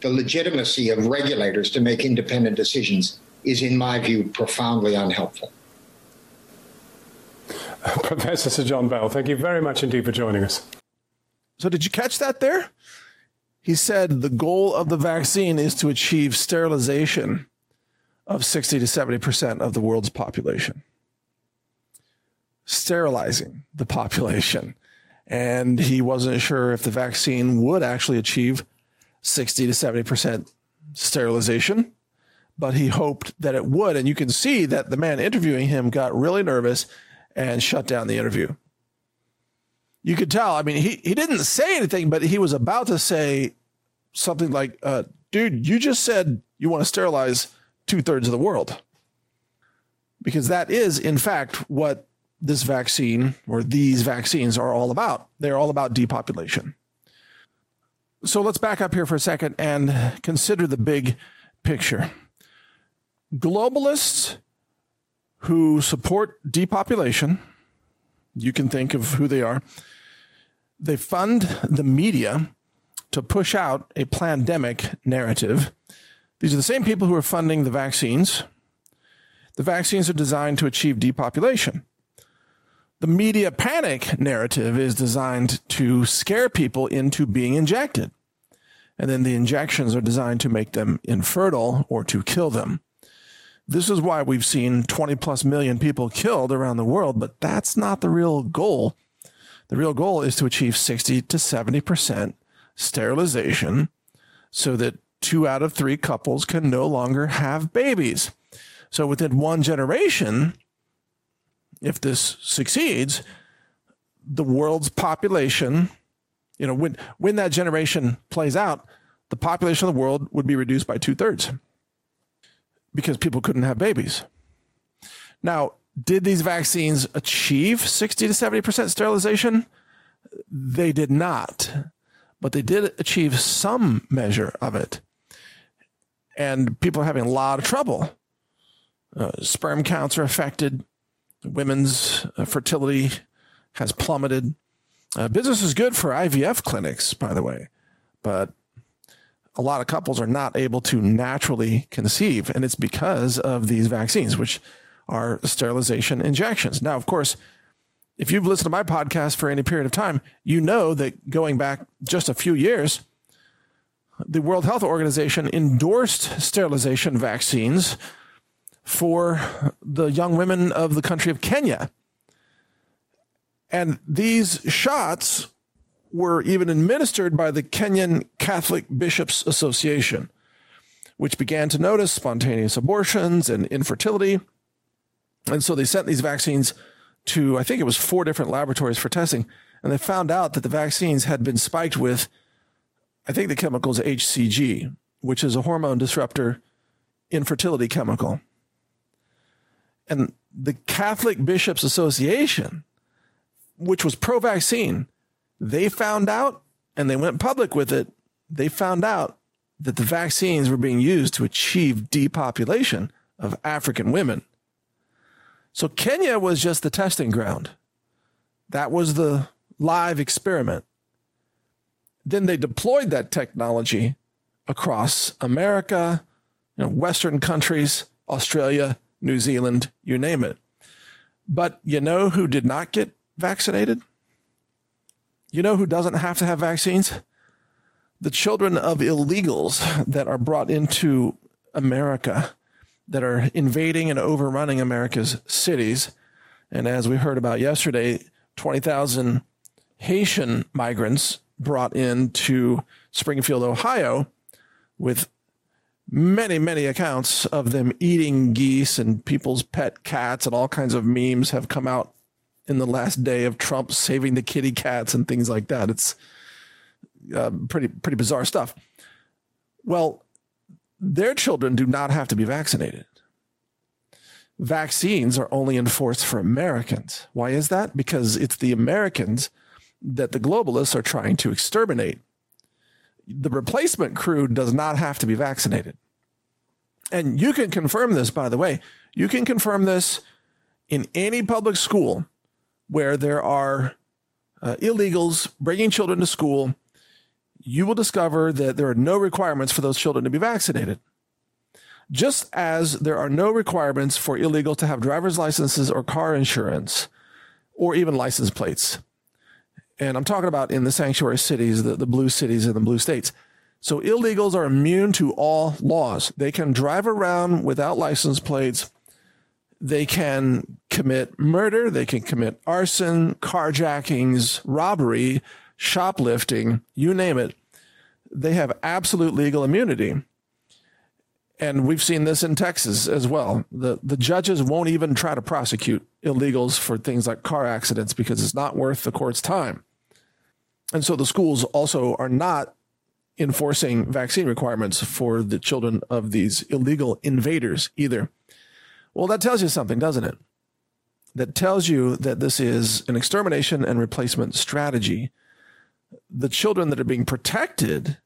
Speaker 38: the legitimacy of regulators to make independent decisions is, in my view, profoundly unhelpful.
Speaker 14: Professor Sir John Bell, thank you very much indeed for joining us. So, did
Speaker 37: you catch that there? He said the goal of the vaccine is to achieve sterilization of 60 to 70% of the world's population. Sterilizing the population. And he wasn't sure if the vaccine would actually achieve 60 to 70% sterilization, but he hoped that it would. And you can see that the man interviewing him got really nervous and shut down the interview you could tell. I mean, he he didn't say anything, but he was about to say something like, uh, "Dude, you just said you want to sterilize two thirds of the world," because that is, in fact, what this vaccine or these vaccines are all about. They're all about depopulation. So let's back up here for a second and consider the big picture. Globalists who support depopulation, you can think of who they are, they fund the media to push out a pandemic narrative. These are the same people who are funding the vaccines. The vaccines are designed to achieve depopulation. The media panic narrative is designed to scare people into being injected. And then the injections are designed to make them infertile or to kill them. This is why we've seen 20 plus million people killed around the world, but that's not the real goal the real goal is to achieve 60 to 70% sterilization so that two out of three couples can no longer have babies. So within one generation, if this succeeds, the world's population, you know, when when that generation plays out, the population of the world would be reduced by two thirds because people couldn't have babies. Now, did these vaccines achieve 60 to 70% sterilization? They did not, but they did achieve some measure of it. And people are having a lot of trouble. Uh, sperm counts are affected, women's uh, fertility has plummeted. Uh, business is good for IVF clinics, by the way, but a lot of couples are not able to naturally conceive, and it's because of these vaccines, which are sterilization injections. Now, of course, if you've listened to my podcast for any period of time, you know that going back just a few years, the World Health Organization endorsed sterilization vaccines for the young women of the country of Kenya. And these shots were even administered by the Kenyan Catholic Bishops Association, which began to notice spontaneous abortions and infertility and so they sent these vaccines to, I think it was four different laboratories for testing. And they found out that the vaccines had been spiked with, I think the chemical's HCG, which is a hormone disruptor infertility chemical. And the Catholic Bishops Association, which was pro vaccine, they found out and they went public with it. They found out that the vaccines were being used to achieve depopulation of African women. So Kenya was just the testing ground. That was the live experiment. Then they deployed that technology across America, you know, Western countries, Australia, New Zealand, you name it. But you know who did not get vaccinated? You know who doesn't have to have vaccines? The children of illegals that are brought into America that are invading and overrunning America's cities. And as we heard about yesterday, 20,000 Haitian migrants brought in to Springfield, Ohio, with many, many accounts of them eating geese and people's pet cats, and all kinds of memes have come out in the last day of Trump saving the kitty cats and things like that. It's uh, pretty, pretty bizarre stuff. Well, their children do not have to be vaccinated. Vaccines are only enforced for Americans. Why is that? Because it's the Americans that the globalists are trying to exterminate. The replacement crew does not have to be vaccinated. And you can confirm this, by the way. You can confirm this in any public school where there are uh, illegals bringing children to school you will discover that there are no requirements for those children to be vaccinated. Just as there are no requirements for illegal to have driver's licenses or car insurance or even license plates. And I'm talking about in the sanctuary cities, the, the blue cities and the blue states. So illegals are immune to all laws. They can drive around without license plates. They can commit murder. They can commit arson, carjackings, robbery, shoplifting, you name it, they have absolute legal immunity. And we've seen this in Texas as well. The the judges won't even try to prosecute illegals for things like car accidents because it's not worth the court's time. And so the schools also are not enforcing vaccine requirements for the children of these illegal invaders either. Well, that tells you something, doesn't it? That tells you that this is an extermination and replacement strategy the children that are being protected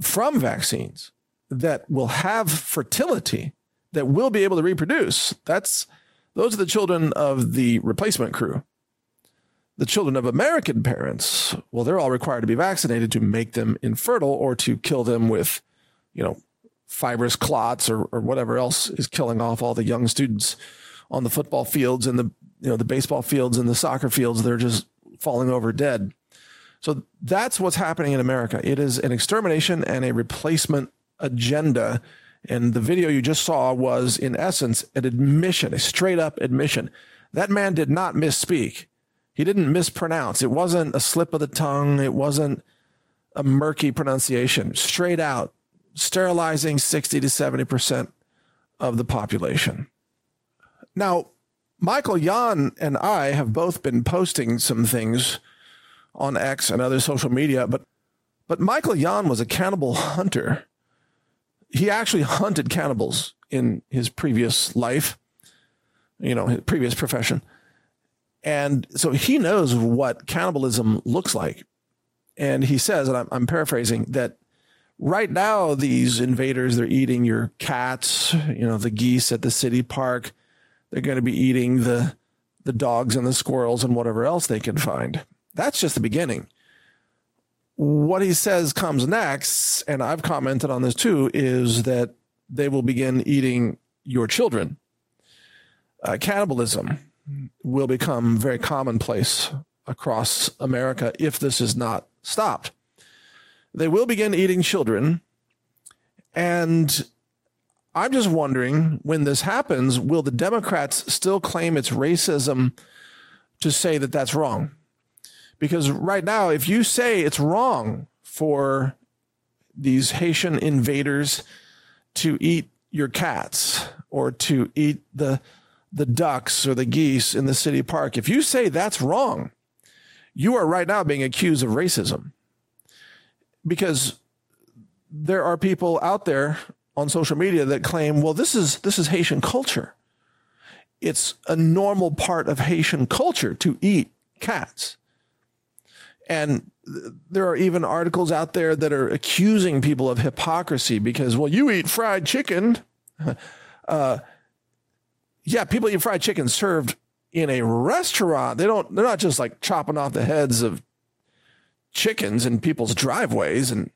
Speaker 37: from vaccines that will have fertility that will be able to reproduce that's those are the children of the replacement crew the children of american parents well they're all required to be vaccinated to make them infertile or to kill them with you know fibrous clots or or whatever else is killing off all the young students on the football fields and the you know the baseball fields and the soccer fields they're just falling over dead so that's what's happening in America. It is an extermination and a replacement agenda. And the video you just saw was, in essence, an admission, a straight up admission. That man did not misspeak. He didn't mispronounce. It wasn't a slip of the tongue. It wasn't a murky pronunciation. Straight out, sterilizing 60 to 70% of the population. Now, Michael Yon and I have both been posting some things on X and other social media. But but Michael Yon was a cannibal hunter. He actually hunted cannibals in his previous life, you know, his previous profession. And so he knows what cannibalism looks like. And he says, and I'm, I'm paraphrasing, that right now these invaders, they're eating your cats, you know, the geese at the city park. They're going to be eating the, the dogs and the squirrels and whatever else they can find. That's just the beginning. What he says comes next, and I've commented on this too, is that they will begin eating your children. Uh, cannibalism will become very commonplace across America if this is not stopped. They will begin eating children. And I'm just wondering when this happens, will the Democrats still claim it's racism to say that that's wrong? Because right now, if you say it's wrong for these Haitian invaders to eat your cats or to eat the the ducks or the geese in the city park, if you say that's wrong, you are right now being accused of racism. Because there are people out there on social media that claim, well, this is this is Haitian culture. It's a normal part of Haitian culture to eat cats. And there are even articles out there that are accusing people of hypocrisy because, well, you eat fried chicken. Uh, yeah, people eat fried chicken served in a restaurant. They don't, they're not just like chopping off the heads of chickens in people's driveways and,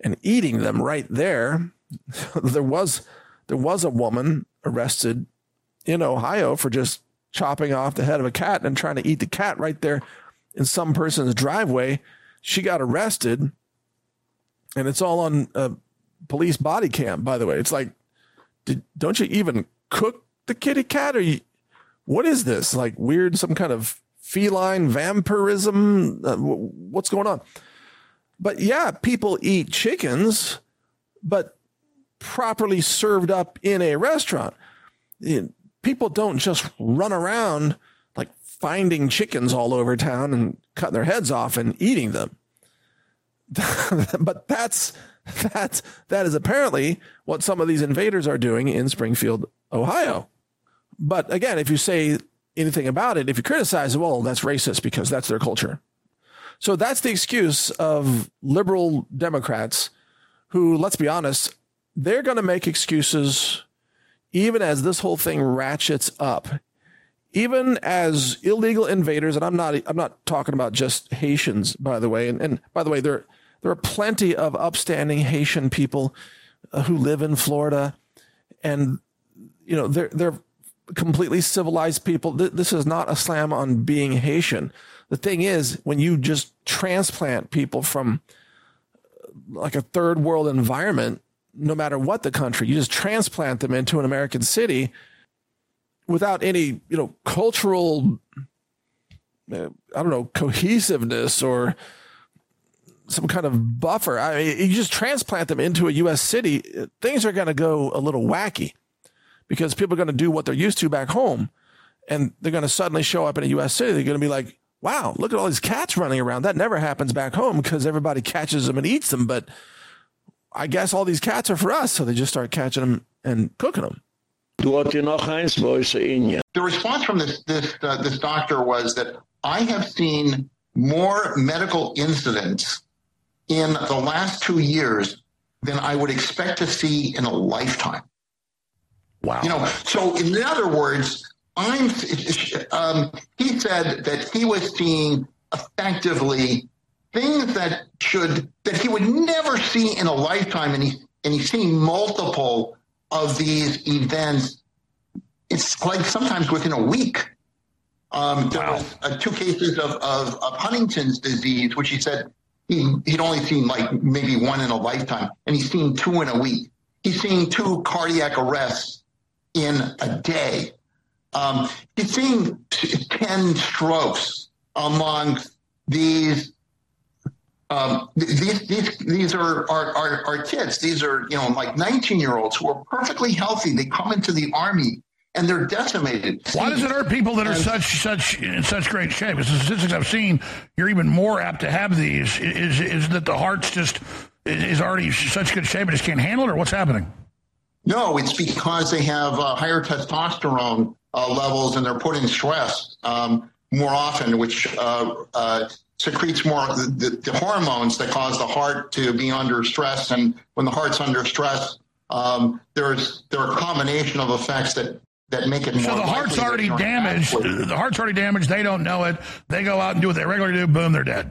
Speaker 37: and eating them right there. there was, there was a woman arrested in Ohio for just chopping off the head of a cat and trying to eat the cat right there in some person's driveway. She got arrested, and it's all on a police body cam. By the way, it's like, did, don't you even cook the kitty cat? Or you, what is this? Like weird, some kind of feline vampirism? Uh, w- what's going on? But yeah, people eat chickens, but properly served up in a restaurant. People don't just run around finding chickens all over town and cutting their heads off and eating them. but that's that's that is apparently what some of these invaders are doing in Springfield, Ohio. But again, if you say anything about it, if you criticize, well, that's racist because that's their culture. So that's the excuse of liberal Democrats who, let's be honest, they're going to make excuses even as this whole thing ratchets up even as illegal invaders, and I'm not I'm not talking about just Haitians, by the way. And, and by the way, there there are plenty of upstanding Haitian people uh, who live in Florida, and you know they're they're completely civilized people. this is not a slam on being Haitian. The thing is, when you just transplant people from uh, like a third world environment, no matter what the country, you just transplant them into an American city without any you know cultural uh, i don't know cohesiveness or some kind of buffer i mean you just transplant them into a us city things are going to go a little wacky because people are going to do what they're used to back home and they're going to suddenly show up in a us city they're going to be like wow look at all these cats running around that never happens back home because everybody catches them and eats them but i guess all these cats are for us so they just start catching them and cooking them
Speaker 29: noch eins, wo ist er in The response from this, this, uh, this doctor was that I have seen more medical incidents in the last two years than I would expect to see in a lifetime. Wow. You know, so in other words, I'm um, he said that he was seeing effectively things that should that he would never see in a lifetime and he and he's seeing multiple of these events, it's like sometimes within a week. Um, there wow. was uh, two cases of, of, of Huntington's disease, which he said he, he'd only seen like maybe one in a lifetime, and he's seen two in a week. He's seen two cardiac arrests in a day. Um, he's seeing 10 strokes among these um, these, these, these are, are, are, are kids. These are, you know, like 19 year olds who are perfectly healthy. They come into the army and they're decimated. Why does it hurt people that are and,
Speaker 27: such such in such great shape? Because the statistics I've seen, you're even more apt to have these. Is is that the heart's just is already such good shape and just can't handle it, or what's happening?
Speaker 29: No, it's because they have uh, higher testosterone uh, levels and they're putting stress um, more often, which uh, uh secretes more the, the, the, hormones that cause the heart to be under stress. And when the heart's under stress, um, there's there are a combination of effects that that make it. So the heart's already damaged.
Speaker 27: The heart's already damaged. They don't know it. They go out and do what they regularly do. Boom, they're dead.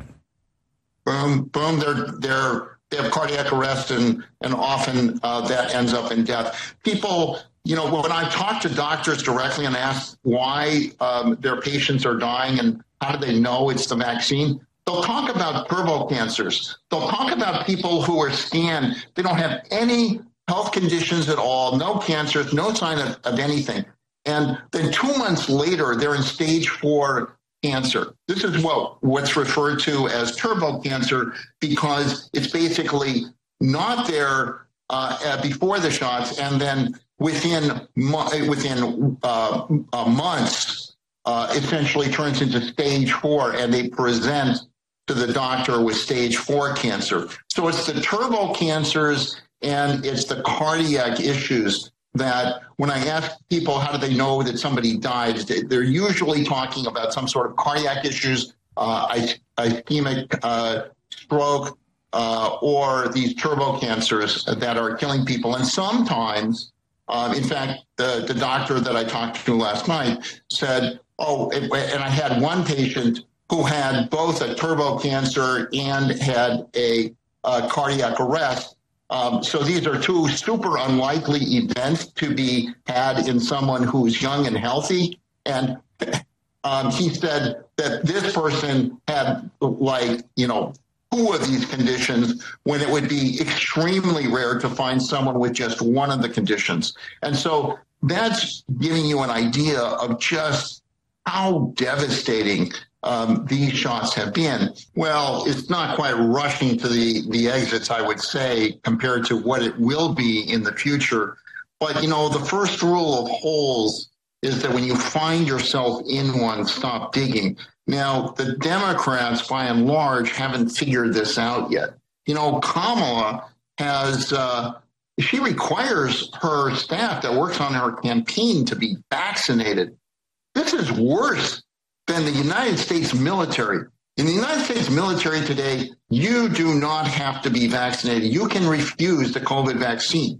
Speaker 29: Boom, boom, they're they're they have cardiac arrest and and often uh, that ends up in death. People you know, when I talk to doctors directly and ask why um, their patients are dying and how do they know it's the vaccine, they'll talk about turbo cancers. They'll talk about people who are scanned. They don't have any health conditions at all, no cancers, no sign of, of anything. And then two months later, they're in stage four cancer. This is what, what's referred to as turbo cancer because it's basically not there uh, uh before the shots and then within within uh, uh, months uh, essentially turns into stage four, and they present to the doctor with stage four cancer. So it's the turbo cancers and it's the cardiac issues that when I ask people how do they know that somebody died, they're usually talking about some sort of cardiac issues, uh, ischemic uh, stroke, uh, or these turbo cancers that are killing people. And sometimes um, in fact, the, the doctor that I talked to last night said, Oh, and I had one patient who had both a turbo cancer and had a, a cardiac arrest. Um, so these are two super unlikely events to be had in someone who's young and healthy. And um, he said that this person had like you know two of these conditions when it would be extremely rare to find someone with just one of the conditions. And so that's giving you an idea of just how devastating um, these shots have been. Well, it's not quite rushing to the, the exits, I would say, compared to what it will be in the future. But, you know, the first rule of holes is that when you find yourself in one, stop digging. Now, the Democrats, by and large, haven't figured this out yet. You know, Kamala has, uh, she requires her staff that works on her campaign to be vaccinated. This is worse than the United States military. In the United States military today, you do not have to be vaccinated. You can refuse the COVID vaccine.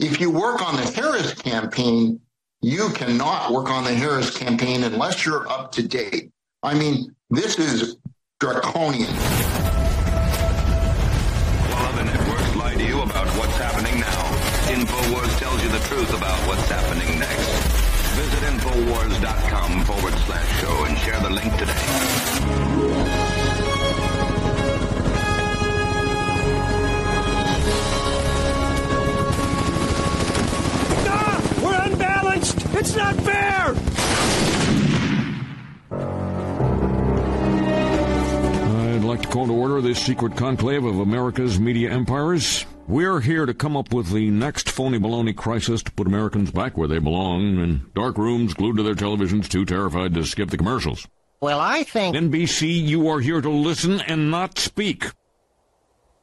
Speaker 29: If you work on the Harris campaign, you cannot work on the Harris campaign unless you're up to date. I mean, this is draconian. While
Speaker 44: other networks lie to you about what's happening now, InfoWars tells you the truth about what's happening next. Visit InfoWars.com forward
Speaker 28: slash show and share the link today.
Speaker 9: It's not fair!
Speaker 57: like to call to order this secret conclave of America's media empires. We're here to come up with the next phony baloney crisis to put Americans back where they belong in dark rooms glued to their televisions, too terrified to skip the commercials. Well, I think. NBC, you are here to listen and not speak.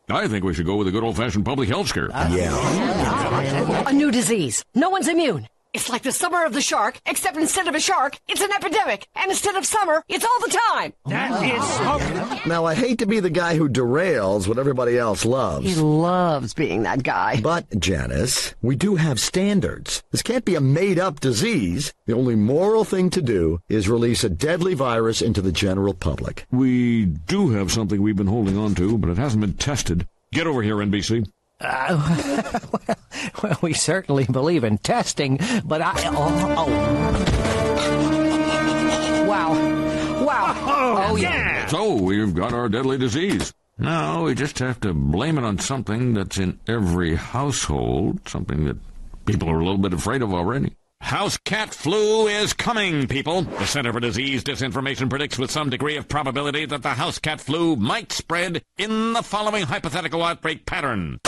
Speaker 57: I think we should go with a good old fashioned public health scare. Uh, yeah.
Speaker 6: A new disease. No one's immune. It's like the summer of the shark, except instead of a shark, it's an epidemic. And instead of summer, it's all the time. That is
Speaker 50: so
Speaker 38: Now, I hate to be the guy who
Speaker 8: derails what everybody else loves. He loves being that guy. But, Janice, we do have standards. This can't be a made up disease. The only moral thing to do is
Speaker 57: release a deadly virus into the general public. We do have something we've been holding on to, but it hasn't been tested. Get over here, NBC. Uh, well, well, we certainly
Speaker 46: believe in testing, but I. Oh,
Speaker 52: oh.
Speaker 17: Wow. Wow. Oh, oh yeah. yeah.
Speaker 57: So we've got our deadly disease. Now we just have to blame it on something that's in every household, something that people are a little bit afraid of already. House cat flu is coming, people. The Center for Disease Disinformation predicts with some degree of probability that the house cat flu might spread in the following hypothetical outbreak pattern.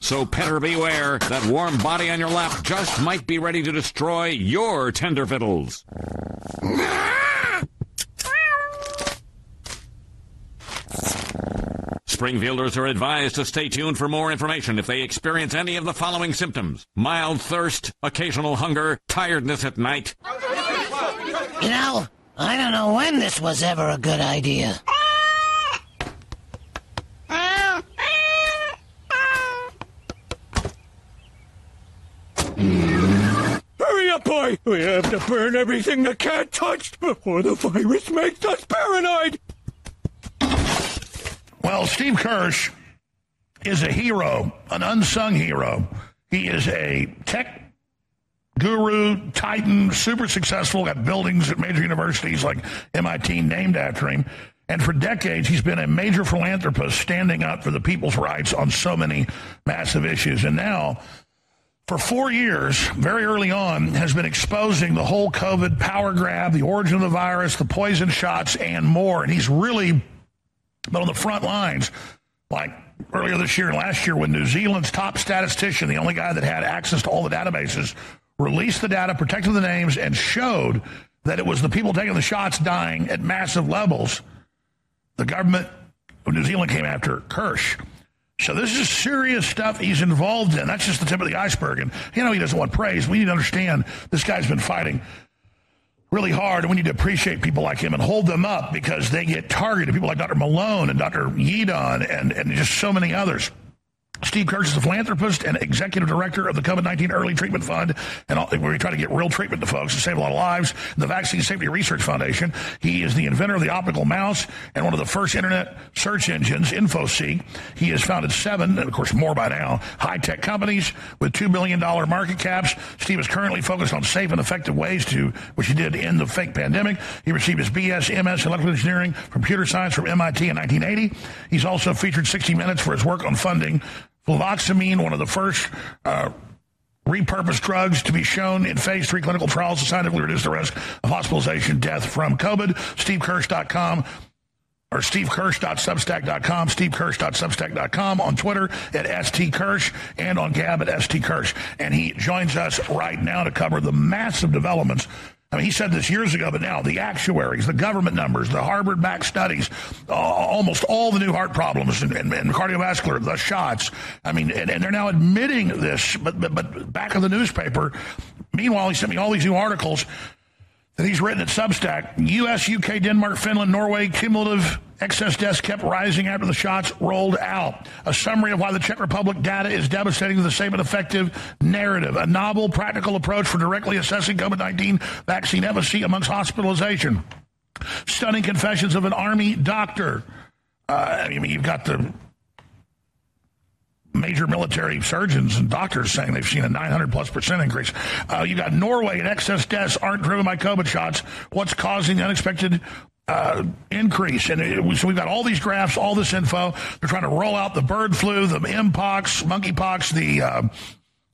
Speaker 57: So petter beware, that warm body on your lap just might be ready to destroy your tender fiddles. Springfielders are advised to stay tuned for more information if they experience any of the following symptoms mild thirst, occasional hunger, tiredness at night.
Speaker 46: You know, I don't know when this was ever a good idea.
Speaker 27: Hurry up, boy! We have to burn everything the cat touched before the virus makes us paranoid! Well, Steve Kirsch is a hero, an unsung hero. He is a tech guru, titan, super successful, got buildings at major universities like MIT named after him. And for decades, he's been a major philanthropist standing up for the people's rights on so many massive issues. And now, for four years, very early on, has been exposing the whole COVID power grab, the origin of the virus, the poison shots, and more. And he's really but on the front lines, like earlier this year and last year, when New Zealand's top statistician, the only guy that had access to all the databases, released the data, protected the names, and showed that it was the people taking the shots dying at massive levels, the government of New Zealand came after Kirsch. So this is serious stuff he's involved in. That's just the tip of the iceberg. And, you know, he doesn't want praise. We need to understand this guy's been fighting really hard. And we need to appreciate people like him and hold them up because they get targeted. People like Dr. Malone and Dr. Yeadon and, and just so many others. Steve Kirsch is a philanthropist and executive director of the COVID 19 Early Treatment Fund, and all, where he to get real treatment to folks and save a lot of lives. The Vaccine Safety Research Foundation. He is the inventor of the optical mouse and one of the first internet search engines, InfoSeek. He has founded seven, and of course more by now, high tech companies with $2 billion market caps. Steve is currently focused on safe and effective ways to, which he did in the fake pandemic. He received his BS, MS, electrical engineering, computer science from MIT in 1980. He's also featured 60 Minutes for his work on funding Fluvoxamine, one of the first uh, repurposed drugs to be shown in phase three clinical trials to scientifically reduce the risk of hospitalization death from COVID. SteveKirsch.com or stevekirsch.substack.com, stevekirsch.substack.com, on Twitter at stkirsch, and on Gab at stkirsch. And he joins us right now to cover the massive developments I mean, he said this years ago, but now the actuaries, the government numbers, the Harvard back studies, uh, almost all the new heart problems and, and, and cardiovascular, the shots. I mean, and, and, they're now admitting this, but, but, but back of the newspaper. Meanwhile, he sent me all these new articles that he's written at Substack US, UK, Denmark, Finland, Norway, cumulative Excess deaths kept rising after the shots rolled out. A summary of why the Czech Republic data is devastating the same effective narrative. A novel, practical approach for directly assessing COVID 19 vaccine efficacy amongst hospitalization. Stunning confessions of an army doctor. Uh, I mean, you've got the major military surgeons and doctors saying they've seen a 900 plus percent increase. Uh, you got Norway and excess deaths aren't driven by COVID shots. What's causing the unexpected uh, increase. And it, uh, so we've got all these graphs, all this info. They're trying to roll out the bird flu, the mpox, monkeypox, the uh,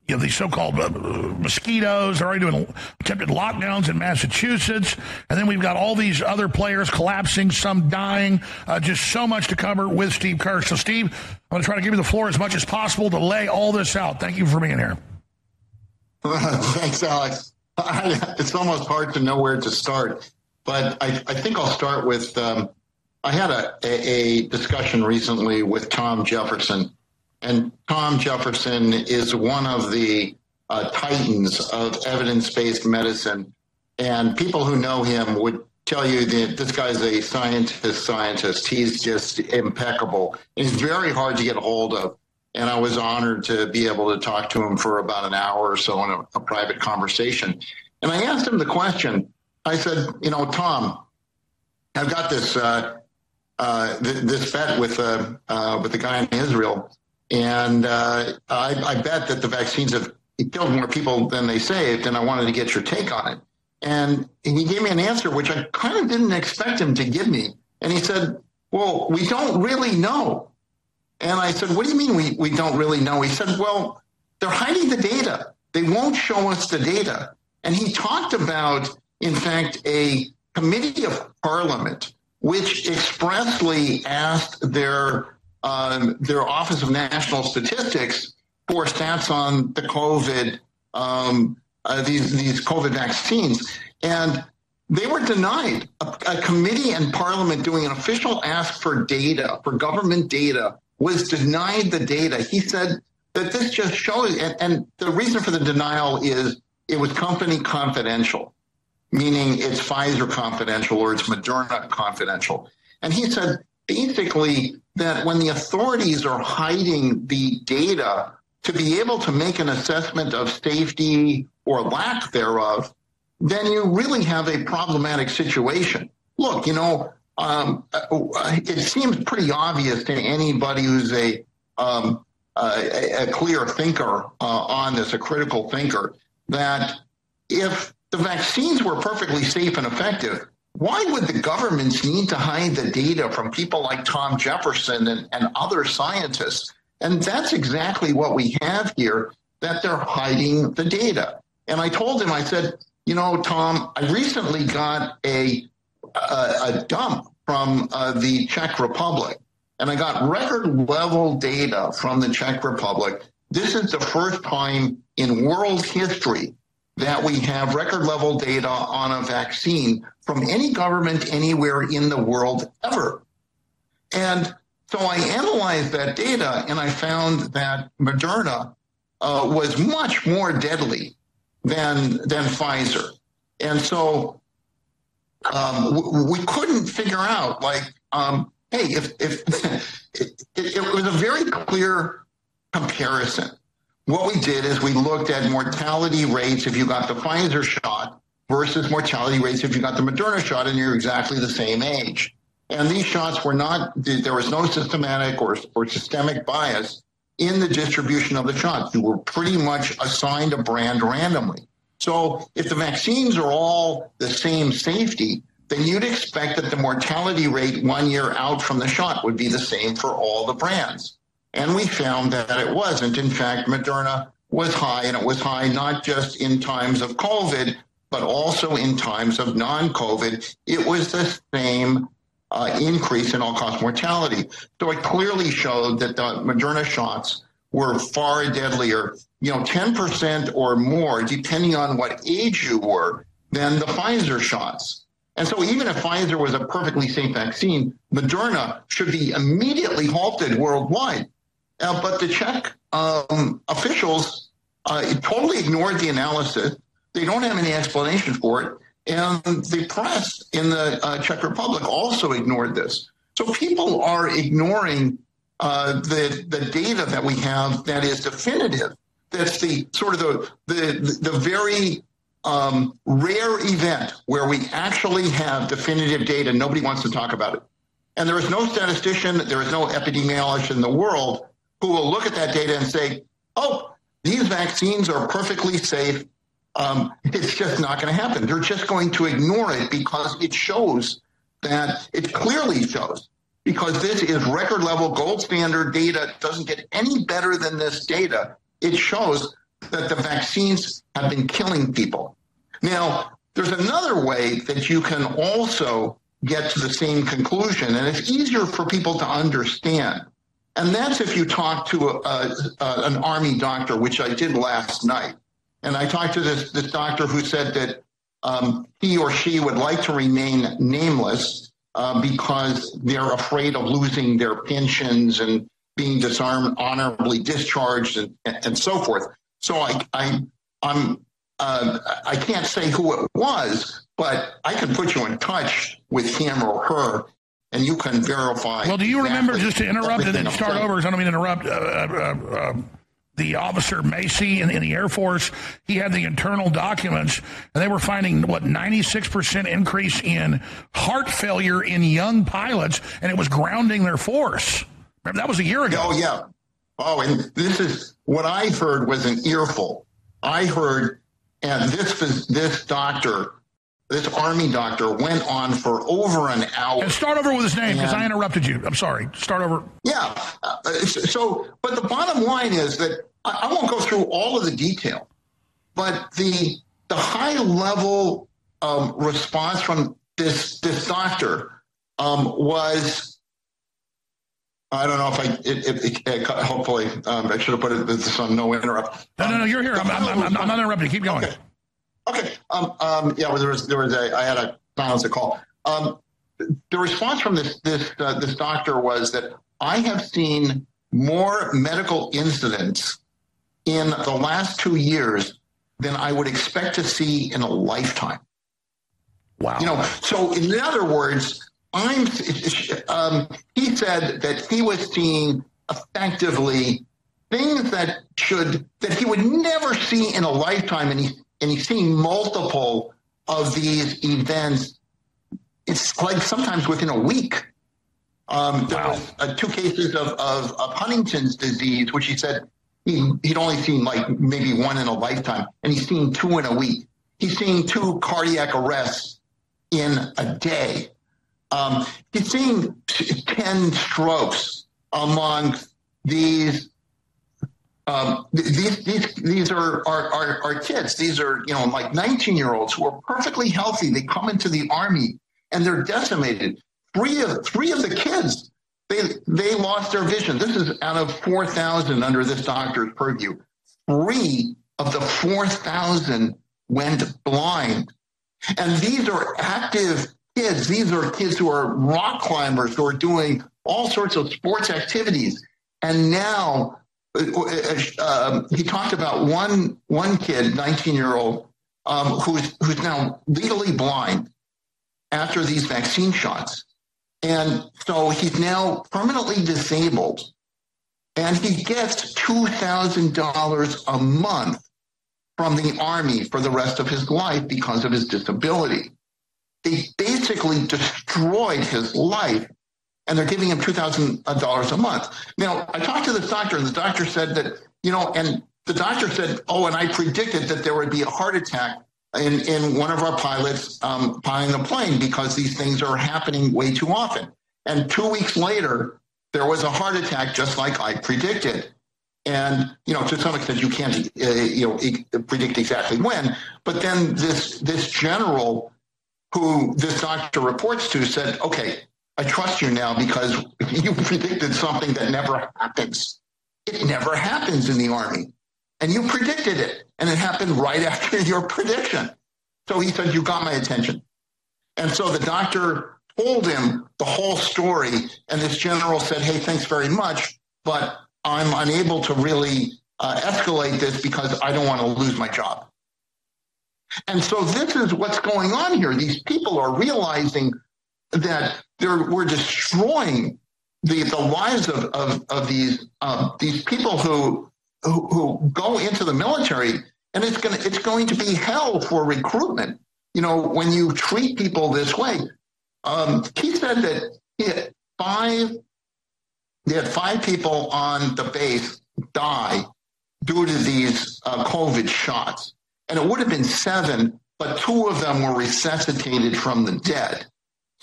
Speaker 27: you know, the so-called uh, mosquitoes. They're already doing attempted lockdowns in Massachusetts, and then we've got all these other players collapsing, some dying. Uh, just so much to cover with Steve Kerr. So, Steve, I'm going to try to give you the floor as much as possible to lay all this out. Thank you for being here.
Speaker 29: Thanks, Alex. I, it's almost hard to know where to start. But I, I think I'll start with um, I had a, a, discussion recently with Tom Jefferson, and Tom Jefferson is one of the uh, titans of evidence based medicine. And people who know him would tell you that this guy's a scientist, scientist. He's just impeccable. He's very hard to get a hold of. And I was honored to be able to talk to him for about an hour or so in a, a private conversation. And I asked him the question I said, you know, Tom, I've got this uh, uh, th- this bet with uh, uh with the guy in Israel, and uh, I, I, bet that the vaccines have killed more people than they saved, and I wanted to get your take on it. And he gave me an answer which I kind of didn't expect him to give me, and he said, "Well, we don't really know." And I said, "What do you mean we we don't really know?" He said, "Well, they're hiding the data. They won't show us the data." And he talked about in fact, a committee of parliament which expressly asked their um, their Office of National Statistics for stats on the COVID um, uh, these these COVID vaccines, and they were denied. A, a committee and Parliament doing an official ask for data for government data was denied the data. He said that this just shows, and, and the reason for the denial is it was company confidential meaning it's Pfizer confidential or it's Moderna confidential. And he said basically that when the authorities are hiding the data to be able to make an assessment of safety or lack thereof, then you really have a problematic situation. Look, you know, um, uh, it seems pretty obvious to anybody who's a, um, a, a clear thinker uh, on this, a critical thinker, that if the vaccines were perfectly safe and effective. Why would the governments need to hide the data from people like Tom Jefferson and, and other scientists? And that's exactly what we have here that they're hiding the data. And I told him, I said, you know, Tom, I recently got a, a, a dump from uh, the Czech Republic, and I got record level data from the Czech Republic. This is the first time in world history that we have record level data on a vaccine from any government anywhere in the world ever. And so I analyzed that data and I found that Moderna uh, was much more deadly than than Pfizer. And so um, we couldn't figure out like um, hey if if it, it was a very clear comparison what we did is we looked at mortality rates if you got the Pfizer shot versus mortality rates if you got the Moderna shot and you're exactly the same age. And these shots were not there was no systematic or or systemic bias in the distribution of the shots. You were pretty much assigned a brand randomly. So if the vaccines are all the same safety, then you'd expect that the mortality rate 1 year out from the shot would be the same for all the brands. And we found that it wasn't. In fact, Moderna was high, and it was high not just in times of COVID, but also in times of non COVID. It was the same uh, increase in all cause mortality. So it clearly showed that the Moderna shots were far deadlier, you know, 10% or more, depending on what age you were, than the Pfizer shots. And so even if Pfizer was a perfectly safe vaccine, Moderna should be immediately halted worldwide uh, but the Czech um, officials uh, totally ignored the analysis. They don't have any explanation for it. And the press in the uh, Czech Republic also ignored this. So people are ignoring uh, the, the data that we have that is definitive. That's the sort of the, the, the very um, rare event where we actually have definitive data. Nobody wants to talk about it. And there is no statistician, there is no epidemiologist in the world who will look at that data and say, oh, these vaccines are perfectly safe. Um, it's just not going to happen. They're just going to ignore it because it shows that it clearly shows because this is record level gold standard data. doesn't get any better than this data. It shows that the vaccines have been killing people. Now, there's another way that you can also get to the same conclusion, and it's easier for people to understand. And that's if you talk to a, a, a, an army doctor, which I did last night. And I talked to this, this doctor who said that um, he or she would like to remain nameless uh, because they're afraid of losing their pensions and being disarmed, honorably discharged, and, and so forth. So I, I, I'm, uh, I can't say who it was, but I can put you in touch with him or her and you can verify. Well, do you exactly remember just to
Speaker 27: interrupt and then start over? Because I don't mean to interrupt. Uh, uh, uh, uh, the officer Macy in, in, the Air Force, he had the internal documents, and they were finding what 96% increase in heart failure in young pilots, and it was grounding their force.
Speaker 29: Remember, that was a year ago. Oh, yeah. Oh, and this is what I heard was an earful. I heard, and this, this doctor this army doctor went on for over an hour. And start over with his name because I interrupted you. I'm sorry. Start over. Yeah. Uh, so, but the bottom line is that I, I won't go through all of the detail, but the the high level um, response from this this doctor um, was. I don't know if I, it, it, it, hopefully, um, I should have put this on no interrupt. No, no, no, you're here. I'm, I'm, I'm, I'm, not interrupting. Keep going. Okay. Okay. Um, um, yeah, well, there was there was a I had a silence a call. Um, the response from this this uh, this doctor was that I have seen more medical incidents in the last 2 years than I would expect to see in a lifetime. Wow. You know, so in other words, I'm um, he said that he was seeing effectively things that should that he would never see in a lifetime and he and you see multiple of these events. It's like sometimes within a week. Um, there wow. was uh, two cases of, of, Huntington's disease, which he said he, he'd only seen like maybe one in a lifetime, and he's seen two in a week. He's seen two cardiac arrests in a day. Um, he's seen 10 strokes among these um, these, these, these are, our kids. These are, you know, like 19 year olds who are perfectly healthy. They come into the army and they're decimated. Three of, three of the kids, they, they lost their vision. This is out of 4,000 under this doctor's purview. Three of the 4,000 went blind. And these are active kids. These are kids who are rock climbers who are doing all sorts of sports activities. And now uh, um, he talked about one one kid, 19 year old, um, who's who's now legally blind after these vaccine shots, and so he's now permanently disabled, and he gets two thousand dollars a month from the army for the rest of his life because of his disability. They basically destroyed his life and they're giving him $2,000 uh, a month. Now, I talked to this doctor, and the doctor said that, you know, and the doctor said, oh, and I predicted that there would be a heart attack in, in one of our pilots um, flying the plane because these things are happening way too often. And two weeks later, there was a heart attack just like I predicted. And you know, to some extent, you can't uh, you know predict exactly when. But then this this general who this doctor reports to said, okay, I trust you now because you predicted something that never happens. It never happens in the Army. And you predicted it. And it happened right after your prediction. So he said, You got my attention. And so the doctor told him the whole story. And this general said, Hey, thanks very much, but I'm unable to really uh, escalate this because I don't want to lose my job. And so this is what's going on here. These people are realizing that they're, we're destroying the, the lives of, of, of these, um, these people who, who, who, go into the military, and it's, gonna, it's going to be hell for recruitment. You know, when you treat people this way, um, he said that he had five, they had five people on the base die due to these uh, COVID shots. And it would have been seven, but two of them were resuscitated from the dead.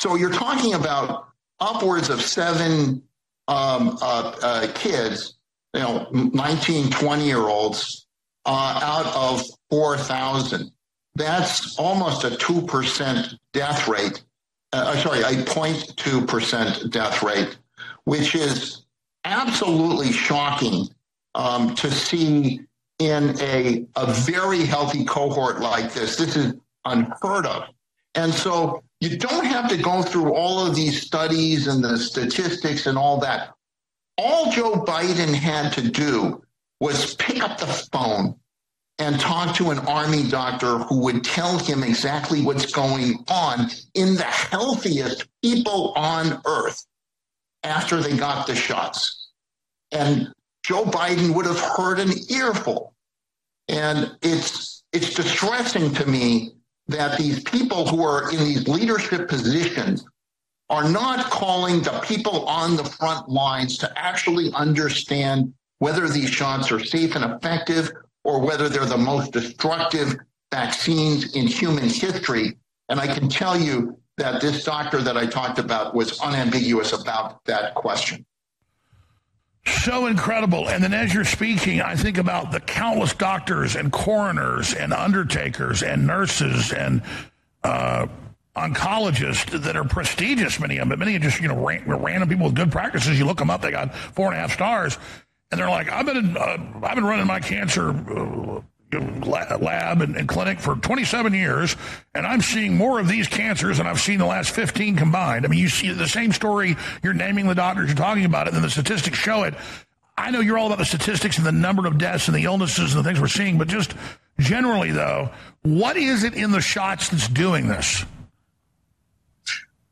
Speaker 29: So you're talking about upwards of seven um, uh, uh, kids, you know, 19, 20 year olds uh, out of 4,000. That's almost a 2% death rate. Uh, uh, sorry, a 0.2% death rate, which is absolutely shocking um, to see in a, a very healthy cohort like this. This is unheard of. And so you don't have to go through all of these studies and the statistics and all that. All Joe Biden had to do was pick up the phone and talk to an army doctor who would tell him exactly what's going on in the healthiest people on earth after they got the shots. And Joe Biden would have heard an earful. And it's it's distressing to me that these people who are in these leadership positions are not calling the people on the front lines to actually understand whether these shots are safe and effective or whether they're the most destructive vaccines in human history. And I can tell you that this doctor that I talked about was unambiguous about that question.
Speaker 27: So incredible. And then as you're speaking, I think about the countless doctors and coroners and undertakers and nurses and uh, oncologists that are prestigious, many of them, But many are just, you know, ran, random people with good practices. You look them up, they got four and a half stars. And they're like, I've been, uh, I've been running my cancer uh, lab and, and, clinic for 27 years, and I'm seeing more of these cancers than I've seen the last 15 combined. I mean, you see the same story, you're naming the doctors, you're talking about it, and the statistics show it. I know you're all about the statistics and the number of deaths and the illnesses and the things we're seeing, but just generally, though, what is it in the shots that's doing this?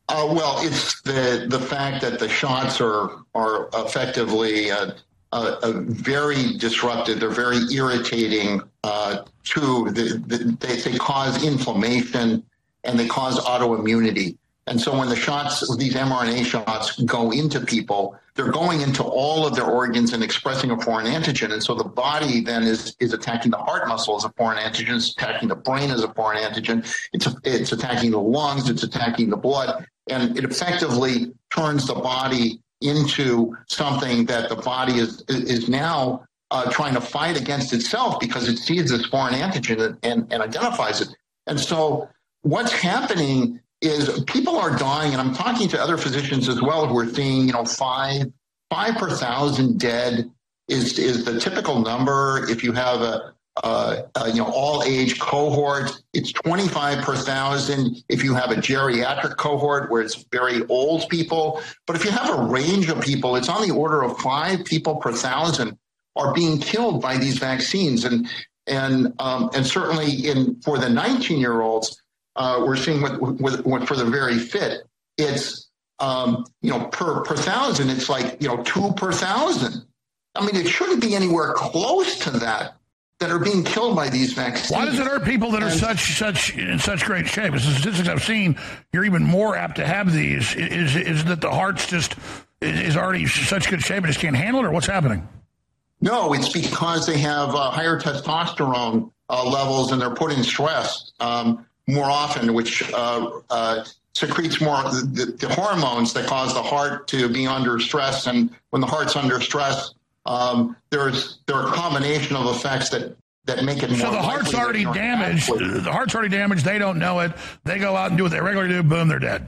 Speaker 29: Uh, well, it's the the fact that the shots are are effectively a, uh, uh, uh, very disruptive. They're very irritating uh, to the, the, they, they cause inflammation and they cause autoimmunity. And so when the shots, these mRNA shots go into people, they're going into all of their organs and expressing a foreign antigen. And so the body then is, is attacking the heart muscle as a foreign antigen, it's attacking the brain as a foreign antigen, it's, it's attacking the lungs, it's attacking the blood. And it effectively turns the body into something that the body is, is now uh, trying to fight against itself because it sees this foreign antigen and, and, and identifies it. And so what's happening is people are dying, and I'm talking to other physicians as well who are seeing, you know, five five per thousand dead is is the typical number. If you have a, a, a you know all age cohort, it's 25 per thousand. If you have a geriatric cohort where it's very old people, but if you have a range of people, it's on the order of five people per thousand are being killed by these vaccines. And and um, and certainly in for the 19 year olds, uh, we're seeing with, with, with, for the very fit, it's um, you know per per thousand, it's like you know two per thousand. I mean, it shouldn't be anywhere close to that that are being killed by these vaccines. Why does it hurt people that are such
Speaker 27: such in such great shape? As the statistics I've seen, you're even more apt to have these. Is is that the heart's just is already such good shape it just can't handle it, or what's happening?
Speaker 29: No, it's because they have uh, higher testosterone uh, levels and they're put in stress um, more often, which uh, uh secretes more the, the, hormones that cause the heart to be under stress. And when the heart's under stress, um, there's there are a combination of effects that that make it so the heart's already damaged. The
Speaker 27: heart's already damaged. They don't know it. They go out and do what they regularly do. Boom,
Speaker 29: they're dead.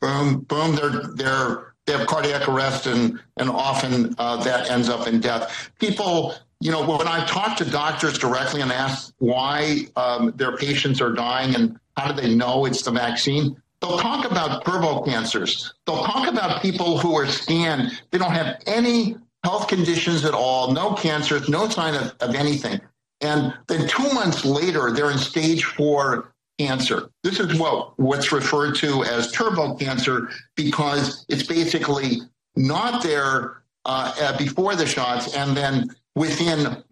Speaker 29: Boom, boom, they're they're they have cardiac arrest, and and often uh, that ends up in death. People you know, when I talk to doctors directly and ask why um, their patients are dying and how do they know it's the vaccine, they'll talk about turbo cancers. They'll talk about people who are scanned. They don't have any health conditions at all, no cancers, no sign of, of anything. And then two months later, they're in stage four cancer. This is what, what's referred to as turbo cancer because it's basically not there uh, before the shots and then within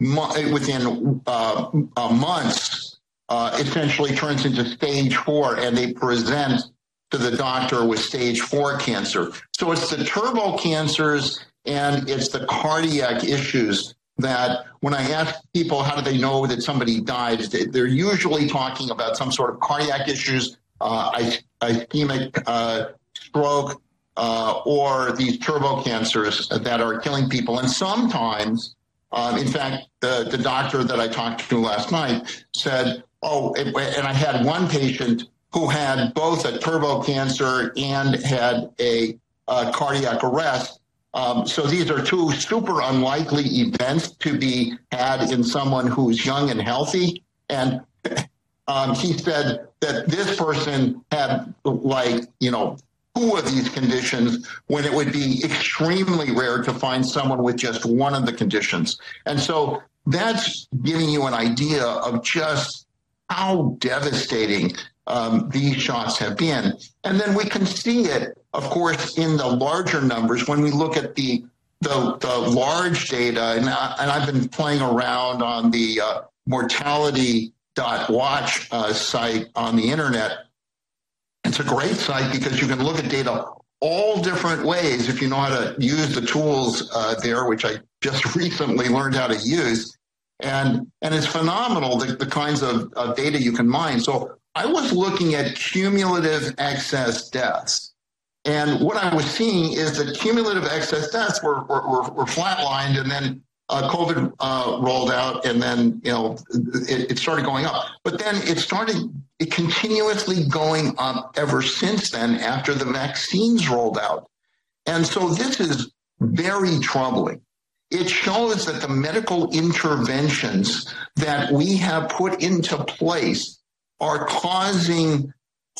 Speaker 29: within uh, uh, months uh, essentially turns into stage four and they present to the doctor with stage four cancer. So it's the turbo cancers and it's the cardiac issues that when I ask people how do they know that somebody dies, they're usually talking about some sort of cardiac issues, uh, ischemic uh, stroke, uh, or these turbo cancers that are killing people. And sometimes, um, in fact, the, the doctor that I talked to last night said, "Oh," and I had one patient who had both a turbo cancer and had a cardiac arrest um, so these are two super unlikely events to be had in someone who's young and healthy. And um, he said that this person had like, you know, two of these conditions when it would be extremely rare to find someone with just one of the conditions. And so that's giving you an idea of just how devastating um, these shots have been. And then we can see it of course, in the larger numbers, when we look at the the, the large data, and, I, have been playing around on the uh, mortality.watch uh, site on the internet. It's a great site because you can look at data all different ways if you know how to use the tools uh, there, which I just recently learned how to use. And, and it's phenomenal the, the kinds of, of data you can mine. So I was looking at cumulative excess deaths. And what I was seeing is that cumulative excess deaths were, were, were flatlined and then uh, COVID uh, rolled out and then, you know, it, it, started going up. But then it started it continuously going up ever since then after the vaccines rolled out. And so this is very troubling. It shows that the medical interventions that we have put into place are causing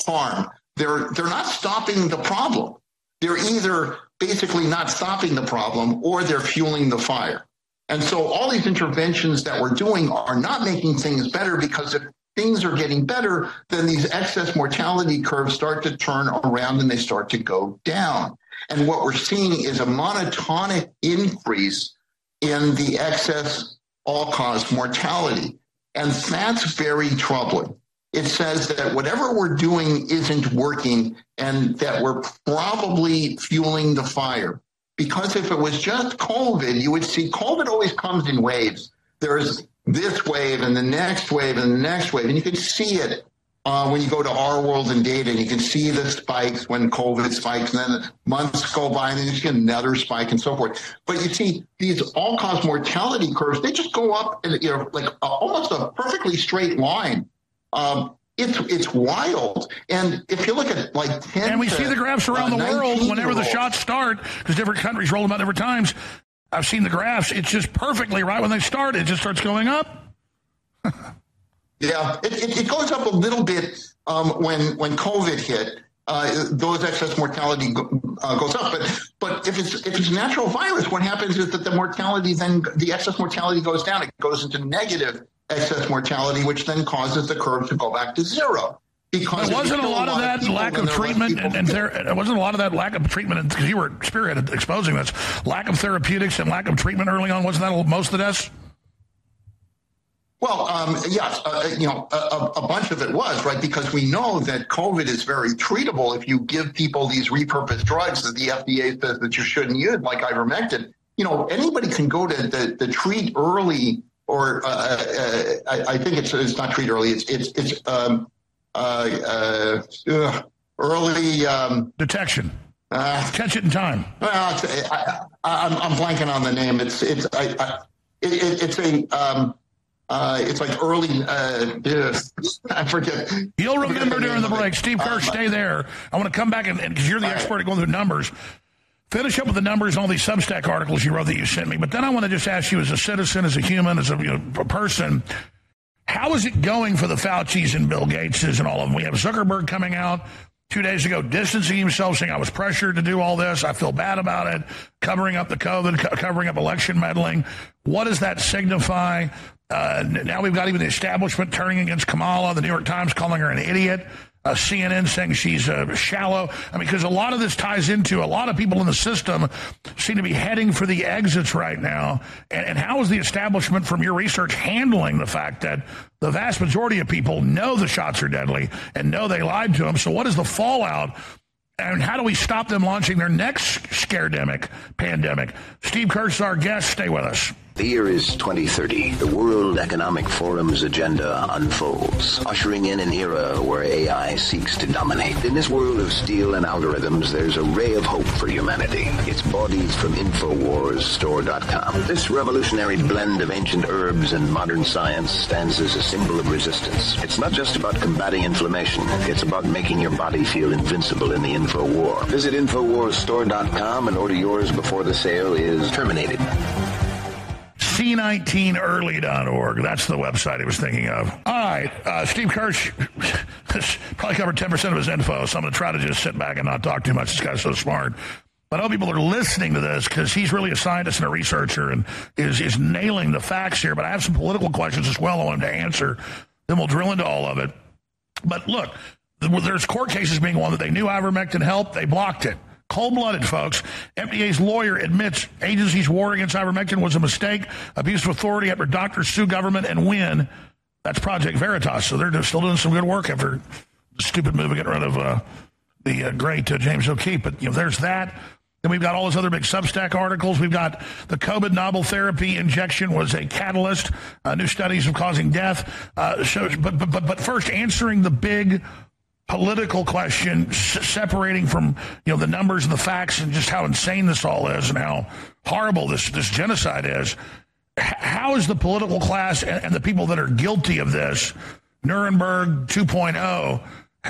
Speaker 29: harm. They're, they're not stopping the problem. They're either basically not stopping the problem or they're fueling the fire. And so all these interventions that we're doing are not making things better because if things are getting better, then these excess mortality curves start to turn around and they start to go down. And what we're seeing is a monotonic increase in the excess all cause mortality. And that's very troubling it says that whatever we're doing isn't working and that we're probably fueling the fire. Because if it was just COVID, you would see COVID always comes in waves. There's this wave and the next wave and the next wave. And you can see it uh, when you go to Our World in Data, and you can see the spikes when COVID spikes, and then months go by, and then you see another spike, and so forth. But you see these all-cause mortality curves; they just go up, in, you know, like a, uh, almost a perfectly straight line. Um, it's it's wild. And if you look at like ten, and we see the graphs around uh, the world whenever the shots
Speaker 27: start, because different countries roll them out different times. I've seen the graphs. It's just perfectly right when they start. It just starts going up.
Speaker 29: yeah, it, it, it, goes up a little bit um, when when COVID hit. Uh, those excess mortality go, uh, goes up, but but if it's if it's natural virus, what happens is that the mortality then the excess mortality goes down. It goes into negative excess mortality, which then causes the curve to go back to zero. Because there wasn't a lot of that lack of treatment, and,
Speaker 27: there wasn't a lot of that lack of treatment because you were spearheaded exposing this lack of
Speaker 29: therapeutics and lack of treatment early on. Wasn't that most of the deaths? Well, um, yes, uh, uh you know, a, a, bunch of it was right because we know that COVID is very treatable if you give people these repurposed drugs that the FDA says that you shouldn't use, like ivermectin. You know, anybody can go to the, the treat early or uh, uh, I, I, think it's it's not treat early. It's it's it's um, uh, uh early um, detection. Uh, Catch it in time. I, am blanking on the name. It's it's I, I, it, it's a um, uh, it's like early. I forget. You'll remember forget during the break. Steve Kirsch, um, stay there.
Speaker 27: I want to come back and because you're the expert at going through numbers finish up with the numbers on all these Substack articles you wrote that you sent me. But then I want to just ask you, as a citizen, as a human, as a, you know, a person, how is it going for the Fauci's and Bill Gateses and all of them? We have Zuckerberg coming out two days ago, distancing himself, saying I was pressured to do all this. I feel bad about it, covering up the COVID, co- covering up election meddling. What does that signify? Uh, now we've got even the establishment turning against Kamala. The New York Times calling her an idiot uh, CNN saying she's uh, shallow. I mean, because a lot of this ties into a lot of people in the system seem to be heading for the exits right now. And, and how is the establishment, from your research, handling the fact that the vast majority of people know the shots are deadly and know they lied to them? So, what is the fallout? And how do we stop them launching their next scaredemic pandemic? Steve Kirsch, is our guest. Stay with us. The year is 2030. The World Economic Forum's agenda unfolds, ushering in an era where AI seeks to dominate. In this
Speaker 28: world of steel and algorithms, there's a ray of hope for humanity. It's bodies from InfoWarsStore.com. This revolutionary blend of ancient herbs and modern science stands as a symbol of resistance. It's not just about combating inflammation. It's about making your body feel invincible in the info war.
Speaker 10: Visit InfoWarsStore.com and order yours before the sale is
Speaker 27: terminated. C19early.org. That's the website he was thinking of. All right. Uh, Steve Kirsch probably covered 10% of his info, so I'm going to try to just sit back and not talk too much. This guy's so smart. But I hope people are listening to this because he's really a scientist and a researcher and is, is nailing the facts here. But I have some political questions as well I want him to answer. Then we'll drill into all of it. But look, there's court cases being one that they knew ivermectin helped, they blocked it. Cold blooded, folks. FDA's lawyer admits agency's war against ivermectin was a mistake, abuse of authority after doctors sue government and win. That's Project Veritas. So they're still doing some good work after the stupid move of getting rid of uh, the uh, great uh, James O'Keefe. But you know, there's that. Then we've got all those other big Substack articles. We've got the COVID novel therapy injection was a catalyst. Uh, new studies of causing death. Uh, but, but but but first, answering the big political question s- separating from you know the numbers and the facts and just how insane this all is and how horrible this this genocide is H- how is the political class and, and the people that are guilty of this Nuremberg 2.0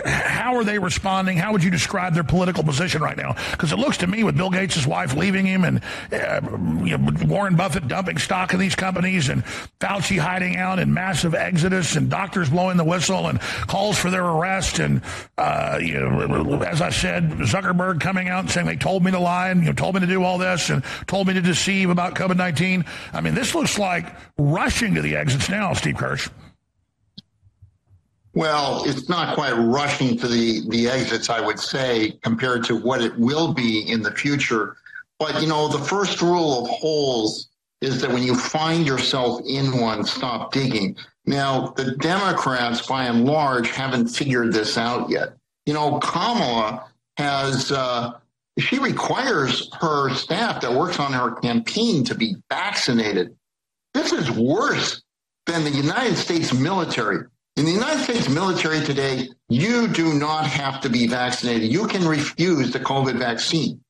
Speaker 27: how are they responding? How would you describe their political position right now? Because it looks to me with Bill Gates' wife leaving him and uh, you know, Warren Buffett dumping stock in these companies and Fauci hiding out and massive exodus and doctors blowing the whistle and calls for their arrest and, uh, you know, as I said, Zuckerberg coming out and saying they told me to lie and you know, told me to do all this and told me to deceive about COVID-19. I mean, this looks like rushing to the exits now, Steve Kirsch.
Speaker 29: Well, it's not quite rushing to the, the exits, I would say, compared to what it will be in the future. But, you know, the first rule of holes is that when you find yourself in one, stop digging. Now, the Democrats, by and large, haven't figured this out yet. You know, Kamala has, uh, she requires her staff that works on her campaign to be vaccinated. This is worse than the United States military. In the United States military today, you do not have to be vaccinated. You can refuse the COVID vaccine.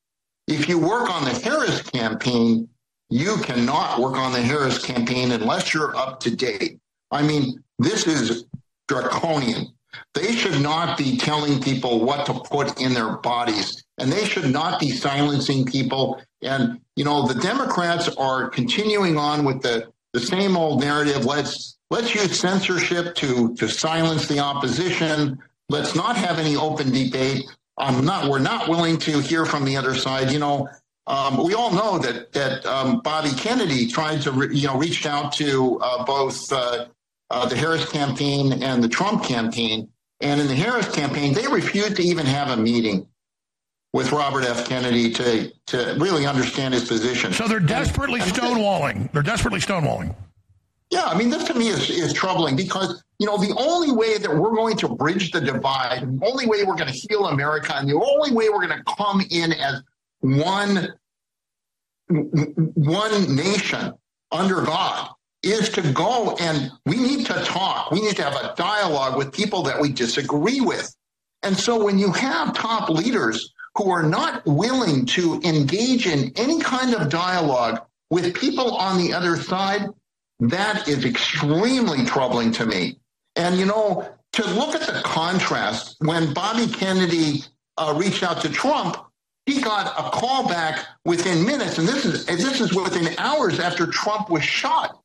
Speaker 29: If you work on the Harris campaign, you cannot work on the Harris campaign unless you're up to date. I mean, this is draconian. They should not be telling people what to put in their bodies and they should not be silencing people and you know the Democrats are continuing on with the the same old narrative let's Let's use censorship to, to silence the opposition. Let's not have any open debate. I'm um, not, we're not willing to hear from the other side. You know, um, we all know that that um, Bobby Kennedy tried to, re, you know, reached out to uh, both uh, uh, the Harris campaign and the Trump campaign. And in the Harris campaign, they refused to even have a meeting with Robert F. Kennedy to to really understand his position. So they're desperately stonewalling. They're desperately stonewalling. Yeah, I mean, this to me is, is troubling because, you know, the only way that we're going to bridge the divide, the only way we're going to heal America, and the only way we're going to come in as one, one nation under God is to go and we need to talk. We need to have a dialogue with people that we disagree with. And so when you have top leaders who are not willing to engage in any kind of dialogue with people on the other side, that is extremely troubling to me. And, you know, to look at the contrast, when Bobby Kennedy uh, reached out to Trump, he got a call back within minutes, and this is this is within hours after Trump was shot.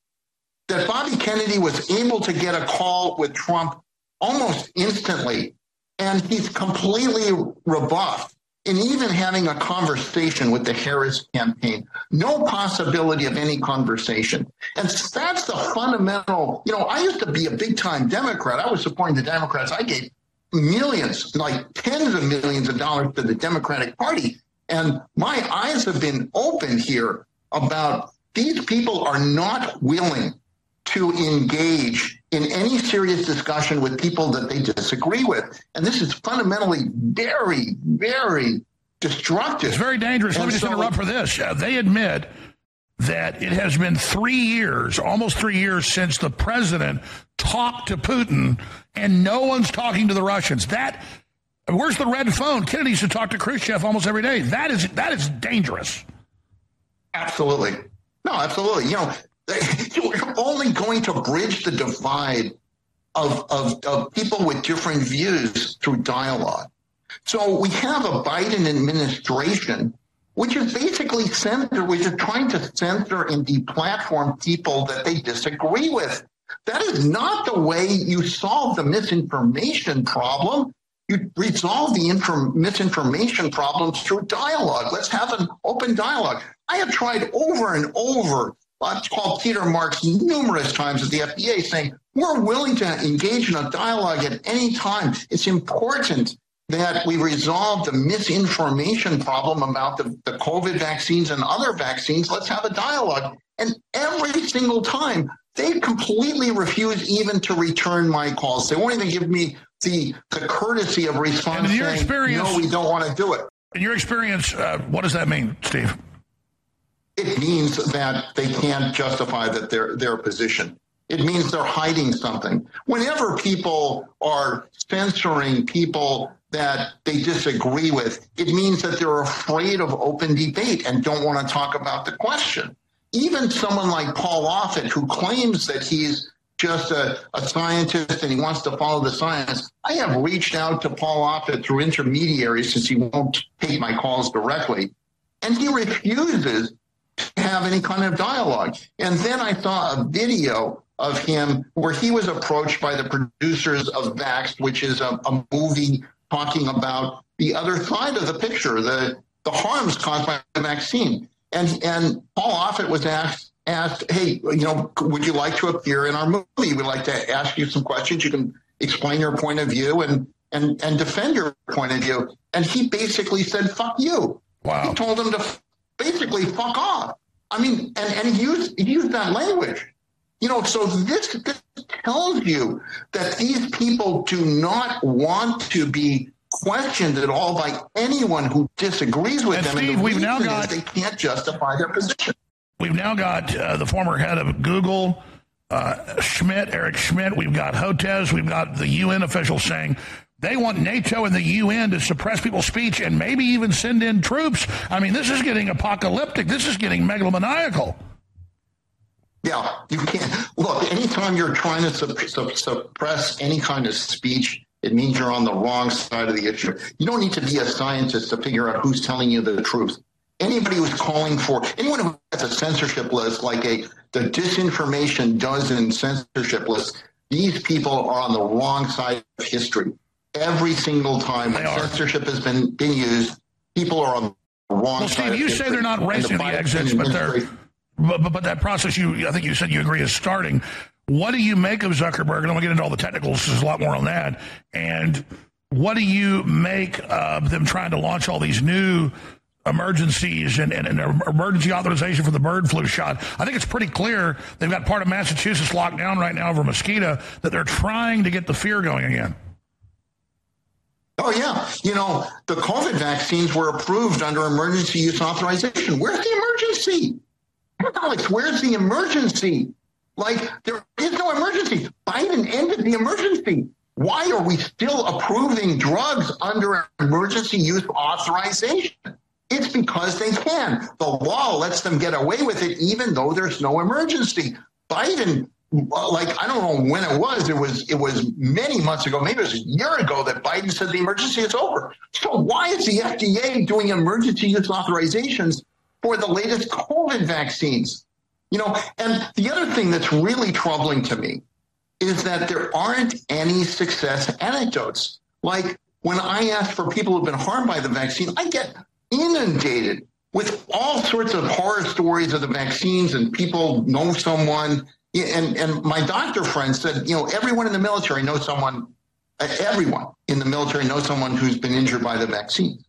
Speaker 29: That Bobby Kennedy was able to get a call with Trump almost instantly, and he's completely rebuffed in even having a conversation with the Harris campaign, no possibility of any conversation. And that's the fundamental, you know, I used to be a big time Democrat. I was supporting the Democrats. I gave millions, like tens of millions of dollars to the Democratic Party. And my eyes have been open here about these people are not willing to engage in any serious discussion with people that they disagree with. And this is fundamentally very, very destructive. It's very dangerous. And Let me just interrupt
Speaker 27: for this. Uh, they admit that it has been three years, almost three years, since the president talked to Putin, and no one's talking to the Russians. That where's the red phone? Kennedy used to talk to Khrushchev almost every day. That is that is dangerous. Absolutely.
Speaker 29: No, absolutely. You know, You're only going to bridge the divide of, of, of people with different views through dialogue. So we have a Biden administration which is basically censor, which is trying to censor and deplatform people that they disagree with. That is not the way you solve the misinformation problem. You resolve the misinformation problems through dialogue. Let's have an open dialogue. I have tried over and over I've called Peter Marks numerous times at the FDA saying, we're willing to engage in a dialogue at any time. It's important that we resolve the misinformation problem about the, the COVID vaccines and other vaccines. Let's have a dialogue. And every single time, they completely refuse even to return my calls. They won't even give me the, the courtesy of response. And your experience, no, we don't want to do it. In your experience, uh, what does that mean, Steve? it means that they can't justify that their their position. It means they're hiding something. Whenever people are censoring people that they disagree with, it means that they're afraid of open debate and don't want to talk about the question. Even someone like Paul Offit, who claims that he's just a, a, scientist and he wants to follow the science. I have reached out to Paul Offit through intermediaries since he won't take my calls directly. And he refuses have any kind of dialogue. And then I saw a video of him where he was approached by the producers of Vaxxed, which is a, a movie talking about the other side of the picture, the, the harms caused by the vaccine. And, and Paul Offit was asked, asked, hey, you know, would you like to appear in our movie? We'd like to ask you some questions. You can explain your point of view and, and, and defend your point of view. And he basically said, fuck you. Wow. He told him to basically fuck off. I mean, and, and use use that language. You know, so this, this tells you that these people do not want to be questioned at all by anyone who disagrees with and them. Steve, and the we've now got they can't justify their position.
Speaker 27: We've now got uh, the former head of Google, uh, Schmidt, Eric Schmidt. We've got Hotez. We've got the UN officials saying they want NATO and the UN to suppress people's speech and maybe even send in troops. I mean, this is getting apocalyptic. This is getting megalomaniacal.
Speaker 29: Yeah, you can't. Look, anytime you're trying to suppress any kind of speech, it means you're on the wrong side of the issue. You don't need to be a scientist to figure out who's telling you the truth. Anybody who's calling for anyone who has a censorship list, like a the disinformation dozen censorship list, these people are on the wrong side of history every single time censorship has been been used, people are on the wrong well, Steve, you say they're not raising the, the exits, but they're
Speaker 27: but, but, that process you I think you said you agree is starting. What do you make of Zuckerberg? And I'm gonna get into all the technicals. There's a lot more on that. And what do you make of them trying to launch all these new emergencies and, and, and, emergency authorization for the bird flu shot. I think it's pretty clear they've got part of Massachusetts locked down right now over mosquito that they're trying to get the fear going again.
Speaker 29: Oh, yeah. You know, the COVID vaccines were approved under emergency use authorization. Where's the emergency? Alex, where's the emergency? Like, there is no emergency. Biden ended the emergency. Why are we still approving drugs under emergency use authorization? It's because they can. The law lets them get away with it, even though there's no emergency. Biden like I don't know when it was. It was it was many months ago, maybe it was a year ago that Biden said the emergency is over. So why is the FDA doing emergency use authorizations for the latest COVID vaccines? You know, and the other thing that's really troubling to me is that there aren't any success anecdotes. Like when I ask for people who've been harmed by the vaccine, I get inundated with all sorts of horror stories of the vaccines and people know someone and, and my doctor friend said, you know, everyone in the military knows someone, everyone in the military knows someone who's been injured by the vaccine.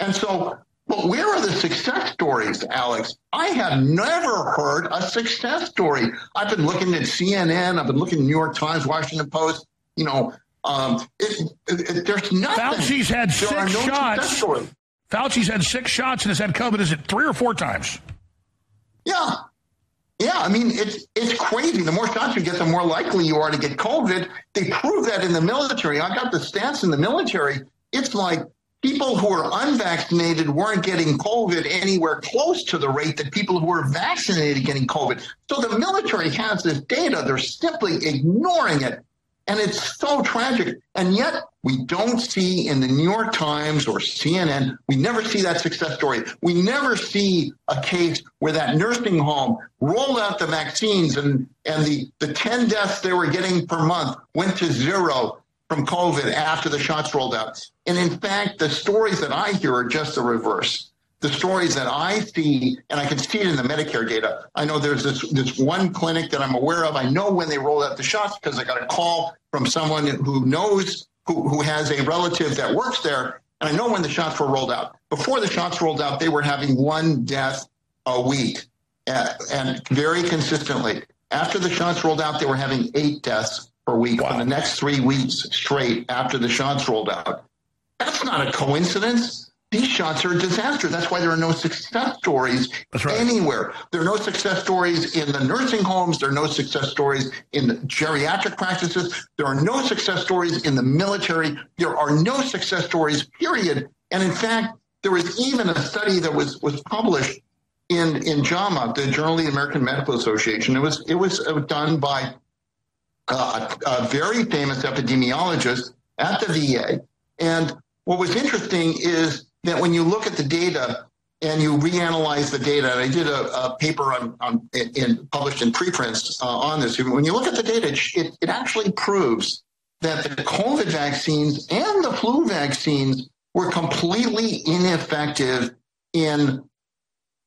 Speaker 29: And so, but where are the success stories, Alex? I have never heard a success story. I've been looking at CNN, I've been looking at New York Times, Washington Post, you know, um, it, it, it, there's nothing. Fauci's had there six no
Speaker 27: shots. Fauci's had six shots and has had COVID, is it three or four times?
Speaker 29: Yeah, yeah, I mean it's it's crazy. The more shots you get, the more likely you are to get COVID. They prove that in the military. I got the stats in the military. It's like people who are unvaccinated weren't getting COVID anywhere close to the rate that people who were vaccinated getting COVID. So the military has this data. They're simply ignoring it. And it's so tragic. And yet, we don't see in the New York Times or CNN, we never see that success story. We never see a case where that nursing home rolled out the vaccines and, and the, the 10 deaths they were getting per month went to zero from COVID after the shots rolled out. And in fact, the stories that I hear are just the reverse the stories that I see, and I can see it in the Medicare data. I know there's this this one clinic that I'm aware of. I know when they rolled out the shots because I got a call from someone who knows who, who has a relative that works there, and I know when the shots were rolled out. Before the shots rolled out, they were having one death a week, and, and very consistently. After the shots rolled out, they were having eight deaths per week wow. for the next three weeks straight after the shots rolled out. That's not a coincidence these shots are a disaster. That's why there are no success stories right. anywhere. There are no success stories in the nursing homes. There are no success stories in the geriatric practices. There are no success stories in the military. There are no success stories, period. And in fact, there was even a study that was, was published in, in JAMA, the Journal of the American Medical Association. It was, it was uh, done by uh, a, a very famous epidemiologist at the VA. And what was interesting is that when you look at the data and you reanalyze the data, and I did a, a paper on, on in, published in preprints uh, on this. When you look at the data, it, it actually proves that the COVID vaccines and the flu vaccines were completely ineffective in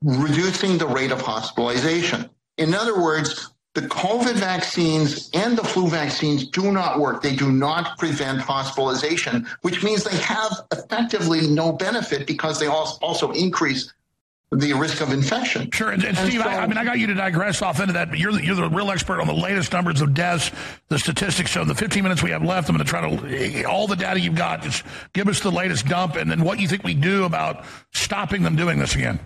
Speaker 29: reducing the rate of hospitalization. In other words, the COVID vaccines and the flu vaccines do not work. They do not prevent hospitalization, which means they have effectively no benefit because they also increase the risk of infection. Sure, and, and Steve, so, I, I,
Speaker 27: mean, I got you to digress off into that, but you're the, you're the real expert on the latest numbers of deaths, the statistics. So, in the 15 minutes we have left, I'm going to try to eh, all the data you've got. Just give us the latest dump, and then what you think we do about stopping them doing this again.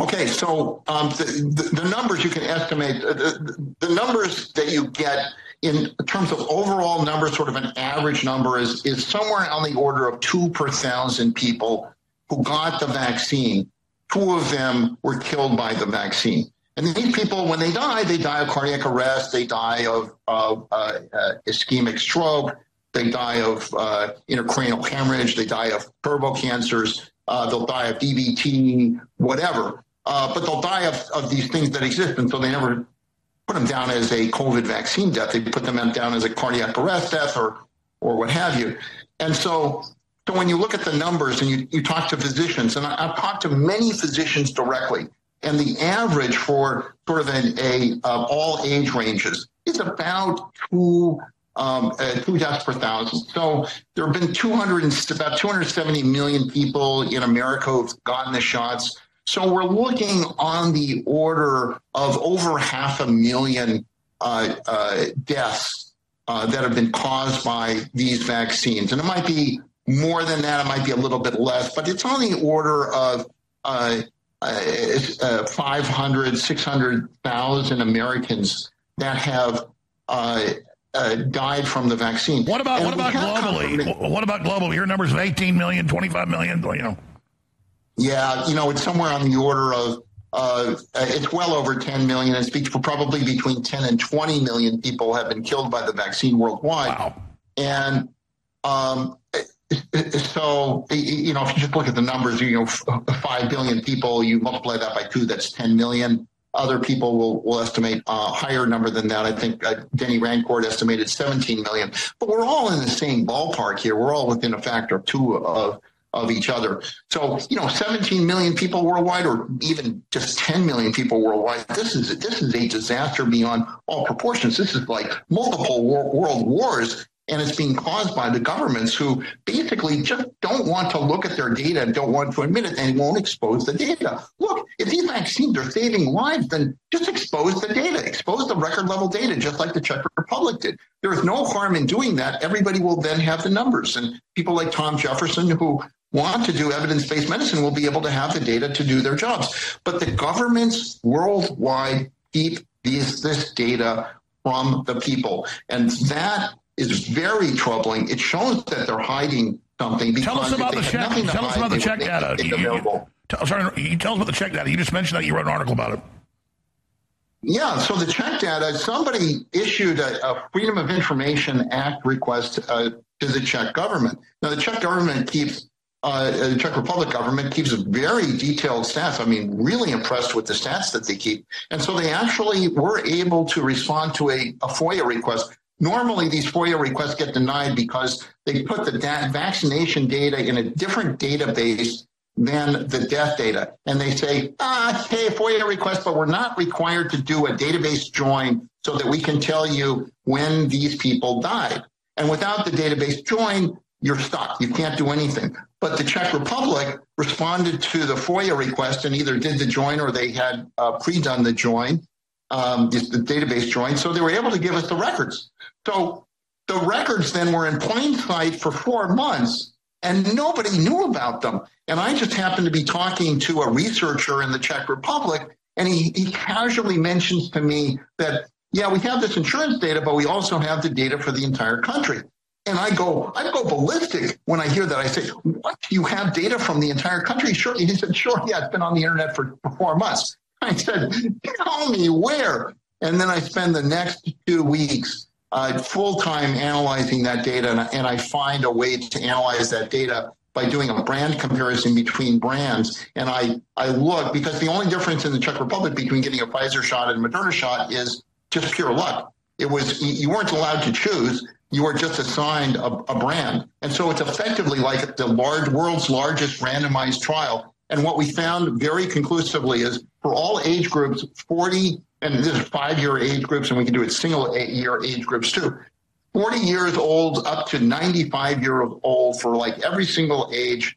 Speaker 29: Okay, so um, the, the, numbers you can estimate, uh, the, the numbers that you get in terms of overall numbers, sort of an average number is, is somewhere on the order of two per thousand people who got the vaccine. Two of them were killed by the vaccine. And these people, when they die, they die of cardiac arrest, they die of, of uh, uh, ischemic stroke, they die of uh, intracranial hemorrhage, they die of turbo cancers, uh, they'll die of DVT, whatever uh, but they'll die of, of these things that exist. And so they never put them down as a COVID vaccine death. They put them down as a cardiac arrest death or, or what have you. And so, so when you look at the numbers and you, you talk to physicians, and I, have talked to many physicians directly, and the average for sort of an, a uh, all age ranges is about two um, uh, two deaths per thousand. So there have been 200 about 270 million people in America who've gotten the shots. So we're looking on the order of over half a million uh, uh, deaths uh, that have been caused by these vaccines. And it might be more than that, it might be a little bit less, but it's on the order of uh, uh, uh 500, 600,000 Americans that have uh, uh, died from the vaccine. What about and what about globally? What about
Speaker 27: globally? Your numbers of 18 million, 25 million, you know.
Speaker 29: Yeah, you know, it's somewhere on the order of uh, it's well over 10 million. It's probably between 10 and 20 million people have been killed by the vaccine worldwide. Wow. And um, so, you know, if you just look at the numbers, you know, 5 billion people, you multiply that by two, that's 10 million. Other people will, will estimate a higher number than that. I think uh, Denis Rancourt estimated 17 million. But we're all in the same ballpark here. We're all within a factor of two of of each other. So, you know, 17 million people worldwide, or even just 10 million people worldwide. This is this is a disaster beyond all proportions. This is like multiple war, world wars, and it's being caused by the governments who basically just don't want to look at their data and don't want to admit it and won't expose the data. Look, if these vaccines are saving lives, then just expose the data, expose the record level data, just like the Czech Republic did. There is no harm in doing that. Everybody will then have the numbers. And people like Tom Jefferson, who want to do evidence based medicine will be able to have the data to do their jobs. But the governments worldwide keep these, this data from the people. And that is very troubling. It shows that they're hiding something. Tell us about the Czech. Tell us about the Czech data.
Speaker 27: tell, sorry, you tell us about the Czech data. You just mentioned that
Speaker 29: you wrote an article about it. Yeah, so the Czech data, somebody issued a, a Freedom of Information Act request uh, to the Czech government. Now, the Czech government keeps uh, the uh, Czech Republic government keeps very detailed stats. I mean, really impressed with the stats that they keep. And so they actually were able to respond to a, a FOIA request. Normally, these FOIA requests get denied because they put the da- vaccination data in a different database than the death data. And they say, ah, hey, FOIA request, but we're not required to do a database join so that we can tell you when these people died. And without the database join, you're stuck. You can't do anything. But the Czech Republic responded to the FOIA request and either did the join or they had uh, pre done the join, um, the, the database join. So they were able to give us the records. So the records then were in plain sight for four months and nobody knew about them. And I just happened to be talking to a researcher in the Czech Republic and he, he casually mentions to me that, yeah, we have this insurance data, but we also have the data for the entire country and I go, I go ballistic when I hear that. I say, "What? You have data from the entire country?" Sure. he said, "Sure. Yeah, it's been on the internet for, four months." I said, "Tell me where." And then I spend the next two weeks uh, full time analyzing that data, and I, and I find a way to analyze that data by doing a brand comparison between brands. And I I look because the only difference in the Czech Republic between getting a Pfizer shot and a Moderna shot is just pure luck. It was you weren't allowed to choose you are just assigned a, a, brand. And so it's effectively like the large world's largest randomized trial. And what we found very conclusively is for all age groups, 40 and this is five year age groups, and we can do it single year age groups too. 40 years old up to 95 year old for like every single age.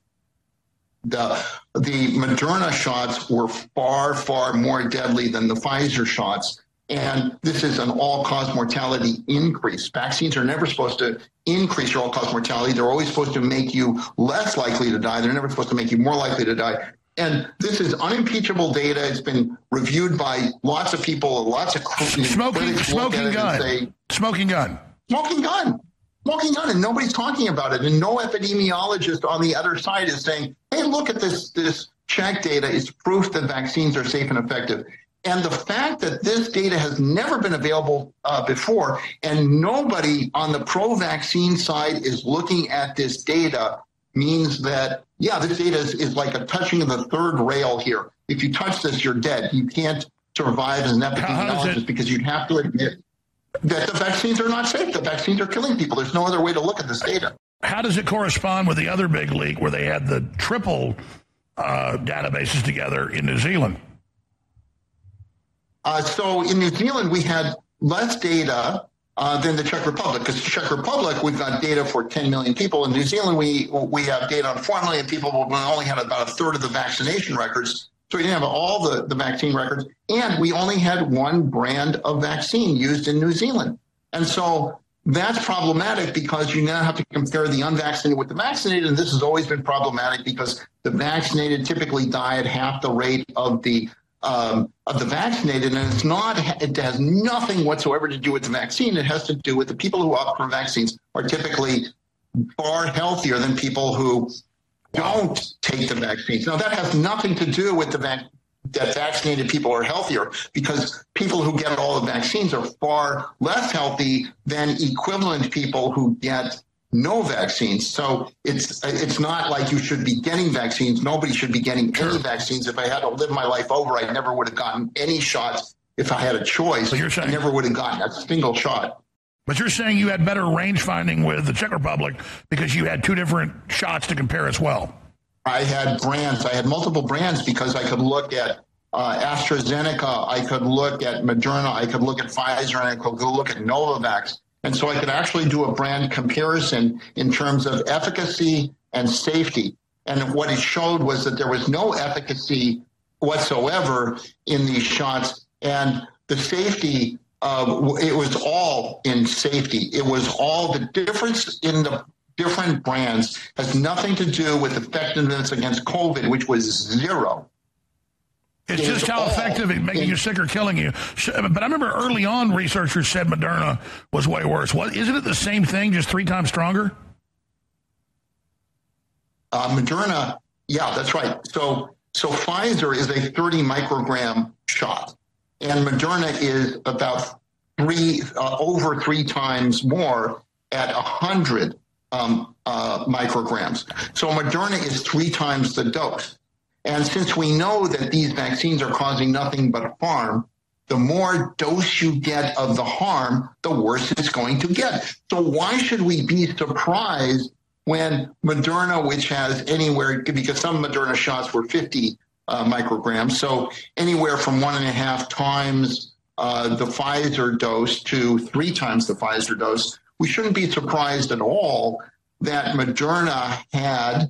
Speaker 29: The the Moderna shots were far far more deadly than the Pfizer shots and this is an all cause mortality increase. Vaccines are never supposed to increase your all cause mortality. They're always supposed to make you less likely to die. They're never supposed to make you more likely to die. And this is unimpeachable data. It's been reviewed by lots of people, lots of smoking, smoking gun, say, smoking gun, smoking gun, smoking gun, and nobody's talking about it. And no epidemiologist on the other side is saying, "Hey, look at this. This Czech data is proof that vaccines are safe and effective." And the fact that this data has never been available uh, before, and nobody on the pro vaccine side is looking at this data, means that, yeah, this data is, is like a touching of the third rail here. If you touch this, you're dead. You can't survive as an epidemiologist because you'd have to admit that the vaccines are not safe. The vaccines are killing people. There's no other way to look at this data.
Speaker 27: How does it correspond with the other big league where they had the triple uh, databases together in New Zealand?
Speaker 29: Uh, so in New Zealand, we had less data uh, than the Czech Republic because the Czech Republic, we've got data for 10 million people. In New Zealand, we, we have data on 4 million people, but we only had about a third of the vaccination records. So we didn't have all the, the vaccine records. And we only had one brand of vaccine used in New Zealand. And so that's problematic because you now have to compare the unvaccinated with the vaccinated. And this has always been problematic because the vaccinated typically die at half the rate of the um, of the vaccinated, and it's not. It has nothing whatsoever to do with the vaccine. It has to do with the people who opt for vaccines are typically far healthier than people who don't take the vaccines. Now that has nothing to do with the fact that vaccinated people are healthier because people who get all the vaccines are far less healthy than equivalent people who get no vaccines. So it's it's not like you should be getting vaccines. Nobody should be getting any vaccines. If I had to live my life over, I never would have gotten any shots if I had a choice. So you're saying, I never would have gotten a single shot.
Speaker 27: But you're saying you had better range finding with the Czech Republic because you had two different shots to compare
Speaker 29: as well. I had brands. I had multiple brands because I could look at uh, AstraZeneca, I could look at Moderna, I could look at Pfizer, and I could look at Novavax. And so I could actually do a brand comparison in terms of efficacy and safety. And what it showed was that there was no efficacy whatsoever in these shots. And the safety, it was all in safety. It was all the difference in the different brands has nothing to do with effectiveness against COVID, which was zero. It's just how
Speaker 27: effective it making you sick or killing you. But I remember early on, researchers said Moderna was way worse. What
Speaker 29: isn't it the same thing, just three times stronger? Uh, Moderna, yeah, that's right. So, so Pfizer is a 30 microgram shot, and Moderna is about three uh, over three times more at 100 um, uh, micrograms. So Moderna is three times the dose. And since we know that these vaccines are causing nothing but harm, the more dose you get of the harm, the worse it's going to get. So why should we be surprised when Moderna, which has anywhere, because some Moderna shots were 50 uh, micrograms, so anywhere from one and a half times uh, the Pfizer dose to three times the Pfizer dose, we shouldn't be surprised at all that Moderna had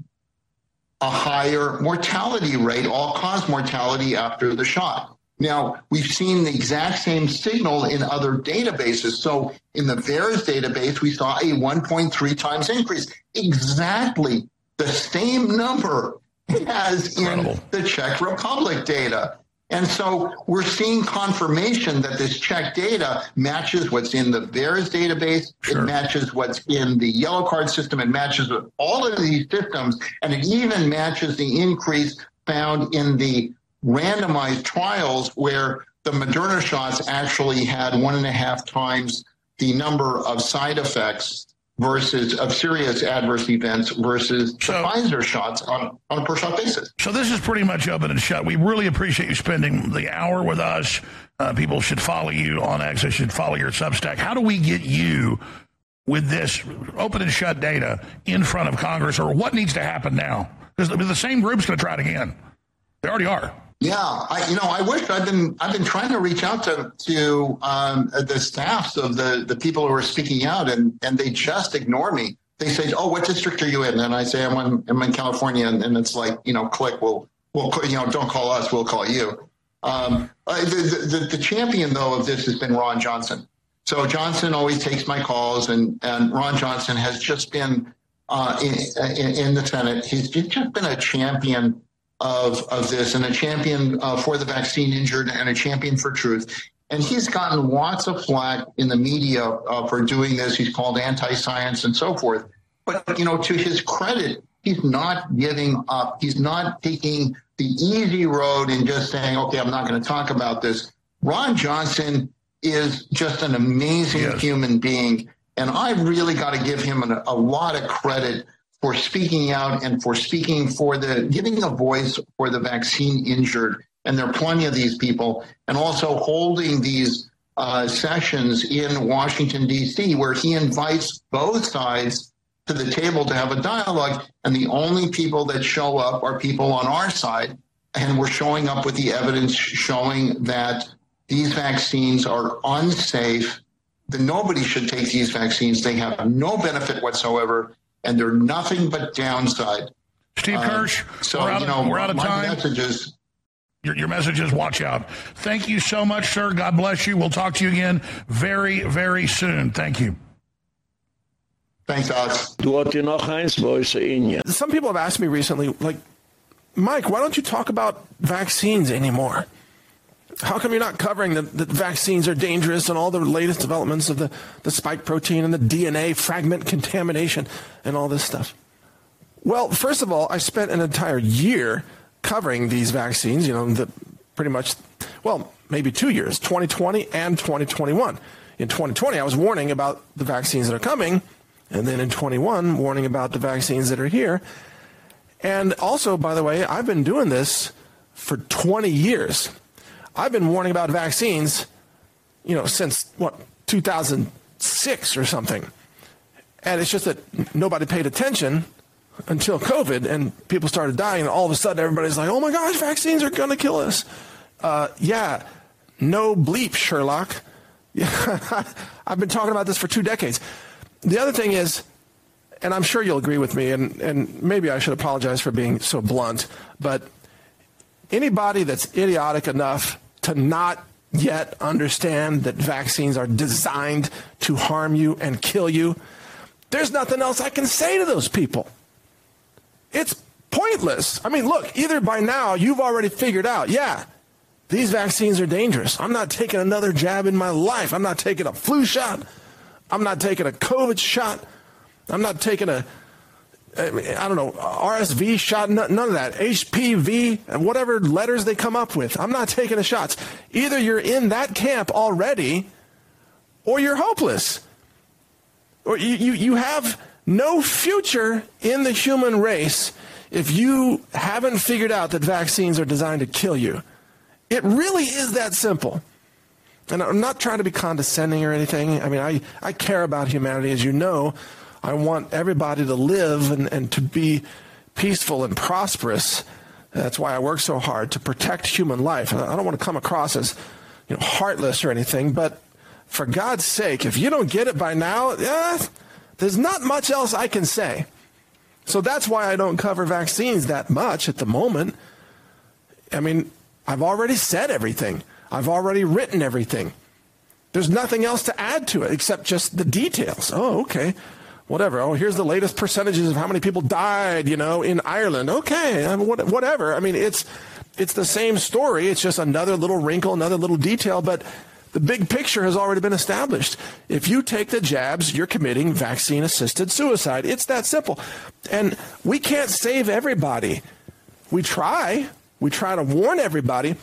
Speaker 29: a higher mortality rate, all cause mortality after the shot. Now, we've seen the exact same signal in other databases. So, in the VAERS database, we saw a 1.3 times increase, exactly the same number as in the Czech Republic data. And so we're seeing confirmation that this Czech data matches what's in the VAERS database. Sure. It matches what's in the yellow card system. It matches all of these systems. And it even matches the increase found in the randomized trials where the Moderna shots actually had one and a half times the number of side effects versus of serious adverse events versus so, the Pfizer shots on, on a per shot basis.
Speaker 27: So this is pretty much open and shut. We really appreciate you spending the hour with us. Uh, people should follow you on X. They should follow your Substack. How do we get you with this open and shut data in front of Congress, or what needs to happen now? Because the same group's going to try it again.
Speaker 29: They already are. Yeah, I, you know, I wish I've been I've been trying to reach out to to um, the staffs of the the people who are speaking out, and and they just ignore me. They say, "Oh, what district are you in?" And I say, "I'm in, I'm in California," and, and it's like, you know, click. We'll we'll you know, don't call us. We'll call you. Um, I, the, the the champion though of this has been Ron Johnson. So Johnson always takes my calls, and and Ron Johnson has just been uh, in, in, in the Senate. He's just been a champion of, of this and a champion uh, for the vaccine injured and a champion for truth. And he's gotten lots of flack in the media uh, for doing this. He's called anti science and so forth. But, you know, to his credit, he's not giving up. He's not taking the easy road and just saying, okay, I'm not going to talk about this. Ron Johnson is just an amazing yes. human being. And I really got to give him an, a lot of credit for speaking out and for speaking for the giving a voice for the vaccine injured. And there are plenty of these people, and also holding these uh, sessions in Washington, D.C., where he invites both sides to the table to have a dialogue. And the only people that show up are people on our side. And we're showing up with the evidence showing that these vaccines are unsafe, that nobody should take these vaccines. They have no benefit whatsoever and they're nothing but downside.
Speaker 27: Steve um, Kirsch, so of, you know, we're out of time. My messages. your, your watch out. Thank you so much, sir. God bless you. We'll talk to you again very, very soon. Thank you.
Speaker 1: Thanks, Oz. Some people have
Speaker 37: asked me recently, like, Mike, why don't you talk about vaccines anymore? How come you're not covering that vaccines are dangerous and all the latest developments of the, the spike protein and the DNA fragment contamination and all this stuff? Well, first of all, I spent an entire year covering these vaccines, you know, the, pretty much, well, maybe two years, 2020 and 2021. In 2020, I was warning about the vaccines that are coming, and then in 21, warning about the vaccines that are here. And also, by the way, I've been doing this for 20 years. I've been warning about vaccines, you know, since what 2006 or something. And it's just that nobody paid attention until COVID and people started dying and all of a sudden everybody's like, "Oh my gosh, vaccines are going to kill us." Uh, yeah, no bleep, Sherlock. I've been talking about this for 2 decades. The other thing is and I'm sure you'll agree with me and and maybe I should apologize for being so blunt, but anybody that's idiotic enough to not yet understand that vaccines are designed to harm you and kill you, there's nothing else I can say to those people. It's pointless. I mean, look, either by now you've already figured out, yeah, these vaccines are dangerous. I'm not taking another jab in my life. I'm not taking a flu shot. I'm not taking a COVID shot. I'm not taking a I, don't know, RSV shot, none of that, HPV, whatever letters they come up with. I'm not taking the shots. Either you're in that camp already or you're hopeless. Or you, you, you have no future in the human race if you haven't figured out that vaccines are designed to kill you. It really is that simple. And I'm not trying to be condescending or anything. I mean, I, I care about humanity, as you know. I want everybody to live and, and to be peaceful and prosperous. That's why I work so hard to protect human life. I don't want to come across as you know, heartless or anything, but for God's sake, if you don't get it by now, eh, there's not much else I can say. So that's why I don't cover vaccines that much at the moment. I mean, I've already said everything. I've already written everything. There's nothing else to add to it except just the details. Oh, okay whatever. Oh, here's the latest percentages of how many people died, you know, in Ireland. Okay, I mean, what, whatever. I mean, it's it's the same story. It's just another little wrinkle, another little detail, but the big picture has already been established. If you take the jabs, you're committing vaccine assisted suicide. It's that simple. And we can't save everybody. We try. We try to warn everybody,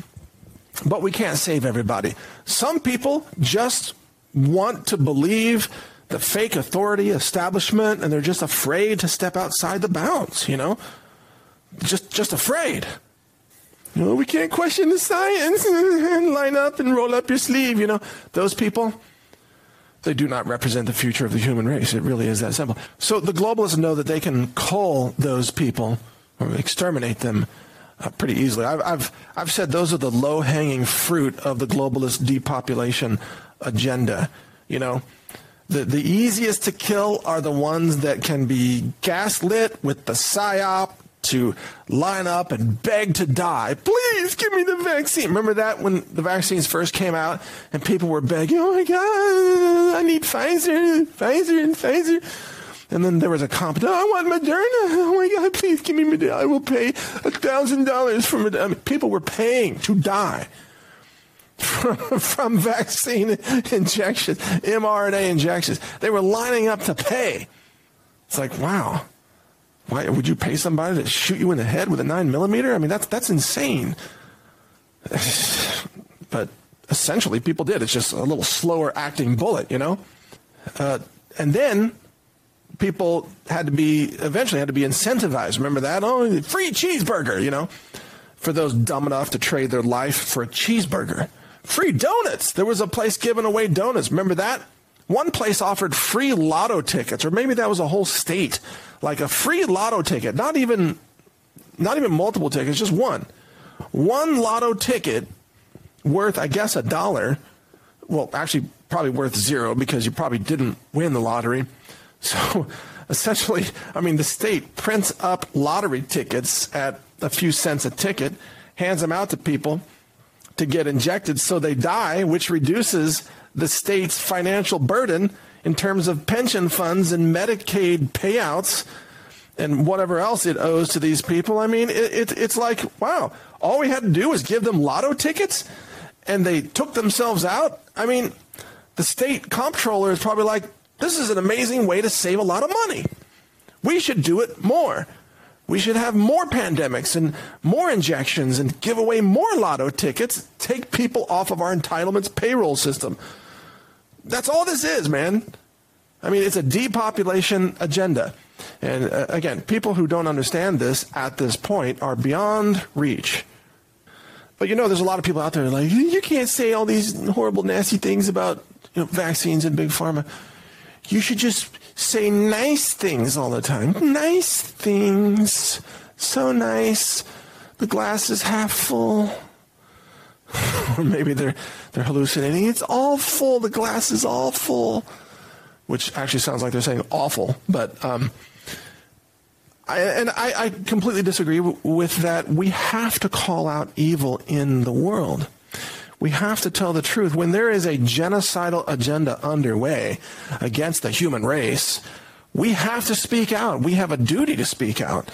Speaker 37: but we can't save everybody. Some people just want to believe the fake authority establishment and they're just afraid to step outside the bounds, you know? Just just afraid. You know, we can't question the science and line up and roll up your sleeve, you know. Those people they do not represent the future of the human race. It really is that simple. So the globalists know that they can call those people or exterminate them uh, pretty easily. I've, I've I've said those are the low-hanging fruit of the globalist depopulation agenda. You know, the, the easiest to kill are the ones that can be gaslit with the psyop to line up and beg to die. Please give me the vaccine. Remember that when the vaccines first came out and people were begging, "Oh my god, I need Pfizer, Pfizer, and Pfizer." And then there was a comp, oh, I want Moderna. Oh my God, please give me Moderna. I will pay $1,000 for Moderna. I mean, people were paying to die from vaccine injections, mRNA injections. They were lining up to pay. It's like, wow. Why would you pay somebody to shoot you in the head with a nine millimeter? I mean, that's that's insane. but essentially, people did. It's just a little slower acting bullet, you know. Uh, and then people had to be eventually had to be incentivized. Remember that? Oh, free cheeseburger, you know, for those dumb enough to trade their life for a cheeseburger free donuts. There was a place giving away donuts. Remember that? One place offered free lotto tickets, or maybe that was a whole state, like a free lotto ticket. Not even, not even multiple tickets, just one. One lotto ticket worth, I guess, a dollar. Well, actually, probably worth zero because you probably didn't win the lottery. So, essentially, I mean, the state prints up lottery tickets at a few cents a ticket, hands them out to people to get injected, so they die, which reduces the state's financial burden in terms of pension funds and Medicaid payouts and whatever else it owes to these people. I mean, it, it, it's like, wow, all we had to do was give them lotto tickets and they took themselves out. I mean, the state comptroller is probably like, this is an amazing way to save a lot of money. We should do it more. We should have more pandemics and more injections and give away more lotto tickets, take people off of our entitlements payroll system. That's all this is, man. I mean, it's a depopulation agenda. And uh, again, people who don't understand this at this point are beyond reach. But you know, there's a lot of people out there like, you can't say all these horrible, nasty things about you know, vaccines and big pharma. You should just say nice things all the time. Nice things. So nice. The glass is half full. or maybe they're they're hallucinating. It's all full. The glass is all full. Which actually sounds like they're saying awful, but um, I, and I, I completely disagree w- with that. We have to call out evil in the world. We have to tell the truth. When there is a genocidal agenda underway against the human race, we have to speak out. We have a duty to speak out,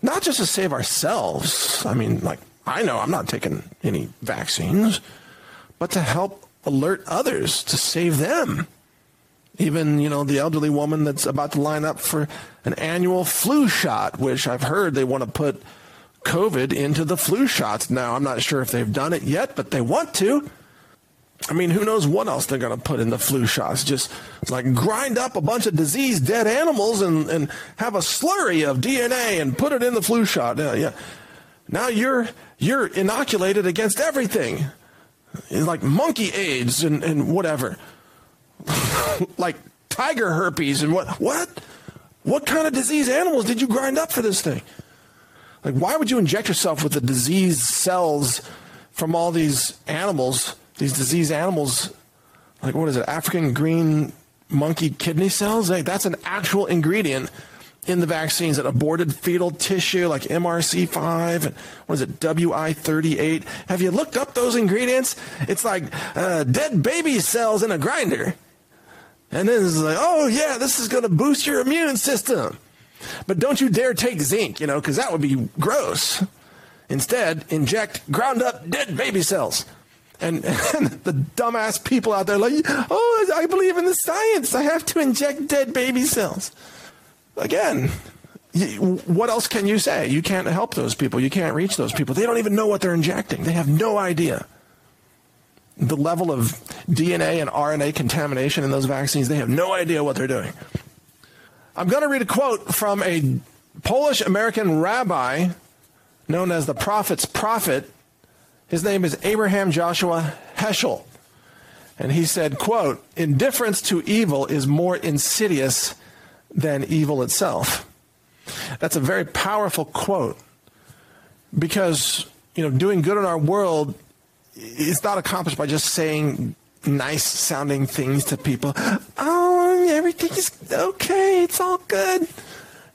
Speaker 37: not just to save ourselves. I mean, like, I know I'm not taking any vaccines, but to help alert others, to save them. Even, you know, the elderly woman that's about to line up for an annual flu shot, which I've heard they want to put – COVID into the flu shots. Now, I'm not sure if they've done it yet, but they want to. I mean, who knows what else they're going to put in the flu shots? Just like grind up a bunch of diseased, dead animals and and have a slurry of DNA and put it in the flu shot. Now, yeah. Now you're you're inoculated against everything. Like monkey AIDS and and whatever. like tiger herpes and what what what kind of disease animals did you grind up for this thing? Like why would you inject yourself with the disease cells from all these animals, these disease animals? Like what is it? African green monkey kidney cells? Like that's an actual ingredient in the vaccines that aborted fetal tissue like MRC5 and what is it WI38 have you looked up those ingredients it's like uh, dead baby cells in a grinder and then it's like oh yeah this is going to boost your immune system but don't you dare take zinc, you know, because that would be gross. Instead, inject ground up dead baby cells. And, and, the dumbass people out there like, oh, I believe in the science. I have to inject dead baby cells. Again, what else can you say? You can't help those people. You can't reach those people. They don't even know what they're injecting. They have no idea. The level of DNA and RNA contamination in those vaccines, they have no idea what they're doing. I'm going to read a quote from a Polish American rabbi known as the Prophet's Prophet. His name is Abraham Joshua Heschel. And he said, quote, indifference to evil is more insidious than evil itself. That's a very powerful quote because, you know, doing good in our world is not accomplished by just saying nice sounding things to people.
Speaker 22: Oh,
Speaker 37: everything is okay. It's all good.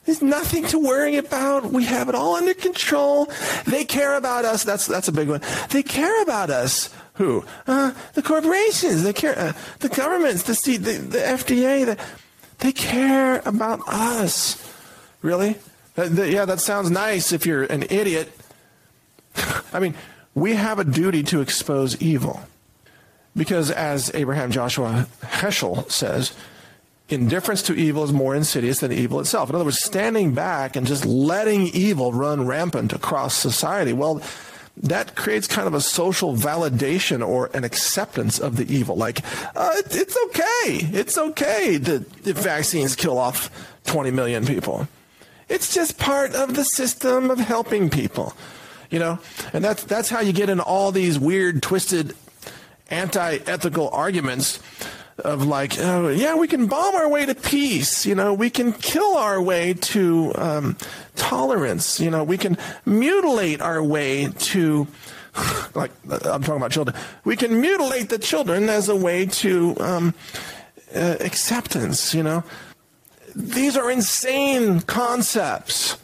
Speaker 37: There's nothing to worry about. We have it all under control. They care about us. That's that's a big one. They care about us. Who? Uh, the corporations. They care. Uh, the governments. The, C, the the FDA. The, they care about us. Really? Uh, yeah, that sounds nice if you're an idiot. I mean, we have a duty to expose evil. Because as Abraham Joshua Heschel says, indifference to evil is more insidious than evil itself. In other words, standing back and just letting evil run rampant across society, well, that creates kind of a social validation or an acceptance of the evil. Like, uh, it's okay. It's okay that the vaccines kill off 20 million people. It's just part of the system of helping people. You know, and that's that's how you get in all these weird, twisted anti-ethical arguments of like, oh, yeah, we can bomb our way to peace. You know, we can kill our way to um, tolerance. You know, we can mutilate our way to, like, I'm talking about children. We can mutilate the children as a way to um, uh, acceptance. You know, these are insane concepts.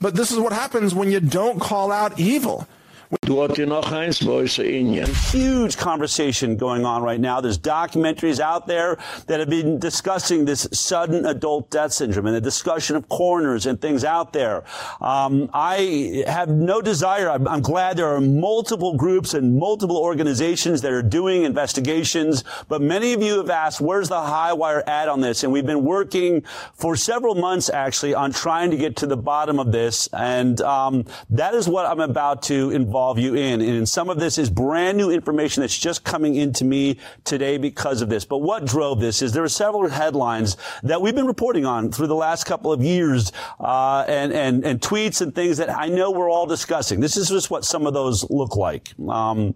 Speaker 37: But
Speaker 58: this is what happens when you don't call out evil. Du hat noch eins, wo ist er Huge conversation going on right now. There's documentaries out there that have been discussing this sudden adult death syndrome and the discussion of coroners and things out there. Um, I have no desire. I'm, I'm glad there are multiple groups and multiple organizations that are doing investigations, but many of you have asked, where's the high wire ad on this? And we've been working for several months actually on trying to get to the bottom of this. And um, that is what I'm about to involve involve you in. And some of this is brand new information that's just coming into me today because of this. But what drove this is there are several headlines that we've been reporting on through the last couple of years uh, and and and tweets and things that I know we're all discussing. This is just what some of those look like. Um,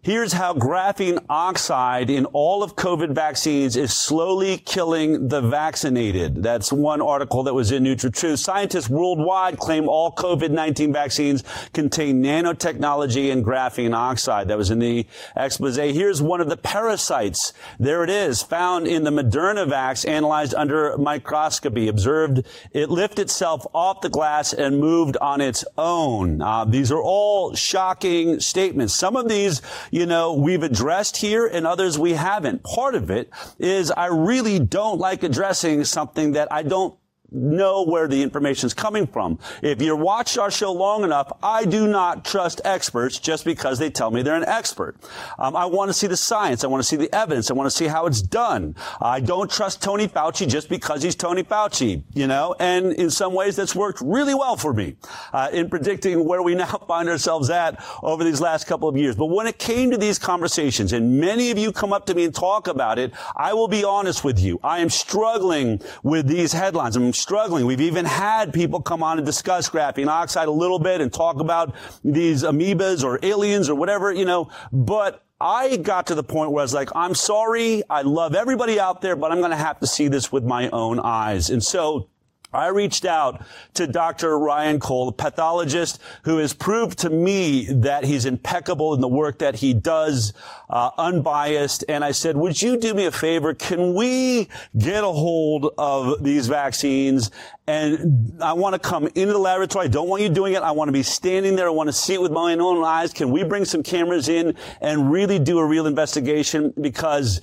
Speaker 58: Here's how graphene oxide in all of COVID vaccines is slowly killing the vaccinated. That's one article that was in NutriTruth. Scientists worldwide claim all COVID-19 vaccines contain nanotechnology and graphene oxide. That was in the exposé. Here's one of the parasites. There it is, found in the Moderna vax analyzed under microscopy. Observed it lifted itself off the glass and moved on its own. Uh, these are all shocking statements. Some of these you know, we've addressed here and others we haven't. Part of it is I really don't like addressing something that I don't know where the information is coming from. If you've watched our show long enough, I do not trust experts just because they tell me they're an expert. Um, I want to see the science. I want to see the evidence. I want to see how it's done. I don't trust Tony Fauci just because he's Tony Fauci, you know, and in some ways that's worked really well for me uh, in predicting where we now find ourselves at over these last couple of years. But when it came to these conversations, and many of you come up to me and talk about it, I will be honest with you. I am struggling with these headlines. I'm struggling. We've even had people come on and discuss graphene oxide a little bit and talk about these amoebas or aliens or whatever, you know, but I got to the point where I was like, I'm sorry. I love everybody out there, but I'm going to have to see this with my own eyes. And so I reached out to Dr. Ryan Cole, a pathologist who has proved to me that he's impeccable in the work that he does, uh, unbiased. And I said, would you do me a favor? Can we get a hold of these vaccines? And I want to come into the laboratory. I don't want you doing it. I want to be standing there. I want to see it with my own eyes. Can we bring some cameras in and really do a real investigation? Because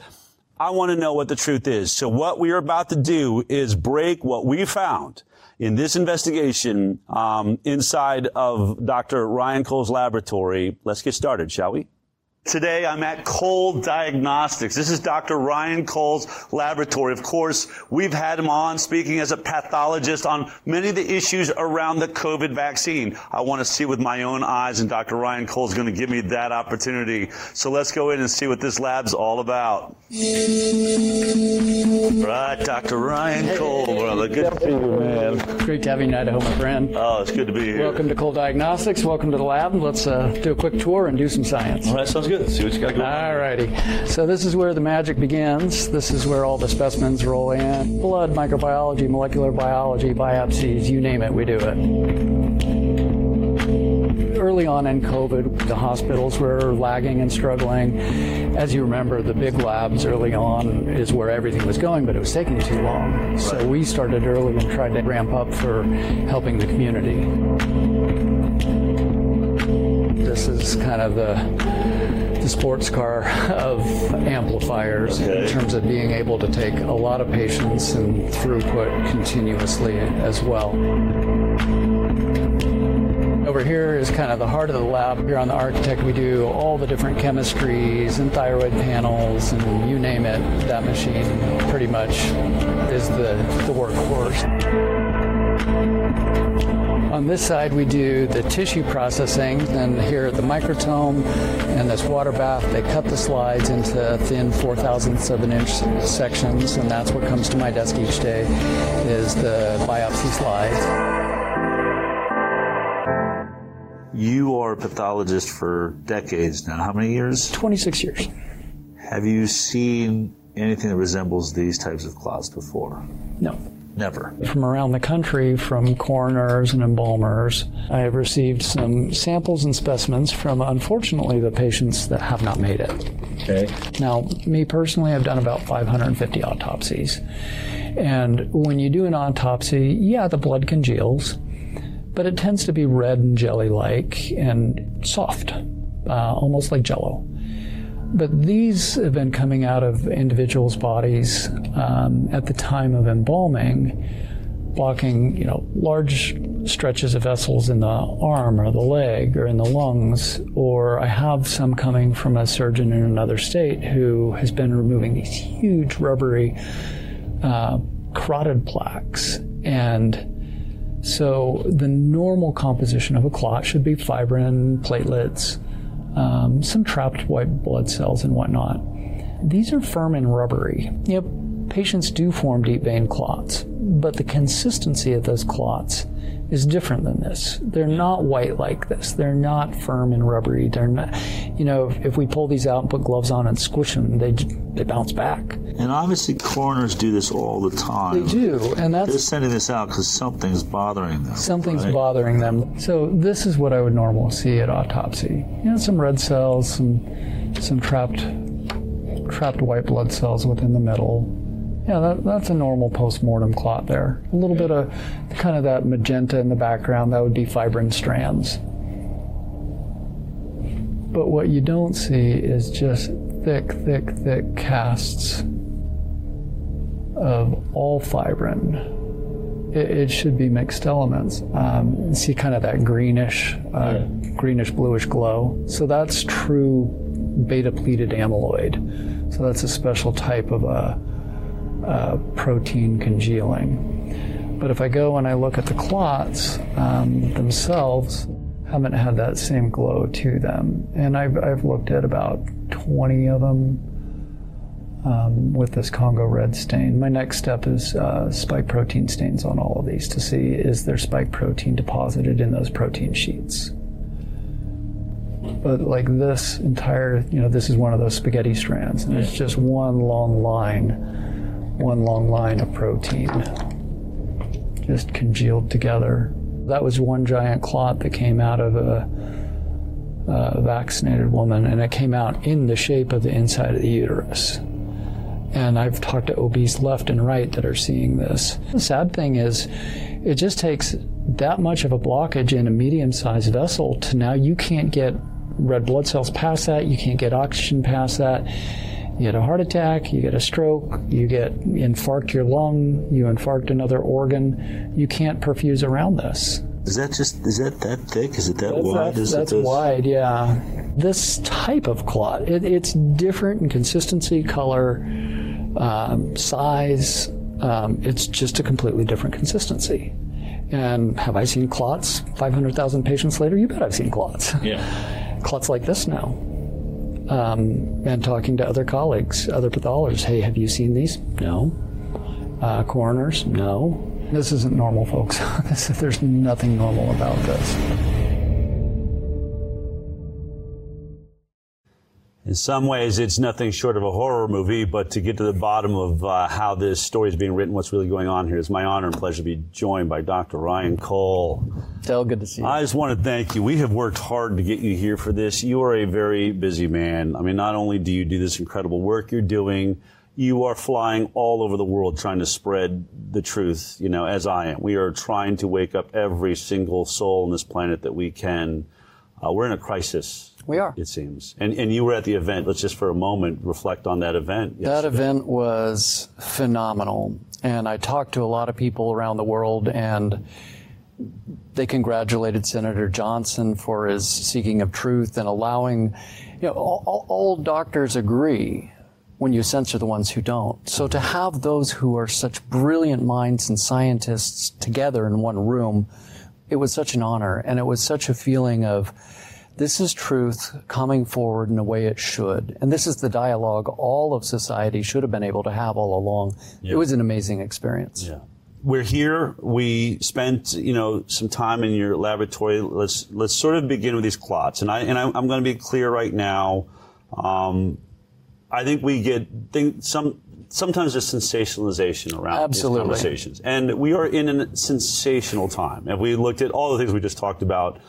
Speaker 58: I want to know what the truth is. So what we are about to do is break what we found in this investigation um, inside of Dr. Ryan Cole's laboratory. Let's get started, shall we? Today I'm at Cole Diagnostics. This is Dr. Ryan Cole's laboratory. Of course, we've had him on speaking as a pathologist on many of the issues around the COVID vaccine. I want to see with my own eyes and Dr. Ryan Cole's going to give me that opportunity. So let's go in and see what this lab's all about.
Speaker 8: Right,
Speaker 24: Dr. Ryan Cole, brother. Good to you, man. great to have you in Idaho, my friend. Oh, it's good to be here. Welcome to Cole Diagnostics. Welcome to the lab. Let's uh, do a quick tour and do some science. All
Speaker 58: right, sounds good good. Let's see what you got going
Speaker 24: All righty. So this is where the magic begins. This is where all the specimens roll in. Blood, microbiology, molecular biology, biopsies, you name it, we do it. Early on in COVID, the hospitals were lagging and struggling. As you remember, the big labs early on is where everything was going, but it was taking too long. So we started early and tried to ramp up for helping the community this is kind of the the sports car of amplifiers okay. in terms of being able to take a lot of patients and throughput continuously as well. Over here is kind of the heart of the lab. Here on the Architect, we do all the different chemistries and thyroid panels and you name it. That machine pretty much is the, the workhorse. On this side, we do the tissue processing, and here at the microtome and this water bath, they cut the slides into thin four thousandths of an inch sections, and that's what comes to my desk each day is the biopsy slides.
Speaker 58: You are a pathologist for decades now. How many years? 26 years. Have you seen anything that resembles these types of clots before?
Speaker 24: No. Never. From around the country, from coroners and embalmers, I have received some samples and specimens from, unfortunately, the patients that have not made it. Okay. Now, me personally, I've done about 550 autopsies. And when you do an autopsy, yeah, the blood congeals, but it tends to be red and jelly like and soft, uh, almost like jello but these have been coming out of individuals' bodies um, at the time of embalming, blocking you know large stretches of vessels in the arm or the leg or in the lungs. Or I have some coming from a surgeon in another state who has been removing these huge rubbery uh, carotid plaques and. So, the normal composition of a clot should be fibrin, platelets, um, some trapped white blood cells and whatnot. These are firm and rubbery. Yep, patients do form deep vein clots, but the consistency of those clots is different than this. They're not white like this. They're not firm and rubbery. They're not, you know, if, if we pull these out and put gloves on and squish them, they they
Speaker 9: bounce back. And obviously, coroners
Speaker 58: do this all the time. They do, and that's they're sending this out because something's bothering them.
Speaker 24: Something's right? bothering them. So this is what I would normally see at autopsy. You know, some red cells, some some trapped trapped white blood cells within the middle yeah, that, that's a normal postmortem clot there. A little bit of kind of that magenta in the background, that would be fibrin strands. But what you don't see is just thick, thick, thick casts of all fibrin. It, it should be mixed elements. Um, see kind of that greenish, uh, yeah. greenish bluish glow. So that's true beta pleated amyloid. So that's a special type of a uh, protein congealing. But if I go and I look at the clots um, themselves, haven't had that same glow to them. And I've, I've looked at about 20 of them um, with this Congo red stain. My next step is uh, spike protein stains on all of these to see is there spike protein deposited in those protein sheets. But like this entire, you know, this is one of those spaghetti strands, and it's just one long line one long line of protein just congealed together. That was one giant clot that came out of a, a vaccinated woman, and it came out in the shape of the inside of the uterus. And I've talked to OBs left and right that are seeing this. The sad thing is, it just takes that much of a blockage in a medium sized vessel to now you can't get red blood cells past that, you can't get oxygen past that you get a heart attack, you get a stroke, you get infarct your lung, you infarct another organ. You can't perfuse around this.
Speaker 58: Is that just is that that thick? Is it that that's, wide? That's, that's those... wide,
Speaker 24: yeah. This type of clot, it, it's different in consistency, color, um, size. Um, it's just a completely different consistency. And have I seen clots? Five hundred thousand patients later, you bet I've seen clots.
Speaker 22: Yeah,
Speaker 24: clots like this now um, and talking to other colleagues, other pathologists. Hey, have you seen these? No. Uh, coroners? No. This isn't normal, folks. There's nothing normal about this.
Speaker 58: in some ways, it's nothing short of a horror movie, but to get to the bottom of uh, how this story is being written, what's really going on here, it's my honor and pleasure to be joined by Dr. Ryan Cole. Del, good to see you. I just want to thank you. We have worked hard to get you here for this. You are a very busy man. I mean, not only do you do this incredible work you're doing, you are flying all over the world trying to spread the truth, you know, as I am. We are trying to wake up every single soul on this planet that we can. Uh, we're in a crisis we are. It seems. And, and you were at the event. Let's just for a moment reflect on that event.
Speaker 24: Yesterday. That event was phenomenal. And I talked to a lot of people around the world, and they congratulated Senator Johnson for his seeking of truth and allowing, you know, all, all doctors agree when you censor the ones who don't. So to have those who are such brilliant minds and scientists together in one room, it was such an honor. And it was such a feeling of, this is truth coming forward in a way it should. And this is the dialogue all of society should have been able to have all along. Yeah. It was an amazing experience. Yeah
Speaker 58: we're here. We spent, you know, some time in your laboratory. Let's let's sort of begin with these clots, and I and I, am going to be clear right now. Um, I think we get think some sometimes there's sensationalization around Absolutely. these conversations, and we are in a sensational time. And we looked at all the things we just talked about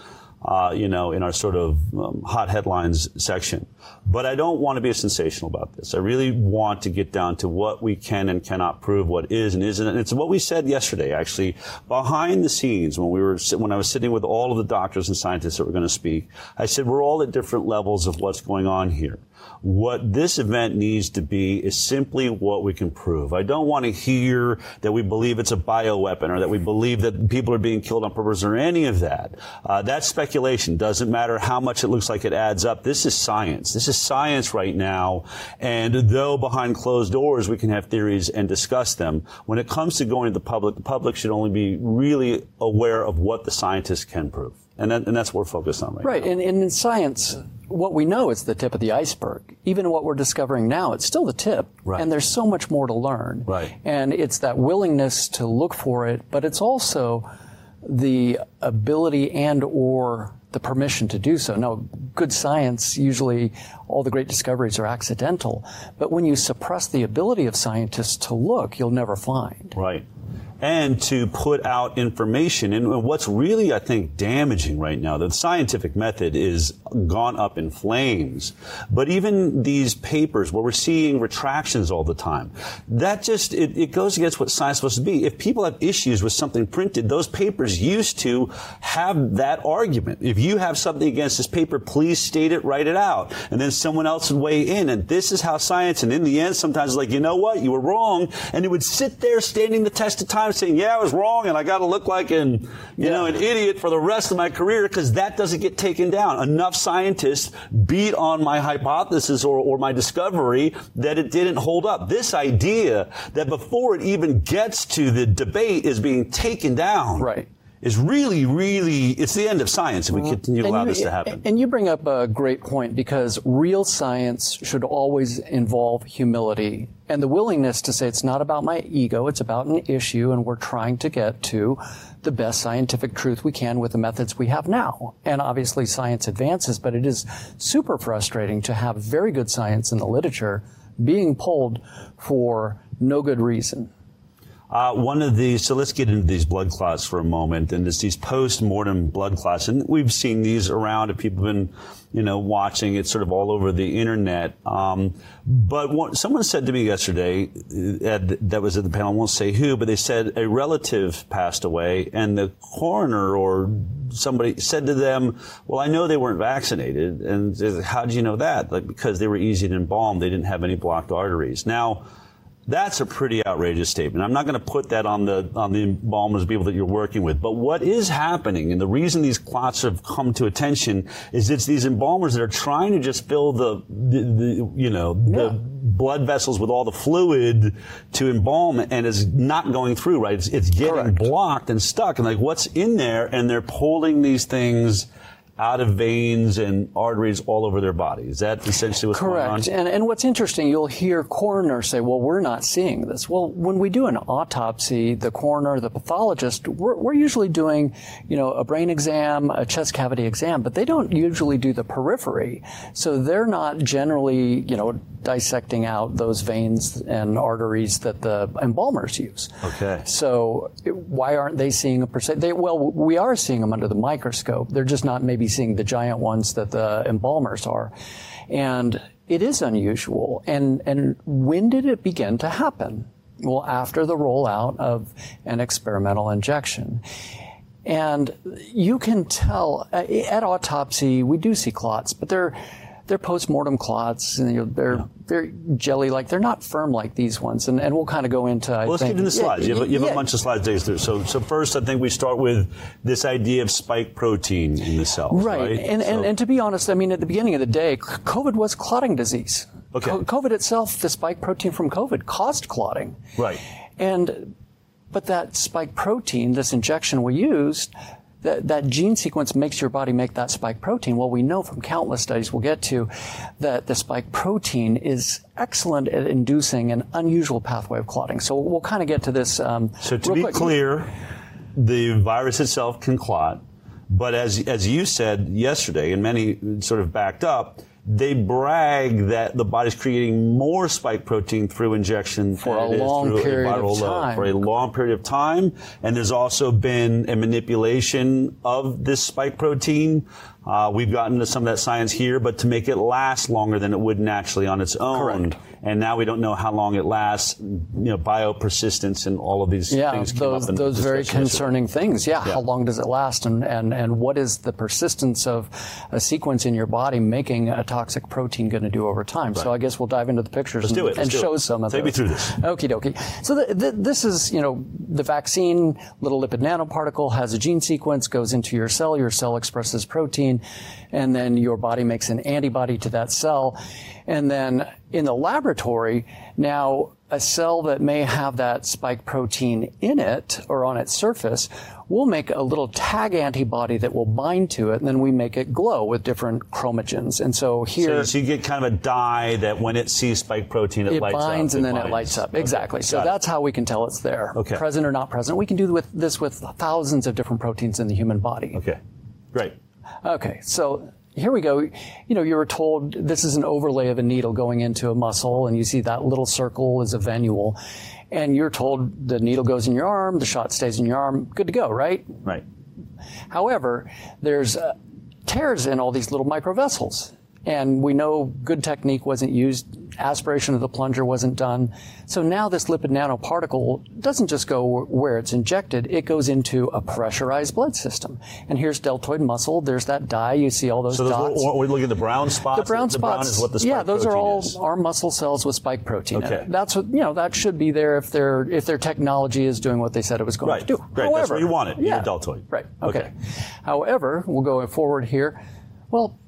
Speaker 58: uh, you know, in our sort of um, hot headlines section. But I don't want to be sensational about this. I really want to get down to what we can and cannot prove, what is and isn't. And it's what we said yesterday, actually, behind the scenes when we were when I was sitting with all of the doctors and scientists that were going to speak. I said we're all at different levels of what's going on here. What this event needs to be is simply what we can prove. I don't want to hear that we believe it's a bioweapon or that we believe that people are being killed on purpose or any of that. Uh, that's speculation. Doesn't matter how much it looks like it adds up. This is science. This is science right now. And though behind closed doors we can have theories and discuss them, when it comes to going to the public, the public should only be really aware of what the scientists can prove. And, that, and that's what we're focused on right,
Speaker 24: right. now. Right. And, and in science, what we know is the tip of the iceberg. Even what we're discovering now, it's still the tip. Right. And there's so much more to learn. Right. And it's that willingness to look for it, but it's also the ability and or the permission to do so. Now, good science, usually all the great discoveries are accidental. But when you suppress the ability of scientists to look, you'll never find. Right and to put out information. And what's really,
Speaker 58: I think, damaging right now, the scientific method is gone up in flames. But even these papers where we're seeing retractions all the time, that just, it, it goes against what science is supposed to be. If people have issues with something printed, those papers used to have that argument. If you have something against this paper, please state it, write it out. And then someone else would weigh in. And this is how science, and in the end, sometimes like, you know what? You were wrong. And it would sit there standing the test of time I'm saying, yeah, I was wrong and I got to look like an, you yeah. know, an idiot for the rest of my career because that doesn't get taken down. Enough scientists beat on my hypothesis or, or my discovery that it didn't hold up. This idea that before it even gets to the debate is being taken down. Right is really, really, it's the end of science if we continue to allow you, this to happen.
Speaker 24: And you bring up a great point because real science should always involve humility and the willingness to say it's not about my ego, it's about an issue, and we're trying to get to the best scientific truth we can with the methods we have now. And obviously, science advances, but it is super frustrating to have very good science in the literature being pulled for no good reason.
Speaker 58: Uh, one of these, so let's get into these blood clots for a moment, and it's these post-mortem blood clots, and we've seen these around. If people have been, you know, watching, it sort of all over the internet. Um, but what, someone said to me yesterday, at, that was at the panel, I won't say who, but they said a relative passed away, and the coroner or somebody said to them, "Well, I know they weren't vaccinated," and how do you know that? Like because they were easy to embalm, they didn't have any blocked arteries. Now that's a pretty outrageous statement. I'm not going to put that on the on the embalmers people that you're working with. But what is happening and the reason these clots have come to attention is it's these embalmers that are trying to just fill the the, the you know the yeah. blood vessels with all the fluid to embalm and it's not going through, right? It's, it's getting Correct. blocked and stuck and like what's in there and they're pulling these things out of veins and arteries all over their body. Is that
Speaker 24: essentially what's Correct. going on? Correct. And, and what's interesting, you'll hear coroners say, well, we're not seeing this. Well, when we do an autopsy, the coroner, the pathologist, we're, we're usually doing, you know, a brain exam, a chest cavity exam, but they don't usually do the periphery. So they're not generally, you know, dissecting out those veins and arteries that the embalmers use. Okay. So why aren't they seeing a percent? They, well, we are seeing them under the microscope. They're just not maybe be seeing the giant ones that the embalmers are. And it is unusual. And, and when did it begin to happen? Well, after the rollout of an experimental injection. And you can tell uh, at autopsy, we do see clots, but they're, they're postmortem clots and they're, yeah very jelly like. They're not firm like these ones, and, and we'll kind of go into. I well, let's get into the slides. Yeah, you have, you have yeah. a
Speaker 58: bunch of slides to through. So, so first, I think we start with this idea of spike protein in the cell. Right, right? And, so. and and
Speaker 24: to be honest, I mean, at the beginning of the day, COVID was clotting disease. Okay. COVID itself, the spike protein from COVID, caused clotting. Right. And but that spike protein, this injection we used, that, that gene sequence makes your body make that spike protein. Well, we know from countless studies we'll get to that the spike protein is excellent at inducing an unusual pathway of clotting. So we'll kind of get to this. Um, so to be quick. clear, the virus itself can clot,
Speaker 58: but as as you said yesterday, and many sort of backed up they brag that the body's creating more spike protein through injection for a long period a of time. Load, for a long period of time. And there's also been a manipulation of this spike protein. Uh, we've gotten to some of that science here, but to make it last longer than it would naturally on its own. Correct and now we don't know how long it lasts. You know, biopersistence and all of these yeah, things. those, those very concerning
Speaker 24: things. Yeah. yeah, how long does it last, and and and what is the persistence of a sequence in your body making a toxic protein going to do over time? Right. So I guess we'll dive into the pictures Let's and, and show it. some of Take those. me through this. Okie dokie. So the, the, this is you know the vaccine, little lipid nanoparticle has a gene sequence, goes into your cell. Your cell expresses protein, and then your body makes an antibody to that cell and then in the laboratory, now a cell that may have that spike protein in it or on its surface we'll make a little tag antibody that will bind to it, and then we make it glow with different chromogens. And so here, so, so you
Speaker 58: get kind of a dye that when it sees spike protein, it, it lights binds up, and then binds. it lights up. Exactly. Okay. So that's it. how we
Speaker 24: can tell it's there, okay. present or not present. We can do with this with thousands of different proteins in the human body. Okay, great. Okay, so here we go. You know, you were told this is an overlay of a needle going into a muscle, and you see that little circle is a venule. And you're told the needle goes in your arm, the shot stays in your arm, good to go, right? Right. However, there's uh, tears in all these little microvessels. And we know good technique wasn't used. Aspiration of the plunger wasn't done. So now this lipid nanoparticle doesn't just go where it's injected. It goes into a pressurized blood system. And here's deltoid muscle. There's that dye. You see all those so dots. So we look at the brown spots. The brown the spots. Brown is what the spike yeah, those are all is. our muscle cells with spike protein. Okay. That's what, you know, that should be there if their, if their technology is doing what they said it was going right. to do. Great. However, That's what you wanted. Yeah. Deltoid. Right. Okay. okay. However, we'll go forward here. Well,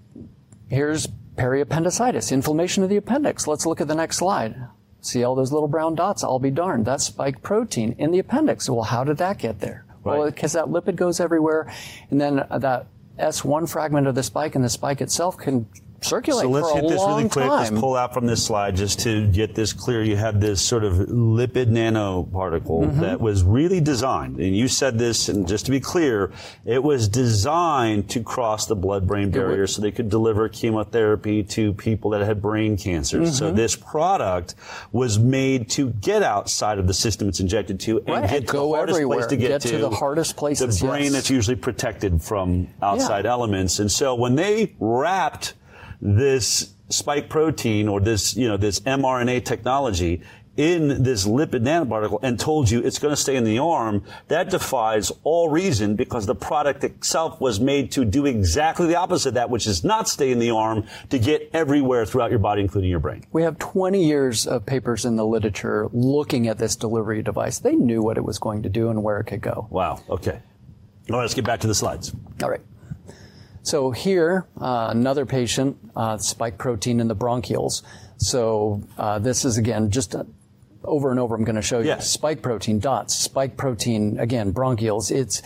Speaker 24: Here's periappendicitis, inflammation of the appendix. Let's look at the next slide. See all those little brown dots? I'll be darned. That's spike protein in the appendix. Well, how did that get there? Right. Well, because that lipid goes everywhere, and then that S1 fragment of the spike and the spike itself can circulate. So let's hit this really quick. Time. Let's
Speaker 58: pull out from this slide just to get this clear. You had this sort of lipid nanoparticle mm -hmm. that was really designed, and you said this, and just to be clear, it was designed to cross the blood-brain barrier so they could deliver chemotherapy to people that had brain cancer. Mm -hmm. So mm-hmm. this product was made to get outside of the system it's injected to and right. get go the hardest place to get, get to, to, the
Speaker 32: hardest places, the brain yes. that's
Speaker 58: usually protected from outside yeah. elements. And so when they wrapped this spike protein or this, you know, this mRNA technology in this lipid nanoparticle and told you it's going to stay in the arm, that defies all reason because the product itself was made to do exactly the opposite of that, which is not stay in the arm to get everywhere throughout your body, including your brain.
Speaker 24: We have 20 years of papers in the literature looking at this delivery device. They knew what it was going to do and where it could go. Wow. Okay.
Speaker 58: All right, let's get back to the slides.
Speaker 24: All right. So here, uh, another patient, uh, spike protein in the bronchioles. So uh, this is again just a, uh, over and over. I'm going to show you spike protein dots, spike protein again, bronchioles. It's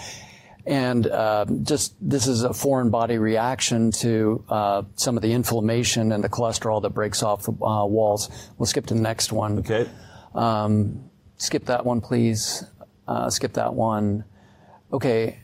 Speaker 24: and uh, just this is a foreign body reaction to uh, some of the inflammation and the cholesterol that breaks off uh, walls. We'll skip to the next one. Okay. Um, skip that one, please. Uh, skip that one. Okay.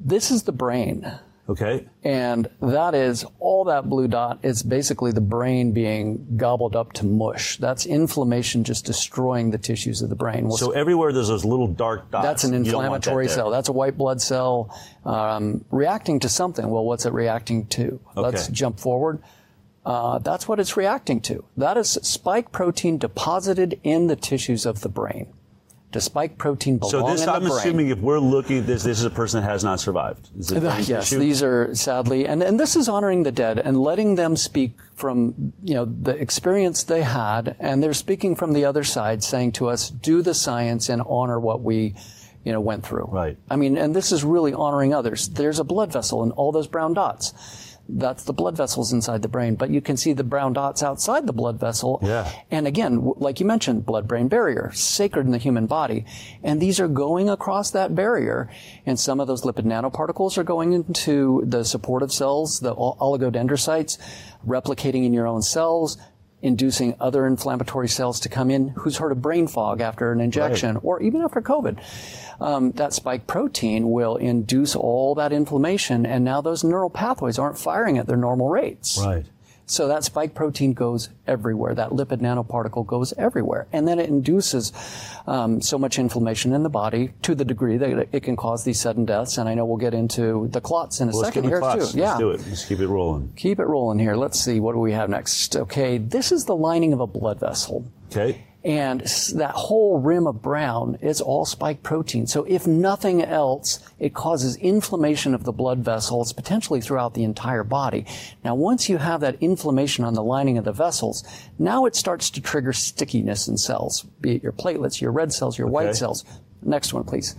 Speaker 24: This is the brain. Okay. And that is all that blue dot is basically the brain being gobbled up to mush. That's inflammation just destroying the tissues of the brain. Well, so everywhere there's those little dark dots. That's an inflammatory that cell. That's a white blood cell um, reacting to something. Well, what's it reacting to? Okay. Let's jump forward. Uh, that's what it's reacting to. That is spike protein deposited in the tissues of the brain. To spike protein belong so this, in the I'm brain. assuming if we're looking
Speaker 58: at this, this is a person that has not survived. Uh, yes, issue? these
Speaker 24: are sadly, and, and this is honoring the dead and letting them speak from, you know, the experience they had, and they're speaking from the other side, saying to us, do the science and honor what we, you know, went through. Right. I mean, and this is really honoring others. There's a blood vessel in all those brown dots that's the blood vessels inside the brain, but you can see the brown dots outside the blood vessel. Yeah. And again, like you mentioned, blood brain barrier, sacred in the human body. And these are going across that barrier. And some of those lipid nanoparticles are going into the supportive cells, the oligodendrocytes, replicating in your own cells, inducing other inflammatory cells to come in. Who's heard of brain fog after an injection right. or even after COVID? Um, that spike protein will induce all that inflammation, and now those neural pathways aren't firing at their normal rates. Right. So that spike protein goes everywhere. That lipid nanoparticle goes everywhere. And then it induces um, so much inflammation in the body to the degree that it can cause these sudden deaths. And I know we'll get into the clots in a well, second here, clots. too. Let's yeah. do it.
Speaker 58: Let's keep it rolling.
Speaker 24: Keep it rolling here. Let's see. What do we have next? Okay. This is the lining of a blood vessel. Okay. And that whole rim of brown is all spike protein. So if nothing else, it causes inflammation of the blood vessels, potentially throughout the entire body. Now, once you have that inflammation on the lining of the vessels, now it starts to trigger stickiness in cells, be it your platelets, your red cells, your okay. white cells. Next one, please.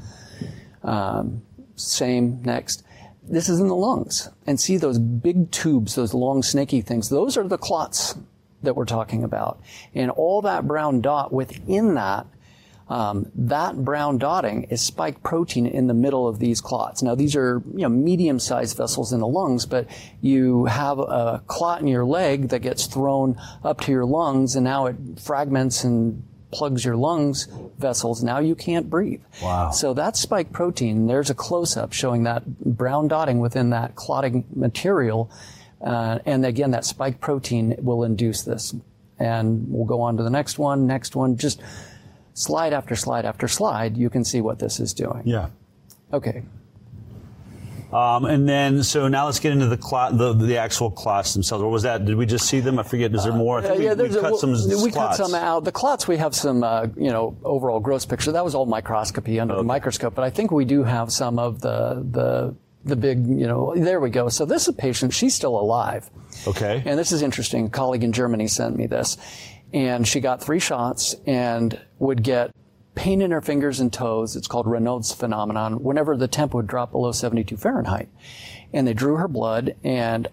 Speaker 24: Um, same, next. This is in the lungs. And see those big tubes, those long snaky things. Those are the clots that we're talking about. And all that brown dot within that, um, that brown dotting is spike protein in the middle of these clots. Now, these are you know, medium-sized vessels in the lungs, but you have a clot in your leg that gets thrown up to your lungs, and now it fragments and plugs your lungs vessels. Now you can't breathe. Wow. So that's spike protein. There's a close-up showing that brown dotting within that clotting material uh, and again, that spike protein will induce this. And we'll go on to the next one, next one, just slide after slide after slide, you can see what this is doing. Yeah. Okay.
Speaker 58: Um, and then, so now let's get into the, cl- the the actual clots themselves. What was that? Did we just see them? I forget. Is there uh, more? Uh, yeah, we, we, cut a, some. We clots. cut some
Speaker 24: out. The clots. We have some, uh, you know, overall gross picture. That was all microscopy under okay. the microscope. But I think we do have some of the the the big, you know, there we go. So this is a patient, she's still alive. Okay. And this is interesting. A colleague in Germany sent me this. And she got three shots and would get pain in her fingers and toes. It's called Raynaud's phenomenon whenever the temp would drop below 72 Fahrenheit. And they drew her blood and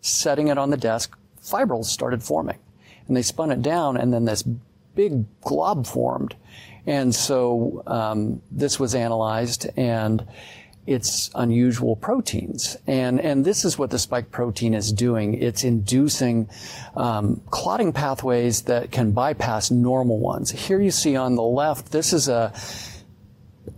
Speaker 24: setting it on the desk, fibrils started forming. And they spun it down and then this big glob formed. And so um, this was analyzed and its unusual proteins. And, and this is what the spike protein is doing. It's inducing um, clotting pathways that can bypass normal ones. Here you see on the left, this is a,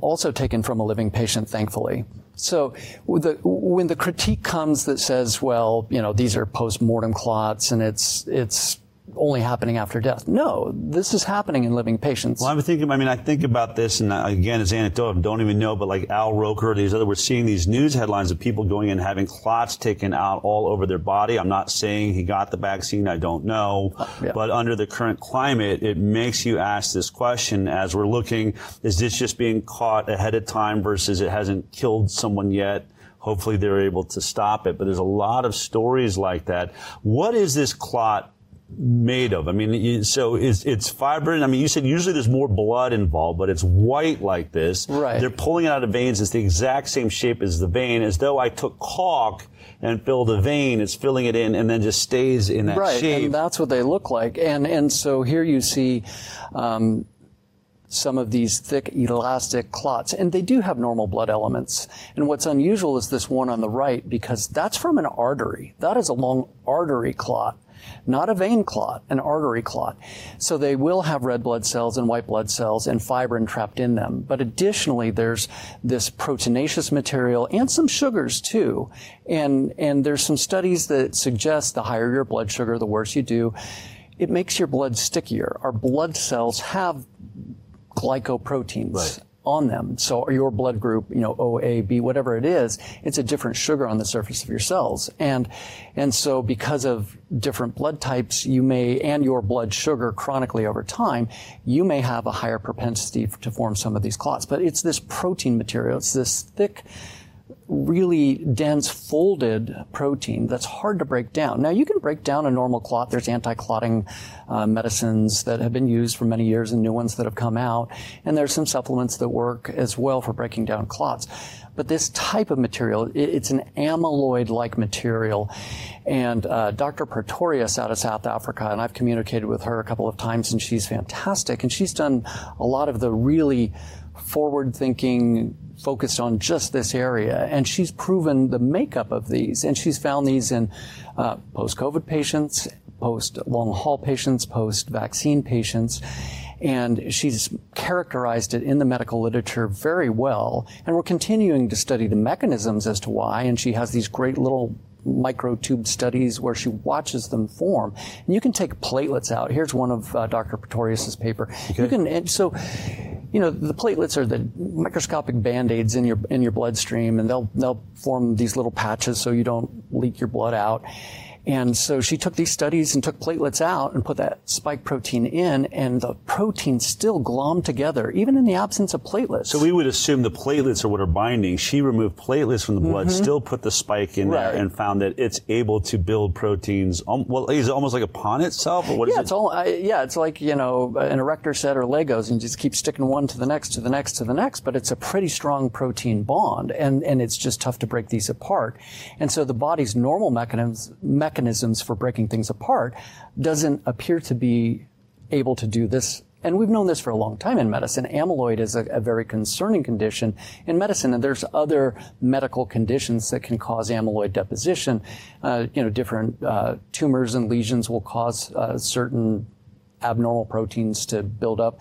Speaker 24: also taken from a living patient, thankfully. So the, when the critique comes that says, well, you know, these are post-mortem clots and it's, it's only happening after death. No, this is happening in living patients. Well,
Speaker 58: I'm thinking, I mean, I think about this, and again, it's anecdotal, I don't even know, but like Al Roker, these other, we're seeing these news headlines of people going in having clots taken out all over their body. I'm not saying he got the vaccine, I don't know. Uh, yeah. But under the current climate, it makes you ask this question as we're looking, is this just being caught ahead of time versus it hasn't killed someone yet? Hopefully they're able to stop it. But there's a lot of stories like that. What is this clot made of? I mean, so it's, it's fibrin. I mean, you said usually there's more blood involved, but it's white like this. Right. They're pulling it out of veins. It's the exact same shape as the vein, as though I took caulk and filled a vein. It's filling it in and then just stays in that right, shape. Right, and that's
Speaker 24: what they look like. And and so here you see. Um, some of these thick elastic clots and they do have normal blood elements and what's unusual is this one on the right because that's from an artery that is a long artery clot not a vein clot, an artery clot. So they will have red blood cells and white blood cells and fibrin trapped in them. But additionally, there's this proteinaceous material and some sugars too. And, and there's some studies that suggest the higher your blood sugar, the worse you do. It makes your blood stickier. Our blood cells have glycoproteins. Right on them. So your blood group, you know, O, A, B, whatever it is, it's a different sugar on the surface of your cells. And, and so because of different blood types, you may, and your blood sugar chronically over time, you may have a higher propensity to form some of these clots. But it's this protein material. It's this thick, really dense folded protein that's hard to break down. Now you can break down a normal clot. There's anti-clotting uh, medicines that have been used for many years and new ones that have come out. And there's some supplements that work as well for breaking down clots. But this type of material, it's an amyloid-like material. And uh, Dr. Pretorius out of South Africa, and I've communicated with her a couple of times and she's fantastic. And she's done a lot of the really forward thinking focused on just this area. And she's proven the makeup of these, and she's found these in uh, post COVID patients, post long haul patients, post vaccine patients. And she's characterized it in the medical literature very well. And we're continuing to study the mechanisms as to why. And she has these great little microtube studies where she watches them form. And you can take platelets out. Here's one of uh, Dr. Pretorius's paper. Okay. You can, so you know, the platelets are the microscopic band-aids in your in your bloodstream, and they'll they'll form these little patches so you don't leak your blood out. And so she took these studies and took platelets out and put that spike protein in, and the protein still glommed together, even in the absence of platelets. So
Speaker 58: we would assume the platelets are what are binding. She removed platelets from the blood, mm-hmm. still put the spike in right. there, and found that it's able to build proteins. Um, well, is it almost like upon
Speaker 24: itself? Or what yeah, it? it's all, I, yeah, it's like, you know, an erector set or Legos, and you just keep sticking one to the next, to the next, to the next, but it's a pretty strong protein bond, and, and it's just tough to break these apart. And so the body's normal mechanisms, mechanism mechanisms for breaking things apart doesn't appear to be able to do this and we've known this for a long time in medicine. Amyloid is a, a, very concerning condition in medicine, and there's other medical conditions that can cause amyloid deposition. Uh, you know, different uh, tumors and lesions will cause uh, certain abnormal proteins to build up.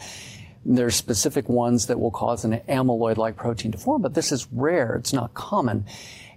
Speaker 24: There's specific ones that will cause an amyloid-like protein to form, but this is rare. It's not common.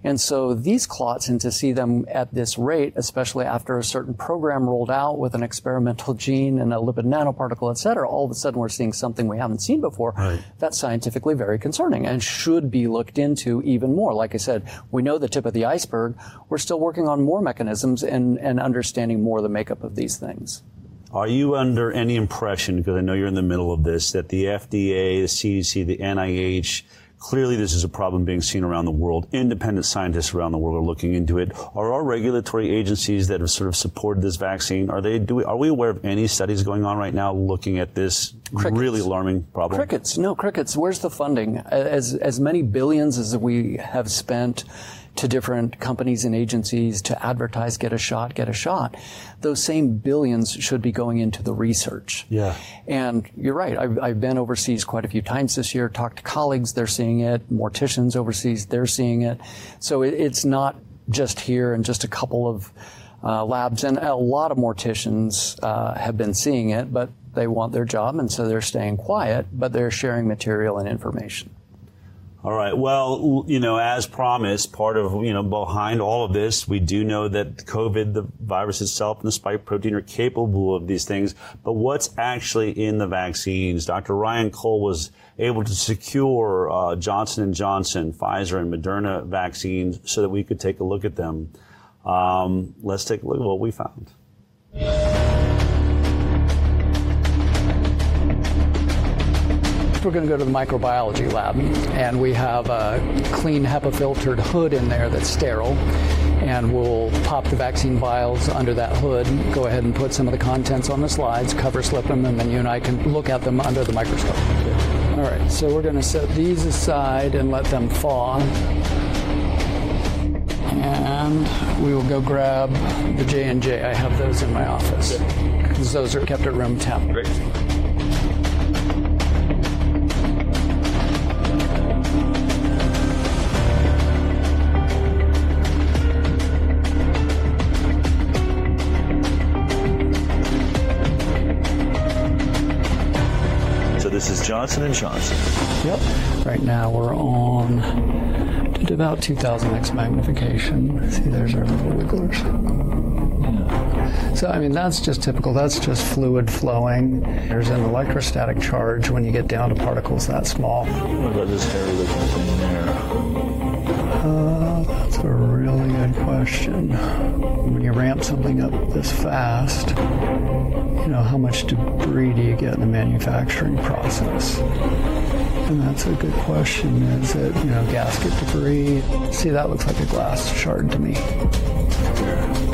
Speaker 24: And so these clots, and to see them at this rate, especially after a certain program rolled out with an experimental gene and a lipid nanoparticle, et cetera, all of a sudden we're seeing something we haven't seen before. Right. That's scientifically very concerning and should be looked into even more. Like I said, we know the tip of the iceberg. We're still working on more mechanisms and, and understanding more the makeup of these things.
Speaker 58: Are you under any impression, because I know you're in the middle of this, that the FDA, the CDC, the NIH, Clearly, this is a problem being seen around the world. Independent scientists around the world are looking into it. Are our regulatory agencies that have sort of supported this vaccine, are they, do we, are we aware of any studies going on right now looking at this crickets. really alarming problem?
Speaker 24: Crickets. No, crickets. Where's the funding? As, as many billions as we have spent, to different companies and agencies to advertise get a shot get a shot those same billions should be going into the research yeah and you're right I've, I've, been overseas quite a few times this year talked to colleagues they're seeing it morticians overseas they're seeing it so it, it's not just here and just a couple of uh, labs and a lot of morticians uh, have been seeing it but they want their job and so they're staying quiet but they're sharing material and information
Speaker 58: all right. Well, you know, as promised, part of, you know, behind all of this, we do know that COVID, the virus itself, and the spike protein are capable of these things. But what's actually in the vaccines? Dr. Ryan Cole was able to secure uh, Johnson & Johnson, Pfizer, and Moderna vaccines so that we could take a look at them. Um, let's take a look at what we found.
Speaker 50: we're going to go
Speaker 24: to the microbiology lab, and we have a clean HEPA filtered hood in there that's sterile. And we'll pop the vaccine vials under that hood, go ahead and put some of the contents on the slides, cover slip them, and then you and I can look at them under the microscope. All right, so we're going to set these aside and let them thaw. And we will go grab the J&J. I have those in my office because those are kept at room temp. Great. Johnson & Johnson. Yep. Right now we're on to about 2000x magnification. See, there's our little wigglers. So, I mean, that's just typical. That's just fluid flowing. There's an electrostatic charge when you get down to particles that small. What
Speaker 9: about this looking thing there?
Speaker 24: really good question. When you ramp something up this fast, you know, how much debris do you get in the manufacturing process? And that's a good question. Is it, you know, gasket debris? See, that looks like a glass
Speaker 9: shard to me.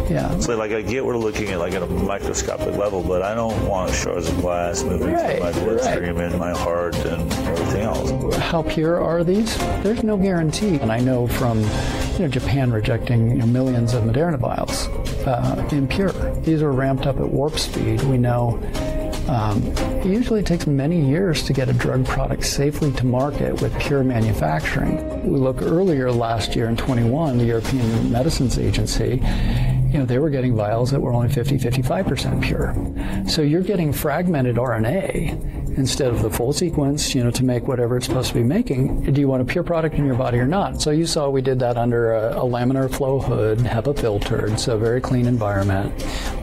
Speaker 22: Yeah.
Speaker 58: So like I get we're looking at like at a microscopic level, but I don't want shards of glass moving right, through my bloodstream right. and my heart and everything
Speaker 24: else. How pure are these? There's no guarantee. And I know from you know, Japan rejecting you know, millions of Moderna vials, uh, impure. These are ramped up at warp speed. We know um, it usually takes many years to get a drug product safely to market with pure manufacturing. We look earlier last year in 21, the European Medicines Agency, you know, they were getting vials that were only 50, 55% pure. So you're getting fragmented RNA instead of the full sequence, you know, to make whatever it's supposed to be making. Do you want a pure product in your body or not? So you saw we did that under a, a laminar flow hood, HEPA filtered, so very clean environment.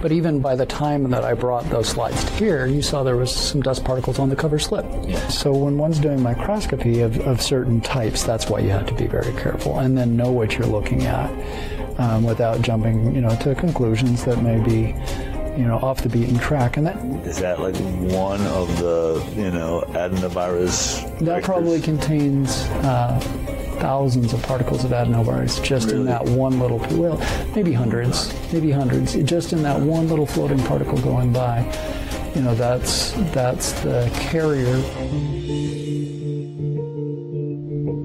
Speaker 24: But even by the time that I brought those slides here, you saw there was some dust particles on the cover slip. So when one's doing microscopy of, of certain types, that's why you have to be very careful and then know what you're looking at um, without jumping, you know, to conclusions that may be you know off the beaten track and that
Speaker 58: is that like one of the you know adenovirus
Speaker 24: that vectors? probably contains uh, thousands of particles of adenovirus just really? in that one little well maybe hundreds maybe hundreds just in that one little floating particle going by you know that's that's the carrier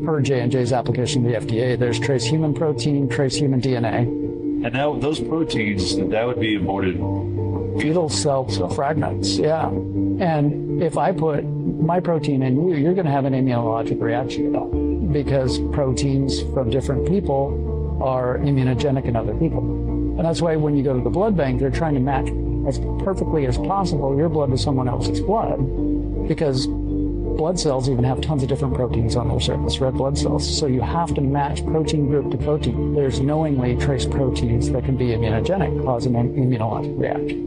Speaker 24: per J&J's application to the FDA, there's trace human protein, trace human DNA,
Speaker 9: and now those proteins that would be aborted fetal cells so. fragments.
Speaker 24: Yeah. And if I put my protein in you, you're going to have an immunologic reaction because proteins from different people are immunogenic in other people. And that's why when you go to the blood bank, they're trying to match as perfectly as possible your blood to someone else's blood because blood cells even have tons of different proteins on their surface, red blood cells. So you have to match protein group to protein. There's knowingly trace proteins that can be immunogenic, causing an immunologic reaction.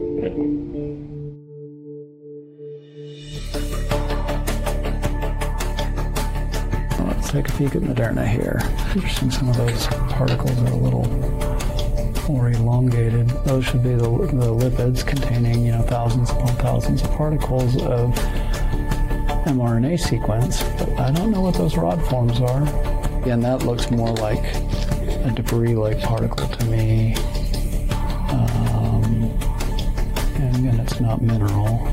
Speaker 24: take a peek at Moderna here. Interesting, some of those particles are a little more elongated. Those should be the, the lipids containing, you know, thousands upon thousands of particles of mRNA sequence, but I don't know what those rod forms are. And that looks more like a debris-like particle to me. Um, and again, it's not mineral.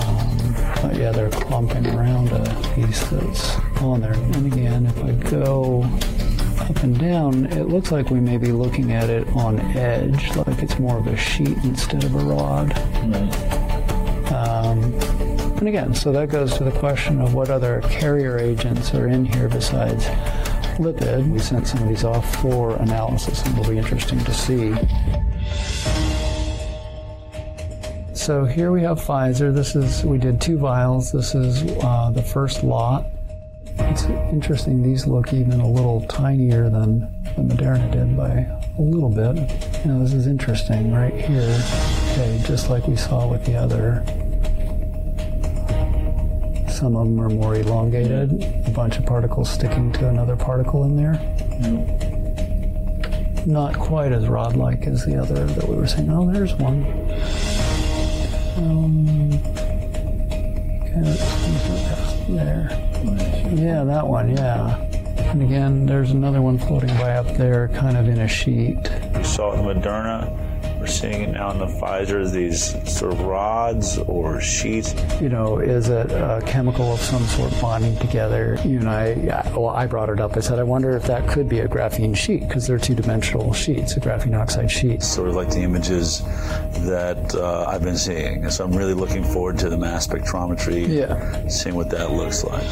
Speaker 24: Um, but yeah, they're clumping around a piece that's on there. And again, if I go up and down, it looks like we may be looking at it on edge, like it's more of a sheet instead of a rod.
Speaker 9: Mm-hmm.
Speaker 24: And again, so that goes to the question of what other carrier agents are in here besides lipid. We sent some of these off for analysis and it'll be interesting to see. So here we have Pfizer. This is, we did two vials. This is uh, the first lot. It's interesting, these look even a little tinier than the Moderna did by a little bit. You know, this is interesting right here. Okay, just like we saw with the other some of them are more elongated, a bunch of particles sticking to another particle in there. Not quite as rod-like as the other that we were saying. Oh, there's one. Um, okay, there. Yeah, that one, yeah. And again, there's another one floating by up there, kind of in a sheet.
Speaker 58: You saw it in Moderna we're seeing it now in the Pfizer; these sort of rods or sheets.
Speaker 24: You know, is it a chemical of some sort bonding together? You and I, well, I brought it up. I said, I wonder if that could be a graphene sheet because they're two-dimensional sheets, a graphene oxide sheet.
Speaker 58: Sort of like the images that uh, I've been seeing. So I'm really looking forward to the mass spectrometry,
Speaker 9: yeah.
Speaker 58: seeing what that looks like.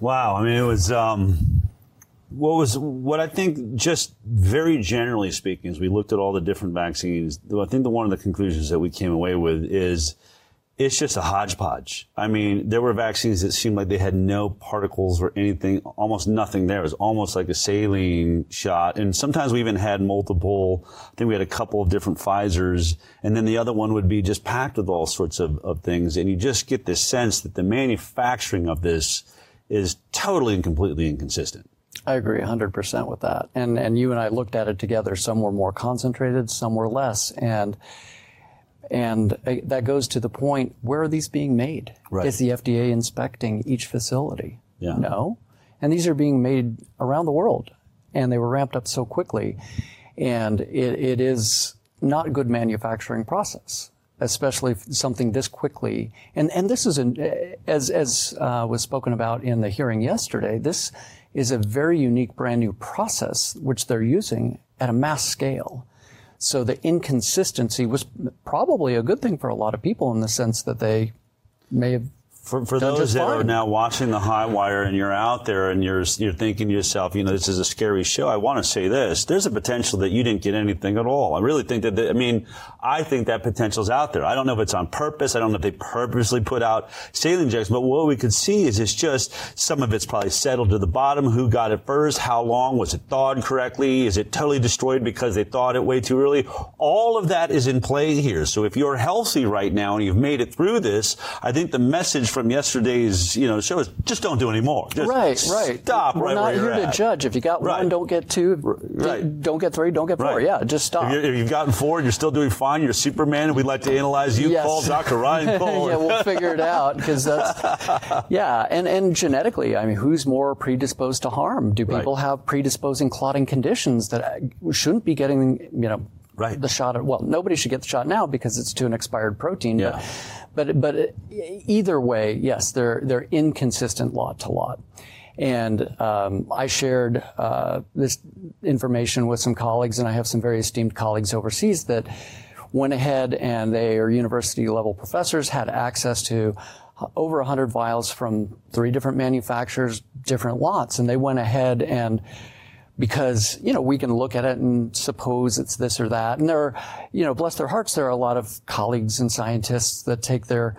Speaker 58: Wow, I mean it was um what was what I think just very generally speaking, as we looked at all the different vaccines, I think the one of the conclusions that we came away with is it's just a hodgepodge. I mean, there were vaccines that seemed like they had no particles or anything, almost nothing there. It was almost like a saline shot. And sometimes we even had multiple. I think we had a couple of different Pfizer's. And then the other one would be just packed with all sorts of, of things. And you just get this sense that the manufacturing of this is totally and completely inconsistent.
Speaker 24: I agree 100% with that. And and you and I looked at it together. Some were more concentrated, some were less. And and that goes to the point where are these being made? Right. Is the FDA inspecting each facility? Yeah. No. And these are being made around the world. And they were ramped up so quickly. And it, it is not good manufacturing process especially something this quickly. And and this is an, as as uh, was spoken about in the hearing yesterday. This is a very unique brand new process which they're using at a mass scale. So the inconsistency was probably a good thing for a lot of people in the sense that they may have for, for those that fun. are now
Speaker 58: watching the HighWire and you're out there and you're you're thinking to yourself, you know, this is a scary show. I want to say this. There's a potential that you didn't get anything at all. I really think that the, I mean, I think that potential's out there. I don't know if it's on purpose. I don't know if they purposely put out saline jugs. but what we could see is it's just some of it's probably settled to the bottom. Who got it first? How long was it thawed correctly? Is it totally destroyed because they thawed it way too early? All of that is in play here. So if you're healthy right now and you've made it through this, I think the message from yesterday's you know show is just don't do any more. Just right, right. Stop. We're right not here to judge. If you got right. one,
Speaker 24: don't get two. Right. Don't get three. Don't get four. Right. Yeah, just stop.
Speaker 58: If, you have gotten four and you're still doing fine, you're Superman. We'd like to analyze you. Yes. Call Dr. Ryan Cole. yeah, we'll
Speaker 24: figure it out because that's yeah. And and genetically, I mean, who's more predisposed to harm? Do people have predisposing clotting conditions that uh, shouldn't be getting you know? Right. The shot at, well, nobody should get the shot now because it's to an expired protein. Yeah. But, but but either way, yes, they're they're inconsistent lot to lot. And um, I shared uh, this information with some colleagues, and I have some very esteemed colleagues overseas that went ahead and they are university level professors had access to over 100 vials from three different manufacturers, different lots, and they went ahead and because you know we can look at it and suppose it's this or that and there are you know bless their hearts there are a lot of colleagues and scientists that take their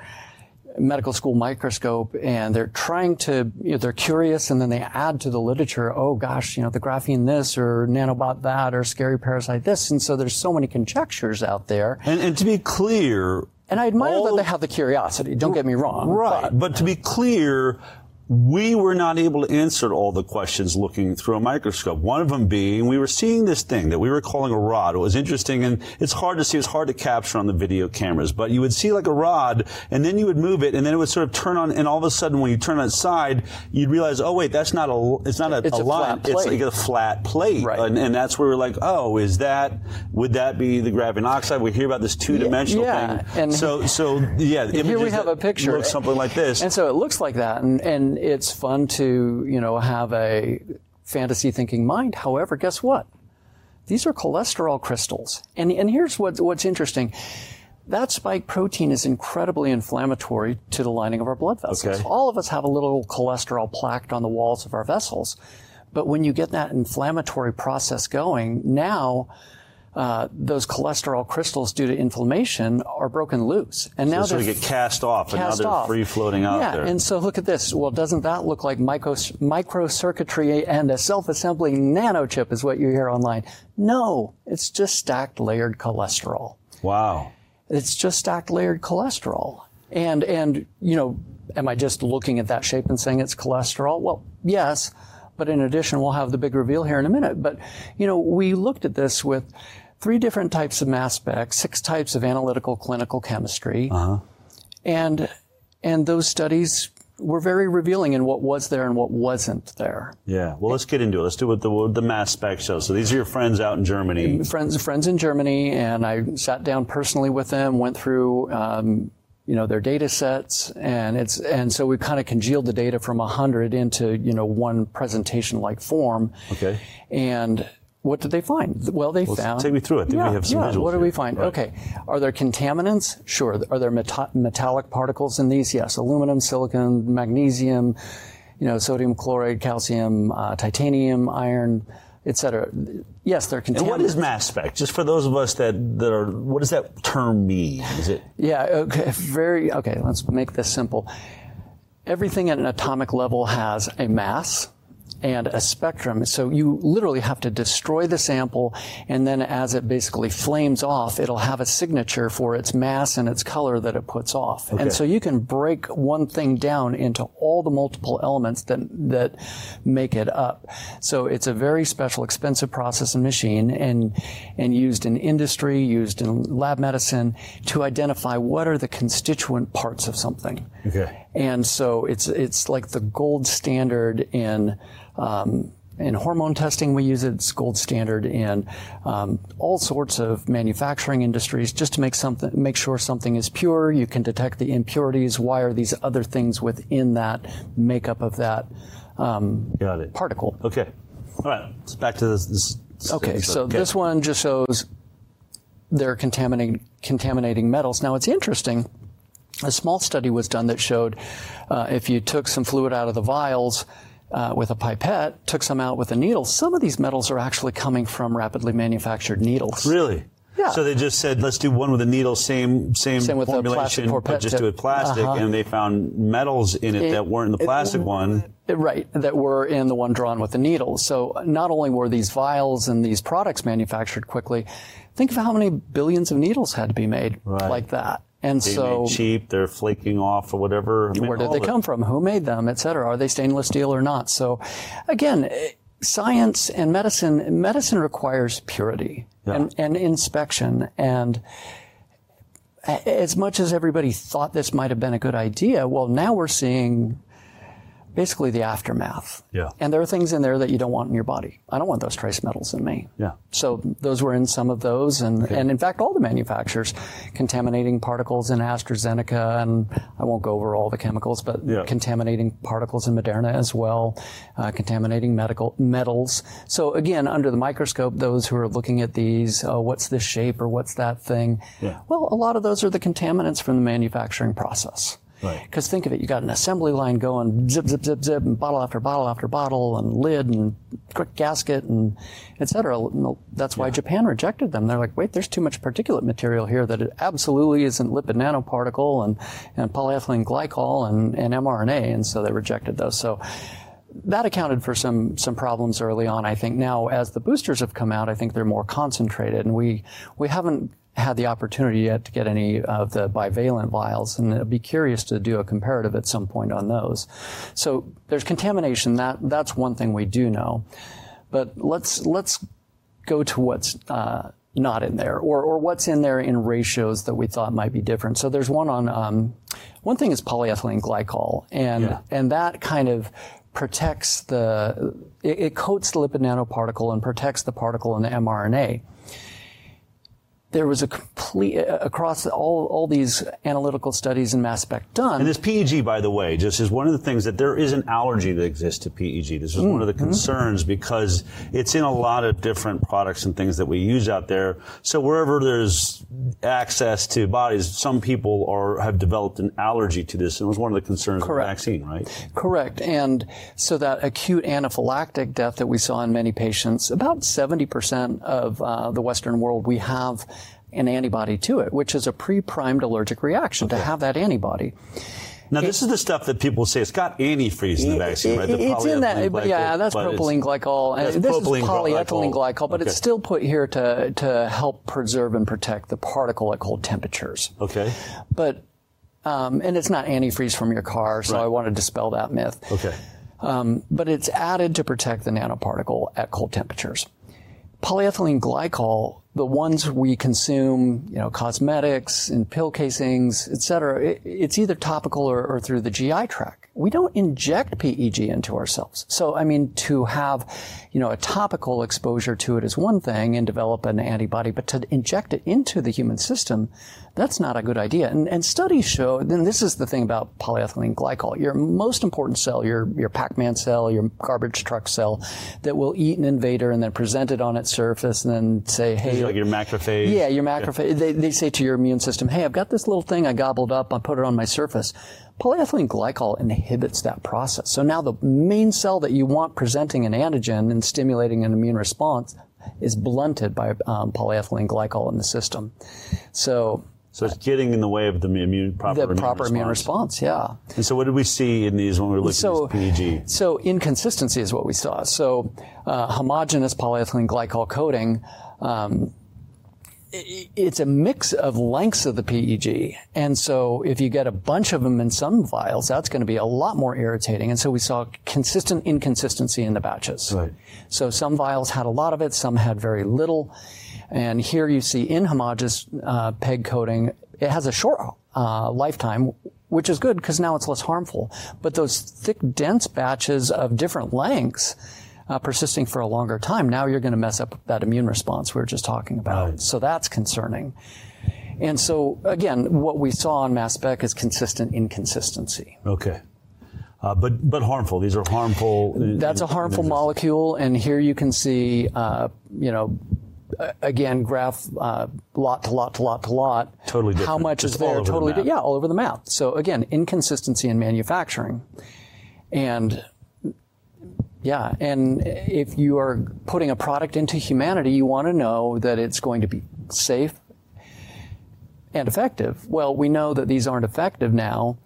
Speaker 24: medical school microscope and they're trying to you know, they're curious and then they add to the literature oh gosh you know the graphene this or nanobot that or scary parasite this and so there's so many conjectures out there and, and to be clear and I admire that they have the curiosity. Don't get me wrong.
Speaker 58: Right. But, but to be clear, we were not able to answer all the questions looking through a microscope. One of them being we were seeing this thing that we were calling a rod. It was interesting and it's hard to see, it's hard to capture on the video cameras, but you would see like a rod and then you would move it and then it would sort of turn on and all of a sudden when you turn on its side, you'd realize, "Oh wait, that's not a it's not a, it's a, a line. It's like a flat plate." Right. And, and that's where we're like, "Oh, is that would that be the graphene oxide? We hear about this two-dimensional yeah, yeah. thing." And so so yeah,
Speaker 22: here we have a picture Looks something
Speaker 24: like this. And so it looks like that and and it's fun to, you know, have a fantasy thinking mind. However, guess what? These are cholesterol crystals. And, and here's what, what's interesting. That spike protein is incredibly inflammatory to the lining of our blood vessels. Okay. All of us have a little cholesterol plaque on the walls of our vessels. But when you get that inflammatory process going, now uh, those cholesterol crystals due to inflammation are broken loose, and now so they get
Speaker 58: cast off, cast and now they're off. free floating out yeah, there. and
Speaker 24: so look at this. Well, doesn't that look like micro microcircuitry and a self-assembling nanochip is what you hear online? No, it's just stacked layered cholesterol. Wow, it's just stacked layered cholesterol, and and you know, am I just looking at that shape and saying it's cholesterol? Well, yes. But in addition, we'll have the big reveal here in a minute. But, you know, we looked at this with three different types of mass specs, six types of analytical clinical chemistry, uh-huh. and and those studies were very revealing in what was there and what wasn't there.
Speaker 58: Yeah. Well, let's get into it. Let's do what the, what the mass spec shows. So these are your friends out in Germany.
Speaker 24: Friends, friends in Germany, and I sat down personally with them, went through. Um, you know their data sets and it's and so we kind of congealed the data from 100 into you know one presentation like form okay and what did they find? Well, they well, found. Take me through it. yeah, we have some yeah. Visuals what do we find? Right. Okay. Are there contaminants? Sure. Are there meta metallic particles in these? Yes. Aluminum, silicon, magnesium, you know, sodium chloride, calcium, uh, titanium, iron, etc. Yes,
Speaker 58: they're contaminants. And what is mass spec? Just for those of us that, that are, what does that term mean? Is it?
Speaker 24: yeah. Okay. Very. Okay. Let's make this simple. Everything at an atomic level has a mass and a spectrum. So you literally have to destroy the sample and then as it basically flames off, it'll have a signature for its mass and its color that it puts off. Okay. And so you can break one thing down into all the multiple elements that that make it up. So it's a very special expensive process and machine and and used in industry, used in lab medicine to identify what are the constituent parts of something. Okay. And so it's, it's like the gold standard in, um, in hormone testing, we use it. It's gold standard in um, all sorts of manufacturing industries, just to make something, make sure something is pure. You can detect the impurities. Why are these other things within that makeup of that um, Got it. particle? Okay. All right. back to this. this okay. So okay. this one just shows they're contaminating contaminating metals. Now it's interesting a small study was done that showed uh, if you took some fluid out of the vials uh, with a pipette, took some out with a needle, some of these metals are actually coming from rapidly manufactured needles. Really? Yeah. So they
Speaker 58: just said, let's do one with a needle, same same, same with formulation, but just do it plastic, uh-huh. and they found metals in it, it that weren't in the plastic it, one.
Speaker 24: Right, that were in the one drawn with the needle. So uh, not only were these vials and these products manufactured quickly, think of how many billions of needles had to be made right. like that. And they so cheap, they're flaking off or whatever. I mean, where did they come from? Who made them, et cetera? Are they stainless steel or not? So again, eh, science and medicine, medicine requires purity yeah. and, and inspection and, eh, as much as everybody thought this might have been a good idea, well, now we're seeing basically the aftermath. Yeah. And there are things in there that you don't want in your body. I don't want those trace metals in me. Yeah. So those were in some of those and, okay. and in fact all the manufacturers contaminating particles in AstraZeneca and I won't go over all the chemicals, but yeah. contaminating particles in Moderna as well, uh, contaminating medical metals. So again, under the microscope, those who are looking at these, oh, what's this shape or what's that thing? Yeah. Well, a lot of those are the contaminants from the manufacturing process. Because think of it, you got an assembly line going zip, zip, zip, zip, and bottle after bottle after bottle, and lid and quick gasket and et cetera. That's why yeah. Japan rejected them. They're like, wait, there's too much particulate material here that it absolutely isn't lipid nanoparticle and, and polyethylene glycol and, and mRNA. And so they rejected those. So, that accounted for some some problems early on. I think now, as the boosters have come out, I think they're more concentrated, and we we haven't had the opportunity yet to get any of the bivalent vials, and I'd be curious to do a comparative at some point on those. So there's contamination. That that's one thing we do know, but let's let's go to what's. Uh, not in there, or, or what's in there in ratios that we thought might be different. So there's one on um, one thing is polyethylene glycol, and yeah. and that kind of protects the it, it coats the lipid nanoparticle and protects the particle and the mRNA there was a complete uh, across all all these analytical studies and mass spec done. And
Speaker 58: this PEG, by the way, just is one of the things that there is an allergy that exists to PEG. This is mm-hmm. one of the hmm. concerns because it's in a lot of different products and things that we use out there. So wherever there's access to bodies, some people are have developed an allergy to this, and it was one of the concerns
Speaker 24: Correct. the vaccine, right? Correct. And so that acute anaphylactic death that we saw in many patients, about seventy percent of uh, the Western world, we have an antibody to it, which is a pre-primed allergic reaction okay. to have that antibody.
Speaker 58: Now, it, this is the stuff that people say it's got antifreeze in the vaccine, it, right? The it's in that, glycol, yeah, that's propylene glycol. That's this propylene is polyethylene glycol, glycol but okay. it's still
Speaker 24: put here to, to help preserve and protect the particle at cold temperatures. Okay. But, um, and it's not antifreeze from your car, so right. I want to dispel that myth. Okay. Um, but it's added to protect the nanoparticle at cold temperatures. Polyethylene glycol the ones we consume, you know, cosmetics and pill casings, et cetera, it, it's either topical or, or through the GI tract. We don't inject PEG into ourselves. So, I mean, to have, you know, a topical exposure to it is one thing and develop an antibody, but to inject it into the human system, that's not a good idea. And, and studies show, then this is the thing about polyethylene glycol, your most important cell, your, your Pac-Man cell, your garbage truck cell that will eat an invader and then present it on its surface and then say, hey, like your
Speaker 58: macrophage. Yeah, your macrophage.
Speaker 24: Yeah. They, they say to your immune system, hey, I've got this little thing I gobbled up, I put it on my surface. Polyethylene glycol inhibits that process. So now the main cell that you want presenting an antigen and stimulating an immune response is blunted by um, polyethylene glycol in the system.
Speaker 58: So so it's getting in the way of the immune proper the immune proper
Speaker 24: response. immune response. Yeah. And so what did we see in these when we were looking so, at PEG? So inconsistency is what we saw. So uh, homogeneous polyethylene glycol coating um, it's a mix of lengths of the PEG. And so if you get a bunch of them in some vials, that's going to be a lot more irritating. And so we saw consistent inconsistency in the batches. Right. So some vials had a lot of it, some had very little. And here you see in uh, PEG coating. It has a short uh, lifetime, which is good because now it's less harmful. But those thick, dense batches of different lengths, uh, persisting for a longer time, now you're going to mess up that immune response we were just talking about. Right. So that's concerning. And so, again, what we saw on mass spec is consistent inconsistency.
Speaker 58: Okay. Uh, but but harmful. These are harmful. Uh, that's a harmful
Speaker 24: molecule, and here you can see, uh, you know, again, graph uh, lot to lot to lot to lot. Totally different. How much Just is there? Totally, the yeah, all over the map. So again, inconsistency in manufacturing, and yeah, and if you are putting a product into humanity, you want to know that it's going to be safe and effective. Well, we know that these aren't effective now.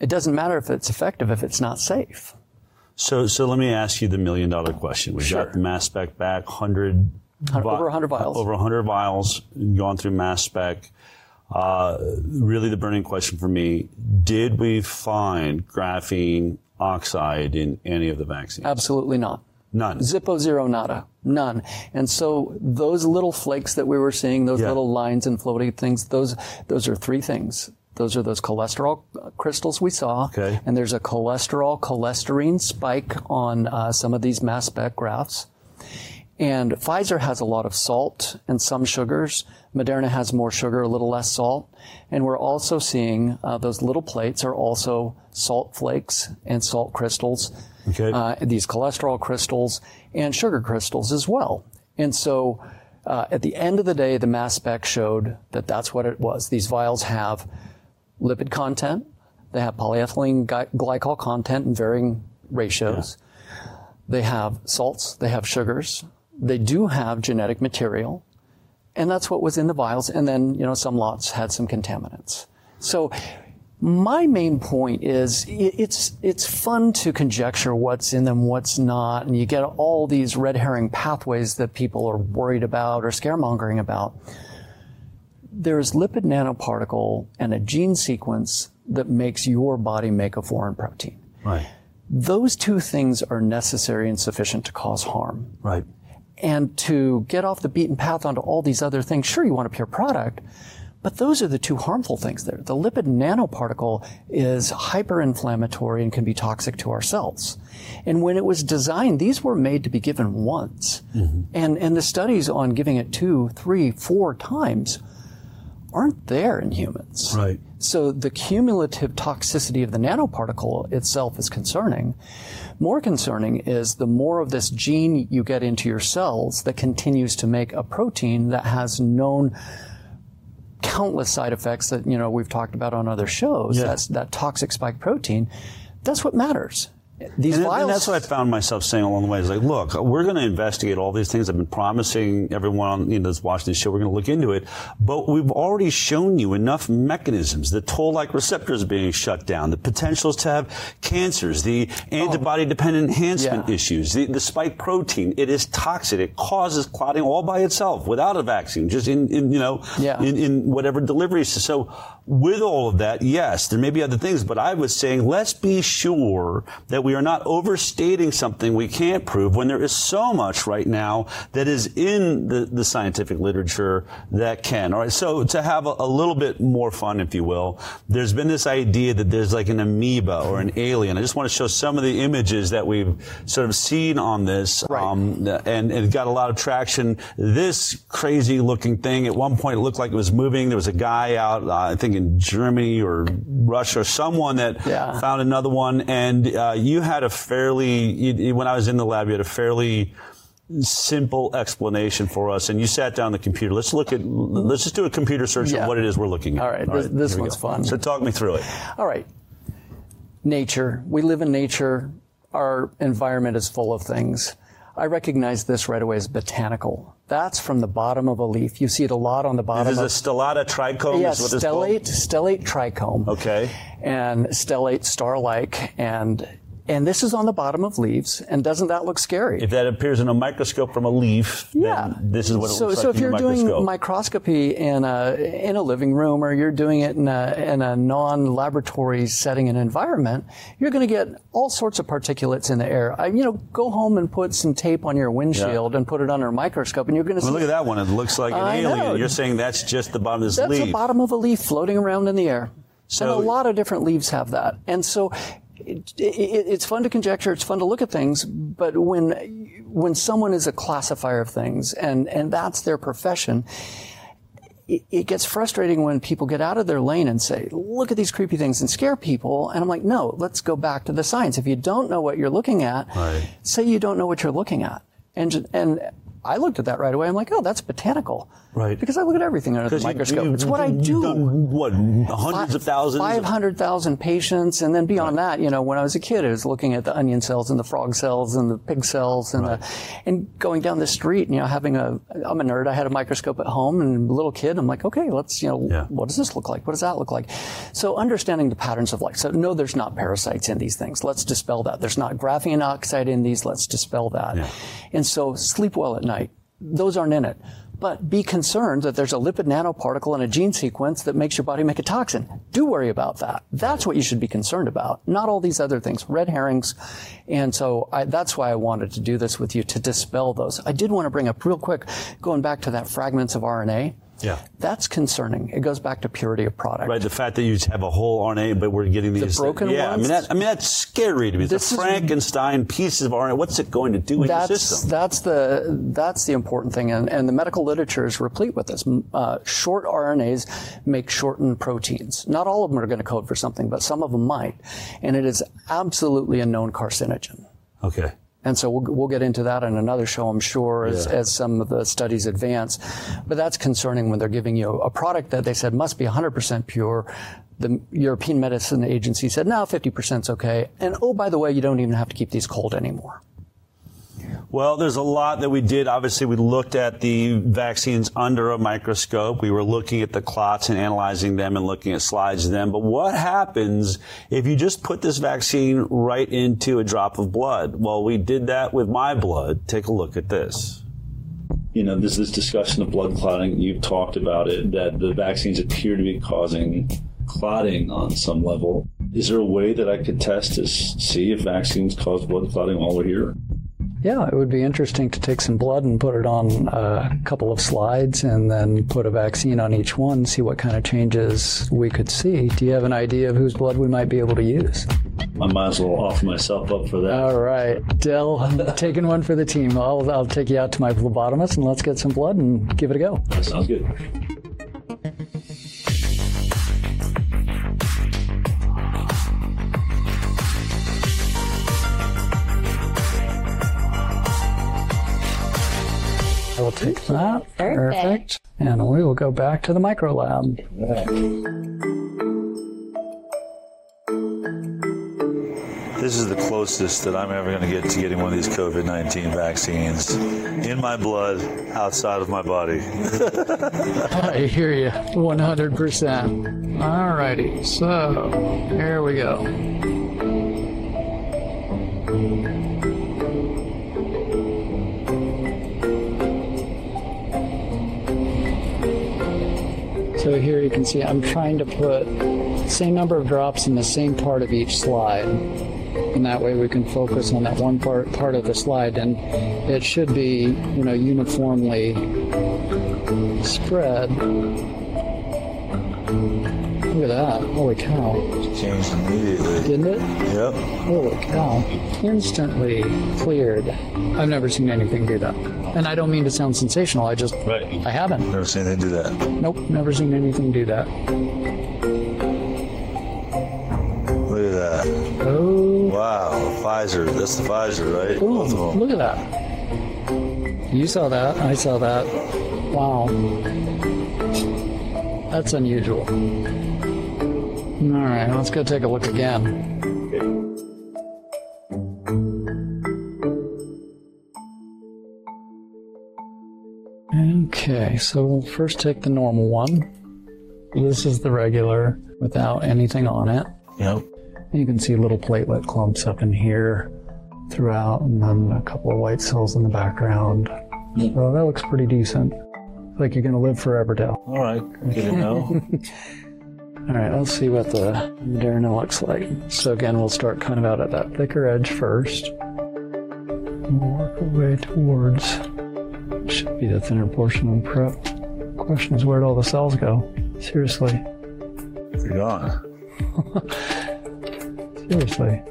Speaker 24: It doesn't matter if it's effective if it's not safe. So,
Speaker 58: so let me ask you the million dollar question. We've sure. got the mass spec back, 100, over 100 vials. Over 100 vials, gone through mass spec. Uh, really, the burning question for me did we find graphene oxide in any of the
Speaker 24: vaccines? Absolutely not. None. Zippo zero nada. None. And so those little flakes that we were seeing, those yeah. little lines and floating things, those, those are three things. Those are those cholesterol uh, crystals we saw. Okay. And there's a cholesterol cholesterine spike on uh, some of these mass spec graphs. And Pfizer has a lot of salt and some sugars. Moderna has more sugar, a little less salt. And we're also seeing uh, those little plates are also salt flakes and salt crystals. Okay. Uh, these cholesterol crystals and sugar crystals as well. And so uh, at the end of the day, the mass spec showed that that's what it was. These vials have lipid content. They have polyethylene glycol content in varying ratios. Yeah. They have salts. They have sugars they do have genetic material, and that's what was in the vials. And then, you know, some lots had some contaminants. So my main point is it's it's fun to conjecture what's in them, what's not, and you get all these red herring pathways that people are worried about or scaremongering about. There's lipid nanoparticle and a gene sequence that makes your body make a foreign protein. Right. Those two things are necessary and sufficient to cause harm. Right and to get off the beaten path onto all these other things. Sure, you want a pure product, but those are the two harmful things there. The lipid nanoparticle is hyperinflammatory and can be toxic to our cells. And when it was designed, these were made to be given once. Mm-hmm. And, and the studies on giving it two, three, four times aren't there in humans. Right. So the cumulative toxicity of the nanoparticle itself is concerning. More concerning is the more of this gene you get into your cells that continues to make a protein that has known countless side effects that you know we've talked about on other shows. Yeah. That's that toxic spike protein. That's what matters these and, files. And that's
Speaker 22: what I
Speaker 58: found myself saying along the way. Is like, look, we're going to investigate all these things. I've been promising everyone on you know, this show we're going to look into it. But we've already shown you enough mechanisms: the toll-like receptors being shut down, the potentials to have cancers, the oh. antibody-dependent enhancement yeah. issues, the, the, spike protein. It is toxic. It causes clotting all by itself without a vaccine, just in, in you know, yeah. in, in whatever delivery. So with all of that, yes, there may be other things, but I was saying let's be sure that we are not overstating something we can't prove when there is so much right now that is in the, the scientific literature that can. All right, so to have a, a, little bit more fun, if you will, there's been this idea that there's like an amoeba or an alien. I just want to show some of the images that we've sort of seen on this, right. um, and, it got a lot of traction. This crazy looking thing, at one point it looked like it was moving. There was a guy out, uh, I think in Germany or Russia or someone that yeah. found another one and uh, you had a fairly you, when I was in the lab you had a fairly simple explanation for us and you sat down the computer let's look at let's just do a computer search yeah. of what it is we're looking at all right this, this one's fun so talk me through it
Speaker 24: all right nature we live in nature our environment is full of things i recognize this right away as botanical that's from the bottom of a leaf. You see it a lot on the bottom. This is a
Speaker 58: stellata trichome. Yes, yeah, stellate,
Speaker 24: stellate trichome. Okay. And stellate star-like, and and this is on the bottom of leaves. And doesn't that look scary? If that appears in a microscope from a leaf, yeah. this is what it so, looks so like. So if you're doing microscopy in a, in a living room or you're doing it in a, in a non-laboratory setting and environment, you're going to get all sorts of particulates in the air. I, you know, go home and put some tape on your windshield yeah. and put it under a microscope and you're going to well, Look at that one. It looks
Speaker 58: like an I alien. Know. You're saying that's just the bottom of this that's leaf. That's the
Speaker 24: bottom of a leaf floating around in the air. So, and a lot of different leaves have that. And so it, it, it's fun to conjecture. It's fun to look at things, but when when someone is a classifier of things and and that's their profession, it, it gets frustrating when people get out of their lane and say, "Look at these creepy things" and scare people. And I'm like, "No, let's go back to the science. If you don't know what you're looking at, right. say you don't know what you're looking at." And and I looked at that right away. I'm like, oh, that's botanical. Right. Because I look at everything under the microscope. You, you, it's what I do. Done, what,
Speaker 58: hundreds Five, of thousands?
Speaker 24: 500,000 patients. And then beyond right. that, you know, when I was a kid, I was looking at the onion cells and the frog cells and the pig cells and right. the, and going down the street, and, you know, having a, I'm a nerd. I had a microscope at home and a little kid. I'm like, okay, let's, you know, yeah. what does this look like? What does that look like? So understanding the patterns of life. So no, there's not parasites in these things. Let's dispel that. There's not graphene oxide in these. Let's dispel that. Yeah. And so sleep well at night those aren't in it. But be concerned that there's a lipid nanoparticle in a gene sequence that makes your body make a toxin. Do worry about that. That's what you should be concerned about, not all these other things, red herrings. And so I, that's why I wanted to do this with you to dispel those. I did want to bring up real quick, going back to that fragments of RNA. Yeah. That's concerning. It goes back to purity of product.
Speaker 58: Right. The fact that you have a whole RNA, but we're getting these. The broken yeah, ones? I mean, that, I mean, that's scary to me. the Frankenstein pieces of RNA. What's it going to do in the system?
Speaker 24: That's the, that's the important thing. And, and the medical literature is replete with this. Uh, short RNAs make shortened proteins. Not all of them are going to code for something, but some of them might. And it is absolutely a known carcinogen. Okay. And so we'll, we'll get into that in another show, I'm sure, as, yeah. as some of the studies advance. But that's concerning when they're giving you a product that they said must be 100% pure the European Medicine Agency said, no, 50% is okay. And oh, by the way, you don't even have to keep these cold anymore.
Speaker 58: Well, there's a lot that we did. Obviously, we looked at the vaccines under a microscope. We were looking at the clots and analyzing them and looking at slides of them. But what happens if you just put this vaccine right into a drop of blood? Well, we did that with my blood. Take a look at this you know, there's this discussion of blood clotting. You've talked about it, that the vaccines appear to be causing clotting on some level. Is there a way that I could test to see if vaccines cause blood clotting while we're here?
Speaker 24: Yeah, it would be interesting to take some blood and put it on a couple of slides and then put a vaccine on each one, see what kind of changes we could see. Do you have an idea of whose blood we might be able to use?
Speaker 58: I might as well offer myself up for that.
Speaker 24: All right. Del, taking one for the team. I'll, I'll take you out to my phlebotomist and let's get some blood and give it a go.
Speaker 22: That sounds good. will take that. Perfect.
Speaker 24: Perfect. And we will go back to the micro lab.
Speaker 58: This is the closest that I'm ever going to get to getting one of these COVID-19 vaccines in my blood, outside of my body.
Speaker 24: I hear you 100%. All righty. So,
Speaker 50: here we go.
Speaker 24: So here you can see I'm trying to put same number of drops in the same part of each slide. And that way we can focus on that one part, part of the slide and it should be, you know, uniformly spread. Look at that. Holy cow. Changed immediately.
Speaker 9: Didn't it? Yep.
Speaker 24: Holy cow. Instantly cleared. I've never seen anything do that. And I don't mean to sound sensational. I just, right. I haven't. Never seen anything do that. Nope. Never seen anything do that.
Speaker 58: Look at that. Oh. Wow. Pfizer. That's the Pfizer, right?
Speaker 24: Ooh, look at that. You saw that. I saw that. Wow.
Speaker 9: That's unusual. All
Speaker 24: right,
Speaker 22: let's go take a look again.
Speaker 9: Okay, so
Speaker 24: we'll first take the normal one. This is the regular without anything on it. Yep. You can see little platelet clumps up in here throughout, and then a couple of white cells in the background. Yep. So that looks pretty decent. like you're going to live forever, Dale.
Speaker 22: All right, good to know.
Speaker 24: All right, let's see what the Moderna looks like. So again, we'll start kind of out at that thicker edge first. We'll work our way towards, should be the thinner portion of prep. Question is, where'd all the cells go? Seriously. They're gone. Seriously.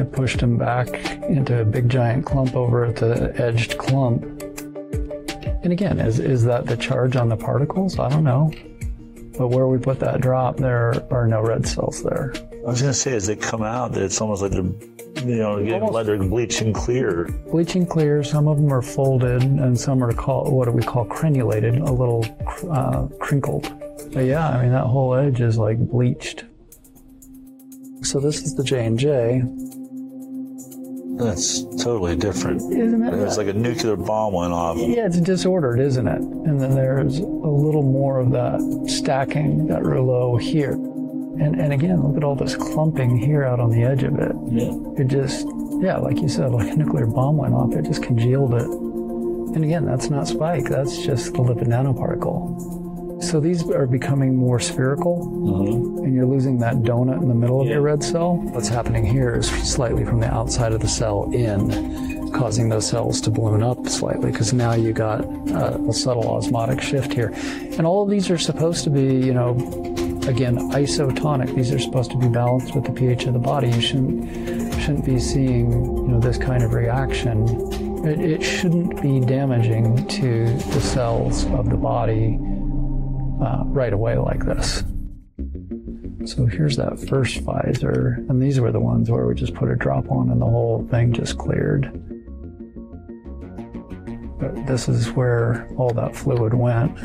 Speaker 24: It pushed them back into a big giant clump over at the edged clump. And again, is, is that the charge on the particles? I don't know. But where we put that drop, there are no red cells there.
Speaker 58: I was going to say, as they come out, it's almost like they're, you know, getting leather bleaching clear.
Speaker 24: Bleaching clear. Some of them are folded, and some are called what do we call crenulated, a little uh, crinkled. But yeah, I mean that whole edge is like bleached. So this is the J and J.
Speaker 58: That's totally different. Isn't it? It's like a nuclear bomb went off. Yeah,
Speaker 24: it's disordered, isn't it? And then there's a little more of that stacking, that rouleau here. And, and again, look at all this clumping here out on the edge of it. Yeah. It just, yeah, like you said, like a nuclear bomb went off, it just congealed it. And again, that's not spike, that's just the lipid nanoparticle. So these are becoming more spherical, mm-hmm. and you're losing that donut in the middle of yeah. your red cell. What's happening here is slightly from the outside of the cell in, causing those cells to balloon up slightly because now you got a subtle osmotic shift here. And all of these are supposed to be, you know, again, isotonic. These are supposed to be balanced with the pH of the body. You shouldn't, shouldn't be seeing, you know, this kind of reaction it, it, shouldn't be damaging to the cells of the body uh, right away like this. So here's that first Pfizer, and these were the ones where we just put a drop on and the whole thing just cleared. But this is where all that fluid went.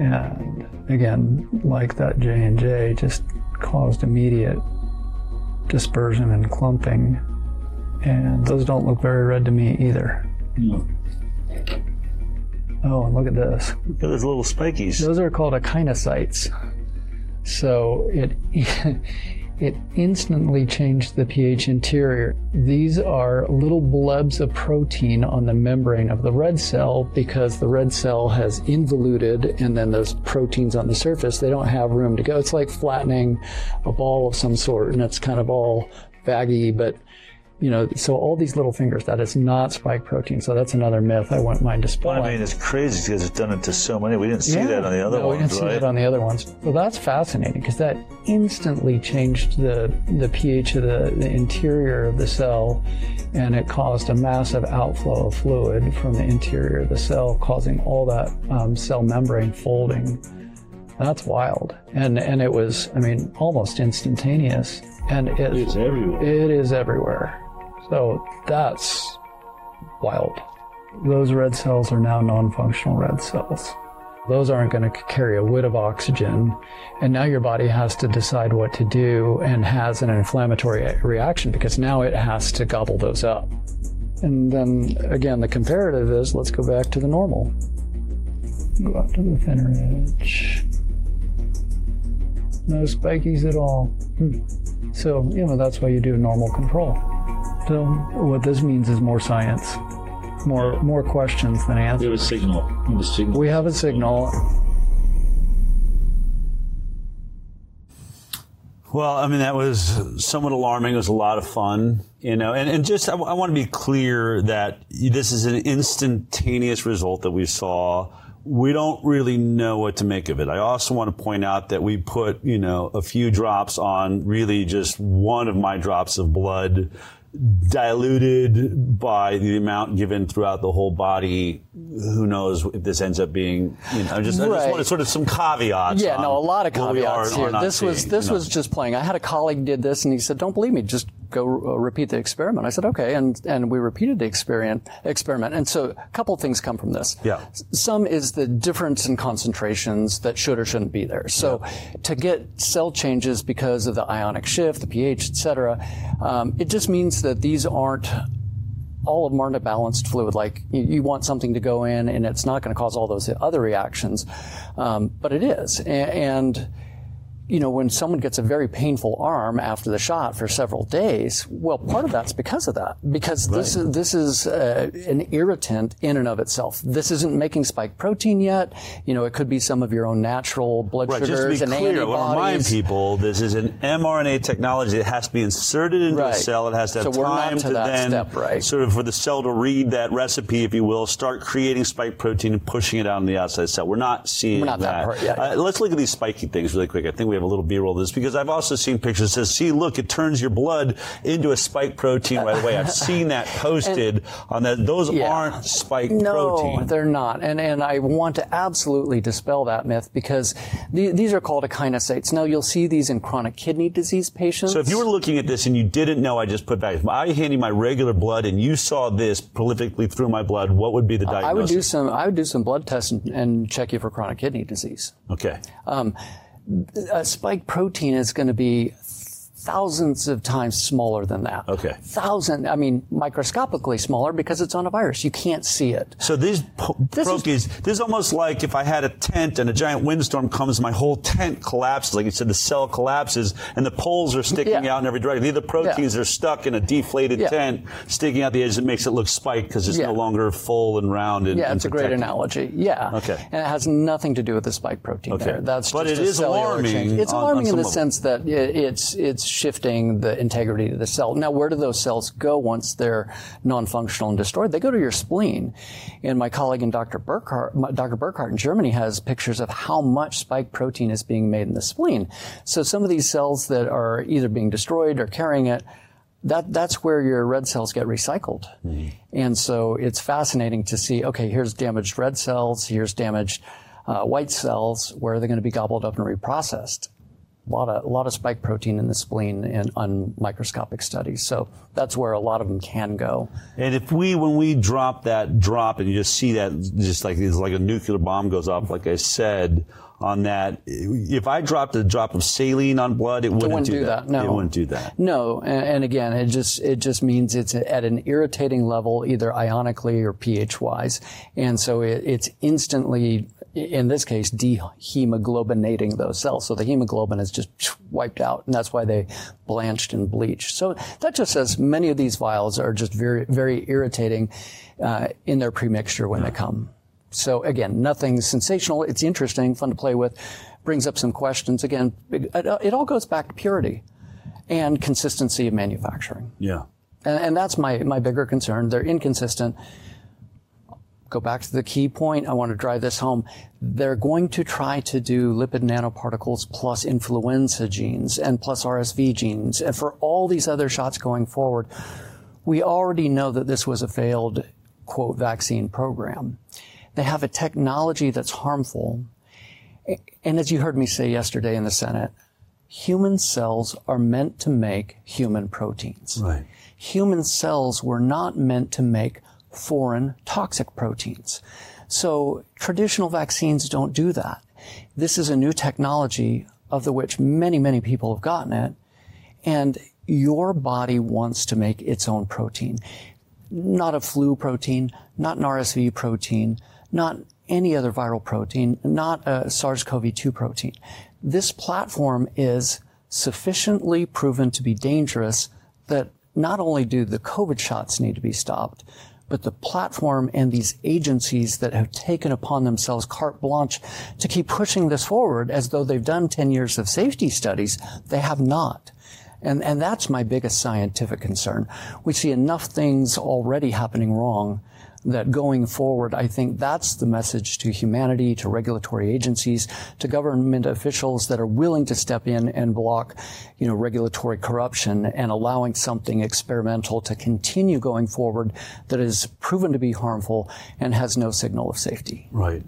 Speaker 24: And again, like that J&J, just caused immediate dispersion and clumping. And those don't look very red to me either. No. Oh, and look at this. Look at those little spikies. Those are called echinocytes. So it it instantly changed the pH interior. These are little blebs of protein on the membrane of the red cell because the red cell has involuted and then those proteins on the surface, they don't have room to go. It's like flattening a ball of some sort and it's kind of all baggy, but you know, so all these little fingers, that is not spike protein. So that's another myth I wouldn't mind dispelling. I mean,
Speaker 58: it's crazy because it's done it to so many. We didn't see yeah, that on the other no, ones, we didn't see that
Speaker 24: on the other ones. Well, that's fascinating because that instantly changed the, the pH of the, the interior of the cell and it caused a massive outflow of fluid from the interior of the cell, causing all that um, cell membrane folding. That's wild. And, and it was, I mean, almost instantaneous and it's everywhere. It is everywhere. So that's wild. Those red cells are now non functional red cells. Those aren't going to carry a whit of oxygen. And now your body has to decide what to do and has an inflammatory reaction because now it has to gobble those up. And then again, the comparative is let's go back to the normal. Go out to the thinner edge. No spikies at all. Hmm. So, you know, that's
Speaker 9: why you do normal control. So what this means is more science, more more questions than answers. We have a signal. We have a signal. We have a signal.
Speaker 58: Well, I mean, that was somewhat alarming. It was a lot of fun, you know, and, and just I, I want to be clear that this is an instantaneous result that we saw. We don't really know what to make of it. I also want to point out that we put, you know, a few drops on really just one of my drops of blood diluted by the amount given throughout the whole body. Who knows if this ends up being? You know, just, right. I just wanted sort of some caveats. Yeah, no, a lot of caveats are, here. Are this seeing, was this you know. was
Speaker 24: just playing. I had a colleague did this, and he said, "Don't believe me. Just go uh, repeat the experiment. I said, okay. And, and we repeated the experiment, experiment. And so a couple things come from this. Yeah. Some is the difference in concentrations that should or shouldn't be there. So yeah. to get cell changes because of the ionic shift, the pH, et cetera, um, it just means that these aren't all of them aren't a balanced fluid. Like you, you want something to go in, and it's not going to cause all those other reactions, um, but it is. and, and you know, when someone gets a very painful arm after the shot for several days, well, part of that's because of that, because right. this is, this is uh, an irritant in and of itself. This isn't making spike protein yet. You know, it could be some of your own natural blood right. sugars Just to be and clear, antibodies. remind
Speaker 58: people this is an mRNA technology that has to be inserted into right. a cell. It has to have so time to, to then step, right. sort of for the cell to read that recipe, if you will, start creating spike protein and pushing it out on the outside cell. We're not seeing We're not that. that part yet. Uh, let's look at these spiky things really quick. I think we have a little B-roll of this because I've also seen pictures that says, see, look, it turns your blood
Speaker 24: into a spike protein right away. I've seen that posted and, on that. Those yeah. aren't spike no, protein. No, they're not. And, and I want to absolutely dispel that myth because these are called echinocytes. Now, you'll see these in chronic kidney disease patients. So if you were
Speaker 58: looking at this and you didn't know, I just put back, if I handed my regular blood and you saw this prolifically through my blood, what would be the diagnosis? I would do
Speaker 24: some, I would do some blood tests and, and check you for chronic kidney disease. Okay. Um, a spike protein is going to be thousands of times smaller than that. Okay. Thousand, I mean, microscopically smaller because it's on a virus. You can't see it.
Speaker 58: So these this prokies, is, this is almost like if I had a tent and a giant windstorm comes, my whole tent collapses. Like you said, the cell collapses and the poles are sticking yeah. out in every direction. The other proteins yeah. are stuck in a deflated yeah. tent, sticking out the edges. that makes it look spiked because it's no longer full
Speaker 24: and round and Yeah, it's a great analogy. Yeah. Okay. And it has nothing to do with the spike protein okay. There. That's but just it is alarming. Change. It's on, alarming on in the level. sense that it, it's, it's shifting the integrity of the cell. Now, where do those cells go once they're non-functional and destroyed? They go to your spleen. And my colleague and Dr. Burkhardt, Dr. Burkhardt in Germany has pictures of how much spike protein is being made in the spleen. So some of these cells that are either being destroyed or carrying it, that that's where your red cells get recycled. Mm. And so it's fascinating to see, okay, here's damaged red cells, here's damaged uh, white cells, where are they going to be gobbled up and reprocessed? lot of a lot of spike protein in the spleen in on microscopic studies. So that's where a lot of them can go. And if we when we drop that
Speaker 58: drop and you just see that just like it's like a nuclear bomb goes off, like I said on that. If I dropped a drop of saline on blood, it wouldn't, it wouldn't do, do that. that. No, it wouldn't do that.
Speaker 24: No, and, and, again, it just it just means it's at an irritating level, either ionically or pH wise, and so it, it's instantly in this case, dehemoglobinating those cells. So the hemoglobin is just wiped out, and that's why they blanched and bleached. So that just says many of these vials are just very, very irritating uh, in their premixture when they come. So again, nothing sensational. It's interesting, fun to play with, brings up some questions. Again, it, it all goes back to purity and consistency of manufacturing. Yeah. And, and that's my, my bigger concern. They're inconsistent go back to the key point. I want to drive this home. They're going to try to do lipid nanoparticles plus influenza genes and plus RSV genes. And for all these other shots going forward, we already know that this was a failed, quote, vaccine program. They have a technology that's harmful. And as you heard me say yesterday in the Senate, human cells are meant to make human proteins. Right. Human cells were not meant to make foreign toxic proteins. So traditional vaccines don't do that. This is a new technology of the which many, many people have gotten it. And your body wants to make its own protein. Not a flu protein, not an RSV protein, not any other viral protein, not a SARS-CoV-2 protein. This platform is sufficiently proven to be dangerous that not only do the COVID shots need to be stopped, but the platform and these agencies that have taken upon themselves carte blanche to keep pushing this forward as though they've done 10 years of safety studies. They have not. And, and that's my biggest scientific concern. We see enough things already happening wrong that going forward, I think that's the message to humanity, to regulatory agencies, to government officials that are willing to step in and block, you know, regulatory corruption and allowing something experimental to continue going forward that is proven to be harmful and has no signal of safety.
Speaker 58: Right.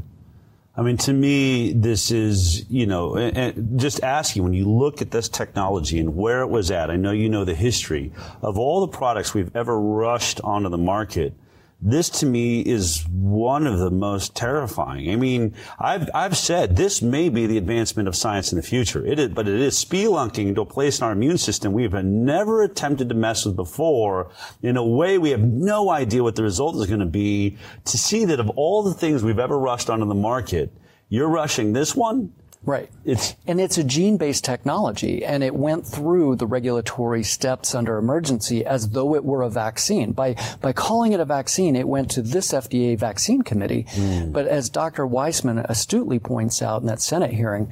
Speaker 58: I mean, to me, this is, you know, and just asking when you look at this technology and where it was at, I know you know the history of all the products we've ever rushed onto the market this to me is one of the most terrifying. I mean, I've, I've said this may be the advancement of science in the future. It is, but it is spelunking into a place in our immune system we've never attempted to mess with before. In a way, we have no idea what the result is going to be to see that of all the things we've ever rushed onto the market, you're rushing this one Right.
Speaker 24: It's and it's a gene-based technology and it went through the regulatory steps under emergency as though it were a vaccine. By by calling it a vaccine, it went to this FDA vaccine committee. Mm. But as Dr. Weissman astutely points out in that Senate hearing,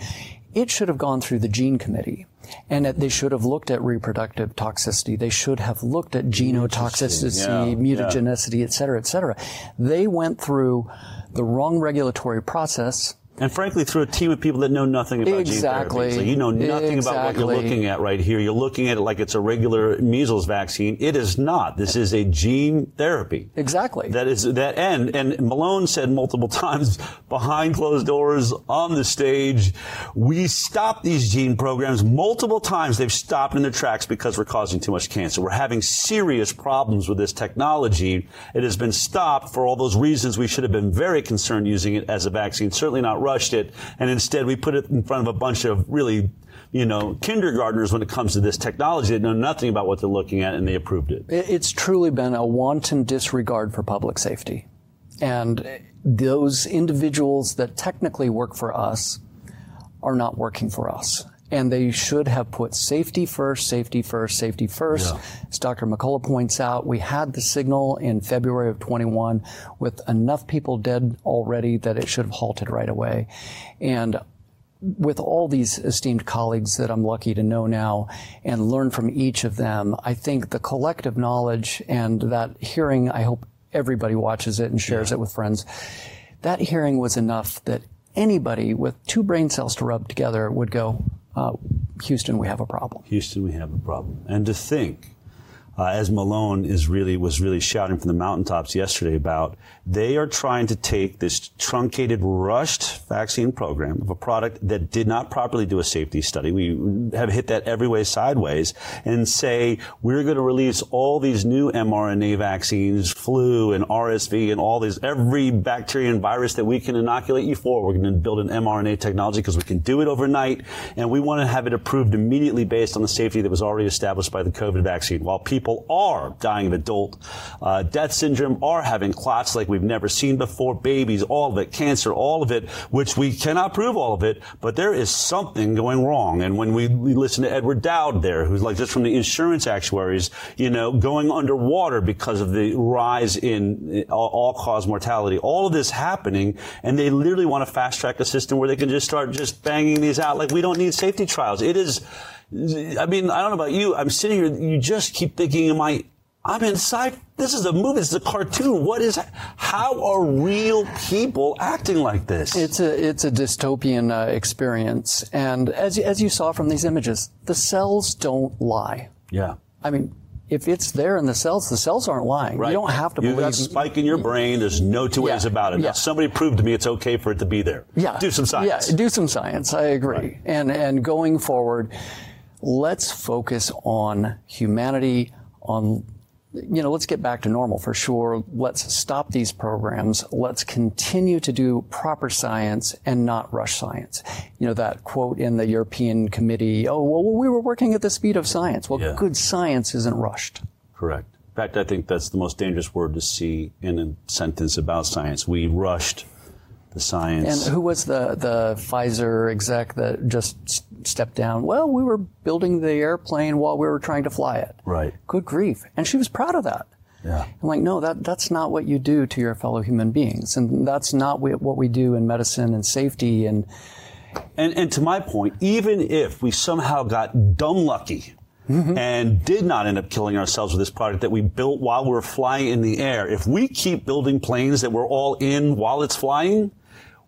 Speaker 24: it should have gone through the gene committee and they should have looked at reproductive toxicity. They should have looked at genotoxicity, yeah, mutagenicity, yeah. et cetera, et cetera. They went through the wrong regulatory process and frankly through a team of people that know nothing about exactly. gene therapy. So you know nothing exactly. about what you're
Speaker 58: looking at right here. You're looking at it like it's a regular measles vaccine. It is not. This is a gene therapy. Exactly. That is that end. and Malone said multiple times behind closed doors on the stage, we stopped these gene programs multiple times. They've stopped in their tracks because we're causing too much cancer. We're having serious problems with this technology. It has been stopped for all those reasons we should have been very concerned using it as a vaccine. Certainly not rushed it. And instead, we put it in front of a bunch of really you know, kindergartners when it comes to this technology that know nothing about what they're
Speaker 24: looking at and they approved it. It's truly been a wanton disregard for public safety. And those individuals that technically work for us are not working for us and they should have put safety first, safety first, safety first. Yeah. As Dr. McCullough points out, we had the signal in February of 21 with enough people dead already that it should have halted right away. And with all these esteemed colleagues that I'm lucky to know now and learn from each of them, I think the collective knowledge and that hearing, I hope everybody watches it and shares yeah. it with friends. That hearing was enough that anybody with two brain cells to rub together would go, uh, Houston, we have a problem. Houston, we have a problem. And to think
Speaker 58: uh, as Malone is really was really shouting from the mountaintops yesterday about, they are trying to take this truncated, rushed vaccine program of a product that did not properly do a safety study. We have hit that every way sideways and say we're going to release all these new mRNA vaccines, flu and RSV and all these every bacteria and virus that we can inoculate you for. We're going to build an mRNA technology because we can do it overnight and we want to have it approved immediately based on the safety that was already established by the COVID vaccine. While people people are dying of adult uh, death syndrome, are having clots like we've never seen before, babies, all of it, cancer, all of it, which we cannot prove all of it, but there is something going wrong. And when we, we listen to Edward Dowd there, who's like just from the insurance actuaries, you know, going underwater because of the rise in uh, all-cause mortality, all of this happening, and they literally want to fast track a system where they can just start just banging these out like we don't need safety trials. It is I mean, I don't know about you. I'm sitting here you just keep thinking am I I'm inside. This is a movie. This is a cartoon. What is
Speaker 24: how are real people acting like this? It's a it's a dystopian uh, experience. And as as you saw from these images, the cells don't lie. Yeah. I mean, if it's there in the cells, the cells aren't lying. Right. You don't have to You've believe. You've got a
Speaker 58: spike in your mm-hmm. brain. There's no two yeah. ways about it. Yeah. Now, somebody proved to me it's okay for it to be there.
Speaker 24: Yeah. Do some science. Yeah, do some science. I agree. Right. And and going forward, let's focus on humanity, on you know, let's get back to normal for sure. Let's stop these programs. Let's continue to do proper science and not rush science. You know, that quote in the European Committee, oh, well, we were working at the speed of science. Well, yeah. good science isn't rushed.
Speaker 58: Correct. In fact, I think that's the most dangerous word to see in a sentence about science. We rushed the science. And who
Speaker 24: was the, the Pfizer exec that just stepped down? Well, we were building the airplane while we were trying to fly it. Right. Good grief. And she was proud of that. Yeah. I'm like, no, that, that's not what you do to your fellow human beings. And that's not what we do in medicine and safety. And, and, and to my
Speaker 58: point, even if we somehow got dumb lucky Mm-hmm. and did not end up killing ourselves with this product that we built while we were flying in the air. If we keep building planes that we're all in while it's flying,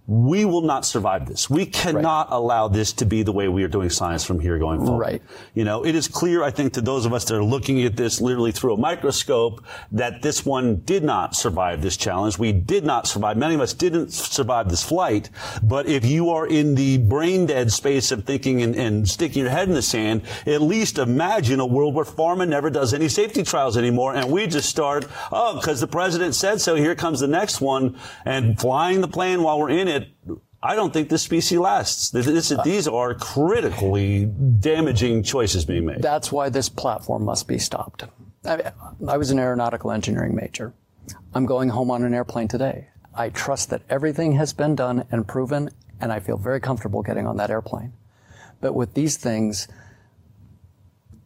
Speaker 58: we will not survive this. We cannot right. allow this to be the way we are doing science from here going forward. Right. You know, it is clear, I think, to those of us that are looking at this literally through a microscope that this one did not survive this challenge. We did not survive. Many of us didn't survive this flight. But if you are in the brain dead space of thinking and, and sticking your head in the sand, at least imagine a world where pharma never does any safety trials anymore. And we just start, oh, because the president said so, here comes the next one and flying the plane while we're in it I don't think this species lasts. This, these are critically damaging choices being made. That's why this platform must be stopped.
Speaker 24: I, I was an aeronautical engineering major. I'm going home on an airplane today. I trust that everything has been done and proven, and I feel very comfortable getting on that airplane. But with these things,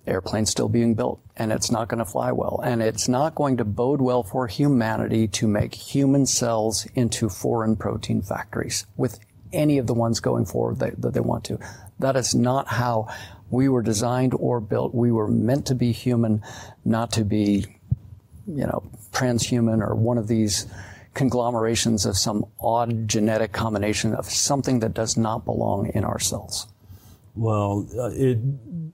Speaker 24: airplane's still being built and it's not going to fly well and it's not going to bode well for humanity to make human cells into foreign protein factories with any of the ones going forward that, that, they want to. That is not how we were designed or built. We were meant to be human, not to be, you know, transhuman or one of these conglomerations of some odd genetic combination of something that does not belong in ourselves.
Speaker 58: Well, uh, it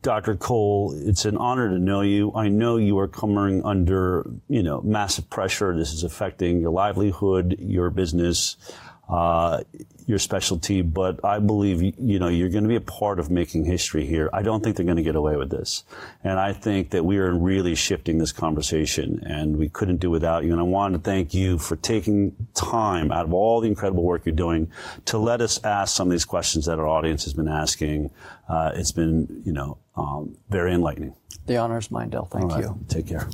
Speaker 58: Dr. Cole, it's an honor to know you. I know you are coming under, you know, massive pressure. This is affecting your livelihood, your business. Uh, your specialty, but I believe you know you're going to be a part of making history here. I don't think they're going to get away with this, and I think that we are really shifting this conversation, and we couldn't do without you. And I wanted to thank you for taking time out of all the incredible work you're doing to let us ask some of these questions that our audience has been asking. Uh, it's been you know um, very enlightening.
Speaker 24: The honor is mine, Thank
Speaker 58: right. you. Take care.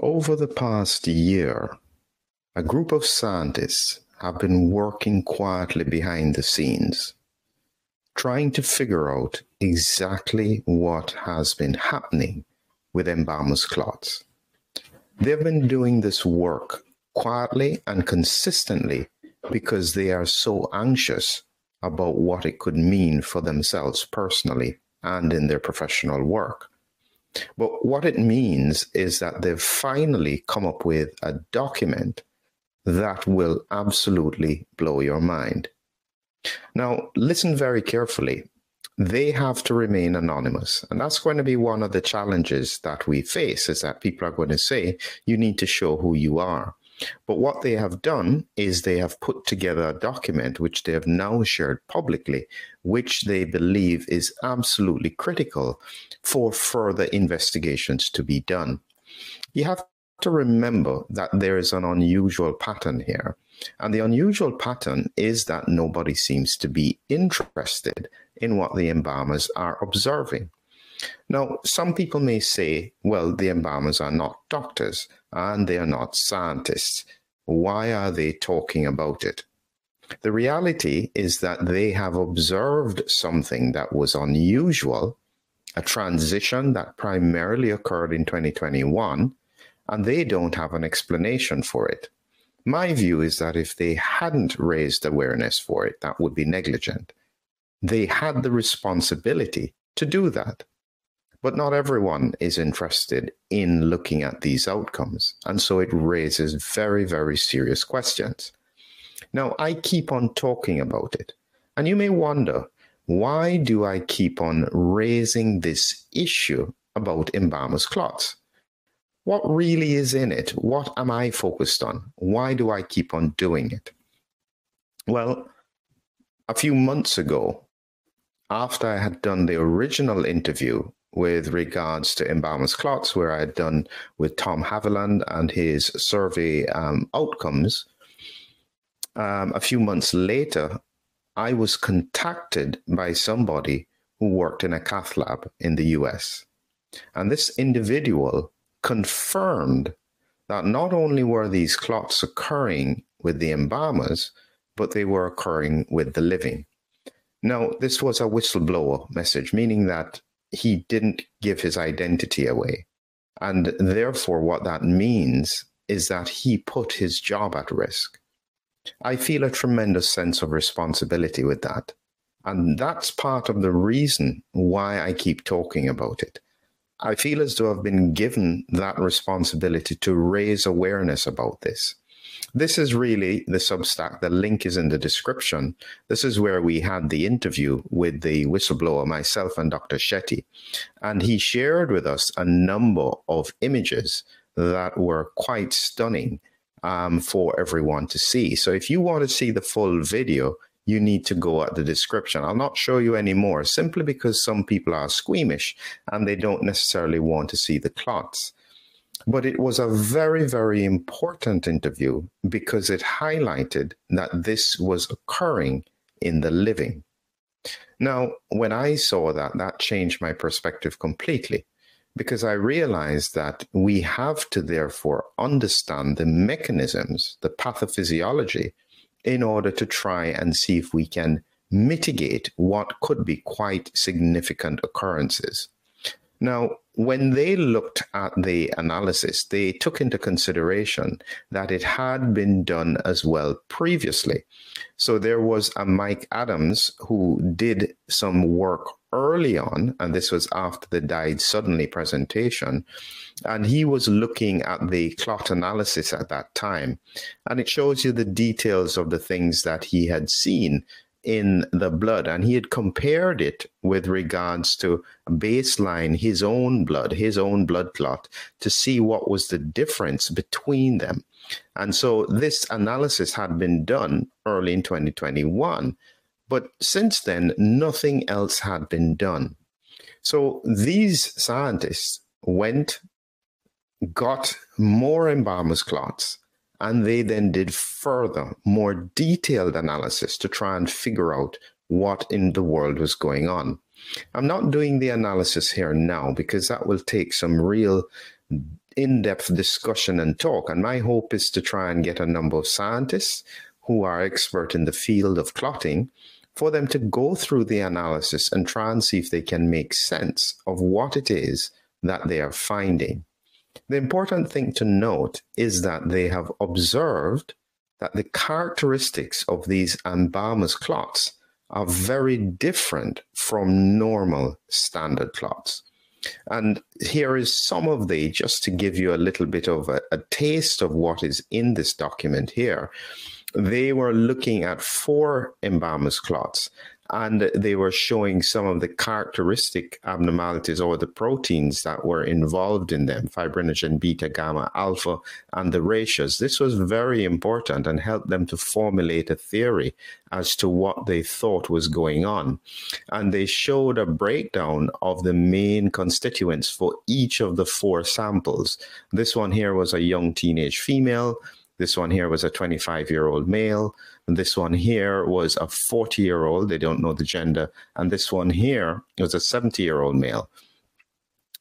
Speaker 59: Over the past year, a group of scientists have been working quietly behind the scenes, trying to figure out exactly what has been happening with embalmer's clots. They've been doing this work quietly and consistently because they are so anxious about what it could mean for themselves personally and in their professional work. But what it means is that they've finally come up with a document that will absolutely blow your mind. Now, listen very carefully. They have to remain anonymous. And that's going to be one of the challenges that we face is that people are going to say, you need to show who you are. But what they have done is they have put together a document which they have now shared publicly, which they believe is absolutely critical for further investigations to be done. You have to remember that there is an unusual pattern here. And the unusual pattern is that nobody seems to be interested in what the embalmers are observing. Now, some people may say, well, the embalmers are not doctors and they are not scientists. Why are they talking about it? The reality is that they have observed something that was unusual, a transition that primarily occurred in 2021, and they don't have an explanation for it. My view is that if they hadn't raised awareness for it, that would be negligent. They had the responsibility to do that. But not everyone is interested in looking at these outcomes. And so it raises very, very serious questions. Now, I keep on talking about it. And you may wonder why do I keep on raising this issue about embalmer's clots? what really is in it? What am I focused on? Why do I keep on doing it? Well, a few months ago, after I had done the original interview with regards to embalmer's clots, where I had done with Tom Haviland and his survey um, outcomes, um, a few months later, I was contacted by somebody who worked in a cath lab in the US. And this individual confirmed that not only were these clots occurring with the embalmers, but they were occurring with the living. Now, this was a whistleblower message, meaning that he didn't give his identity away. And therefore, what that means is that he put his job at risk. I feel a tremendous sense of responsibility with that. And that's part of the reason why I keep talking about it. I feel as though I've been given that responsibility to raise awareness about this. This is really the Substack. The link is in the description. This is where we had the interview with the whistleblower, myself and Dr. Shetty. And he shared with us a number of images that were quite stunning um, for everyone to see. So if you want to see the full video, you need to go at the description. I'll not show you any more simply because some people are squeamish and they don't necessarily want to see the clots. But it was a very, very important interview because it highlighted that this was occurring in the living. Now, when I saw that, that changed my perspective completely because I realized that we have to therefore understand the mechanisms, the pathophysiology in order to try and see if we can mitigate what could be quite significant occurrences. Now, when they looked at the analysis, they took into consideration that it had been done as well previously. So there was a Mike Adams who did some work early on, and this was after the died suddenly presentation, and he was looking at the clot analysis at that time. And it shows you the details of the things that he had seen in the blood. And he had compared it with regards to baseline, his own blood, his own blood clot, to see what was the difference between them. And so this analysis had been done early in 2021. But since then, nothing else had been done. So these scientists went, got more embalmer's clots, and they then did further, more detailed analysis to try and figure out what in the world was going on. I'm not doing the analysis here now because that will take some real in depth discussion and talk. And my hope is to try and get a number of scientists who are expert in the field of clotting for them to go through the analysis and try and see if they can make sense of what it is that they are finding. The important thing to note is that they have observed that the characteristics of these embalmers clots are very different from normal standard clots. And here is some of the, just to give you a little bit of a, a taste of what is in this document here. They were looking at four embalmers clots and they were showing some of the characteristic abnormalities or the proteins that were involved in them fibrinogen beta gamma alpha and the ratios this was very important and helped them to formulate a theory as to what they thought was going on and they showed a breakdown of the main constituents for each of the four samples this one here was a young teenage female this one here was a 25 year old male this one here was a 40 year old, they don't know the gender. And this one here was a 70 year old male.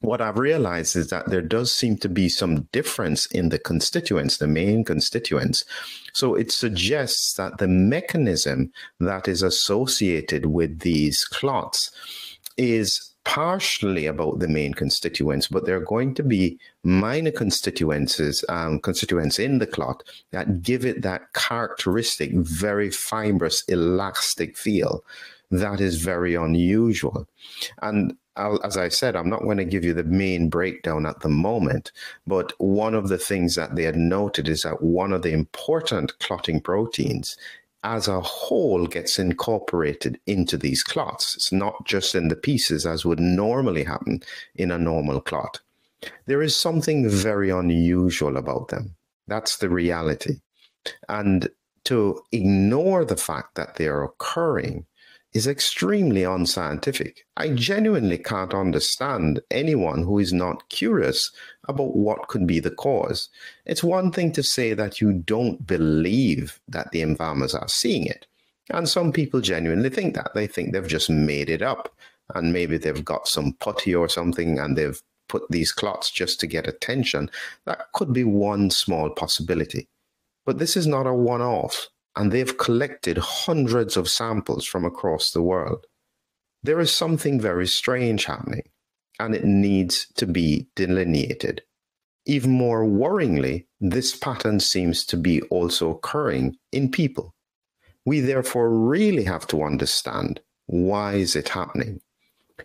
Speaker 59: What I've realized is that there does seem to be some difference in the constituents, the main constituents. So it suggests that the mechanism that is associated with these clots is partially about the main constituents, but there are going to be minor constituencies, um, constituents in the clot that give it that characteristic, very fibrous, elastic feel that is very unusual. And I'll, as I said, I'm not going to give you the main breakdown at the moment, but one of the things that they had noted is that one of the important clotting proteins as a whole gets incorporated into these clots. It's not just in the pieces as would normally happen in a normal clot. There is something very unusual about them. That's the reality. And to ignore the fact that they are occurring is extremely unscientific. I genuinely can't understand anyone who is not curious about what could be the cause. It's one thing to say that you don't believe that the embalmers are seeing it. And some people genuinely think that. They think they've just made it up and maybe they've got some putty or something and they've put these clots just to get attention. That could be one small possibility. But this is not a one off and they've collected hundreds of samples from across the world. There is something very strange happening, and it needs to be delineated. Even more worryingly, this pattern seems to be also occurring in people. We therefore really have to understand why is it happening.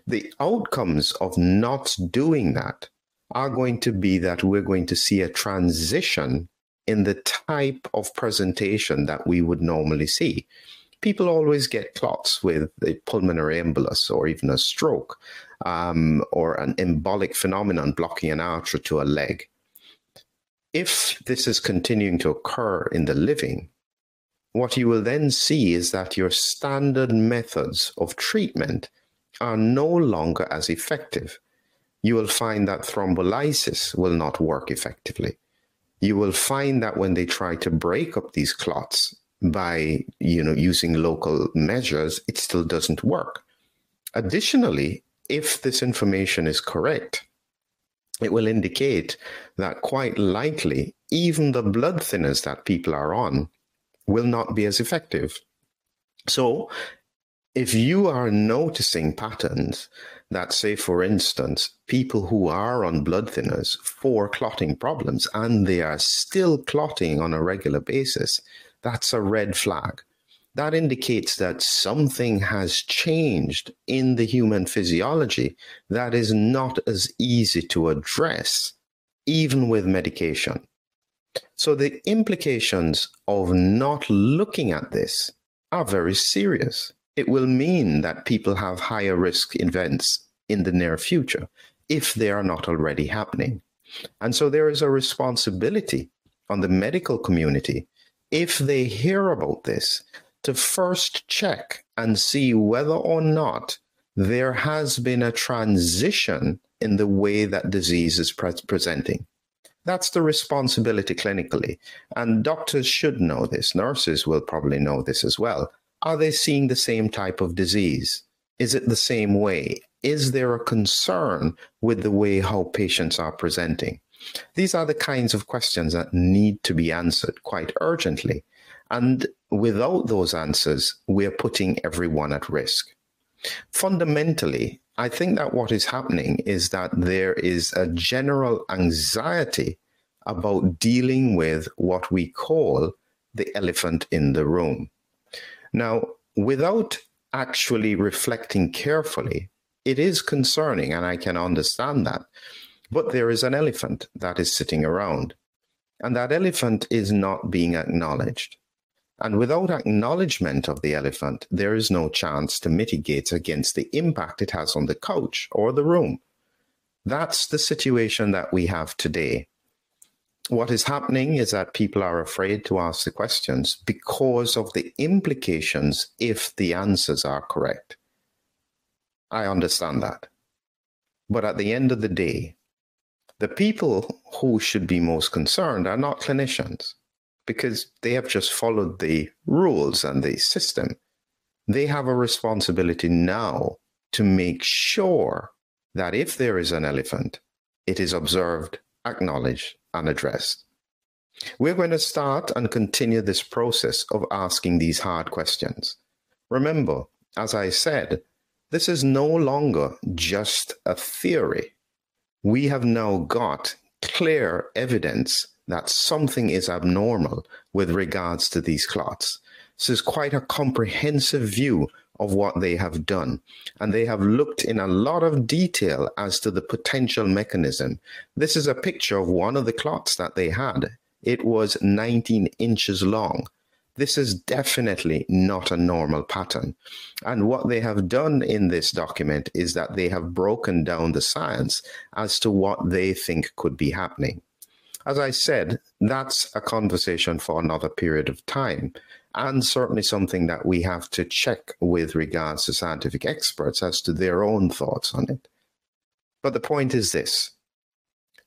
Speaker 59: The outcomes of not doing that are going to be that we're going to see a transition in the type of presentation that we would normally see. People always get clots with a pulmonary embolus or even a stroke um, or an embolic phenomenon blocking an artery to a leg. If this is continuing to occur in the living, what you will then see is that your standard methods of treatment are no longer as effective. You will find that thrombolysis will not work effectively you will find that when they try to break up these clots by you know using local measures, it still doesn't work. Additionally, if this information is correct, it will indicate that quite likely even the blood thinners that people are on will not be as effective. So if you are noticing patterns that say for instance people who are on blood thinners for clotting problems and they are still clotting on a regular basis that's a red flag that indicates that something has changed in the human physiology that is not as easy to address even with medication so the implications of not looking at this are very serious it will mean that people have higher risk events in the near future if they are not already happening. And so there is a responsibility on the medical community, if they hear about this, to first check and see whether or not there has been a transition in the way that disease is pre- presenting. That's the responsibility clinically. And doctors should know this. Nurses will probably know this as well are they seeing the same type of disease? Is it the same way? Is there a concern with the way how patients are presenting? These are the kinds of questions that need to be answered quite urgently. And without those answers, we're putting everyone at risk. Fundamentally, I think that what is happening is that there is a general anxiety about dealing with what we call the elephant in the room. Now, without actually reflecting carefully, it is concerning, and I can understand that. But there is an elephant that is sitting around, and that elephant is not being acknowledged. And without acknowledgement of the elephant, there is no chance to mitigate against the impact it has on the couch or the room. That's the situation that we have today what is happening is that people are afraid to ask the questions because of the implications if the answers are correct. I understand that. But at the end of the day, the people who should be most concerned are not clinicians because they have just followed the rules and the system. They have a responsibility now to make sure that if there is an elephant, it is observed, acknowledged, unaddressed. We're going to start and continue this process of asking these hard questions. Remember, as I said, this is no longer just a theory. We have now got clear evidence that something is abnormal with regards to these clots. This is quite a comprehensive view of what they have done. And they have looked in a lot of detail as to the potential mechanism. This is a picture of one of the clots that they had. It was 19 inches long. This is definitely not a normal pattern. And what they have done in this document is that they have broken down the science as to what they think could be happening. As I said, that's a conversation for another period of time and certainly something that we have to check with regards to scientific experts as to their own thoughts on it. But the point is this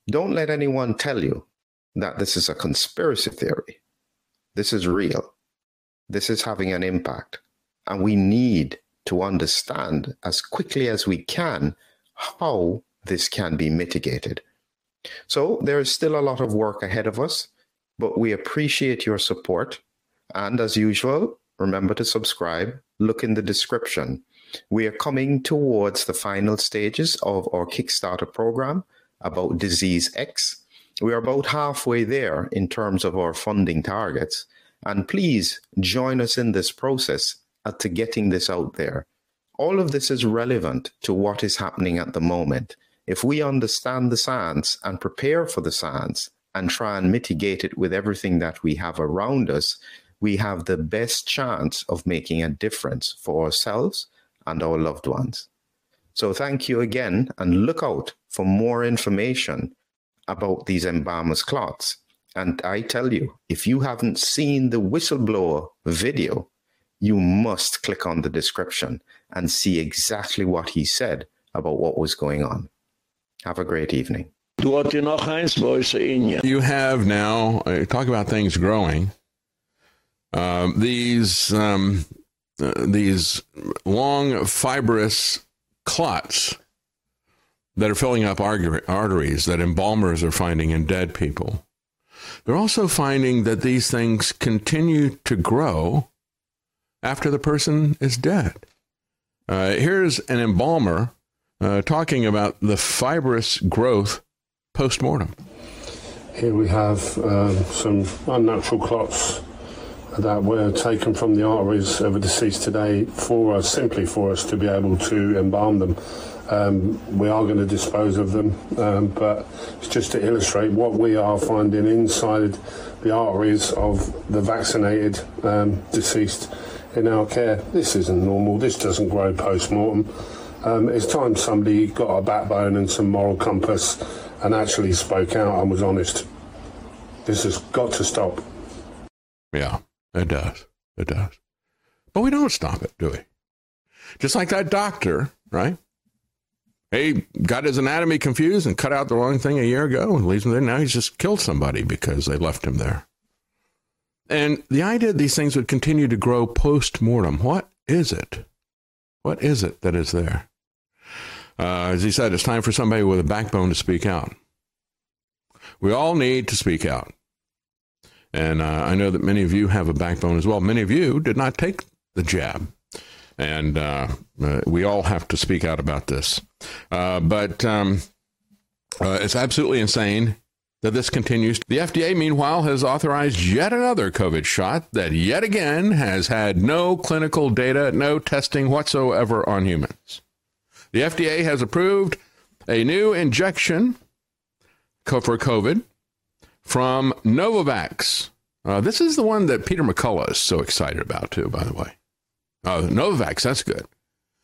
Speaker 59: don't let anyone tell you that this is a conspiracy theory. This is real. This is having an impact. And we need to understand as quickly as we can how this can be mitigated. So there is still a lot of work ahead of us, but we appreciate your support. And as usual, remember to subscribe. Look in the description. We are coming towards the final stages of our Kickstarter program about disease X. We are about halfway there in terms of our funding targets. And please join us in this process to getting this out there. All of this is relevant to what is happening at the moment. If we understand the science and prepare for the science and try and mitigate it with everything that we have around us, we have the best chance of making a difference for ourselves and our loved ones. So, thank you again, and look out for more information about these embalmers clots. And I tell you, if you haven't seen the whistleblower video, you must click on the description and see exactly what he said about what was going on. Have a great evening. You have
Speaker 45: now,
Speaker 1: uh, talk about things growing.
Speaker 45: Um, these um, uh, these long fibrous clots that are filling up arteries that embalmers are finding in dead people. They're also finding that these things continue to grow after the person is dead. Uh, here's an embalmer uh, talking about the fibrous growth post mortem.
Speaker 27: Here we have um, some unnatural clots that were taken from the arteries of a deceased today for us, simply for us to be able to embalm them. Um, we are going to dispose of them, um, but it's just to illustrate what we are finding inside the arteries of the vaccinated um, deceased in our care. This isn't normal. This doesn't grow post mortem. Um, it's time somebody got a backbone and some moral compass and actually spoke out and was honest. This has got to stop.
Speaker 45: Yeah. It does. It does. But we don't stop it, do we? Just like that doctor, right? He got his anatomy confused and cut out the wrong thing a year ago and leaves him there. Now he's just killed somebody because they left him there. And the idea that these things would continue to grow post mortem, what is it? What is it that is there? Uh, as he said, it's time for somebody with a backbone to speak out. We all need to speak out. And uh, I know that many of you have a backbone as well. Many of you did not take the jab. And uh, uh, we all have to speak out about this. Uh, but um, uh, it's absolutely insane that this continues. The FDA, meanwhile, has authorized yet another COVID shot that yet again has had no clinical data, no testing whatsoever on humans. The FDA has approved a new injection for COVID from Novavax. Uh, this is the one that Peter McCullough is so excited about, too, by the way. Uh, Novavax, that's good.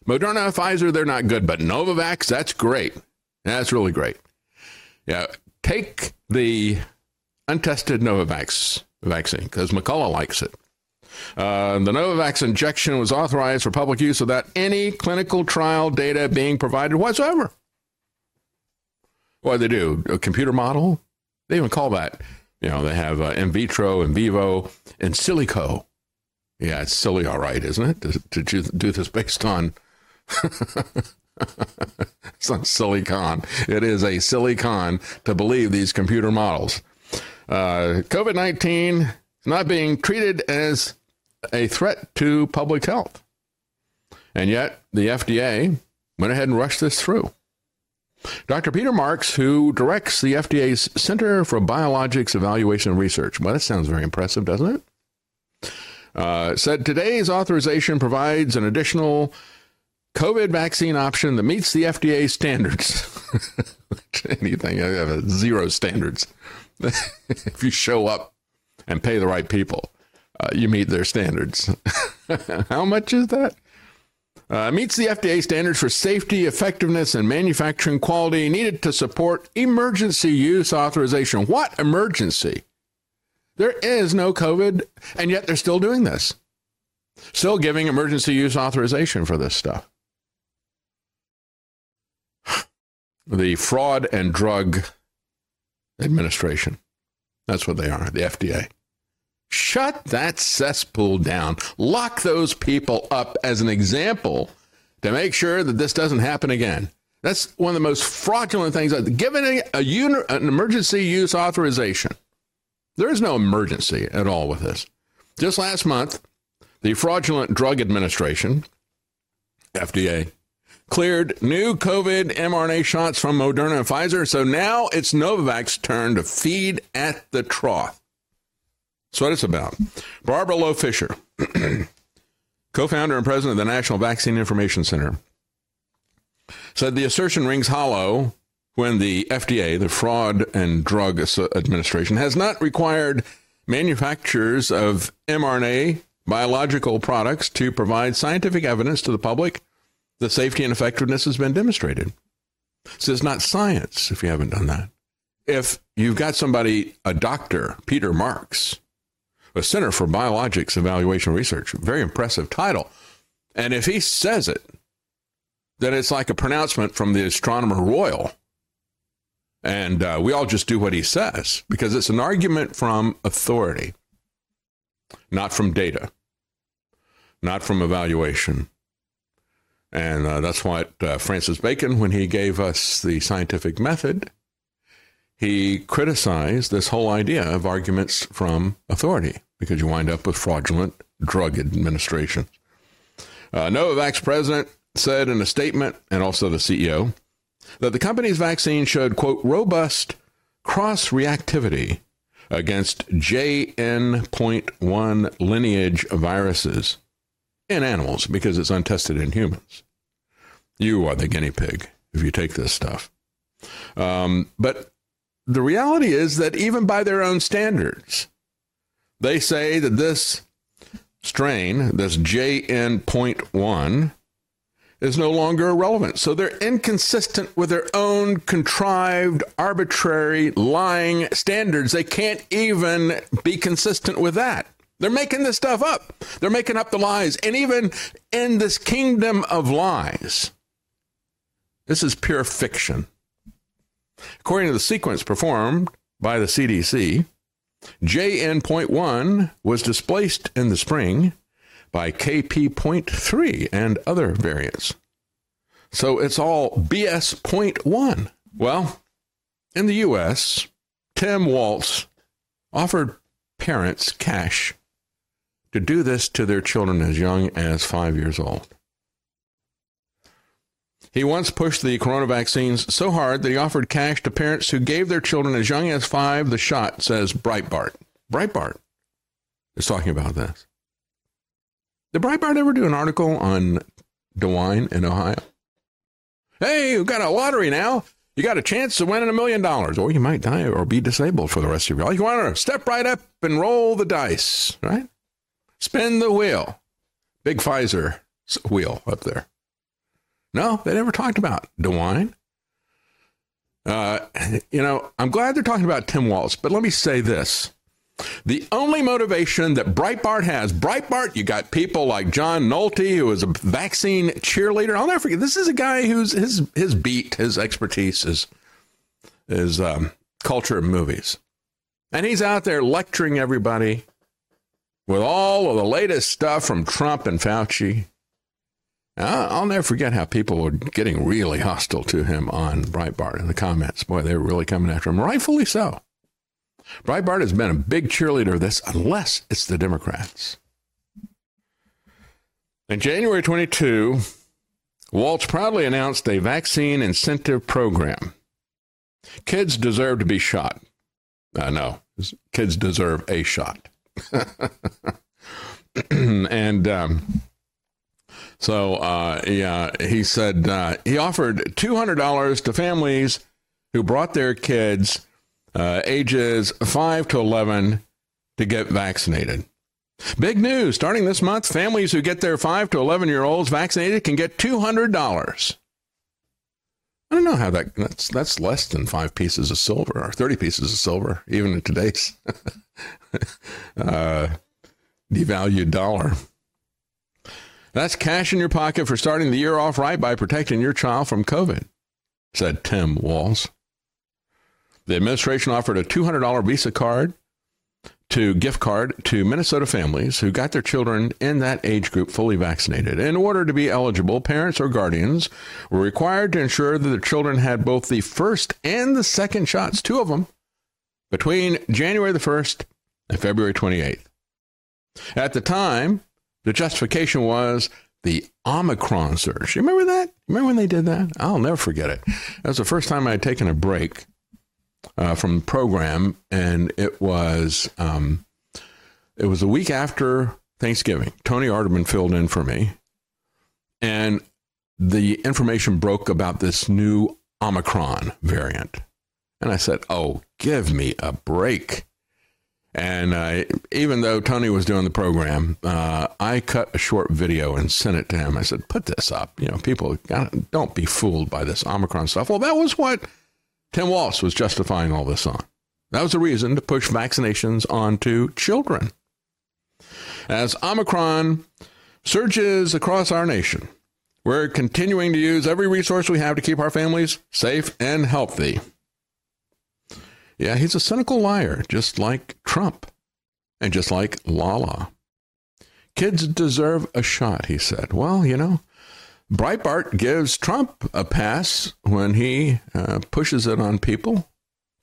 Speaker 45: Moderna, Pfizer, they're not good, but Novavax, that's great. That's really great. Yeah, take the untested Novavax vaccine because McCullough likes it. Uh, the Novavax injection was authorized for public use without any clinical trial data being provided whatsoever. What do they do? A computer model? They even call that. You know, they have uh, in vitro, in vivo, and silico. Yeah, it's silly, all right, isn't it? Did, you do this based on?
Speaker 22: it's
Speaker 45: silicon. It is a silicon to believe these computer models. Uh, COVID 19 is not being treated as a threat to public health. And yet, the FDA went ahead and rushed this through. Dr. Peter Marks, who directs the FDA's Center for Biologics Evaluation and Research. Well, that sounds very impressive, doesn't it? Uh, said today's authorization provides an additional COVID vaccine option that meets the FDA standards. Anything, I have zero standards. if you show up and pay the right people, uh, you meet their standards. How much is that? Uh, meets the FDA standards for safety, effectiveness, and manufacturing quality needed to support emergency use authorization. What emergency? There is no COVID, and yet they're still doing this, still giving emergency use authorization for this stuff. The Fraud and Drug Administration. That's what they are, the FDA. Shut that cesspool down. Lock those people up as an example to make sure that this doesn't happen again. That's one of the most fraudulent things. Given a, a an emergency use authorization, there is no emergency at all with this. Just last month, the Fraudulent Drug Administration, FDA, cleared new COVID mRNA shots from Moderna and Pfizer. So now it's Novavax's turn to feed at the trough. That's what it's about. Barbara Lowe Fisher, co founder and president of the National Vaccine Information Center, said the assertion rings hollow when the FDA, the Fraud and Drug Administration, has not required manufacturers of mRNA biological products to provide scientific evidence to the public the safety and effectiveness has been demonstrated. So it's not science if you haven't done that. If you've got somebody, a doctor, Peter Marks, the Center for Biologics Evaluation Research. Very impressive title. And if he says it, then it's like a pronouncement from the Astronomer Royal. And uh, we all just do what he says because it's an argument from authority, not from data, not from evaluation. And uh, that's what uh, Francis Bacon, when he gave us the scientific method, he criticized this whole idea of arguments from authority because you wind up with fraudulent drug administration. Uh, Novavax president said in a statement, and also the CEO, that the company's vaccine showed, quote, robust cross reactivity against JN.1 lineage viruses in animals because it's untested in humans. You are the guinea pig if you take this stuff. Um, but the reality is that even by their own standards, they say that this strain, this JN.1, is no longer relevant. So they're inconsistent with their own contrived, arbitrary, lying standards. They can't even be consistent with that. They're making this stuff up. They're making up the lies. And even in this kingdom of lies, this is pure fiction. According to the sequence performed by the CDC, JN.1 was displaced in the spring by KP.3 and other variants. So it's all BS.1. Well, in the US, Tim Walz offered parents cash to do this to their children as young as five years old. He once pushed the corona vaccines so hard that he offered cash to parents who gave their children as young as five the shot, says Breitbart. Breitbart is talking about this. Did Breitbart ever do an article on DeWine in Ohio? Hey, you got a lottery now. You got a chance win in a million dollars, or you might die or be disabled for the rest of your life. You want to step right up and roll the dice, right? Spin the wheel. Big Pfizer wheel up there. No, they never talked about DeWine. Uh, you know, I'm glad they're talking about Tim Walz, but let me say this. The only motivation that Breitbart has, Breitbart, you got people like John Nolte, who is a vaccine cheerleader. I'll never forget. This is a guy who's his his beat, his expertise is is um, culture and movies, and he's out there lecturing everybody with all of the latest stuff from Trump and Fauci. I'll never forget how people were getting really hostile to him on Breitbart in the comments. Boy, they were really coming after him, rightfully so. Breitbart has been a big cheerleader of this, unless it's the Democrats. In January 22, Walz proudly announced a vaccine incentive program. Kids deserve to be shot. Uh, no, kids deserve a shot. and um, so uh, he, he said uh, he offered $200 to families who brought their kids uh, ages 5 to 11 to get vaccinated. Big news starting this month, families who get their 5 to 11 year olds vaccinated can get $200. I don't know how that that's that's less than five pieces of silver or thirty pieces of silver, even in today's uh, devalued dollar. That's cash in your pocket for starting the year off right by protecting your child from COVID, said Tim Walz. The administration offered a $200 Visa card to gift card to Minnesota families who got their children in that age group fully vaccinated. In order to be eligible, parents or guardians were required to ensure that their children had both the first and the second shots, two of them, between January the 1st and February 28th. At the time, the justification was the Omicron surge. You remember that? Remember when they did that? I'll never forget it. That was the first time I had taken a break uh, from the program, and it was um, it was a week after Thanksgiving. Tony Arterburn filled in for me, and the information broke about this new Omicron variant. And I said, Oh, give me a break. And uh, even though Tony was doing the program, uh, I cut a short video and sent it to him. I said, "Put this up. You know, people uh, don't be fooled by this Omicron stuff." Well, that was what Tim Walz was justifying all this on. That was the reason to push vaccinations onto children. As Omicron surges across our nation, we're continuing to use every resource we have to keep our families safe and healthy. Yeah, he's a cynical liar, just like Trump and just like Lala. Kids deserve a shot, he said. Well, you know, Breitbart gives Trump a pass when he uh, pushes it on people,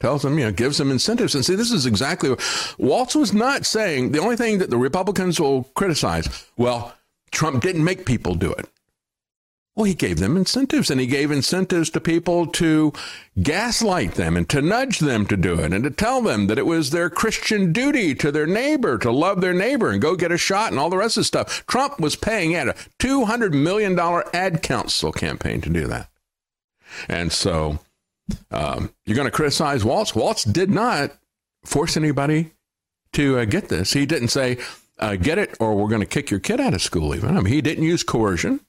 Speaker 45: tells them, you know, gives them incentives. And see, this is exactly what Walz was not saying. The only thing that the Republicans will criticize, well, Trump didn't make people do it. Well, he gave them incentives and he gave incentives to people to gaslight them and to nudge them to do it and to tell them that it was their Christian duty to their neighbor to love their neighbor and go get a shot and all the rest of the stuff. Trump was paying at a $200 million ad council campaign to do that. And so um, you're going to criticize Walz. Walz did not force anybody to uh, get this. He didn't say, uh, get it or we're going to kick your kid out of school, even. I mean, he didn't use coercion.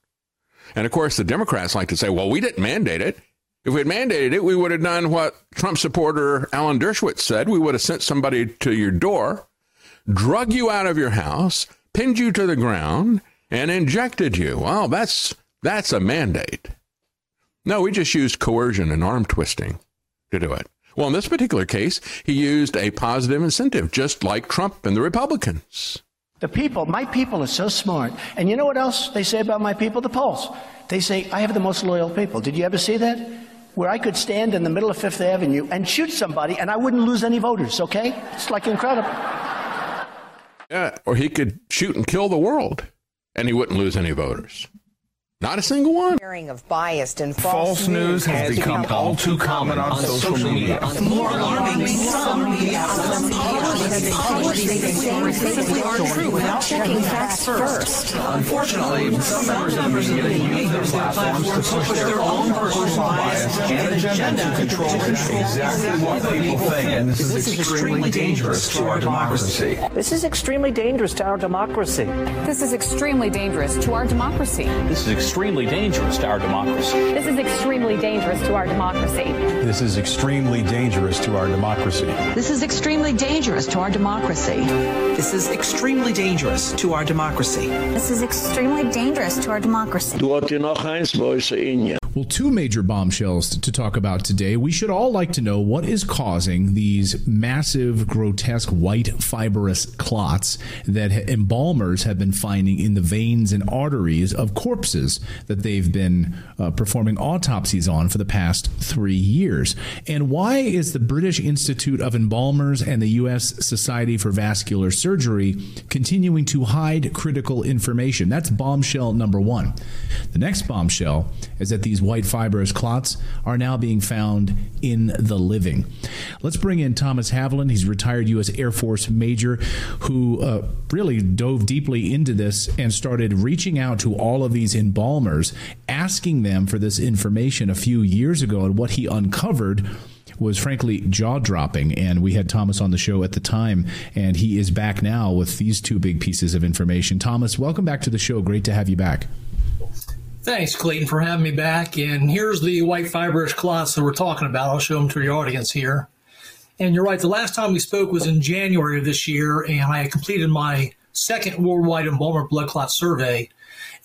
Speaker 45: And of course, the Democrats like to say, well, we didn't mandate it. If we had mandated it, we would have done what Trump supporter Alan Dershowitz said. We would have sent somebody to your door, drug you out of your house, pinned you to the ground, and injected you. Well, that's that's a mandate. No, we just used coercion and arm twisting to do it. Well, in this particular case, he used a positive incentive, just like Trump and the Republicans.
Speaker 16: The people, my people are so smart. And you know what else they say about my people? The polls. They say, I have the most loyal people. Did you ever see that? Where I could stand in the middle of Fifth Avenue and shoot somebody
Speaker 29: and I wouldn't lose any voters, okay? It's like incredible.
Speaker 45: Yeah, or he could shoot and kill the world and he wouldn't lose any voters. Not a single one.
Speaker 7: Sharing of biased and false, news has, become, all too common,
Speaker 45: on, social, media.
Speaker 7: More
Speaker 22: alarming, some media outlets publish the same things are
Speaker 13: true without checking facts first. Unfortunately, some members of the media use their platforms to push their own personal biases and agenda to control exactly what people think, and this is extremely dangerous to our democracy.
Speaker 3: This is extremely dangerous to our
Speaker 9: democracy.
Speaker 6: This is extremely dangerous to our democracy.
Speaker 9: This is extremely
Speaker 13: dangerous to our
Speaker 9: democracy.
Speaker 6: This is extremely dangerous to our democracy.
Speaker 8: This is extremely dangerous to our
Speaker 34: democracy.
Speaker 6: This is extremely dangerous to our democracy.
Speaker 34: This is extremely dangerous
Speaker 51: to our democracy.
Speaker 11: This is extremely dangerous to our democracy.
Speaker 34: Du hat noch eins
Speaker 14: in well, two major bombshells to talk about today. We should all like to know what is causing these massive, grotesque white fibrous clots that embalmers have been finding in the veins and arteries of corpses that they've been uh, performing autopsies on for the past three years. And why is the British Institute of Embalmers and the U.S. Society for Vascular Surgery continuing to hide critical information? That's bombshell number one. The next bombshell is that these white fibrous clots are now being found in the living. Let's bring in Thomas Haviland. He's retired U.S. Air Force major who uh, really dove deeply into this and started reaching out to all of these embalmers, asking them for this information a few years ago. And what he uncovered was frankly jaw dropping. And we had Thomas on the show at the time, and he is back now with these two big pieces of information. Thomas, welcome back to the show. Great to have you back.
Speaker 30: Thanks, Clayton, for having me back. And here's the white fibrous clots that we're talking about. I'll show them to the audience here. And you're right, the last time we spoke was in January of this year, and I completed my second worldwide embalmer blood clot survey.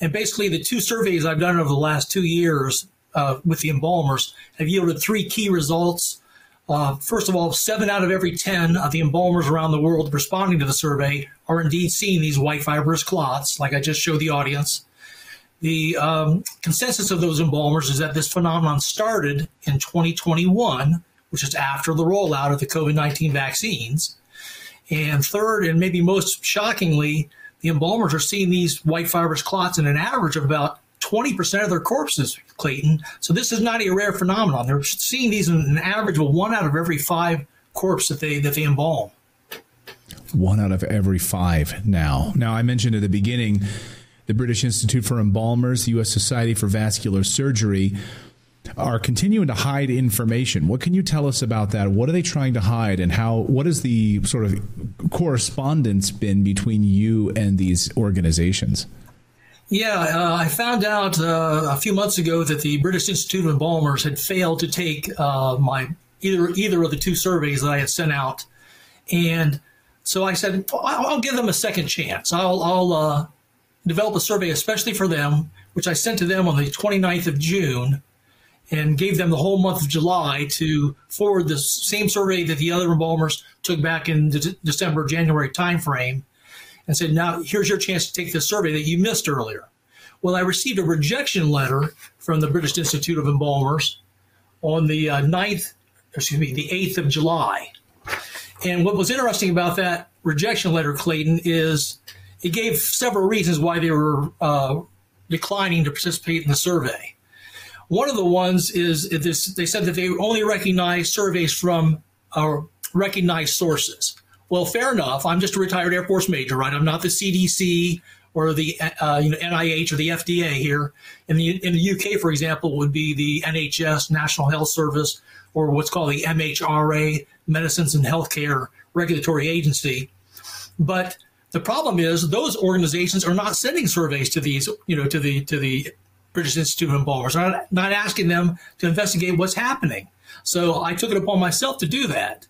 Speaker 30: And basically, the two surveys I've done over the last two years uh, with the embalmers have yielded three key results. Uh, first of all, seven out of every 10 of the embalmers around the world responding to the survey are indeed seeing these white fibrous clots, like I just showed the audience. The um, consensus of those embalmers is that this phenomenon started in 2021, which is after the rollout of the COVID 19 vaccines. And third, and maybe most shockingly, the embalmers are seeing these white fibrous clots in an average of about 20% of their corpses, Clayton. So this is not a rare phenomenon. They're seeing these in an average of one out of every five corpse that they that they embalm.
Speaker 14: One out of every five now. Now I mentioned at the beginning the British Institute for Embalmers, the U.S. Society for Vascular Surgery, are continuing to hide information. What can you tell us about that? What are they trying to hide, and how? What has the sort of correspondence been between you and these organizations?
Speaker 30: Yeah, uh, I found out uh, a few months ago that the British Institute of Embalmers had failed to take uh, my either either of the two surveys that I had sent out, and so I said I'll, I'll give them a second chance. I'll I'll uh, develop a survey especially for them, which I sent to them on the 29th of June and gave them the whole month of July to forward the same survey that the other embalmers took back in the December, January timeframe and said, now here's your chance to take this survey that you missed earlier. Well, I received a rejection letter from the British Institute of Embalmers on the uh, 9th, excuse me, the 8th of July. And what was interesting about that rejection letter, Clayton, is it gave several reasons why they were uh, declining to participate in the survey. One of the ones is this, they said that they only recognize surveys from uh, recognized sources. Well, fair enough. I'm just a retired Air Force major, right? I'm not the CDC or the uh, uh you know, NIH or the FDA here. In the, in the UK, for example, would be the NHS, National Health Service, or what's called the MHRA, Medicines and Healthcare Regulatory Agency. But the problem is those organizations are not sending surveys to these, you know, to the to the British Institute of Embalmers, not, not asking them to investigate what's happening. So I took it upon myself to do that.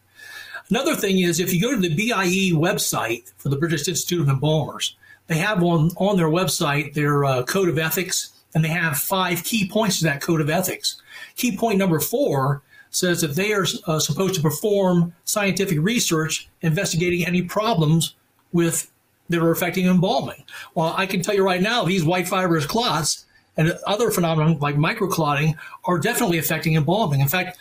Speaker 30: Another thing is if you go to the BIE website for the British Institute of Embalmers, they have on, on their website their uh, code of ethics, and they have five key points to that code of ethics. Key point number four says that they are uh, supposed to perform scientific research investigating any problems with that are affecting embalming. Well, I can tell you right now, these white fibrous clots and other phenomena like microclotting are definitely affecting embalming. In fact,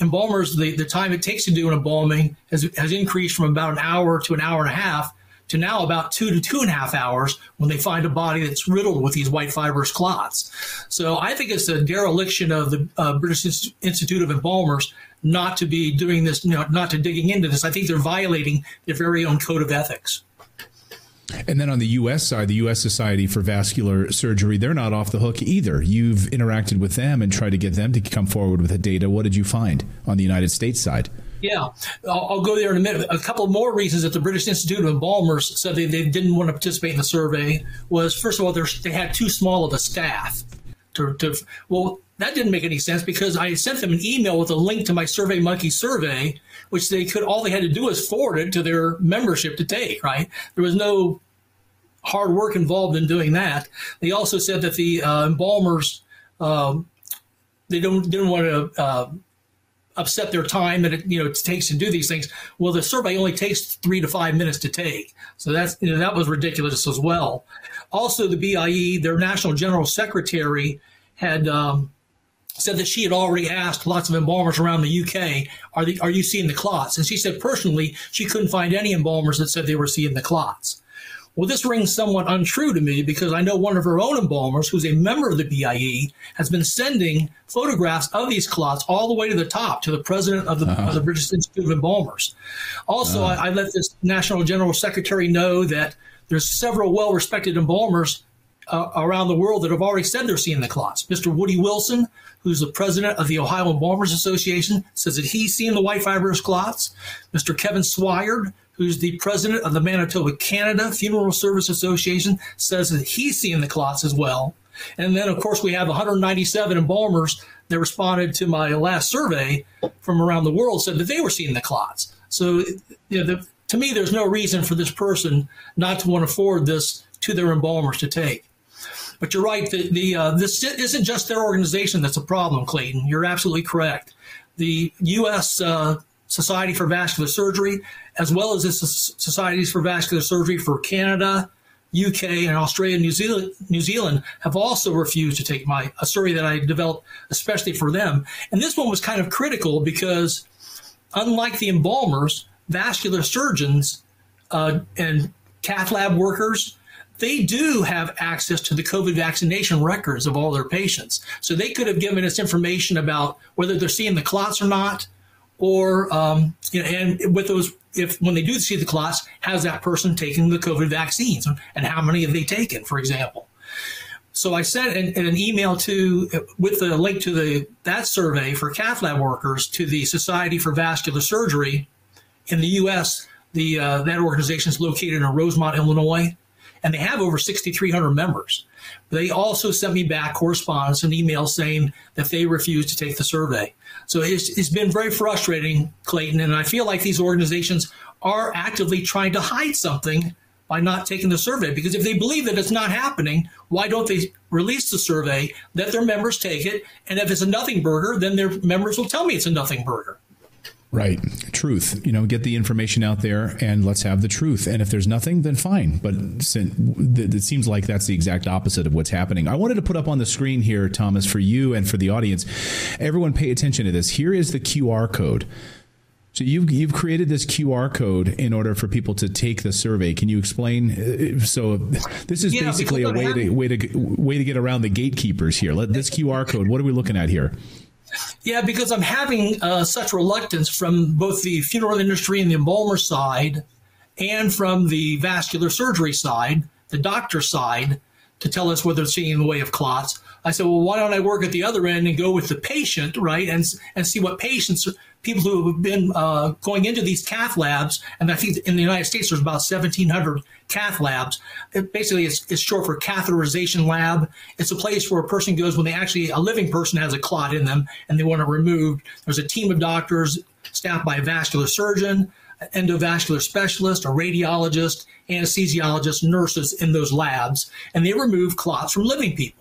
Speaker 30: embalmers, the, the time it takes to do an embalming has, has increased from about an hour to an hour and a half to now about two to two and a half hours when they find a body that's riddled with these white fibrous clots. So I think it's a dereliction of the uh, British Institute of Embalmers not to be doing this, you know, not to digging into this. I think they're violating their very own code of ethics.
Speaker 14: And then on the U.S. side, the U.S. Society for Vascular Surgery, they're not off the hook either. You've interacted with them and tried to get them to come forward with the data. What did you find on the United States side?
Speaker 30: Yeah, I'll, go there in a minute. A couple more reasons that the British Institute of Embalmers said they, they didn't want to participate in the survey was first of all, they had too small of a staff. To, to, well, that didn't make any sense because I sent them an email with a link to my SurveyMonkey survey which they could all they had to do was forward it to their membership to take. Right? There was no hard work involved in doing that. They also said that the uh, embalmers um, they don't didn't want to. Uh, upset their time that it you know it takes to do these things. Well, the survey only takes three to five minutes to take, so that's you know, that was ridiculous as well. Also, the BIE, their national general secretary, had um, said that she had already asked lots of embalmers around the UK, are, the, are you seeing the clots? And she said personally, she couldn't find any embalmers that said they were seeing the clots. Well, this rings somewhat untrue to me because I know one of her own embalmers, who's a member of the BIE, has been sending photographs of these clots all the way to the top to the president of the, uh-huh. of the British Institute of Embalmers. Also, uh-huh. I, I let this National General Secretary know that there's several well-respected embalmers uh, around the world that have already said they're seeing the clots. Mr. Woody Wilson, who's the president of the Ohio Embalmers Association, says that he's seeing the white fibrous clots. Mr. Kevin Swired, who's the president of the Manitoba Canada Funeral Service Association, says that he's seeing the clots as well. And then, of course, we have 197 embalmers that responded to my last survey from around the world said that they were seeing the clots. So, you know, the, to me, there's no reason for this person not to want to forward this to their embalmers to take. But you're right. The, the uh, this isn't just their organization that's a problem, Clayton. You're absolutely correct. The U.S. Uh, Society for Vascular Surgery, as well as the S- societies for vascular surgery for Canada, UK, and Australia, New Zealand, New Zealand have also refused to take my a survey that I developed especially for them. And this one was kind of critical because, unlike the embalmers, vascular surgeons uh, and cath lab workers they do have access to the COVID vaccination records of all their patients. So they could have given us information about whether they're seeing the clots or not, or um, you know, and with those, if when they do see the clots, has that person taken the COVID vaccines and how many have they taken, for example. So I sent an, an email to with the link to the that survey for cath lab workers to the Society for Vascular Surgery in the U.S. The uh, that organization is located in Rosemont, Illinois and they have over 6,300 members. They also sent me back correspondence and email saying that they refused to take the survey. So it's, it's been very frustrating, Clayton, and I feel like these organizations are actively trying to hide something by not taking the survey because if they believe that it's not happening, why don't they release the survey, let their members take it, and if it's a nothing burger, then their members will tell me it's a nothing burger.
Speaker 14: Right. Truth. You know, get the information out there and let's have the truth. And if there's nothing, then fine. But it seems like that's the exact opposite of what's happening. I wanted to put up on the screen here, Thomas, for you and for the audience. Everyone pay attention to this. Here is the QR code. So you've you've created this QR code in order for people to take the survey. Can you explain? Uh, so this is basically a way to way to way to get around the gatekeepers here. Let this QR code. What are we looking at here?
Speaker 30: Yeah, because I'm having uh, such reluctance from both the funeral industry and the embalmer side, and from the vascular surgery side, the doctor side, to tell us what they're seeing in the way of clots. I said, well, why don't I work at the other end and go with the patient, right, and and see what patients people who have been uh, going into these cath labs, and I think in the United States there's about 1,700 cath labs. It basically, it's, it's, short for catheterization lab. It's a place where a person goes when they actually, a living person has a clot in them and they want it removed. There's a team of doctors staffed by a vascular surgeon, endovascular specialist, a radiologist, anesthesiologist, nurses in those labs, and they remove clots from living people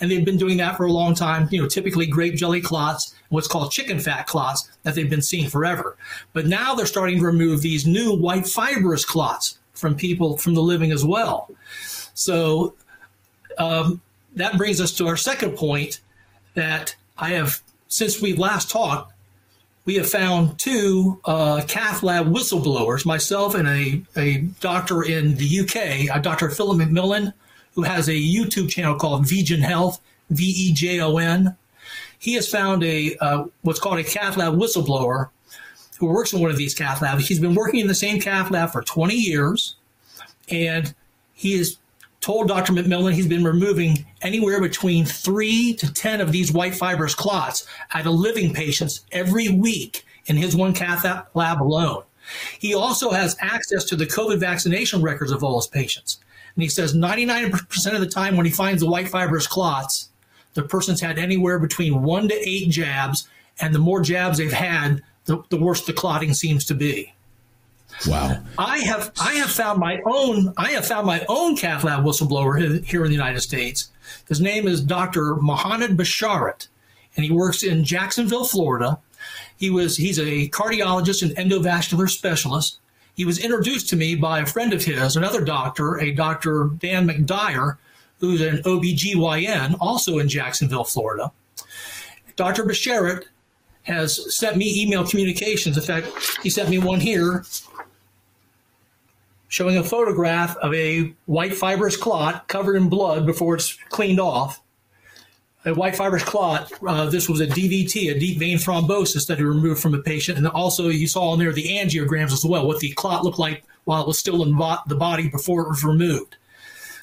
Speaker 30: and they've been doing that for a long time. You know, typically grape jelly clots, what's called chicken fat clots that they've been seeing forever. But now they're starting to remove these new white fibrous clots from people from the living as well. So um, that brings us to our second point that I have since we last talked. We have found two uh, cath lab whistleblowers, myself and a, a doctor in the UK, Dr. Phil McMillan, who has a YouTube channel called Vejon Health, V E J O N. He has found a uh, what's called a cath lab whistleblower who works in one of these cath labs. He's been working in the same cath lab for 20 years, and he has told Dr. McMillan he's been removing anywhere between three to 10 of these white fibrous clots out of living patients every week in his one cath lab alone. He also has access to the COVID vaccination records of all his patients. And he says 99% of the time when he finds the white fibrous clots, the person's had anywhere between one to eight jabs. And the more jabs they've had, the, the worse the clotting seems to be. Wow. I have I have found my own I have found my own cath lab whistleblower here in the United States. His name is Dr. Mohamed Basharat, and he works in Jacksonville, Florida. He was he's a cardiologist and endovascular specialist he was introduced to me by a friend of his, another doctor, a Dr. Dan McDyer, who's an OBGYN, also in Jacksonville, Florida. Dr. Basharat has sent me email communications. In fact, he sent me one here showing a photograph of a white fibrous clot covered in blood before it's cleaned off a white fibrous clot. Uh, this was a DVT, a deep vein thrombosis that he removed from a patient. And also, you saw in there the angiograms as well, what the clot looked like while it was still in the body before it was removed.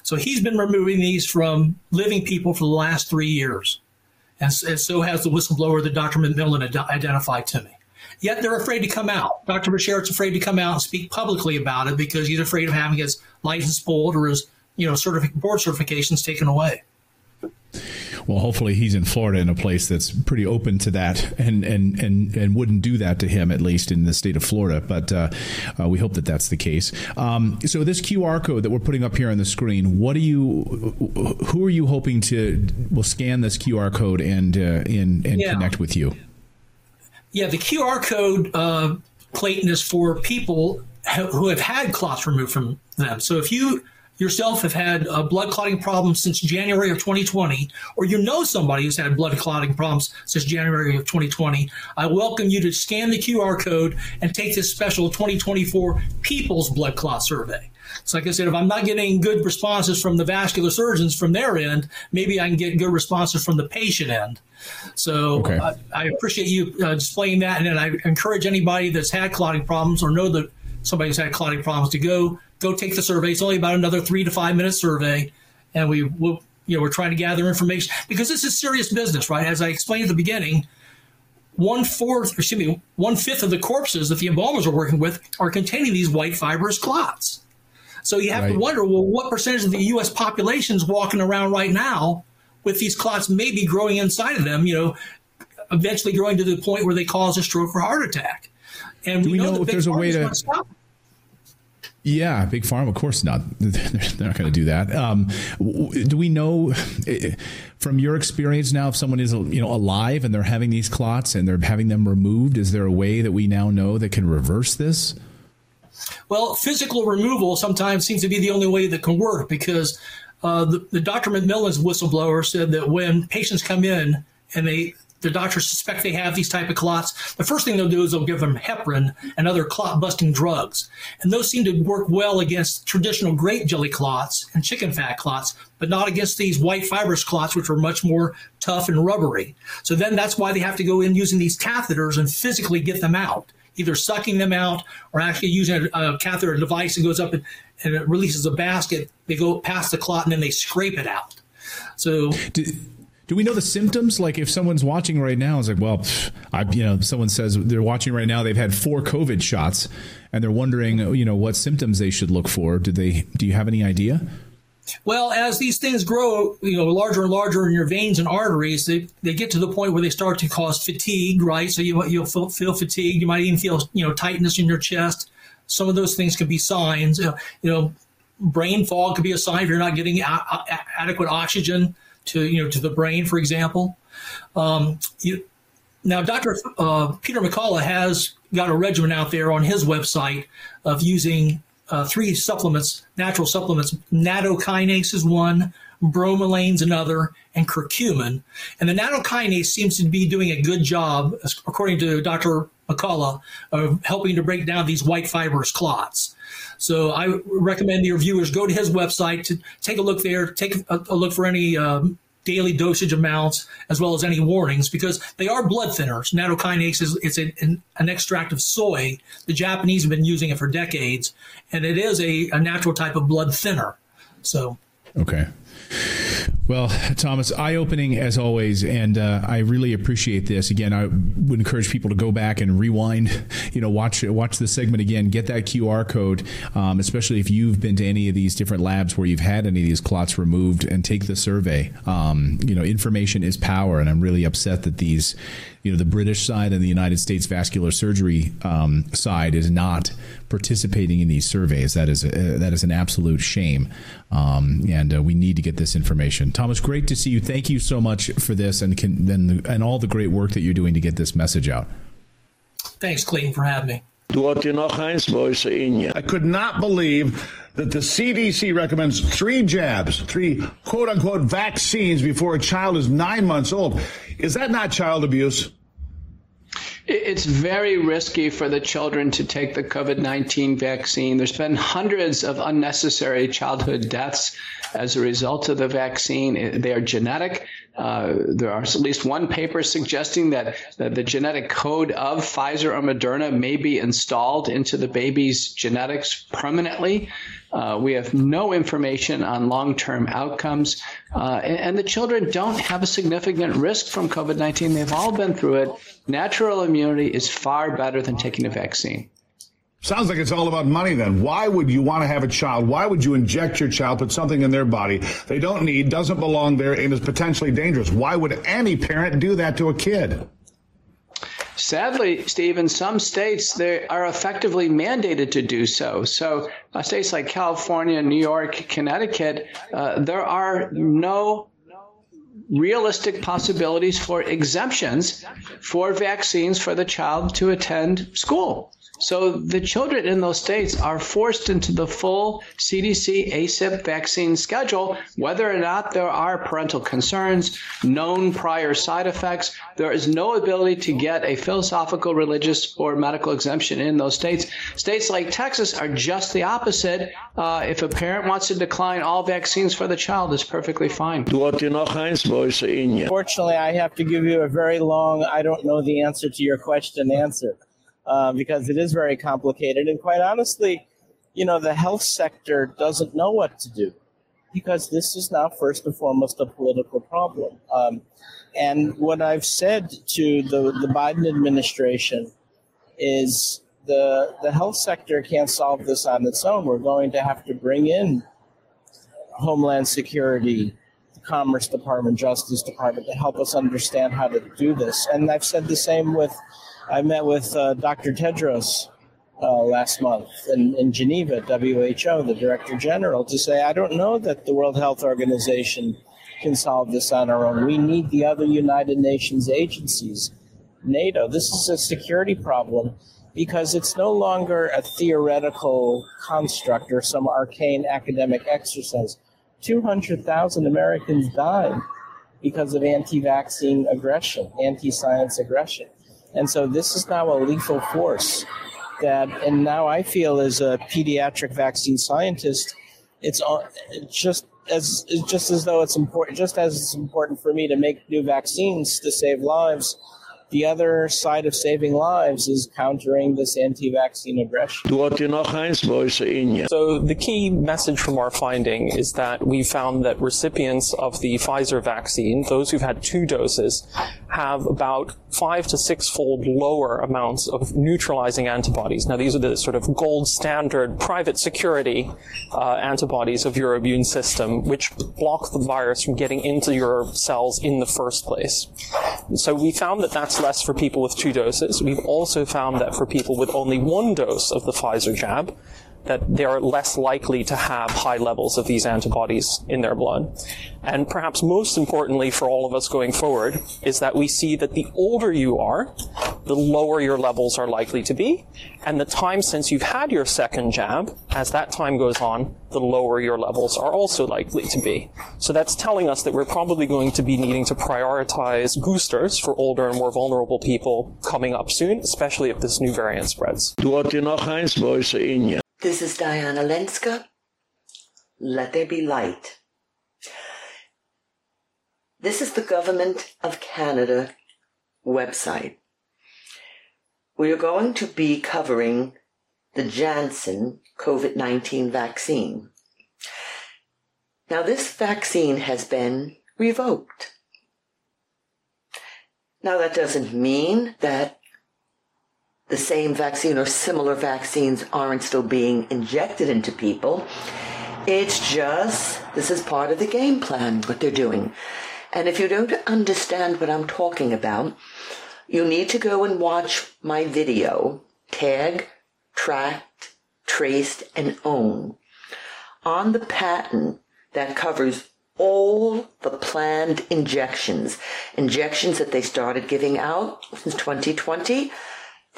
Speaker 30: So he's been removing these from living people for the last three years. And, and so has the whistleblower that Dr. McMillan ad- identified to me. Yet they're afraid to come out. Dr. Basharat's afraid to come out and speak publicly about it because he's afraid of having his license pulled or his you know, certific- board certifications taken away.
Speaker 14: Well, hopefully he's in Florida in a place that's pretty open to that, and and and and wouldn't do that to him at least in the state of Florida. But uh, uh, we hope that that's the case. Um, so this QR code that we're putting up here on the screen, what do you, who are you hoping to will scan this QR code and uh, and and yeah. connect with you?
Speaker 30: Yeah, the QR code, uh, Clayton, is for people who have had clots removed from them. So if you yourself have had a blood clotting problem since January of 2020, or you know somebody who's had blood clotting problems since January of 2020, I welcome you to scan the QR code and take this special 2024 People's Blood Clot Survey. So, like I said, if I'm not getting good responses from the vascular surgeons from their end, maybe I can get good responses from the patient end. So, okay. I, uh, I, appreciate you uh, displaying that, and I encourage anybody that's had clotting problems or know that somebody's had clotting problems to go go take the survey. It's only about another three to five minute survey, and we will. You know, we're trying to gather information because this is serious business, right? As I explained at the beginning, one fourth, excuse me, one fifth of the corpses that the embalmers are working with are containing these white fibrous clots. So you have right. to wonder, well, what percentage of the U.S. population is walking around right now with these clots maybe growing inside of them? You know, eventually growing to the point where they cause a stroke or heart attack. And do we, know, know if
Speaker 41: there's a way to stop
Speaker 14: yeah, big farm. Of course not. They're not going to do that. Um, do we know eh, eh, from your experience now if someone is you know alive and they're having these clots and they're having them removed? Is there a way that we now know that can reverse
Speaker 2: this?
Speaker 30: Well, physical removal sometimes seems to be the only way that can work because uh, the, the Dr. McMillan's whistleblower said that when patients come in and they the doctors suspect they have these type of clots, the first thing they'll do is they'll give them heparin and other clot busting drugs. And those seem to work well against traditional grape jelly clots and chicken fat clots, but not against these white fibrous clots, which are much more tough and rubbery. So then that's why they have to go in using these catheters and physically get them out, either sucking them out or actually using a, a catheter device that goes up and, and it releases a basket. They go past the clot and then they scrape it out.
Speaker 14: So. Did- do we know the symptoms? Like if someone's watching right now, it's like, well, I, you know, someone says they're watching right now, they've had four COVID shots, and they're wondering, you know, what symptoms they should look for. Do they? Do you have any idea?
Speaker 30: Well, as these things grow, you know, larger and larger in your veins and arteries, they, they get to the point where they start to cause fatigue, right? So you you'll feel, feel fatigued. You might even feel you know tightness in your chest. Some of those things could be signs. You know, brain fog could be a sign if you're not getting a- a- adequate oxygen to you know to the brain, for example. Um, you, now, Dr. Uh, Peter McCullough has got a regimen out there on his website of using uh, three supplements, natural supplements. Nattokinase is one, bromelain's another, and curcumin. And the nattokinase seems to be doing a good job, according to Dr. McCullough, of helping to break down these white fibrous clots. So I recommend your viewers go to his website to take a look there, take a, a look for any um, daily dosage amounts as well as any warnings because they are blood thinners. Nattokinase is it's a, an, an, extract of soy. The Japanese have been using it for decades, and it is a, a natural type of blood thinner. So
Speaker 14: okay. Well, Thomas, eye opening as always, and uh, I really appreciate this. Again, I would encourage people to go back and rewind, you know, watch watch the segment again, get that QR code, um, especially if you've been to any of these different labs where you've had any of these clots removed, and take the survey. Um, you know, information is power, and I'm really upset that these, you know, the British side and the United States vascular surgery um, side is not participating in these surveys. That is a, that is an absolute shame, um, and uh, we need to get this information Thomas, great to see you. Thank you so much for this and can, and, and all the great work that you're doing to get this message out.
Speaker 1: Thanks, Clayton, for having me. I could
Speaker 27: not believe that the CDC recommends three jabs, three quote unquote vaccines before a child is 9 months old. Is that not child abuse?
Speaker 23: It's very risky for the children to take the COVID-19 vaccine. There's been hundreds of unnecessary childhood deaths as a result of the vaccine. They are genetic. Uh, there are at least one paper suggesting that, that the genetic code of Pfizer or Moderna may be installed into the baby's genetics permanently. Uh, we have no information on long-term outcomes uh, and, and, the children don't have a significant risk from COVID-19. They've all been through it. Natural immunity is far better than taking a vaccine.
Speaker 27: Sounds like it's all about money then. Why would you want to have a child? Why would you inject your child, put something in their body they don't need, doesn't belong there, and is potentially dangerous? Why would any parent do that to a kid?
Speaker 23: Sadly, Steve, in some states they are effectively mandated to do so. So uh, states like California, New York, Connecticut, uh, there are no realistic possibilities for exemptions for vaccines for the child to attend school. So the children in those states are forced into the full CDC ACIP vaccine schedule whether or not there are parental concerns, known prior side effects. There is no ability to get a philosophical, religious or medical exemption in those states. States like Texas are just the opposite. Uh, if a parent wants to decline all vaccines
Speaker 1: for the child, it's perfectly fine. Du noch eins,
Speaker 36: Fortunately, I have to give you a very long, I don't know the answer to your question answer, uh, because it is very complicated. And quite honestly, you know, the health sector doesn't know what to do because this is now first and foremost a political problem. Um, and what I've said to the, the Biden administration is the, the health sector can't solve this on its own. We're going to have to bring in Homeland Security, Commerce Department, Justice Department to help us understand how to do this. And I've said the same with, I met with uh, Dr. Tedros uh, last month in, in Geneva, WHO, the Director General, to say, I don't know that the World Health Organization can solve this on our own. We need the other United Nations agencies, NATO. This is a security problem because it's no longer a theoretical construct or some arcane academic exercise. 200,000 Americans died because of anti vaccine aggression, anti science aggression. And so this is now a lethal force that, and now I feel as a pediatric vaccine scientist, it's just as just as though it's important, just as it's important for me to make new vaccines to save lives, the other side of saving lives is countering this anti-vaccine
Speaker 28: aggression.
Speaker 33: So the key message from our finding is that we found that recipients of the Pfizer vaccine, those who've had two doses, have about 5 to 6-fold lower amounts of neutralizing antibodies. Now these are the sort of gold standard private security uh, antibodies of your immune system which block the virus from getting into your cells in the first place. So we found that that's less for people with two doses. We've also found that for people with only one dose of the Pfizer jab, that they are less likely to have high levels of these antibodies in their blood. And perhaps most importantly for all of us going forward is that we see that the older you are, the lower your levels are likely to be, and the time since you've had your second jab, as that time goes on, the lower your levels are also likely to be. So that's telling us that we're probably going to be needing to prioritize boosters for older and more vulnerable people coming up soon, especially if this new variant spreads. Du hat noch
Speaker 1: eins in
Speaker 4: this is Diana Lenska. Let there be light. This is the Government of Canada website. We are going to be covering the Janssen COVID 19 vaccine. Now, this vaccine has been revoked. Now, that doesn't mean that the same vaccine or similar vaccines aren't still being injected into people. It's just this is part of the game plan what they're doing. And if you don't understand what I'm talking about, you need to go and watch my video, Tag, Tracked, Traced, and Own, on the patent that covers all the planned injections, injections that they started giving out since 2020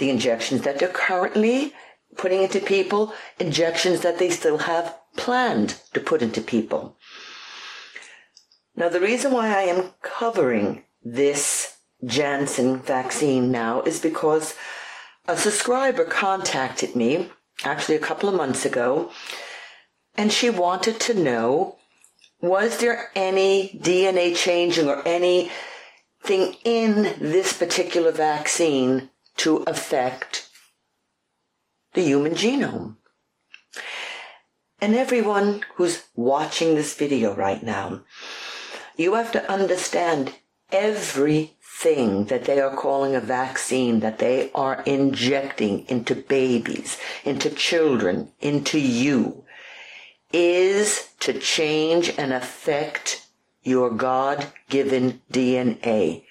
Speaker 4: the injections that they're currently putting into people, injections that they still have planned to put into people. Now, the reason why I am covering this Janssen vaccine now is because a subscriber contacted me actually a couple of months ago and she wanted to know was there any DNA changing or anything in this particular vaccine to affect the human genome. And everyone who's watching this video right now, you have to understand everything that they are calling a vaccine that they are injecting into babies, into children, into you, is to change and affect your God-given DNA.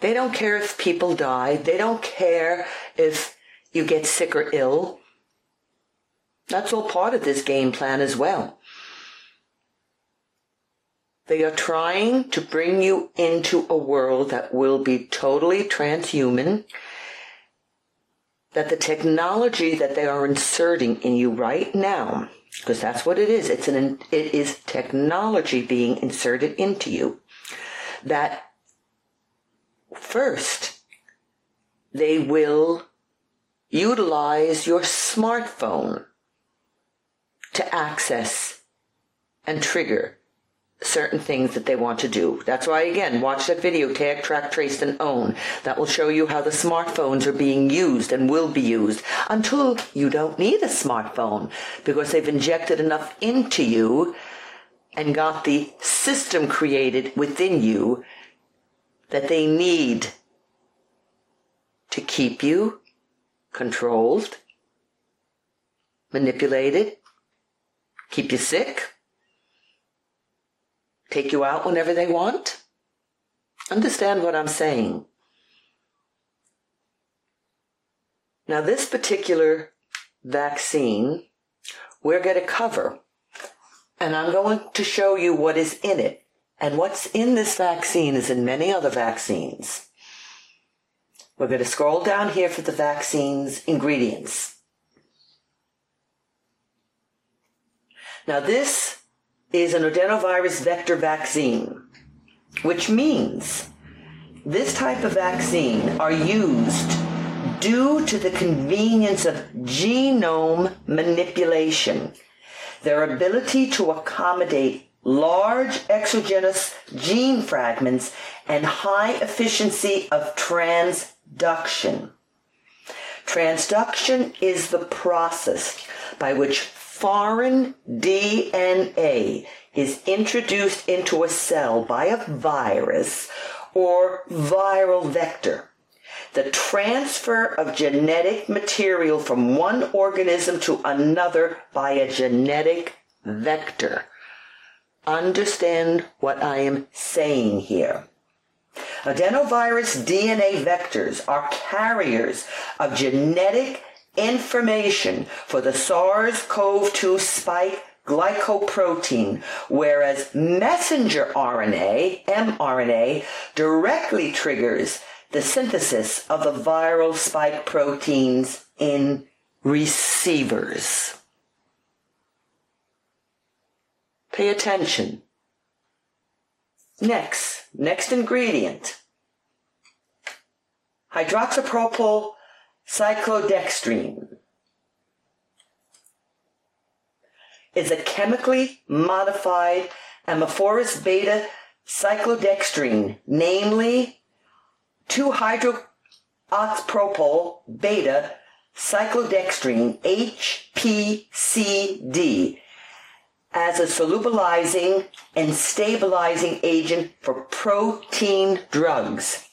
Speaker 4: They don't care if people die. They don't care if you get sick or ill. That's all part of this game plan as well. They are trying to bring you into a world that will be totally transhuman, that the technology that they are inserting in you right now, because that's what it is, it's an, it is technology being inserted into you, that First, they will utilize your smartphone to access and trigger certain things that they want to do. That's why again, watch that video tag track trace, and own. That will show you how the smartphones are being used and will be used until you don't need a smartphone because they've injected enough into you and got the system created within you that they need to keep you controlled, manipulated, keep you sick, take you out whenever they want. Understand what I'm saying. Now, this particular vaccine, we're going to cover, and I'm going to show you what is in it. And what's in this vaccine is in many other vaccines. We're going to scroll down here for the vaccine's ingredients. Now, this is an adenovirus vector vaccine, which means this type of vaccine are used due to the convenience of genome manipulation, their ability to accommodate large exogenous gene fragments, and high efficiency of transduction. Transduction is the process by which foreign DNA is introduced into a cell by a virus or viral vector. The transfer of genetic material from one organism to another by a genetic vector. Understand what I am saying here. Adenovirus DNA vectors are carriers of genetic information for the SARS-CoV-2 spike glycoprotein, whereas messenger RNA, mRNA, directly triggers the synthesis of the viral spike proteins in receivers. Pay attention. Next, next ingredient. Hydroxypropyl cyclodextrin is a chemically modified amorphous beta cyclodextrin, namely 2-hydroxypropyl beta cyclodextrin HPCD as a solubilizing and stabilizing agent for protein drugs.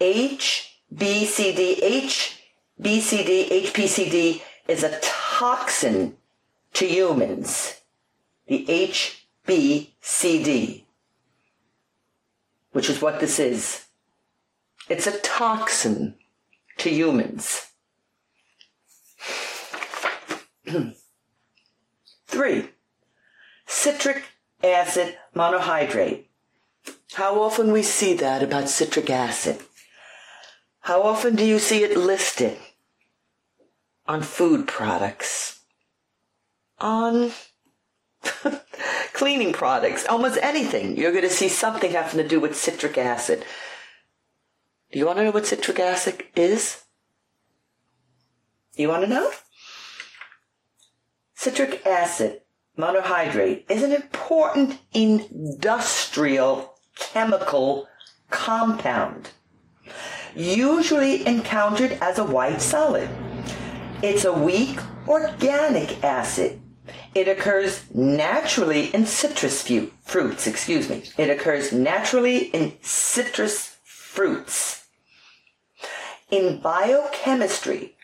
Speaker 4: HBCD, HBCD, HPCD is a toxin to humans. The HBCD, which is what this is. It's a toxin to humans. Three, citric acid monohydrate. How often we see that about citric acid? How often do you see it listed on food products? On cleaning products, almost anything. You're going to see something having to do with citric acid. Do you want to know what citric acid is? You want to know? Citric acid monohydrate is an important industrial chemical compound, usually encountered as a white solid. It's a weak organic acid. It occurs naturally in citrus fu- fruits, excuse me. It occurs naturally in citrus fruits. In biochemistry,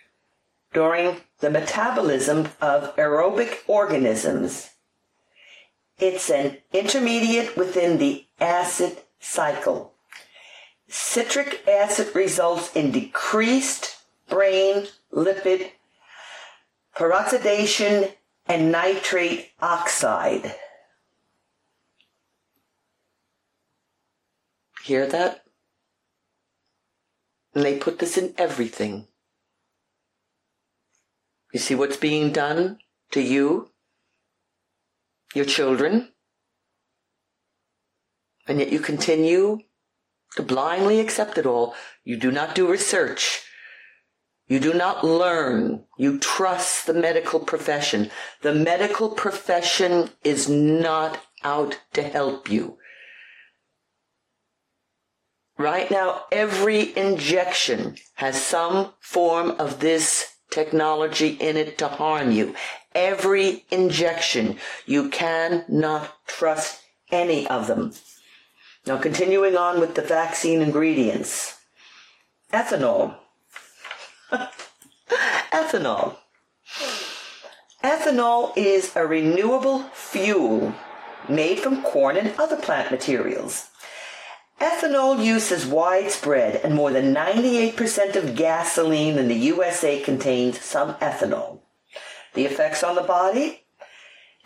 Speaker 4: during the metabolism of aerobic organisms. It's an intermediate within the acid cycle. Citric acid results in decreased brain lipid peroxidation and nitrate oxide. Hear that? And they put this in everything. You see what's being done to you, your children, and yet you continue to blindly accept it all. You do not do research. You do not learn. You trust the medical profession. The medical profession is not out to help you. Right now, every injection has some form of this technology in it to harm you. Every injection, you cannot trust any of them. Now, continuing on with the vaccine ingredients ethanol. ethanol. Ethanol is a renewable fuel made from corn and other plant materials. Ethanol use is widespread and more than 98% of gasoline in the USA contains some ethanol. The effects on the body?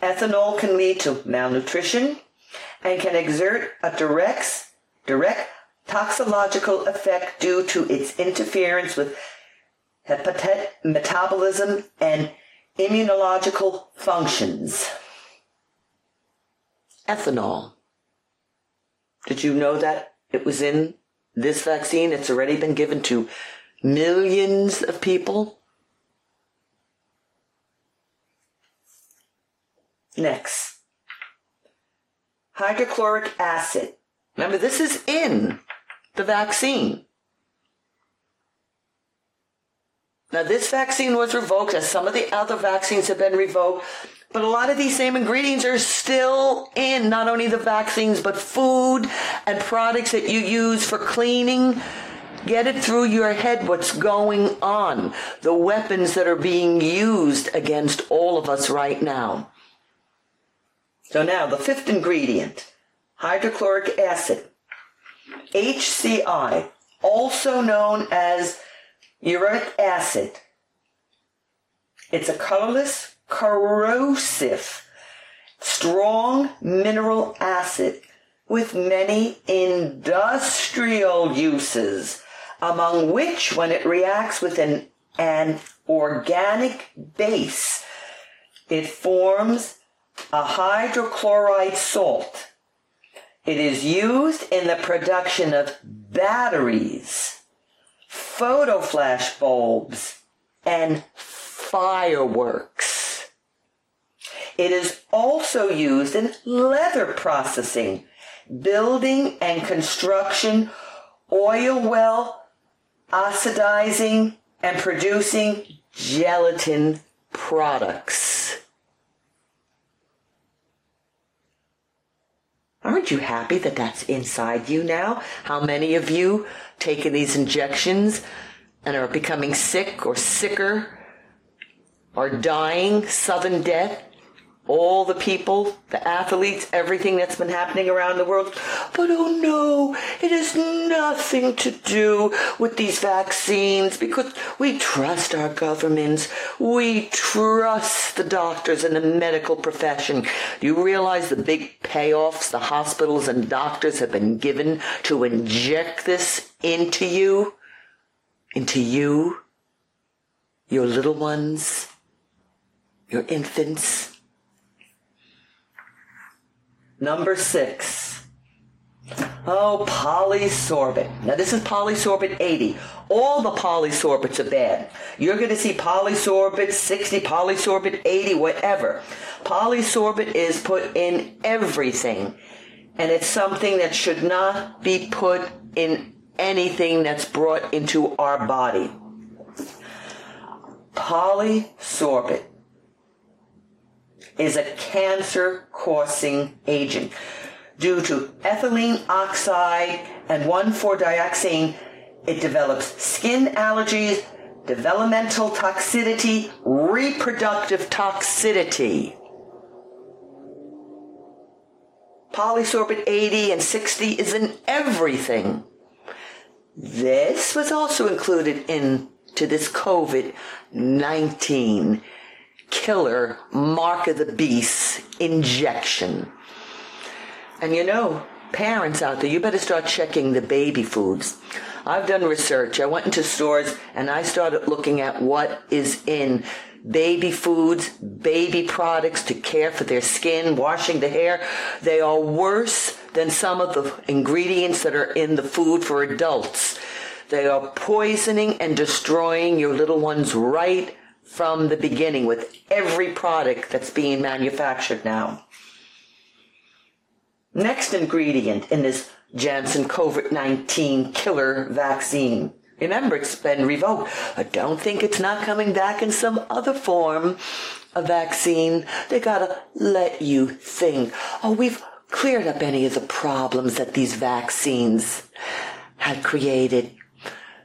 Speaker 4: Ethanol can lead to malnutrition and can exert a direct, direct toxicological effect due to its interference with hepatic metabolism and immunological functions. Ethanol did you know that it was in this vaccine? It's already been given to millions of people. Next. Hydrochloric acid. Remember, this is in the vaccine. Now, this vaccine was revoked, as some of the other vaccines have been revoked, but a lot of these same ingredients are still in not only the vaccines, but food and products that you use for cleaning. Get it through your head what's going on, the weapons that are being used against all of us right now. So now the fifth ingredient, hydrochloric acid, HCI, also known as Uric acid. It's a colorless, corrosive, strong mineral acid with many industrial uses, among which, when it reacts with an, an organic base, it forms a hydrochloride salt. It is used in the production of batteries photo flash bulbs, and fireworks. It is also used in leather processing, building and construction, oil well oxidizing, and producing gelatin products. Aren't you happy that that's inside you now? How many of you taking these injections and are becoming sick or sicker, are dying sudden death all the people, the athletes, everything that's been happening around the world. But oh no, it has nothing to do with these vaccines because we trust our governments. We trust the doctors and the medical profession. Do you realize the big payoffs the hospitals and doctors have been given to inject this into you? Into you? Your little ones? Your infants? Number six. Oh, polysorbate. Now this is polysorbate 80. All the polysorbates are bad. You're going to see polysorbate 60, polysorbate 80, whatever. Polysorbate is put in everything. And it's something that should not be put in anything that's brought into our body. Polysorbate is a cancer causing agent due to ethylene oxide and 1,4-dioxane. It develops skin allergies, developmental toxicity, reproductive toxicity. Polysorbate 80 and 60 is in everything. This was also included into this COVID 19 killer mark of the beast injection. And you know, parents out there, you better start checking the baby foods. I've done research. I went into stores and I started looking at what is in baby foods, baby products to care for their skin, washing the hair. They are worse than some of the ingredients that are in the food for adults. They are poisoning and destroying your little ones right from the beginning with every product that's being manufactured now. Next ingredient in this Janssen COVID-19 killer vaccine. Remember, it's been revoked. I don't think it's not coming back in some other form a vaccine. They gotta let you think. Oh, we've cleared up any of the problems that these vaccines had created.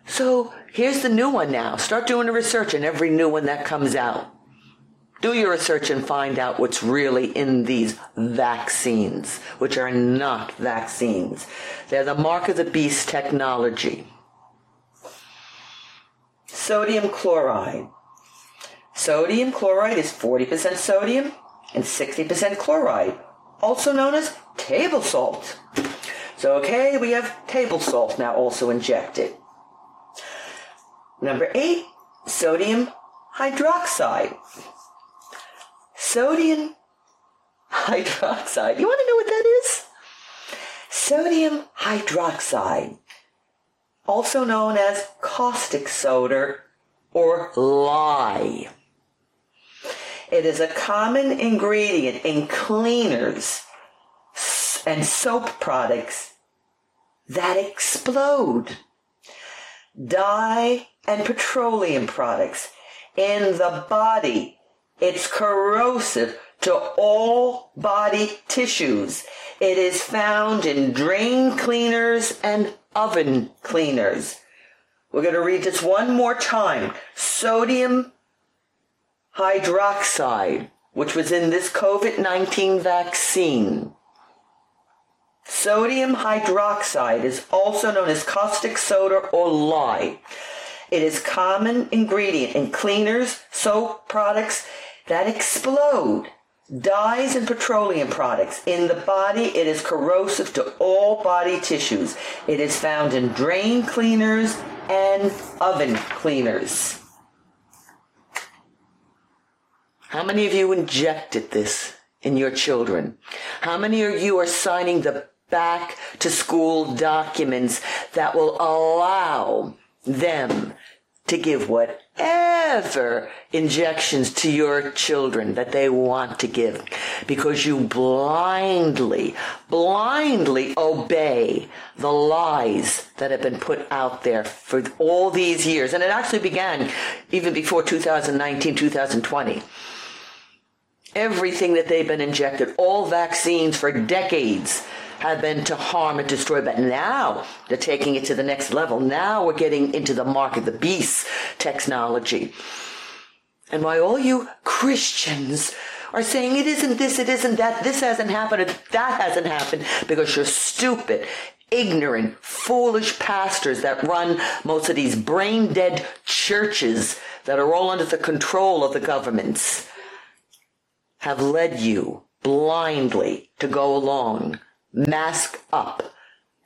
Speaker 4: So Here's the new one now. Start doing the research on every new one that comes out. Do your research and find out what's really in these vaccines, which are not vaccines. They're the mark of the beast technology. Sodium chloride. Sodium chloride is 40% sodium and 60% chloride, also known as table salt. So, okay, we have table salt now also injected. Number eight, sodium hydroxide. Sodium hydroxide. You want to know what that is? Sodium hydroxide, also known as caustic soda or lye. It is a common ingredient in cleaners and soap products that explode. Dye and petroleum products in the body. It's corrosive to all body tissues. It is found in drain cleaners and oven cleaners. We're going to read this one more time. Sodium hydroxide, which was in this COVID-19 vaccine. Sodium hydroxide is also known as caustic soda or lye. It is common ingredient in cleaners, soap products that explode, dyes and petroleum products. In the body, it is corrosive to all body tissues. It is found in drain cleaners and oven cleaners. How many of you injected this in your children? How many of you are signing the back to school documents that will allow them to give whatever injections to your children that they want to give because you blindly, blindly obey the lies that have been put out there for all these years. And it actually began even before 2019, 2020. Everything that they've been injected, all vaccines for decades have been to harm and destroy, but now they're taking it to the next level. Now we're getting into the mark of the beast technology. And why all you Christians are saying it isn't this, it isn't that, this hasn't happened, that hasn't happened, because you're stupid, ignorant, foolish pastors that run most of these brain dead churches that are all under the control of the governments have led you blindly to go along mask up,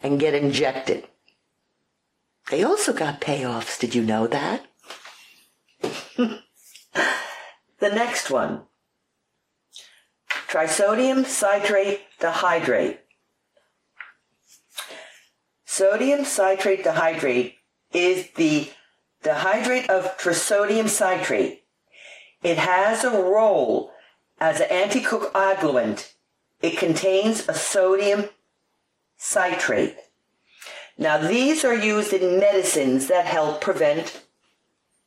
Speaker 4: and get injected. They also got payoffs. Did you know that? the next one trisodium citrate dihydrate. Sodium citrate dihydrate is the dihydrate of trisodium citrate. It has a role as an anticoagulant it contains a sodium citrate. Now these are used in medicines that help prevent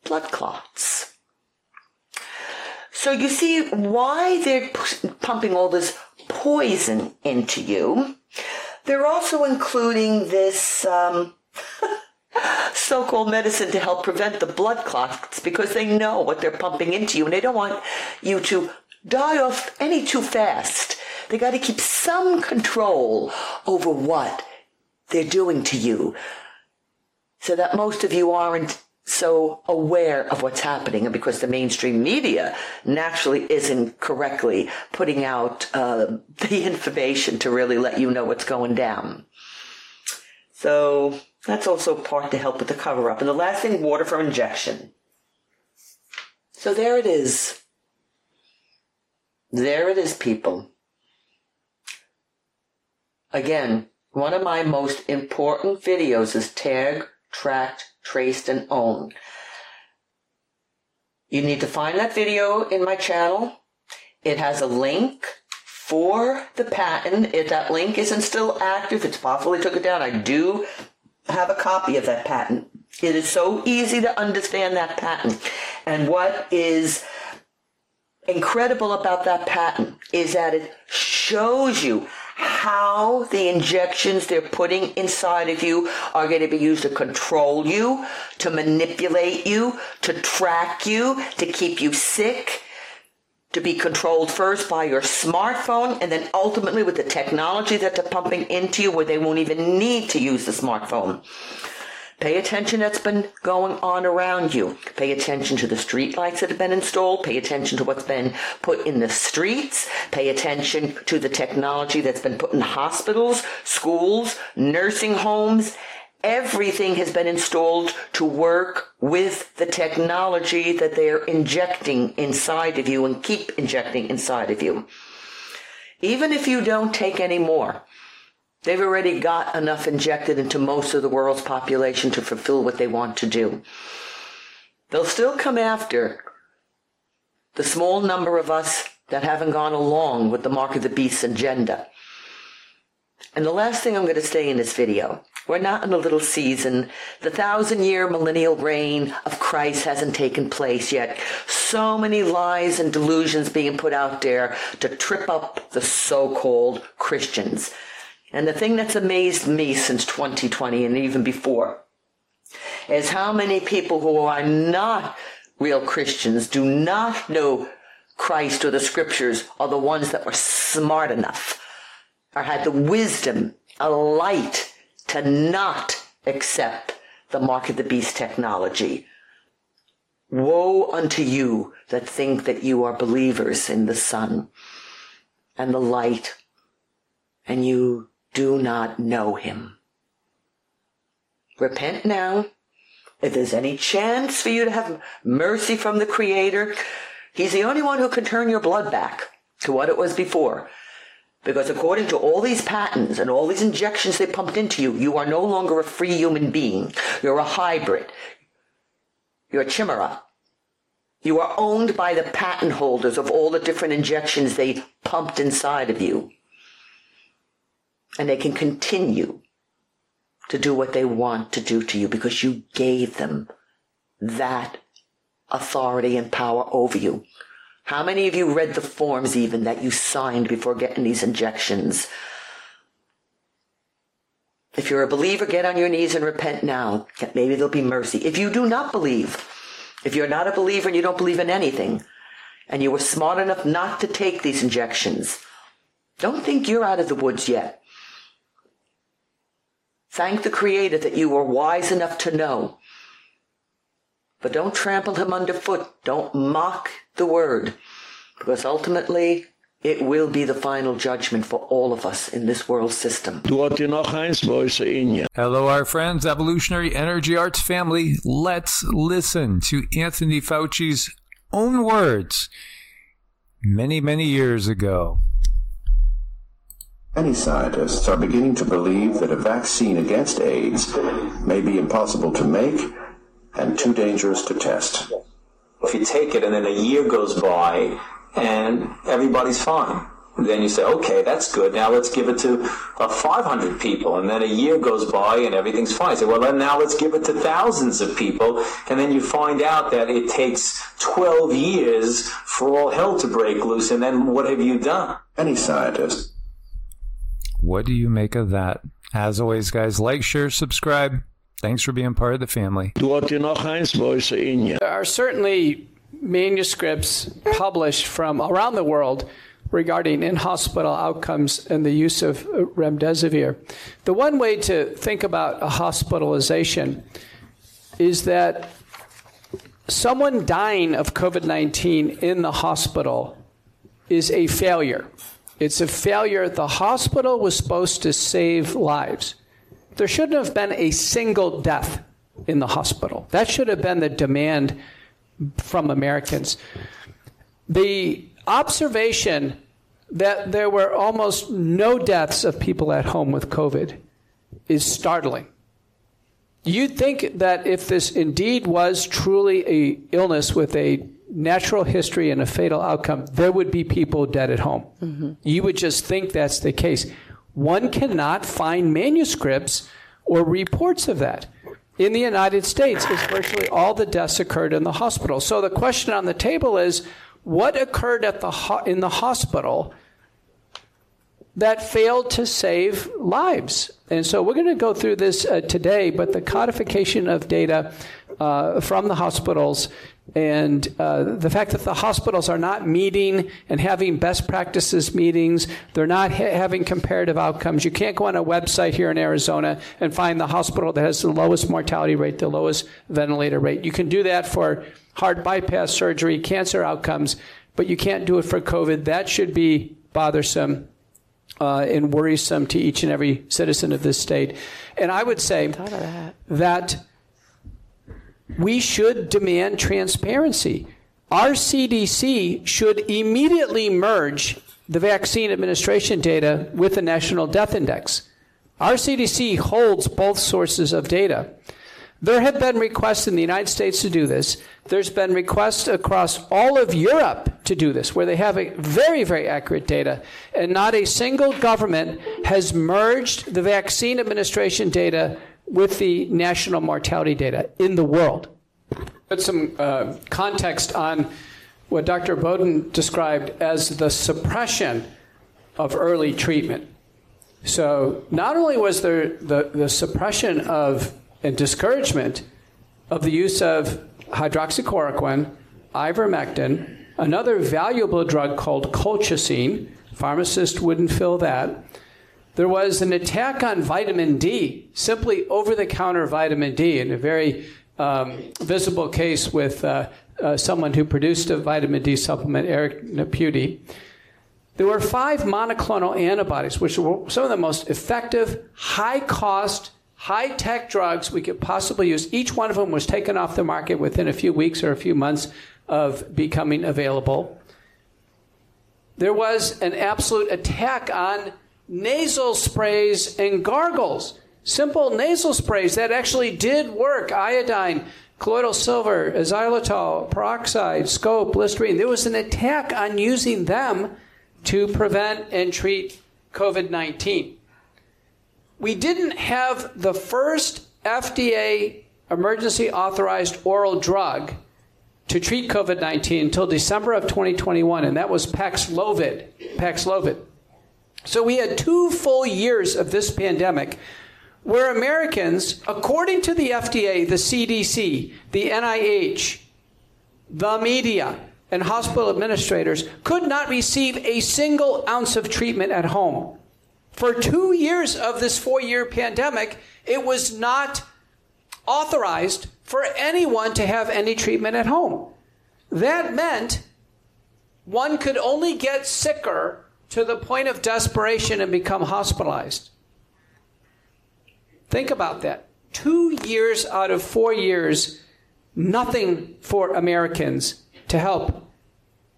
Speaker 4: blood clots. So you see why they're pumping all this poison into you. They're also including this um, so-called medicine to help prevent the blood clots because they know what they're pumping into you and they don't want you to die off any too fast. They got to keep some control over what they're doing to you so that most of you aren't so aware of what's happening and because the mainstream media naturally isn't correctly putting out uh, the information to really let you know what's going down. So that's also part to help with the cover up. And the last thing, water for injection. So there it is. There it is, people. Again, one of my most important videos is tag, tracked, traced, and owned. You need to find that video in my channel. It has a link for the patent. If that link isn't still active, it's possibly took it down. I do have a copy of that patent. It is so easy to understand that patent and what is incredible about that patent is that it shows you how the injections they're putting inside of you are going to be used to control you, to manipulate you, to track you, to keep you sick, to be controlled first by your smartphone and then ultimately with the technology that they're pumping into you where they won't even need to use the smartphone. Pay attention that's been going on around you. Pay attention to the street lights that have been installed. Pay attention to what's been put in the streets. Pay attention to the technology that's been put in hospitals, schools, nursing homes. Everything has been installed to work with the technology that they're injecting inside of you and keep injecting inside of you. Even if you don't take any more, They've already got enough injected into most of the world's population to fulfill what they want to do. They'll still come after the small number of us that haven't gone along with the mark of the beast agenda. And the last thing I'm going to say in this video, we're not in a little season. The thousand year millennial reign of Christ hasn't taken place yet. So many lies and delusions being put out there to trip up the so-called Christians. And the thing that's amazed me since 2020 and even before is how many people who are not real Christians do not know Christ or the scriptures are the ones that were smart enough or had the wisdom, a light to not accept the mark of the beast technology. Woe unto you that think that you are believers in the sun and the light and you do not know him. Repent now. If there's any chance for you to have mercy from the Creator, He's the only one who can turn your blood back to what it was before. Because according to all these patents and all these injections they pumped into you, you are no longer a free human being. You're a hybrid. You're a chimera. You are owned by the patent holders of all the different injections they pumped inside of you. And they can continue to do what they want to do to you because you gave them that authority and power over you. How many of you read the forms even that you signed before getting these injections? If you're a believer, get on your knees and repent now. Maybe there'll be mercy. If you do not believe, if you're not a believer and you don't believe in anything, and you were smart enough not to take these injections, don't think you're out of the woods yet. Thank the Creator that you were wise enough to know. But don't trample him underfoot. Don't mock the word. Because ultimately, it will be the final judgment for all
Speaker 1: of us in this world system. Er
Speaker 9: Hello, our friends, Evolutionary
Speaker 44: Energy Arts family. Let's listen to Anthony Fauci's own words many, many years ago.
Speaker 57: Many scientists are beginning to believe that a vaccine against AIDS may be impossible to make and too dangerous to test.
Speaker 34: If you take it and then a year goes by and everybody's fine, then you say, okay, that's good. Now let's give it to uh, 500 people. And then a year goes by and everything's fine. You say, well, then now let's give it to thousands of people. And then you find out that it takes 12 years for all hell to break loose. And then what have you done? Any scientist
Speaker 44: what do you make of that? As always, guys, like, share, subscribe. Thanks for
Speaker 1: being part of the family. There are certainly manuscripts
Speaker 23: published from around the world regarding in-hospital outcomes and the use of remdesivir. The one way to think about a hospitalization is that someone dying of COVID-19 in the hospital is a failure. It's a failure. The hospital was supposed to save lives. There shouldn't have been a single death in the hospital. That should have been the demand from Americans. The observation that there were almost no deaths of people at home with COVID is startling. You'd think that if this indeed was truly a illness with a natural history and a fatal outcome, there would be people dead at home. Mm-hmm. You would just think that's the case. One cannot find manuscripts or reports of that. In the United States, is virtually all the deaths occurred in the hospital. So the question on the table is, what occurred at the ho- in the hospital that failed to save lives? And so we're going to go through this uh, today, but the codification of data uh, from the hospitals and uh, the fact that the hospitals are not meeting and having best practices meetings, they're not ha- having comparative outcomes. You can't go on a website here in Arizona and find the hospital that has the lowest mortality rate, the lowest ventilator rate. You can do that for heart bypass surgery, cancer outcomes, but you can't do it for COVID. That should be bothersome. Uh, and worrisome to each and every citizen of this state. And I would say that we should demand transparency. Our CDC should immediately merge the vaccine administration data with the National Death Index. Our CDC holds both sources of data. There have been requests in the United States to do this. There's been requests across all of Europe to do this, where they have very, very accurate data. And not a single government has merged the vaccine administration data with the national mortality data in the world. Put some uh, context on what Dr. Bowden described as the suppression of early treatment. So, not only was there the, the suppression of and discouragement of the use of hydroxychloroquine, ivermectin, another valuable drug called colchicine, pharmacists wouldn't fill that, there was an attack on vitamin D, simply over the counter vitamin D, in a very um, visible case with uh, uh, someone who produced a vitamin D supplement, Eric Nepute. There were five monoclonal antibodies, which were some of the most effective, high cost, high tech drugs we could possibly use. Each one of them was taken off the market within a few weeks or a few months of becoming available. There was an absolute attack on nasal sprays and gargles. Simple nasal sprays that actually did work. Iodine, colloidal silver, xylitol, peroxide, scope, listerine. There was an attack on using them to prevent and treat COVID 19. We didn't have the first FDA emergency authorized oral drug to treat COVID 19 until December of 2021, and that was Paxlovid. Paxlovid. So we had two full years of this pandemic where Americans, according to the FDA, the CDC, the NIH, the media, and hospital administrators, could not receive a single ounce of treatment at home. For two years of this four year pandemic, it was not authorized for anyone to have any treatment at home. That meant one could only get sicker to the point of desperation and become hospitalized. Think about that. Two years out of four years, nothing for Americans to help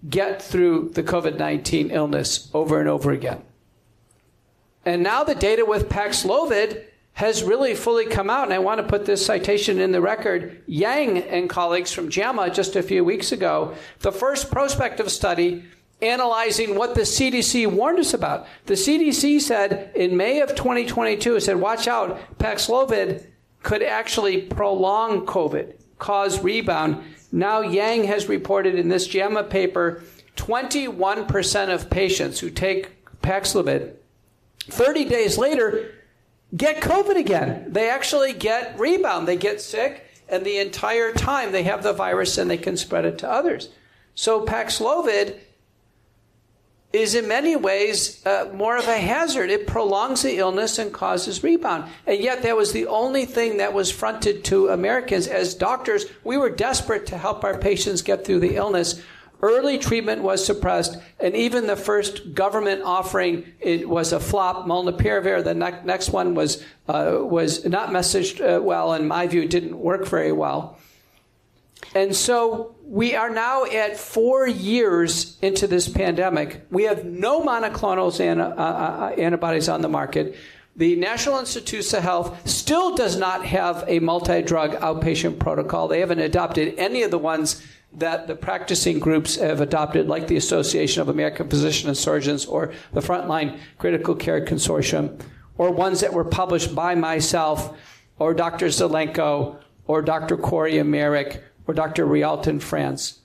Speaker 23: get through the COVID 19 illness over and over again. And now the data with Paxlovid has really fully come out. And I want to put this citation in the record. Yang and colleagues from JAMA just a few weeks ago, the first prospective study analyzing what the CDC warned us about. The CDC said in May of 2022, it said, watch out, Paxlovid could actually prolong COVID, cause rebound. Now, Yang has reported in this JAMA paper 21% of patients who take Paxlovid 30 days later get COVID again. They actually get rebound. They get sick, and the entire time they have the virus and they can spread it to others. So, Paxlovid is in many ways uh, more of a hazard. It prolongs the illness and causes rebound. And yet, that was the only thing that was fronted to Americans as doctors. We were desperate to help our patients get through the illness. Early treatment was suppressed, and even the first government offering it was a flop. Molnupiravir, the ne- next one was uh, was not messaged uh, well, in my view, didn't work very well. And so we are now at four years into this pandemic. We have no monoclonals and, uh, uh, uh, antibodies on the market. The National Institutes of Health still does not have a multi drug outpatient protocol. They haven't adopted any of the ones that the practicing groups have adopted, like the Association of American Physicians and Surgeons or the Frontline Critical Care Consortium, or ones that were published by myself or Dr. Zelenko or Dr. Kory Marik or Dr. Raoult in France.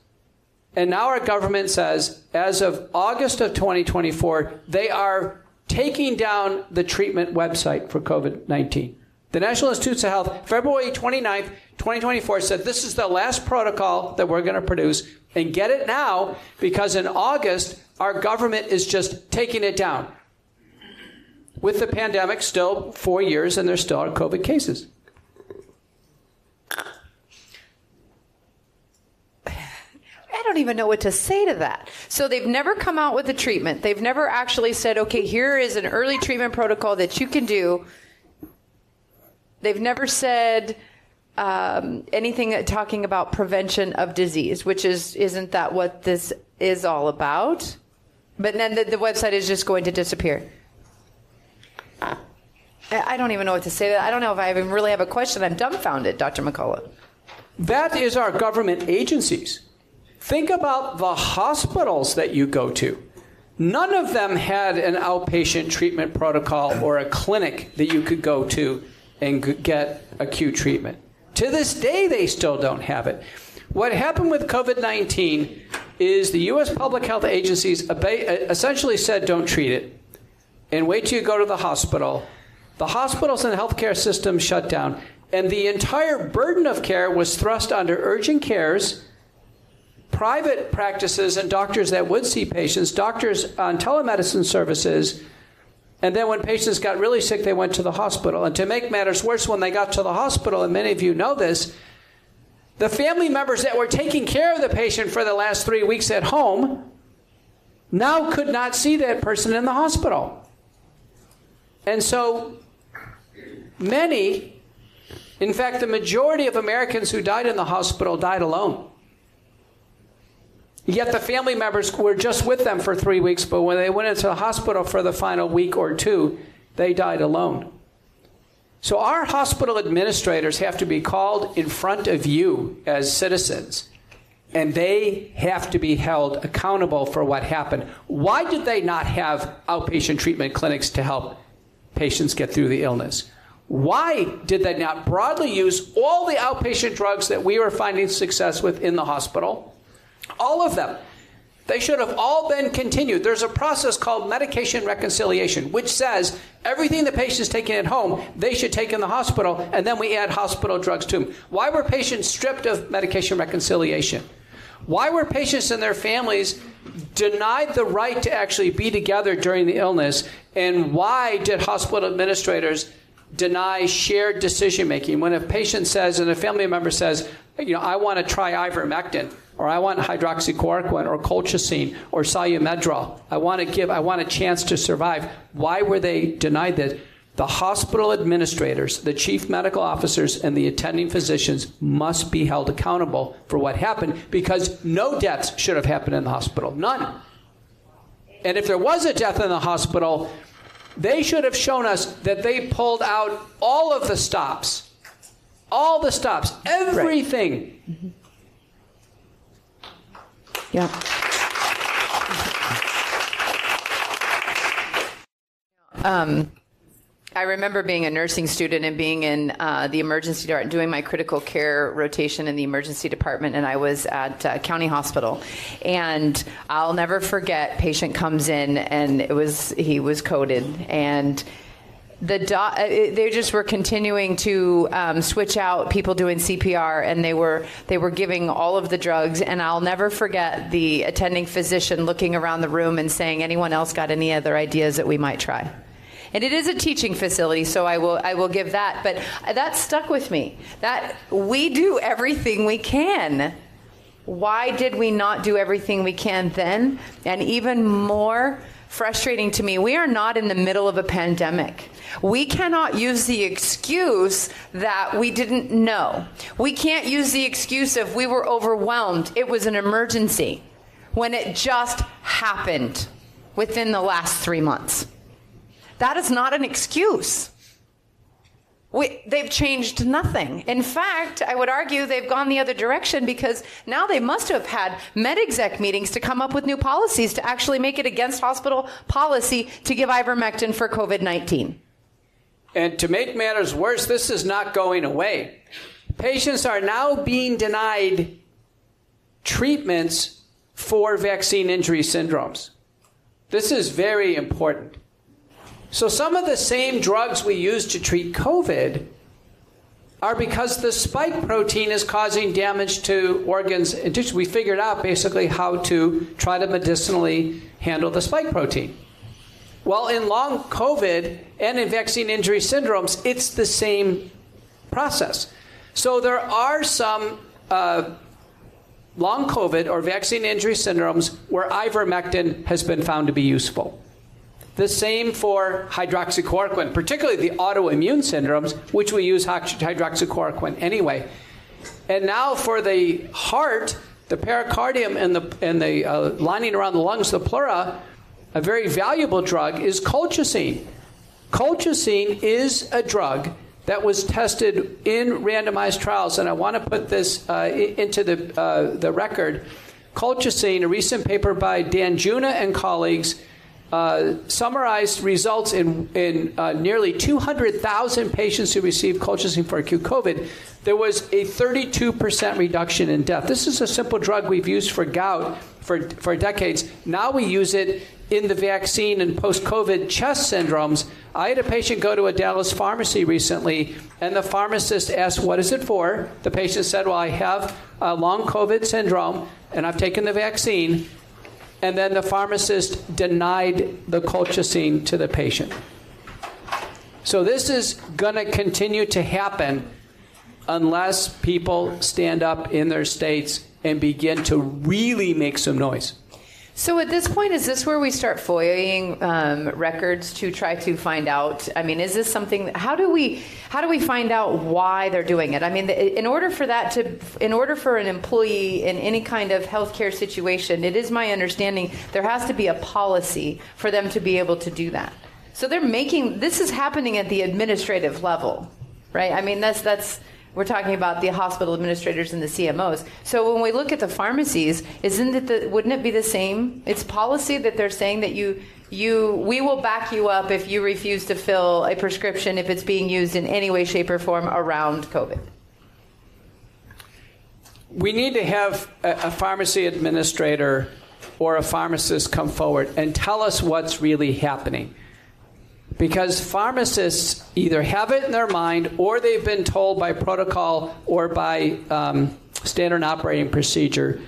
Speaker 23: And now our government says, as of August of 2024, they are taking down the treatment website for COVID 19. The National Institutes of Health, February 29th, 2024, said this is the last protocol that we're going to produce and get it now because in August, our government is just taking it down. With the pandemic, still four years, and there still are COVID cases.
Speaker 26: don't even know what to say to that. So they've never come out with a treatment. They've never actually said, okay, here is an early treatment protocol that you can do. They've never said um, anything talking about prevention of disease, which is isn't that what this is all about? But then the, the website is just going to disappear. I, I don't even know what to say. I don't know if I even really have a question. I'm dumbfounded, Dr. McCullough. That is our government agencies. Think about the
Speaker 23: hospitals that you go to. None of them had an outpatient treatment protocol or a clinic that you could go to and get acute treatment. To this day, they still don't have it. What happened with COVID 19 is the U.S. public health agencies uh, essentially said, don't treat it and wait till you go to the hospital. The hospitals and healthcare systems shut down, and the entire burden of care was thrust under urgent cares private practices and doctors that would see patients, doctors on telemedicine services, and then when patients got really sick, they went to the hospital. And to make matters worse, when they got to the hospital, and many of you know this, the family members that were taking care of the patient for the last three weeks at home now could not see that person in the hospital. And so many, in fact, the majority of Americans who died in the hospital died alone. Yet the family members were just with them for three weeks, but when they went into the hospital for the final week or two, they died alone. So our hospital administrators have to be called in front of you as citizens, and they have to be held accountable for what happened. Why did they not have outpatient treatment clinics to help patients get through the illness? Why did they not broadly use all the outpatient drugs that we were finding success with in the hospital? All of them. They should have all been continued. There's a process called medication reconciliation, which says everything the patient's taking at home, they should take in the hospital, and then we add hospital drugs to them. Why were patients stripped of medication reconciliation? Why were patients and their families denied the right to actually be together during the illness? And why did hospital administrators deny shared decision making? When a patient says and a family member says, you know, I want to try ivermectin, or I want hydroxychloroquine or colchicine or solumedrol. I want to give, I want a chance to survive. Why were they denied that? The hospital administrators, the chief medical officers, and the attending physicians must be held accountable for what happened because no deaths should have happened in the hospital. None. And if there was a death in the hospital, they should have shown us that they pulled out all of the stops, all the stops, everything. Right. Mm -hmm
Speaker 55: yeah.
Speaker 26: Um, I remember being a nursing student and being in uh, the emergency department, doing my critical care rotation in the emergency department, and I was at uh, County Hospital. And I'll never forget. Patient comes in, and it was he was coded, and the do- uh, they just were continuing to um, switch out people doing CPR, and they were they were giving all of the drugs. And I'll never forget the attending physician looking around the room and saying, "Anyone else got any other ideas that we might try?" And it is a teaching facility, so I will I will give that. But that stuck with me. That we do everything we can. Why did we not do everything we can then? And even more frustrating to me. We are not in the middle of a pandemic. We cannot use the excuse that we didn't know. We can't use the excuse of we were overwhelmed. It was an emergency when it just happened within the last 3 months. That is not an excuse. We, they've changed nothing. In fact, I would argue they've gone the other direction because now they must have had med exec meetings to come up with new policies to actually make it against hospital policy to give ivermectin for COVID 19.
Speaker 23: And to make matters worse, this is not going away. Patients are now being denied treatments for vaccine injury syndromes. This is very important. So some of the same drugs we use to treat COVID are because the spike protein is causing damage to organs and We figured out basically how to try to medicinally handle the spike protein. Well, in long COVID and in vaccine injury syndromes, it's the same process. So there are some uh, long COVID or vaccine injury syndromes where ivermectin has been found to be useful. The same for hydroxychloroquine, particularly the autoimmune syndromes, which we use hydroxychloroquine anyway. And now for the heart, the pericardium and the and the uh, lining around the lungs, the pleura, a very valuable drug is colchicine. Colchicine is a drug that was tested in randomized trials, and I want to put this uh, into the uh, the record. Colchicine, a recent paper by Danjuma and colleagues uh, summarized results in in uh, nearly 200,000 patients who received colchicine for acute COVID, there was a 32% reduction in death. This is a simple drug we've used for gout for for decades. Now we use it in the vaccine and post-COVID chest syndromes. I had a patient go to a Dallas pharmacy recently and the pharmacist asked what is it for? The patient said, "Well, I have a long COVID syndrome and I've taken the vaccine." and then the pharmacist denied the colchicine to the patient. So this is going to continue to happen unless people stand up in their states and begin to really make some noise.
Speaker 26: So at this point, is this where we start FOIAing um, records to try to find out? I mean, is this something? How do we how do we find out why they're doing it? I mean, in order for that to in order for an employee in any kind of healthcare situation, it is my understanding there has to be a policy for them to be able to do that. So they're making this is happening at the administrative level, right? I mean, that's that's we're talking about the hospital administrators and the CMOs. So when we look at the pharmacies, isn't it the, wouldn't it be the same? It's policy that they're saying that you you we will back you up if you refuse to fill a prescription if it's being used in any way, shape, or form around COVID.
Speaker 23: We need to have a, a pharmacy administrator or a pharmacist come forward and tell us what's really happening because pharmacists either have it in their mind or they've been told by protocol or by um, standard operating procedure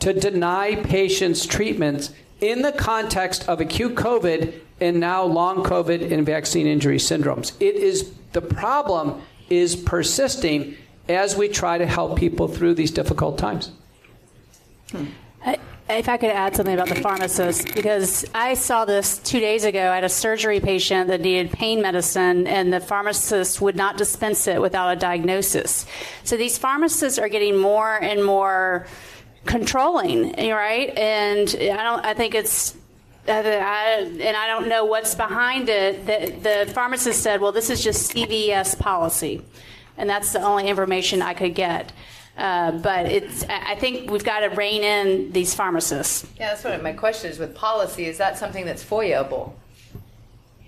Speaker 23: to deny patients treatments in the context of acute COVID and now long COVID and vaccine injury syndromes. It is the problem is persisting as we try to help people through these difficult times.
Speaker 5: Hmm if I could add something about the pharmacist, because I saw this two days ago. I had a surgery patient that needed pain medicine, and the pharmacist would not dispense it without a diagnosis. So these pharmacists are getting more and more controlling, right? And I don't. I think it's I, and I don't know what's behind it. That the, pharmacist said, well, this is just CVS policy. And that's the only information I could get. Um, but it's I think we've got to rein in these pharmacists.
Speaker 26: Yeah, that's what my question is with policy. Is that something that's foyable?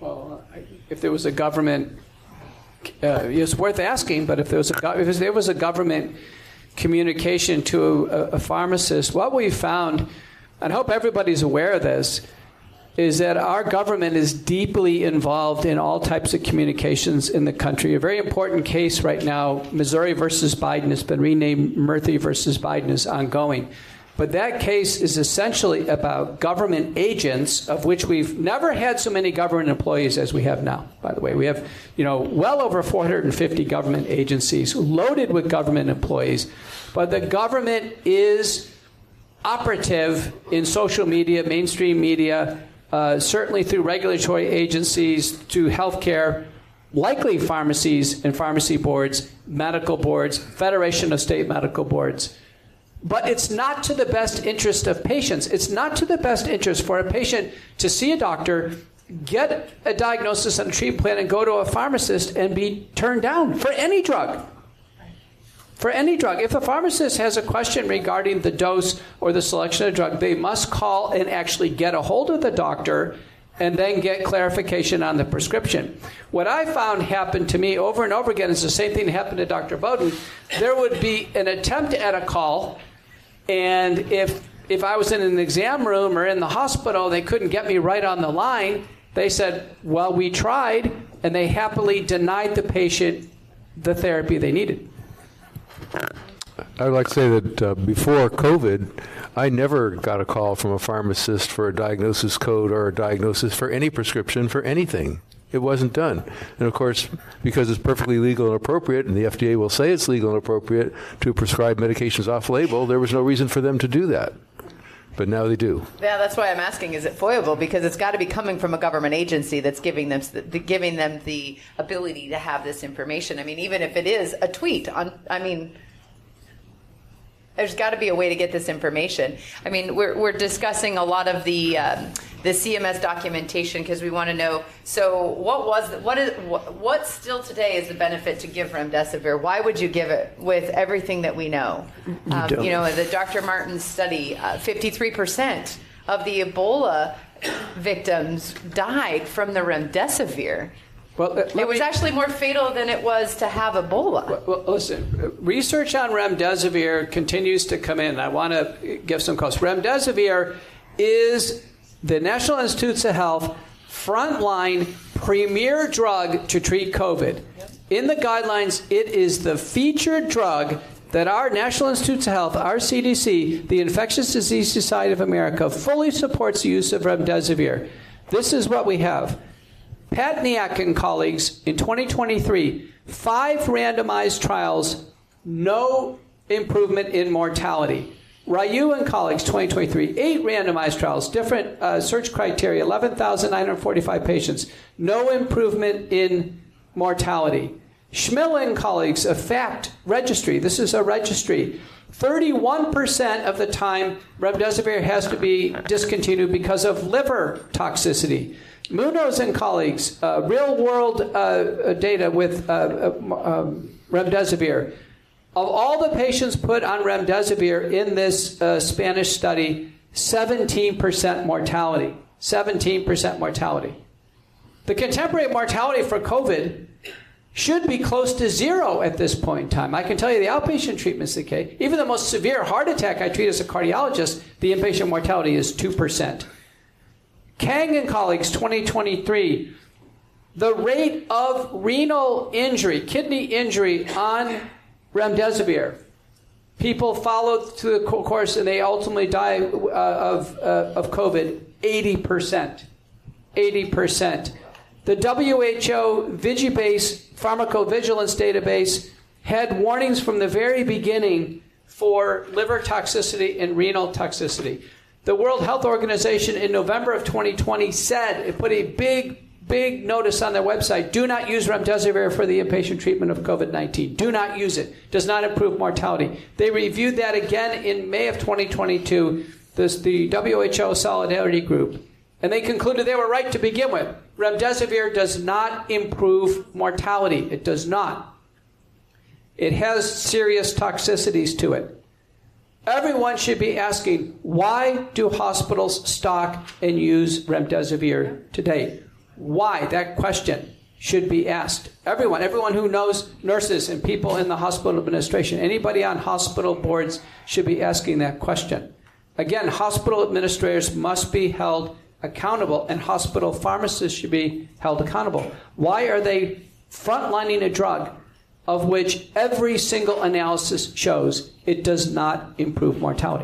Speaker 26: Well,
Speaker 23: if there was a government, uh, it's worth asking. But if there was a if there was a government communication to a, a pharmacist, what we found, and I hope everybody's aware of this is that our government is deeply involved in all types of communications in the country. A very important case right now, Missouri versus Biden, has been renamed Murthy versus Biden, is ongoing. But that case is essentially about government agents, of which we've never had so many government employees as we have now, by the way. We have, you know, well over 450 government agencies loaded with government employees. But the government is operative in social media, mainstream media, uh, certainly through regulatory agencies, to healthcare, likely pharmacies and pharmacy boards, medical boards, Federation of State Medical Boards. But it's not to the best interest of patients. It's not to the best interest for a patient to see a doctor, get a diagnosis and a treatment plan, and go to a pharmacist and be turned down for any drug for any drug. If a pharmacist has a question regarding the dose or the selection of drug, they must call and actually get a hold of the doctor and then get clarification on the prescription. What I found happened to me over and over again is the same thing happened to Dr. Bowden. There would be an attempt at a call, and if if I was in an exam room or in the hospital, they couldn't get me right on the line. They said, "Well, we tried," and they happily denied the patient the therapy they needed.
Speaker 45: I would like to say that uh, before COVID, I never got a call from a pharmacist for a diagnosis code or a diagnosis for any prescription for anything. It wasn't done. And of course, because it's perfectly legal and appropriate, and the FDA will say it's legal and appropriate to prescribe medications off label, there was no reason for them to do that but now they do.
Speaker 26: Yeah, that's why I'm asking: Is it foilable? Because it's got to be coming from a government agency that's giving them the, giving them the ability to have this information. I mean, even if it is a tweet on, I mean, there's got to be a way to get this information. I mean, we're, we're discussing a lot of the um, the CMS documentation because we want to know. So, what was what is what, what still today is the benefit to give remdesivir? Why would you give it with everything that we know? Um, you, you, know, the Dr. Martin study, uh, fifty three percent of the Ebola victims died from the remdesivir. Well, uh, it was me, actually more fatal than it was to have Ebola. Well, well, listen, uh,
Speaker 23: research on remdesivir continues to come in. I want to give some context. Remdesivir is the National Institutes of Health frontline premier drug to treat COVID. In the guidelines, it is the featured drug that our National Institutes of Health, our CDC, the Infectious Disease Society of America, fully supports the use of remdesivir. This is what we have. Patniak and colleagues in 2023, five randomized trials, no improvement in mortality. Ryu and colleagues, 2023, eight randomized trials, different uh, search criteria, 11,945 patients, no improvement in mortality. Schmill and colleagues, a fact registry. This is a registry. 31% of the time, remdesivir has to be discontinued because of liver toxicity. Munoz and colleagues, uh, real world uh, uh data with uh, uh um, remdesivir. Of all the patients put on remdesivir in this uh, Spanish study, 17% mortality. 17% mortality. The contemporary mortality for COVID should be close to zero at this point in time. I can tell you the outpatient treatments the case. Even the most severe heart attack I treat as a cardiologist, the inpatient mortality is 2%. Kang and colleagues, 2023, the rate of renal injury, kidney injury on remdesivir. People follow through the course and they ultimately die uh, of, of, uh, of COVID 80%. 80%. The WHO Vigibase pharmacovigilance database had warnings from the very beginning for liver toxicity and renal toxicity. The World Health Organization in November of 2020 said it put a big, big notice on their website do not use remdesivir for the inpatient treatment of COVID 19. Do not use it. Does not improve mortality. They reviewed that again in May of 2022. This, the WHO Solidarity Group and they concluded they were right to begin with. Remdesivir does not improve mortality. It does not. It has serious toxicities to it. Everyone should be asking why do hospitals stock and use remdesivir today? Why? That question should be asked. Everyone, everyone who knows nurses and people in the hospital administration, anybody on hospital boards should be asking that question. Again, hospital administrators must be held accountable, and hospital pharmacists should be held accountable. Why are they frontlining a drug of which every single analysis shows it does not improve mortality?